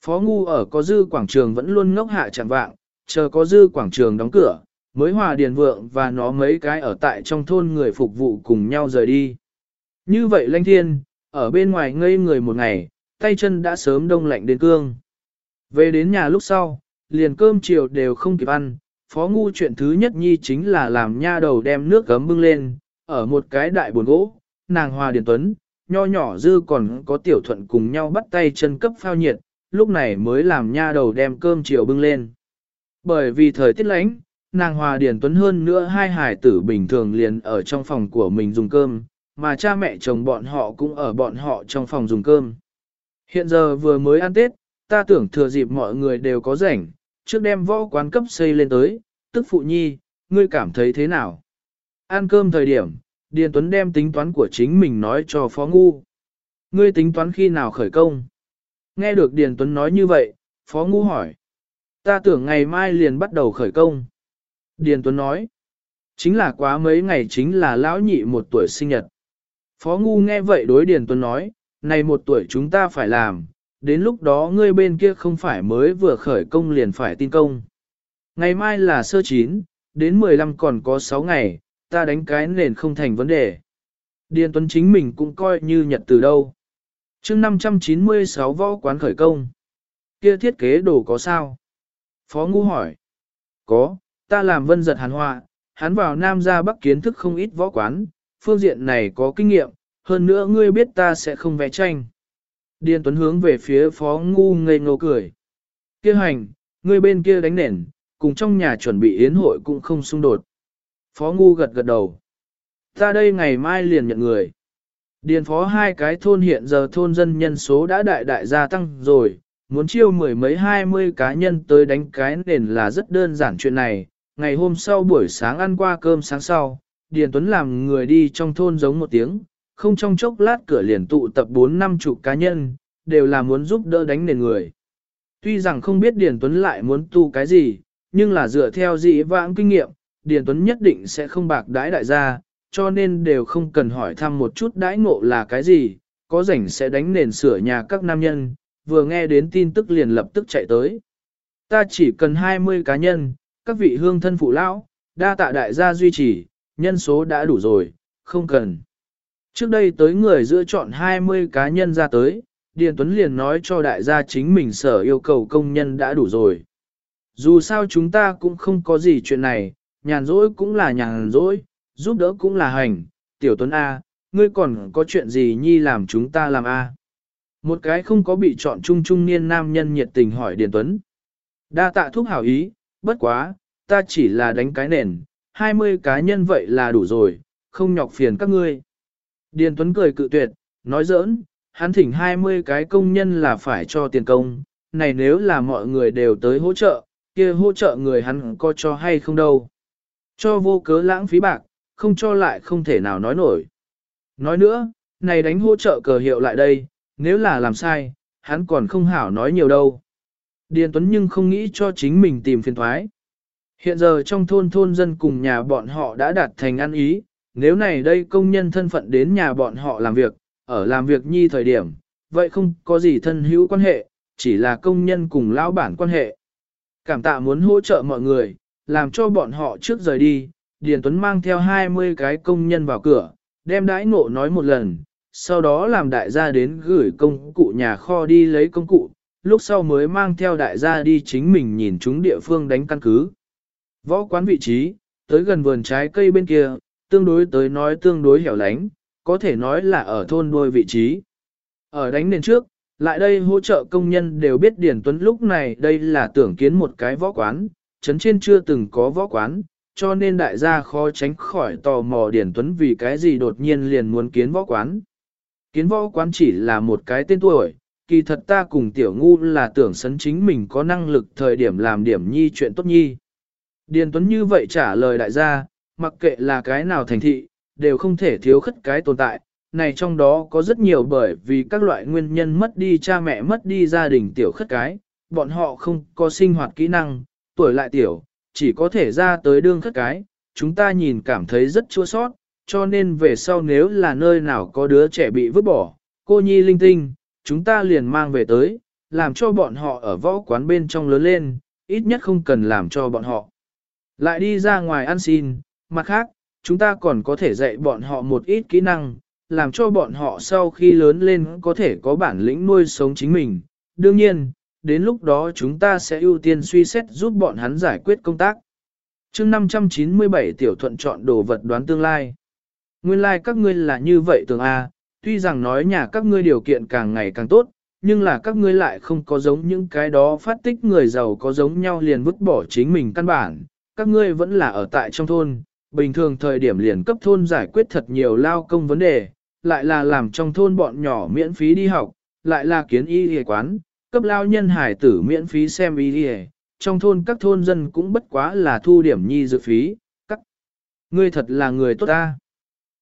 Phó ngu ở có dư quảng trường vẫn luôn ngốc hạ chẳng vạng, chờ có dư quảng trường đóng cửa, mới hòa điền vượng và nó mấy cái ở tại trong thôn người phục vụ cùng nhau rời đi. Như vậy lanh thiên, ở bên ngoài ngây người một ngày, tay chân đã sớm đông lạnh đến cương. Về đến nhà lúc sau, liền cơm chiều đều không kịp ăn, phó ngu chuyện thứ nhất nhi chính là làm nha đầu đem nước gấm bưng lên, ở một cái đại buồn gỗ, nàng hòa điền tuấn, nho nhỏ dư còn có tiểu thuận cùng nhau bắt tay chân cấp phao nhiệt, lúc này mới làm nha đầu đem cơm chiều bưng lên. Bởi vì thời tiết lạnh, nàng hòa Điền Tuấn hơn nữa hai hải tử bình thường liền ở trong phòng của mình dùng cơm, mà cha mẹ chồng bọn họ cũng ở bọn họ trong phòng dùng cơm. Hiện giờ vừa mới ăn Tết, ta tưởng thừa dịp mọi người đều có rảnh, trước đem võ quán cấp xây lên tới, tức phụ nhi, ngươi cảm thấy thế nào? Ăn cơm thời điểm, Điền Tuấn đem tính toán của chính mình nói cho Phó Ngu. Ngươi tính toán khi nào khởi công? Nghe được Điền Tuấn nói như vậy, Phó Ngu hỏi. Ta tưởng ngày mai liền bắt đầu khởi công. Điền Tuấn nói. Chính là quá mấy ngày chính là lão nhị một tuổi sinh nhật. Phó Ngu nghe vậy đối Điền Tuấn nói, này một tuổi chúng ta phải làm, đến lúc đó ngươi bên kia không phải mới vừa khởi công liền phải tin công. Ngày mai là sơ chín, đến 15 còn có 6 ngày, ta đánh cái nền không thành vấn đề. Điền Tuấn chính mình cũng coi như nhật từ đâu chương 596 võ quán khởi công. Kia thiết kế đồ có sao? Phó Ngu hỏi. Có, ta làm vân giật hàn họa, hắn vào Nam ra Bắc kiến thức không ít võ quán, phương diện này có kinh nghiệm, hơn nữa ngươi biết ta sẽ không vẽ tranh. Điền Tuấn hướng về phía Phó Ngu ngây ngô cười. Kia hành, ngươi bên kia đánh nền, cùng trong nhà chuẩn bị yến hội cũng không xung đột. Phó Ngu gật gật đầu. Ta đây ngày mai liền nhận người. Điền phó hai cái thôn hiện giờ thôn dân nhân số đã đại đại gia tăng rồi, muốn chiêu mười mấy hai mươi cá nhân tới đánh cái nền là rất đơn giản chuyện này. Ngày hôm sau buổi sáng ăn qua cơm sáng sau, Điền Tuấn làm người đi trong thôn giống một tiếng, không trong chốc lát cửa liền tụ tập bốn năm chục cá nhân, đều là muốn giúp đỡ đánh nền người. Tuy rằng không biết Điền Tuấn lại muốn tu cái gì, nhưng là dựa theo dị vãng kinh nghiệm, Điền Tuấn nhất định sẽ không bạc đãi đại gia, cho nên đều không cần hỏi thăm một chút đãi ngộ là cái gì, có rảnh sẽ đánh nền sửa nhà các nam nhân, vừa nghe đến tin tức liền lập tức chạy tới. Ta chỉ cần 20 cá nhân, các vị hương thân phụ lão, đa tạ đại gia duy trì, nhân số đã đủ rồi, không cần. Trước đây tới người giữa chọn 20 cá nhân ra tới, Điền Tuấn liền nói cho đại gia chính mình sở yêu cầu công nhân đã đủ rồi. Dù sao chúng ta cũng không có gì chuyện này, nhàn rỗi cũng là nhàn rỗi, giúp đỡ cũng là hành, tiểu tuấn A, ngươi còn có chuyện gì nhi làm chúng ta làm A. Một cái không có bị chọn chung trung niên nam nhân nhiệt tình hỏi Điền Tuấn. Đa tạ thuốc hảo ý, bất quá, ta chỉ là đánh cái nền, 20 cá nhân vậy là đủ rồi, không nhọc phiền các ngươi. Điền Tuấn cười cự tuyệt, nói giỡn, hắn thỉnh 20 cái công nhân là phải cho tiền công, này nếu là mọi người đều tới hỗ trợ, kia hỗ trợ người hắn có cho hay không đâu. Cho vô cớ lãng phí bạc, không cho lại không thể nào nói nổi. Nói nữa, này đánh hỗ trợ cờ hiệu lại đây, nếu là làm sai, hắn còn không hảo nói nhiều đâu. Điền Tuấn nhưng không nghĩ cho chính mình tìm phiền thoái. Hiện giờ trong thôn thôn dân cùng nhà bọn họ đã đạt thành ăn ý, nếu này đây công nhân thân phận đến nhà bọn họ làm việc, ở làm việc nhi thời điểm, vậy không có gì thân hữu quan hệ, chỉ là công nhân cùng lão bản quan hệ. Cảm tạ muốn hỗ trợ mọi người, làm cho bọn họ trước rời đi, Điền Tuấn mang theo 20 cái công nhân vào cửa, đem đãi ngộ nói một lần, sau đó làm đại gia đến gửi công cụ nhà kho đi lấy công cụ, lúc sau mới mang theo đại gia đi chính mình nhìn chúng địa phương đánh căn cứ. Võ quán vị trí, tới gần vườn trái cây bên kia, tương đối tới nói tương đối hẻo lánh, có thể nói là ở thôn đôi vị trí. Ở đánh nền trước, lại đây hỗ trợ công nhân đều biết Điền Tuấn lúc này đây là tưởng kiến một cái võ quán, chấn trên chưa từng có võ quán, cho nên đại gia khó tránh khỏi tò mò Điền Tuấn vì cái gì đột nhiên liền muốn kiến võ quán. Kiến võ quán chỉ là một cái tên tuổi, kỳ thật ta cùng tiểu ngu là tưởng sấn chính mình có năng lực thời điểm làm điểm nhi chuyện tốt nhi. Điền Tuấn như vậy trả lời đại gia, mặc kệ là cái nào thành thị, đều không thể thiếu khất cái tồn tại. Này trong đó có rất nhiều bởi vì các loại nguyên nhân mất đi cha mẹ mất đi gia đình tiểu khất cái, bọn họ không có sinh hoạt kỹ năng, tuổi lại tiểu, chỉ có thể ra tới đương khất cái, chúng ta nhìn cảm thấy rất chua sót, cho nên về sau nếu là nơi nào có đứa trẻ bị vứt bỏ, cô nhi linh tinh, chúng ta liền mang về tới, làm cho bọn họ ở võ quán bên trong lớn lên, ít nhất không cần làm cho bọn họ. Lại đi ra ngoài ăn xin, mặt khác, chúng ta còn có thể dạy bọn họ một ít kỹ năng, làm cho bọn họ sau khi lớn lên có thể có bản lĩnh nuôi sống chính mình. Đương nhiên, đến lúc đó chúng ta sẽ ưu tiên suy xét giúp bọn hắn giải quyết công tác. chương 597 tiểu thuận chọn đồ vật đoán tương lai. Nguyên lai like các ngươi là như vậy tường A, à, tuy rằng nói nhà các ngươi điều kiện càng ngày càng tốt, nhưng là các ngươi lại không có giống những cái đó phát tích người giàu có giống nhau liền vứt bỏ chính mình căn bản, các ngươi vẫn là ở tại trong thôn, bình thường thời điểm liền cấp thôn giải quyết thật nhiều lao công vấn đề, lại là làm trong thôn bọn nhỏ miễn phí đi học, lại là kiến y y quán, cấp lao nhân hải tử miễn phí xem y đi trong thôn các thôn dân cũng bất quá là thu điểm nhi dự phí, các ngươi thật là người tốt ta.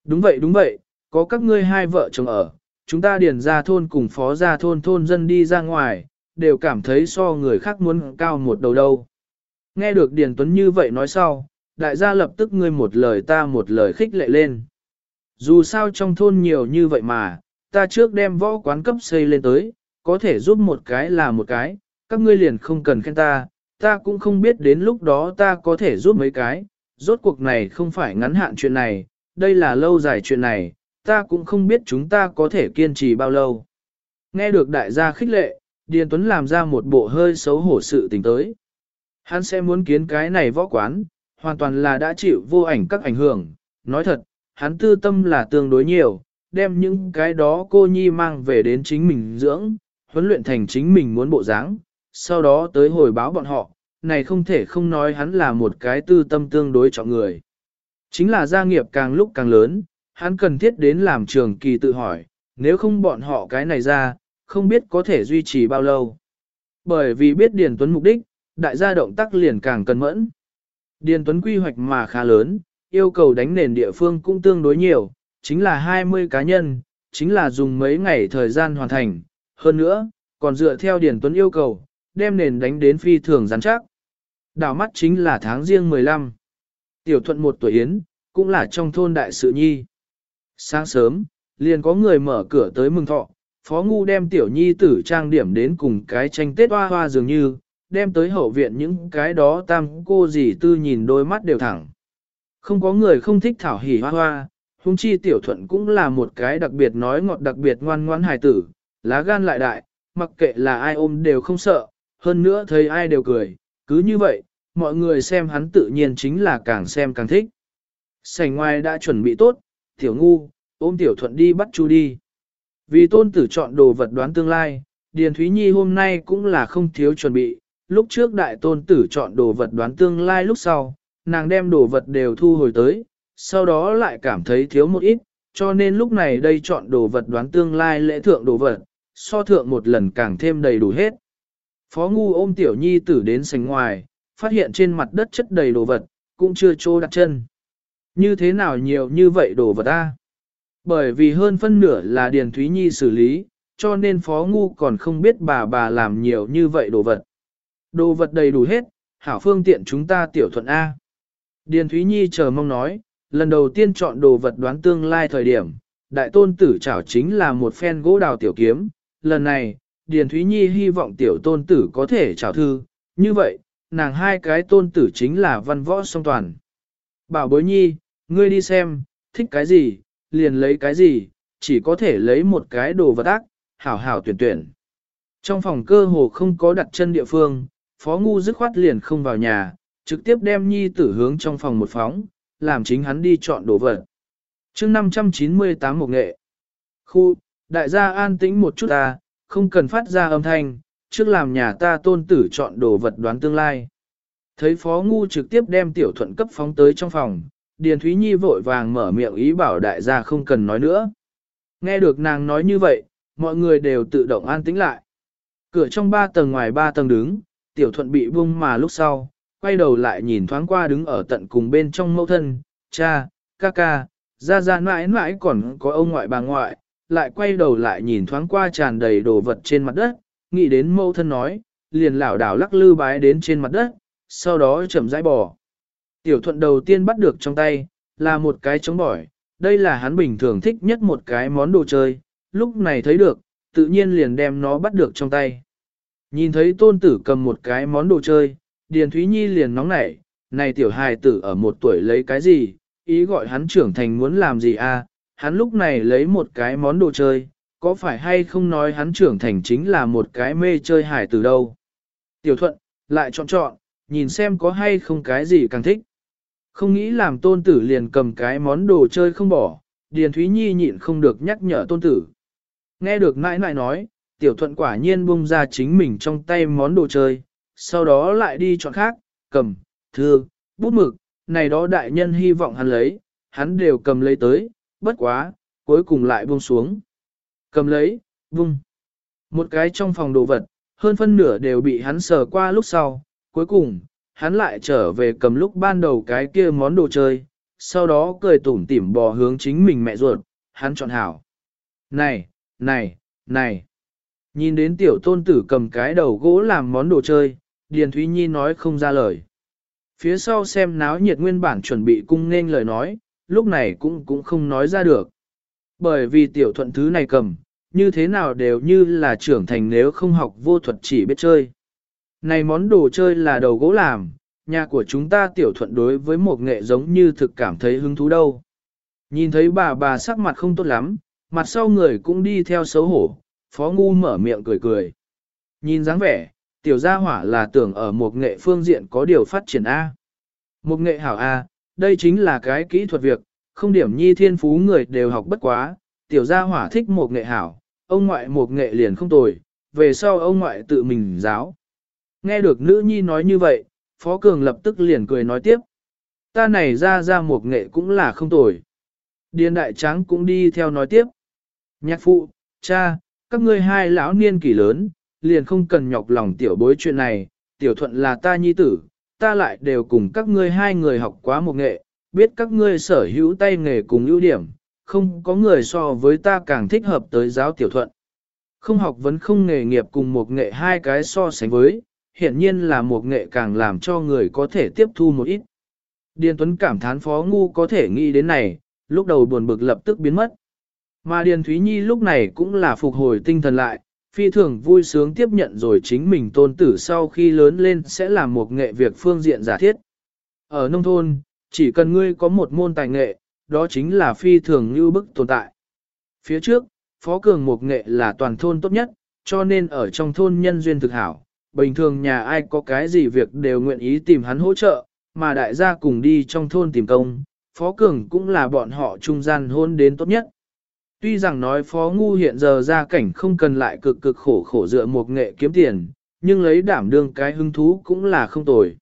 Đúng vậy đúng vậy, có các ngươi hai vợ chồng ở, chúng ta điền ra thôn cùng phó ra thôn thôn dân đi ra ngoài, đều cảm thấy so người khác muốn cao một đầu đâu. Nghe được Điền Tuấn như vậy nói sau, đại gia lập tức ngươi một lời ta một lời khích lệ lên. Dù sao trong thôn nhiều như vậy mà, ta trước đem võ quán cấp xây lên tới, có thể giúp một cái là một cái, các ngươi liền không cần khen ta, ta cũng không biết đến lúc đó ta có thể giúp mấy cái, rốt cuộc này không phải ngắn hạn chuyện này, đây là lâu dài chuyện này, ta cũng không biết chúng ta có thể kiên trì bao lâu. Nghe được đại gia khích lệ, Điền Tuấn làm ra một bộ hơi xấu hổ sự tình tới. Hắn sẽ muốn kiến cái này võ quán, hoàn toàn là đã chịu vô ảnh các ảnh hưởng. Nói thật, hắn tư tâm là tương đối nhiều, đem những cái đó cô nhi mang về đến chính mình dưỡng, huấn luyện thành chính mình muốn bộ dáng, sau đó tới hồi báo bọn họ, này không thể không nói hắn là một cái tư tâm tương đối chọn người. Chính là gia nghiệp càng lúc càng lớn, hắn cần thiết đến làm trường kỳ tự hỏi, nếu không bọn họ cái này ra, không biết có thể duy trì bao lâu. Bởi vì biết Điền Tuấn mục đích, đại gia động tác liền càng cẩn mẫn. Điền Tuấn quy hoạch mà khá lớn, yêu cầu đánh nền địa phương cũng tương đối nhiều, chính là 20 cá nhân, chính là dùng mấy ngày thời gian hoàn thành. Hơn nữa, còn dựa theo Điền Tuấn yêu cầu, đem nền đánh đến phi thường rắn chắc. Đảo mắt chính là tháng riêng 15. Tiểu thuận một tuổi Yến, cũng là trong thôn đại sự nhi. Sáng sớm, liền có người mở cửa tới mừng thọ, Phó Ngu đem tiểu nhi tử trang điểm đến cùng cái tranh tết hoa hoa dường như, đem tới hậu viện những cái đó tam cô dì tư nhìn đôi mắt đều thẳng. Không có người không thích thảo hỉ hoa hoa, hung chi tiểu thuận cũng là một cái đặc biệt nói ngọt đặc biệt ngoan ngoãn hài tử, lá gan lại đại, mặc kệ là ai ôm đều không sợ, hơn nữa thấy ai đều cười, cứ như vậy, mọi người xem hắn tự nhiên chính là càng xem càng thích. Sảnh ngoài đã chuẩn bị tốt, tiểu ngu, ôm tiểu thuận đi bắt chu đi. Vì tôn tử chọn đồ vật đoán tương lai, Điền Thúy Nhi hôm nay cũng là không thiếu chuẩn bị, lúc trước đại tôn tử chọn đồ vật đoán tương lai lúc sau, nàng đem đồ vật đều thu hồi tới, sau đó lại cảm thấy thiếu một ít, cho nên lúc này đây chọn đồ vật đoán tương lai lễ thượng đồ vật, so thượng một lần càng thêm đầy đủ hết. Phó Ngu ôm tiểu nhi tử đến sành ngoài, phát hiện trên mặt đất chất đầy đồ vật, cũng chưa trô đặt chân. Như thế nào nhiều như vậy đồ vật ta? Bởi vì hơn phân nửa là Điền Thúy Nhi xử lý, cho nên Phó Ngu còn không biết bà bà làm nhiều như vậy đồ vật. Đồ vật đầy đủ hết, hảo phương tiện chúng ta tiểu thuận A. Điền Thúy Nhi chờ mong nói, lần đầu tiên chọn đồ vật đoán tương lai thời điểm, đại tôn tử chảo chính là một phen gỗ đào tiểu kiếm. Lần này, Điền Thúy Nhi hy vọng tiểu tôn tử có thể trào thư, như vậy, nàng hai cái tôn tử chính là văn võ song toàn. Bảo bối nhi, ngươi đi xem, thích cái gì, liền lấy cái gì, chỉ có thể lấy một cái đồ vật ác, hảo hảo tuyển tuyển. Trong phòng cơ hồ không có đặt chân địa phương, phó ngu dứt khoát liền không vào nhà, trực tiếp đem nhi tử hướng trong phòng một phóng, làm chính hắn đi chọn đồ vật. chương 598 một nghệ. Khu, đại gia an tĩnh một chút ta, không cần phát ra âm thanh, trước làm nhà ta tôn tử chọn đồ vật đoán tương lai. Thấy phó ngu trực tiếp đem tiểu thuận cấp phóng tới trong phòng, Điền Thúy Nhi vội vàng mở miệng ý bảo đại gia không cần nói nữa. Nghe được nàng nói như vậy, mọi người đều tự động an tĩnh lại. Cửa trong ba tầng ngoài ba tầng đứng, tiểu thuận bị bung mà lúc sau, quay đầu lại nhìn thoáng qua đứng ở tận cùng bên trong mẫu thân, cha, ca ca, ra ra mãi mãi còn có ông ngoại bà ngoại, lại quay đầu lại nhìn thoáng qua tràn đầy đồ vật trên mặt đất, nghĩ đến mẫu thân nói, liền lảo đảo lắc lư bái đến trên mặt đất, sau đó chậm rãi bỏ. Tiểu thuận đầu tiên bắt được trong tay, là một cái trống bỏi, đây là hắn bình thường thích nhất một cái món đồ chơi, lúc này thấy được, tự nhiên liền đem nó bắt được trong tay. Nhìn thấy tôn tử cầm một cái món đồ chơi, Điền Thúy Nhi liền nóng nảy, này tiểu hài tử ở một tuổi lấy cái gì, ý gọi hắn trưởng thành muốn làm gì à, hắn lúc này lấy một cái món đồ chơi, có phải hay không nói hắn trưởng thành chính là một cái mê chơi hài từ đâu. Tiểu thuận, lại chọn chọn, nhìn xem có hay không cái gì càng thích. Không nghĩ làm tôn tử liền cầm cái món đồ chơi không bỏ, Điền Thúy Nhi nhịn không được nhắc nhở tôn tử. Nghe được nãi nãi nói, tiểu thuận quả nhiên bung ra chính mình trong tay món đồ chơi, sau đó lại đi chọn khác, cầm, thư, bút mực, này đó đại nhân hy vọng hắn lấy, hắn đều cầm lấy tới, bất quá, cuối cùng lại buông xuống. Cầm lấy, buông. Một cái trong phòng đồ vật, hơn phân nửa đều bị hắn sờ qua lúc sau, cuối cùng, hắn lại trở về cầm lúc ban đầu cái kia món đồ chơi, sau đó cười tủm tỉm bò hướng chính mình mẹ ruột, hắn chọn hảo. Này, này, này. Nhìn đến tiểu tôn tử cầm cái đầu gỗ làm món đồ chơi, Điền Thúy Nhi nói không ra lời. Phía sau xem náo nhiệt nguyên bản chuẩn bị cung nên lời nói, lúc này cũng cũng không nói ra được. Bởi vì tiểu thuận thứ này cầm, như thế nào đều như là trưởng thành nếu không học vô thuật chỉ biết chơi. Này món đồ chơi là đầu gỗ làm, nhà của chúng ta tiểu thuận đối với một nghệ giống như thực cảm thấy hứng thú đâu. Nhìn thấy bà bà sắc mặt không tốt lắm, mặt sau người cũng đi theo xấu hổ, phó ngu mở miệng cười cười. Nhìn dáng vẻ, tiểu gia hỏa là tưởng ở một nghệ phương diện có điều phát triển A. Một nghệ hảo A, đây chính là cái kỹ thuật việc, không điểm nhi thiên phú người đều học bất quá, tiểu gia hỏa thích một nghệ hảo, ông ngoại một nghệ liền không tồi, về sau ông ngoại tự mình giáo. Nghe được nữ nhi nói như vậy, Phó Cường lập tức liền cười nói tiếp. Ta này ra ra một nghệ cũng là không tồi. Điền đại tráng cũng đi theo nói tiếp. Nhạc phụ, cha, các ngươi hai lão niên kỷ lớn, liền không cần nhọc lòng tiểu bối chuyện này, tiểu thuận là ta nhi tử, ta lại đều cùng các ngươi hai người học quá một nghệ, biết các ngươi sở hữu tay nghề cùng ưu điểm, không có người so với ta càng thích hợp tới giáo tiểu thuận. Không học vẫn không nghề nghiệp cùng một nghệ hai cái so sánh với, hiện nhiên là một nghệ càng làm cho người có thể tiếp thu một ít. Điền Tuấn cảm thán phó ngu có thể nghĩ đến này, lúc đầu buồn bực lập tức biến mất. Mà Điền Thúy Nhi lúc này cũng là phục hồi tinh thần lại, phi thường vui sướng tiếp nhận rồi chính mình tôn tử sau khi lớn lên sẽ làm một nghệ việc phương diện giả thiết. Ở nông thôn, chỉ cần ngươi có một môn tài nghệ, đó chính là phi thường như bức tồn tại. Phía trước, Phó Cường một nghệ là toàn thôn tốt nhất, cho nên ở trong thôn nhân duyên thực hảo, bình thường nhà ai có cái gì việc đều nguyện ý tìm hắn hỗ trợ, mà đại gia cùng đi trong thôn tìm công, Phó Cường cũng là bọn họ trung gian hôn đến tốt nhất. Tuy rằng nói Phó Ngu hiện giờ ra cảnh không cần lại cực cực khổ khổ dựa một nghệ kiếm tiền, nhưng lấy đảm đương cái hứng thú cũng là không tồi.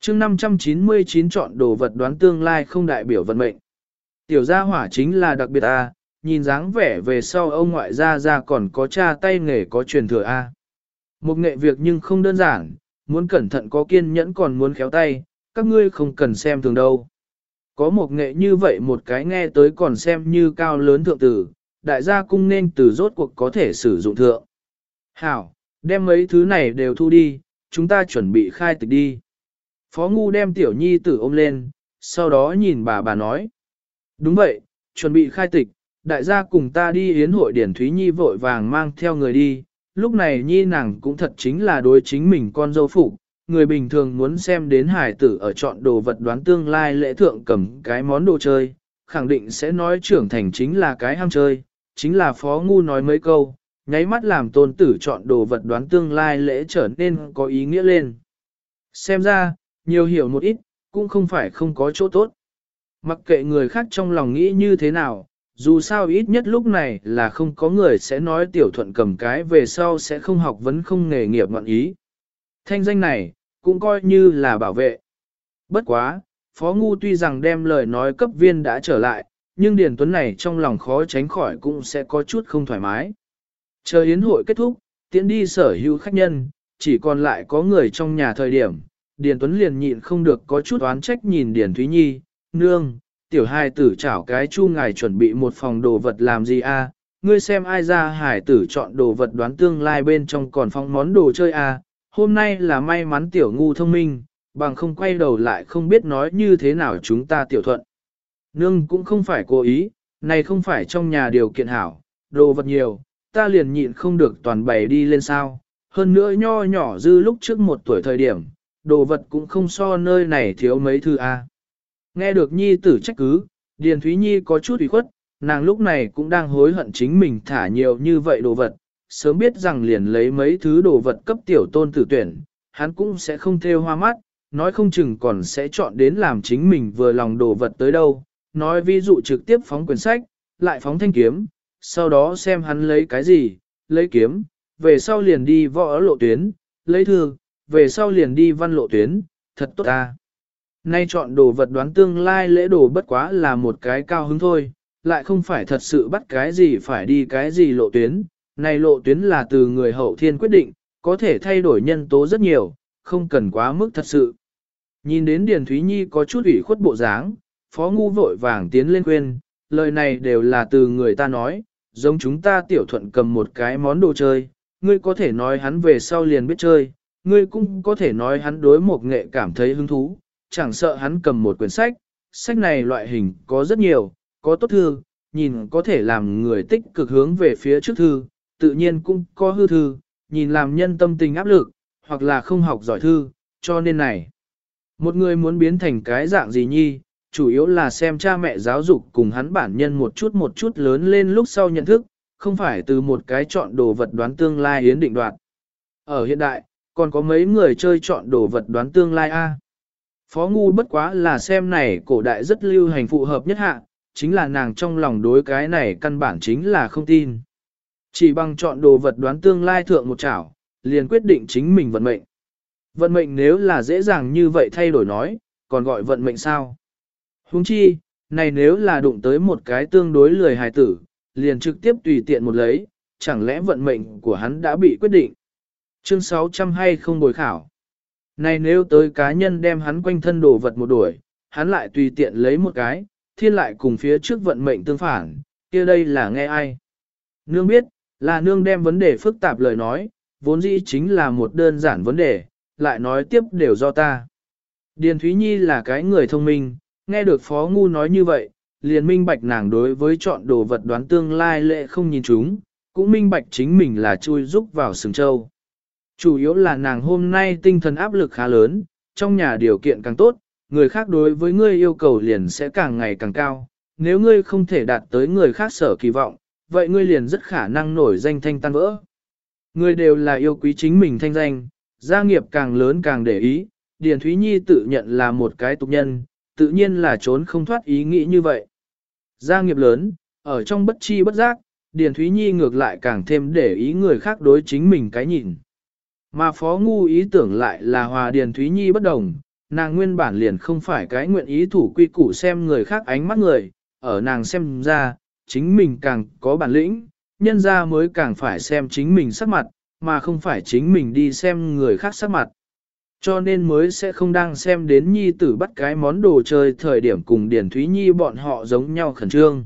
chương 599 chọn đồ vật đoán tương lai không đại biểu vận mệnh. Tiểu gia hỏa chính là đặc biệt A, nhìn dáng vẻ về sau ông ngoại gia gia còn có cha tay nghề có truyền thừa A. Một nghệ việc nhưng không đơn giản, muốn cẩn thận có kiên nhẫn còn muốn khéo tay, các ngươi không cần xem thường đâu. Có một nghệ như vậy một cái nghe tới còn xem như cao lớn thượng tử, đại gia cung nên từ rốt cuộc có thể sử dụng thượng. Hảo, đem mấy thứ này đều thu đi, chúng ta chuẩn bị khai tịch đi. Phó Ngu đem tiểu nhi tử ôm lên, sau đó nhìn bà bà nói. Đúng vậy, chuẩn bị khai tịch, đại gia cùng ta đi yến hội điển Thúy Nhi vội vàng mang theo người đi, lúc này nhi nàng cũng thật chính là đối chính mình con dâu phụ, người bình thường muốn xem đến hải tử ở chọn đồ vật đoán tương lai lễ thượng cầm cái món đồ chơi, khẳng định sẽ nói trưởng thành chính là cái ham chơi, chính là phó ngu nói mấy câu, nháy mắt làm tôn tử chọn đồ vật đoán tương lai lễ trở nên có ý nghĩa lên. Xem ra, nhiều hiểu một ít, cũng không phải không có chỗ tốt. Mặc kệ người khác trong lòng nghĩ như thế nào, dù sao ít nhất lúc này là không có người sẽ nói tiểu thuận cầm cái về sau sẽ không học vấn không nghề nghiệp ngọn ý. Thanh danh này, cũng coi như là bảo vệ. Bất quá, Phó Ngu tuy rằng đem lời nói cấp viên đã trở lại, nhưng Điền Tuấn này trong lòng khó tránh khỏi cũng sẽ có chút không thoải mái. Chờ yến hội kết thúc, tiễn đi sở hữu khách nhân, chỉ còn lại có người trong nhà thời điểm, Điền Tuấn liền nhịn không được có chút oán trách nhìn Điền Thúy Nhi, nương, tiểu hài tử chảo cái chu ngài chuẩn bị một phòng đồ vật làm gì a? ngươi xem ai ra hải tử chọn đồ vật đoán tương lai bên trong còn phong món đồ chơi a? Hôm nay là may mắn tiểu ngu thông minh, bằng không quay đầu lại không biết nói như thế nào chúng ta tiểu thuận. Nương cũng không phải cố ý, này không phải trong nhà điều kiện hảo, đồ vật nhiều, ta liền nhịn không được toàn bày đi lên sao, hơn nữa nho nhỏ dư lúc trước một tuổi thời điểm, đồ vật cũng không so nơi này thiếu mấy thứ a. Nghe được nhi tử trách cứ, Điền Thúy Nhi có chút ủy khuất, nàng lúc này cũng đang hối hận chính mình thả nhiều như vậy đồ vật, sớm biết rằng liền lấy mấy thứ đồ vật cấp tiểu tôn tử tuyển, hắn cũng sẽ không theo hoa mắt, nói không chừng còn sẽ chọn đến làm chính mình vừa lòng đồ vật tới đâu, nói ví dụ trực tiếp phóng quyển sách, lại phóng thanh kiếm, sau đó xem hắn lấy cái gì, lấy kiếm, về sau liền đi võ lộ tuyến, lấy thư, về sau liền đi văn lộ tuyến, thật tốt ta. Nay chọn đồ vật đoán tương lai lễ đồ bất quá là một cái cao hứng thôi, lại không phải thật sự bắt cái gì phải đi cái gì lộ tuyến. Này lộ tuyến là từ người hậu thiên quyết định, có thể thay đổi nhân tố rất nhiều, không cần quá mức thật sự. Nhìn đến Điền Thúy Nhi có chút ủy khuất bộ dáng, Phó Ngu vội vàng tiến lên khuyên, lời này đều là từ người ta nói, giống chúng ta tiểu thuận cầm một cái món đồ chơi, ngươi có thể nói hắn về sau liền biết chơi, ngươi cũng có thể nói hắn đối một nghệ cảm thấy hứng thú, chẳng sợ hắn cầm một quyển sách, sách này loại hình có rất nhiều, có tốt thư, nhìn có thể làm người tích cực hướng về phía trước thư, tự nhiên cũng có hư thư, nhìn làm nhân tâm tình áp lực, hoặc là không học giỏi thư, cho nên này. Một người muốn biến thành cái dạng gì nhi, chủ yếu là xem cha mẹ giáo dục cùng hắn bản nhân một chút một chút lớn lên lúc sau nhận thức, không phải từ một cái chọn đồ vật đoán tương lai yến định đoạt. Ở hiện đại, còn có mấy người chơi chọn đồ vật đoán tương lai A. Phó ngu bất quá là xem này cổ đại rất lưu hành phù hợp nhất hạ, chính là nàng trong lòng đối cái này căn bản chính là không tin. Chỉ bằng chọn đồ vật đoán tương lai thượng một chảo, liền quyết định chính mình vận mệnh. Vận mệnh nếu là dễ dàng như vậy thay đổi nói, còn gọi vận mệnh sao? Huống chi, này nếu là đụng tới một cái tương đối lười hài tử, liền trực tiếp tùy tiện một lấy, chẳng lẽ vận mệnh của hắn đã bị quyết định? Chương 600 hay không bồi khảo? Này nếu tới cá nhân đem hắn quanh thân đồ vật một đuổi, hắn lại tùy tiện lấy một cái, thiên lại cùng phía trước vận mệnh tương phản, kia đây là nghe ai? Nương biết, là nương đem vấn đề phức tạp lời nói, vốn dĩ chính là một đơn giản vấn đề, lại nói tiếp đều do ta. Điền Thúy Nhi là cái người thông minh, nghe được Phó Ngu nói như vậy, liền minh bạch nàng đối với chọn đồ vật đoán tương lai lệ không nhìn chúng, cũng minh bạch chính mình là chui rúc vào sừng châu. Chủ yếu là nàng hôm nay tinh thần áp lực khá lớn, trong nhà điều kiện càng tốt, người khác đối với ngươi yêu cầu liền sẽ càng ngày càng cao. Nếu ngươi không thể đạt tới người khác sở kỳ vọng, vậy ngươi liền rất khả năng nổi danh thanh tan vỡ. Người đều là yêu quý chính mình thanh danh, gia nghiệp càng lớn càng để ý, Điền Thúy Nhi tự nhận là một cái tục nhân, tự nhiên là trốn không thoát ý nghĩ như vậy. Gia nghiệp lớn, ở trong bất chi bất giác, Điền Thúy Nhi ngược lại càng thêm để ý người khác đối chính mình cái nhìn. Mà Phó Ngu ý tưởng lại là hòa Điền Thúy Nhi bất đồng, nàng nguyên bản liền không phải cái nguyện ý thủ quy củ xem người khác ánh mắt người, ở nàng xem ra, chính mình càng có bản lĩnh, nhân ra mới càng phải xem chính mình sắc mặt, mà không phải chính mình đi xem người khác sắc mặt. Cho nên mới sẽ không đang xem đến nhi tử bắt cái món đồ chơi thời điểm cùng Điển Thúy Nhi bọn họ giống nhau khẩn trương.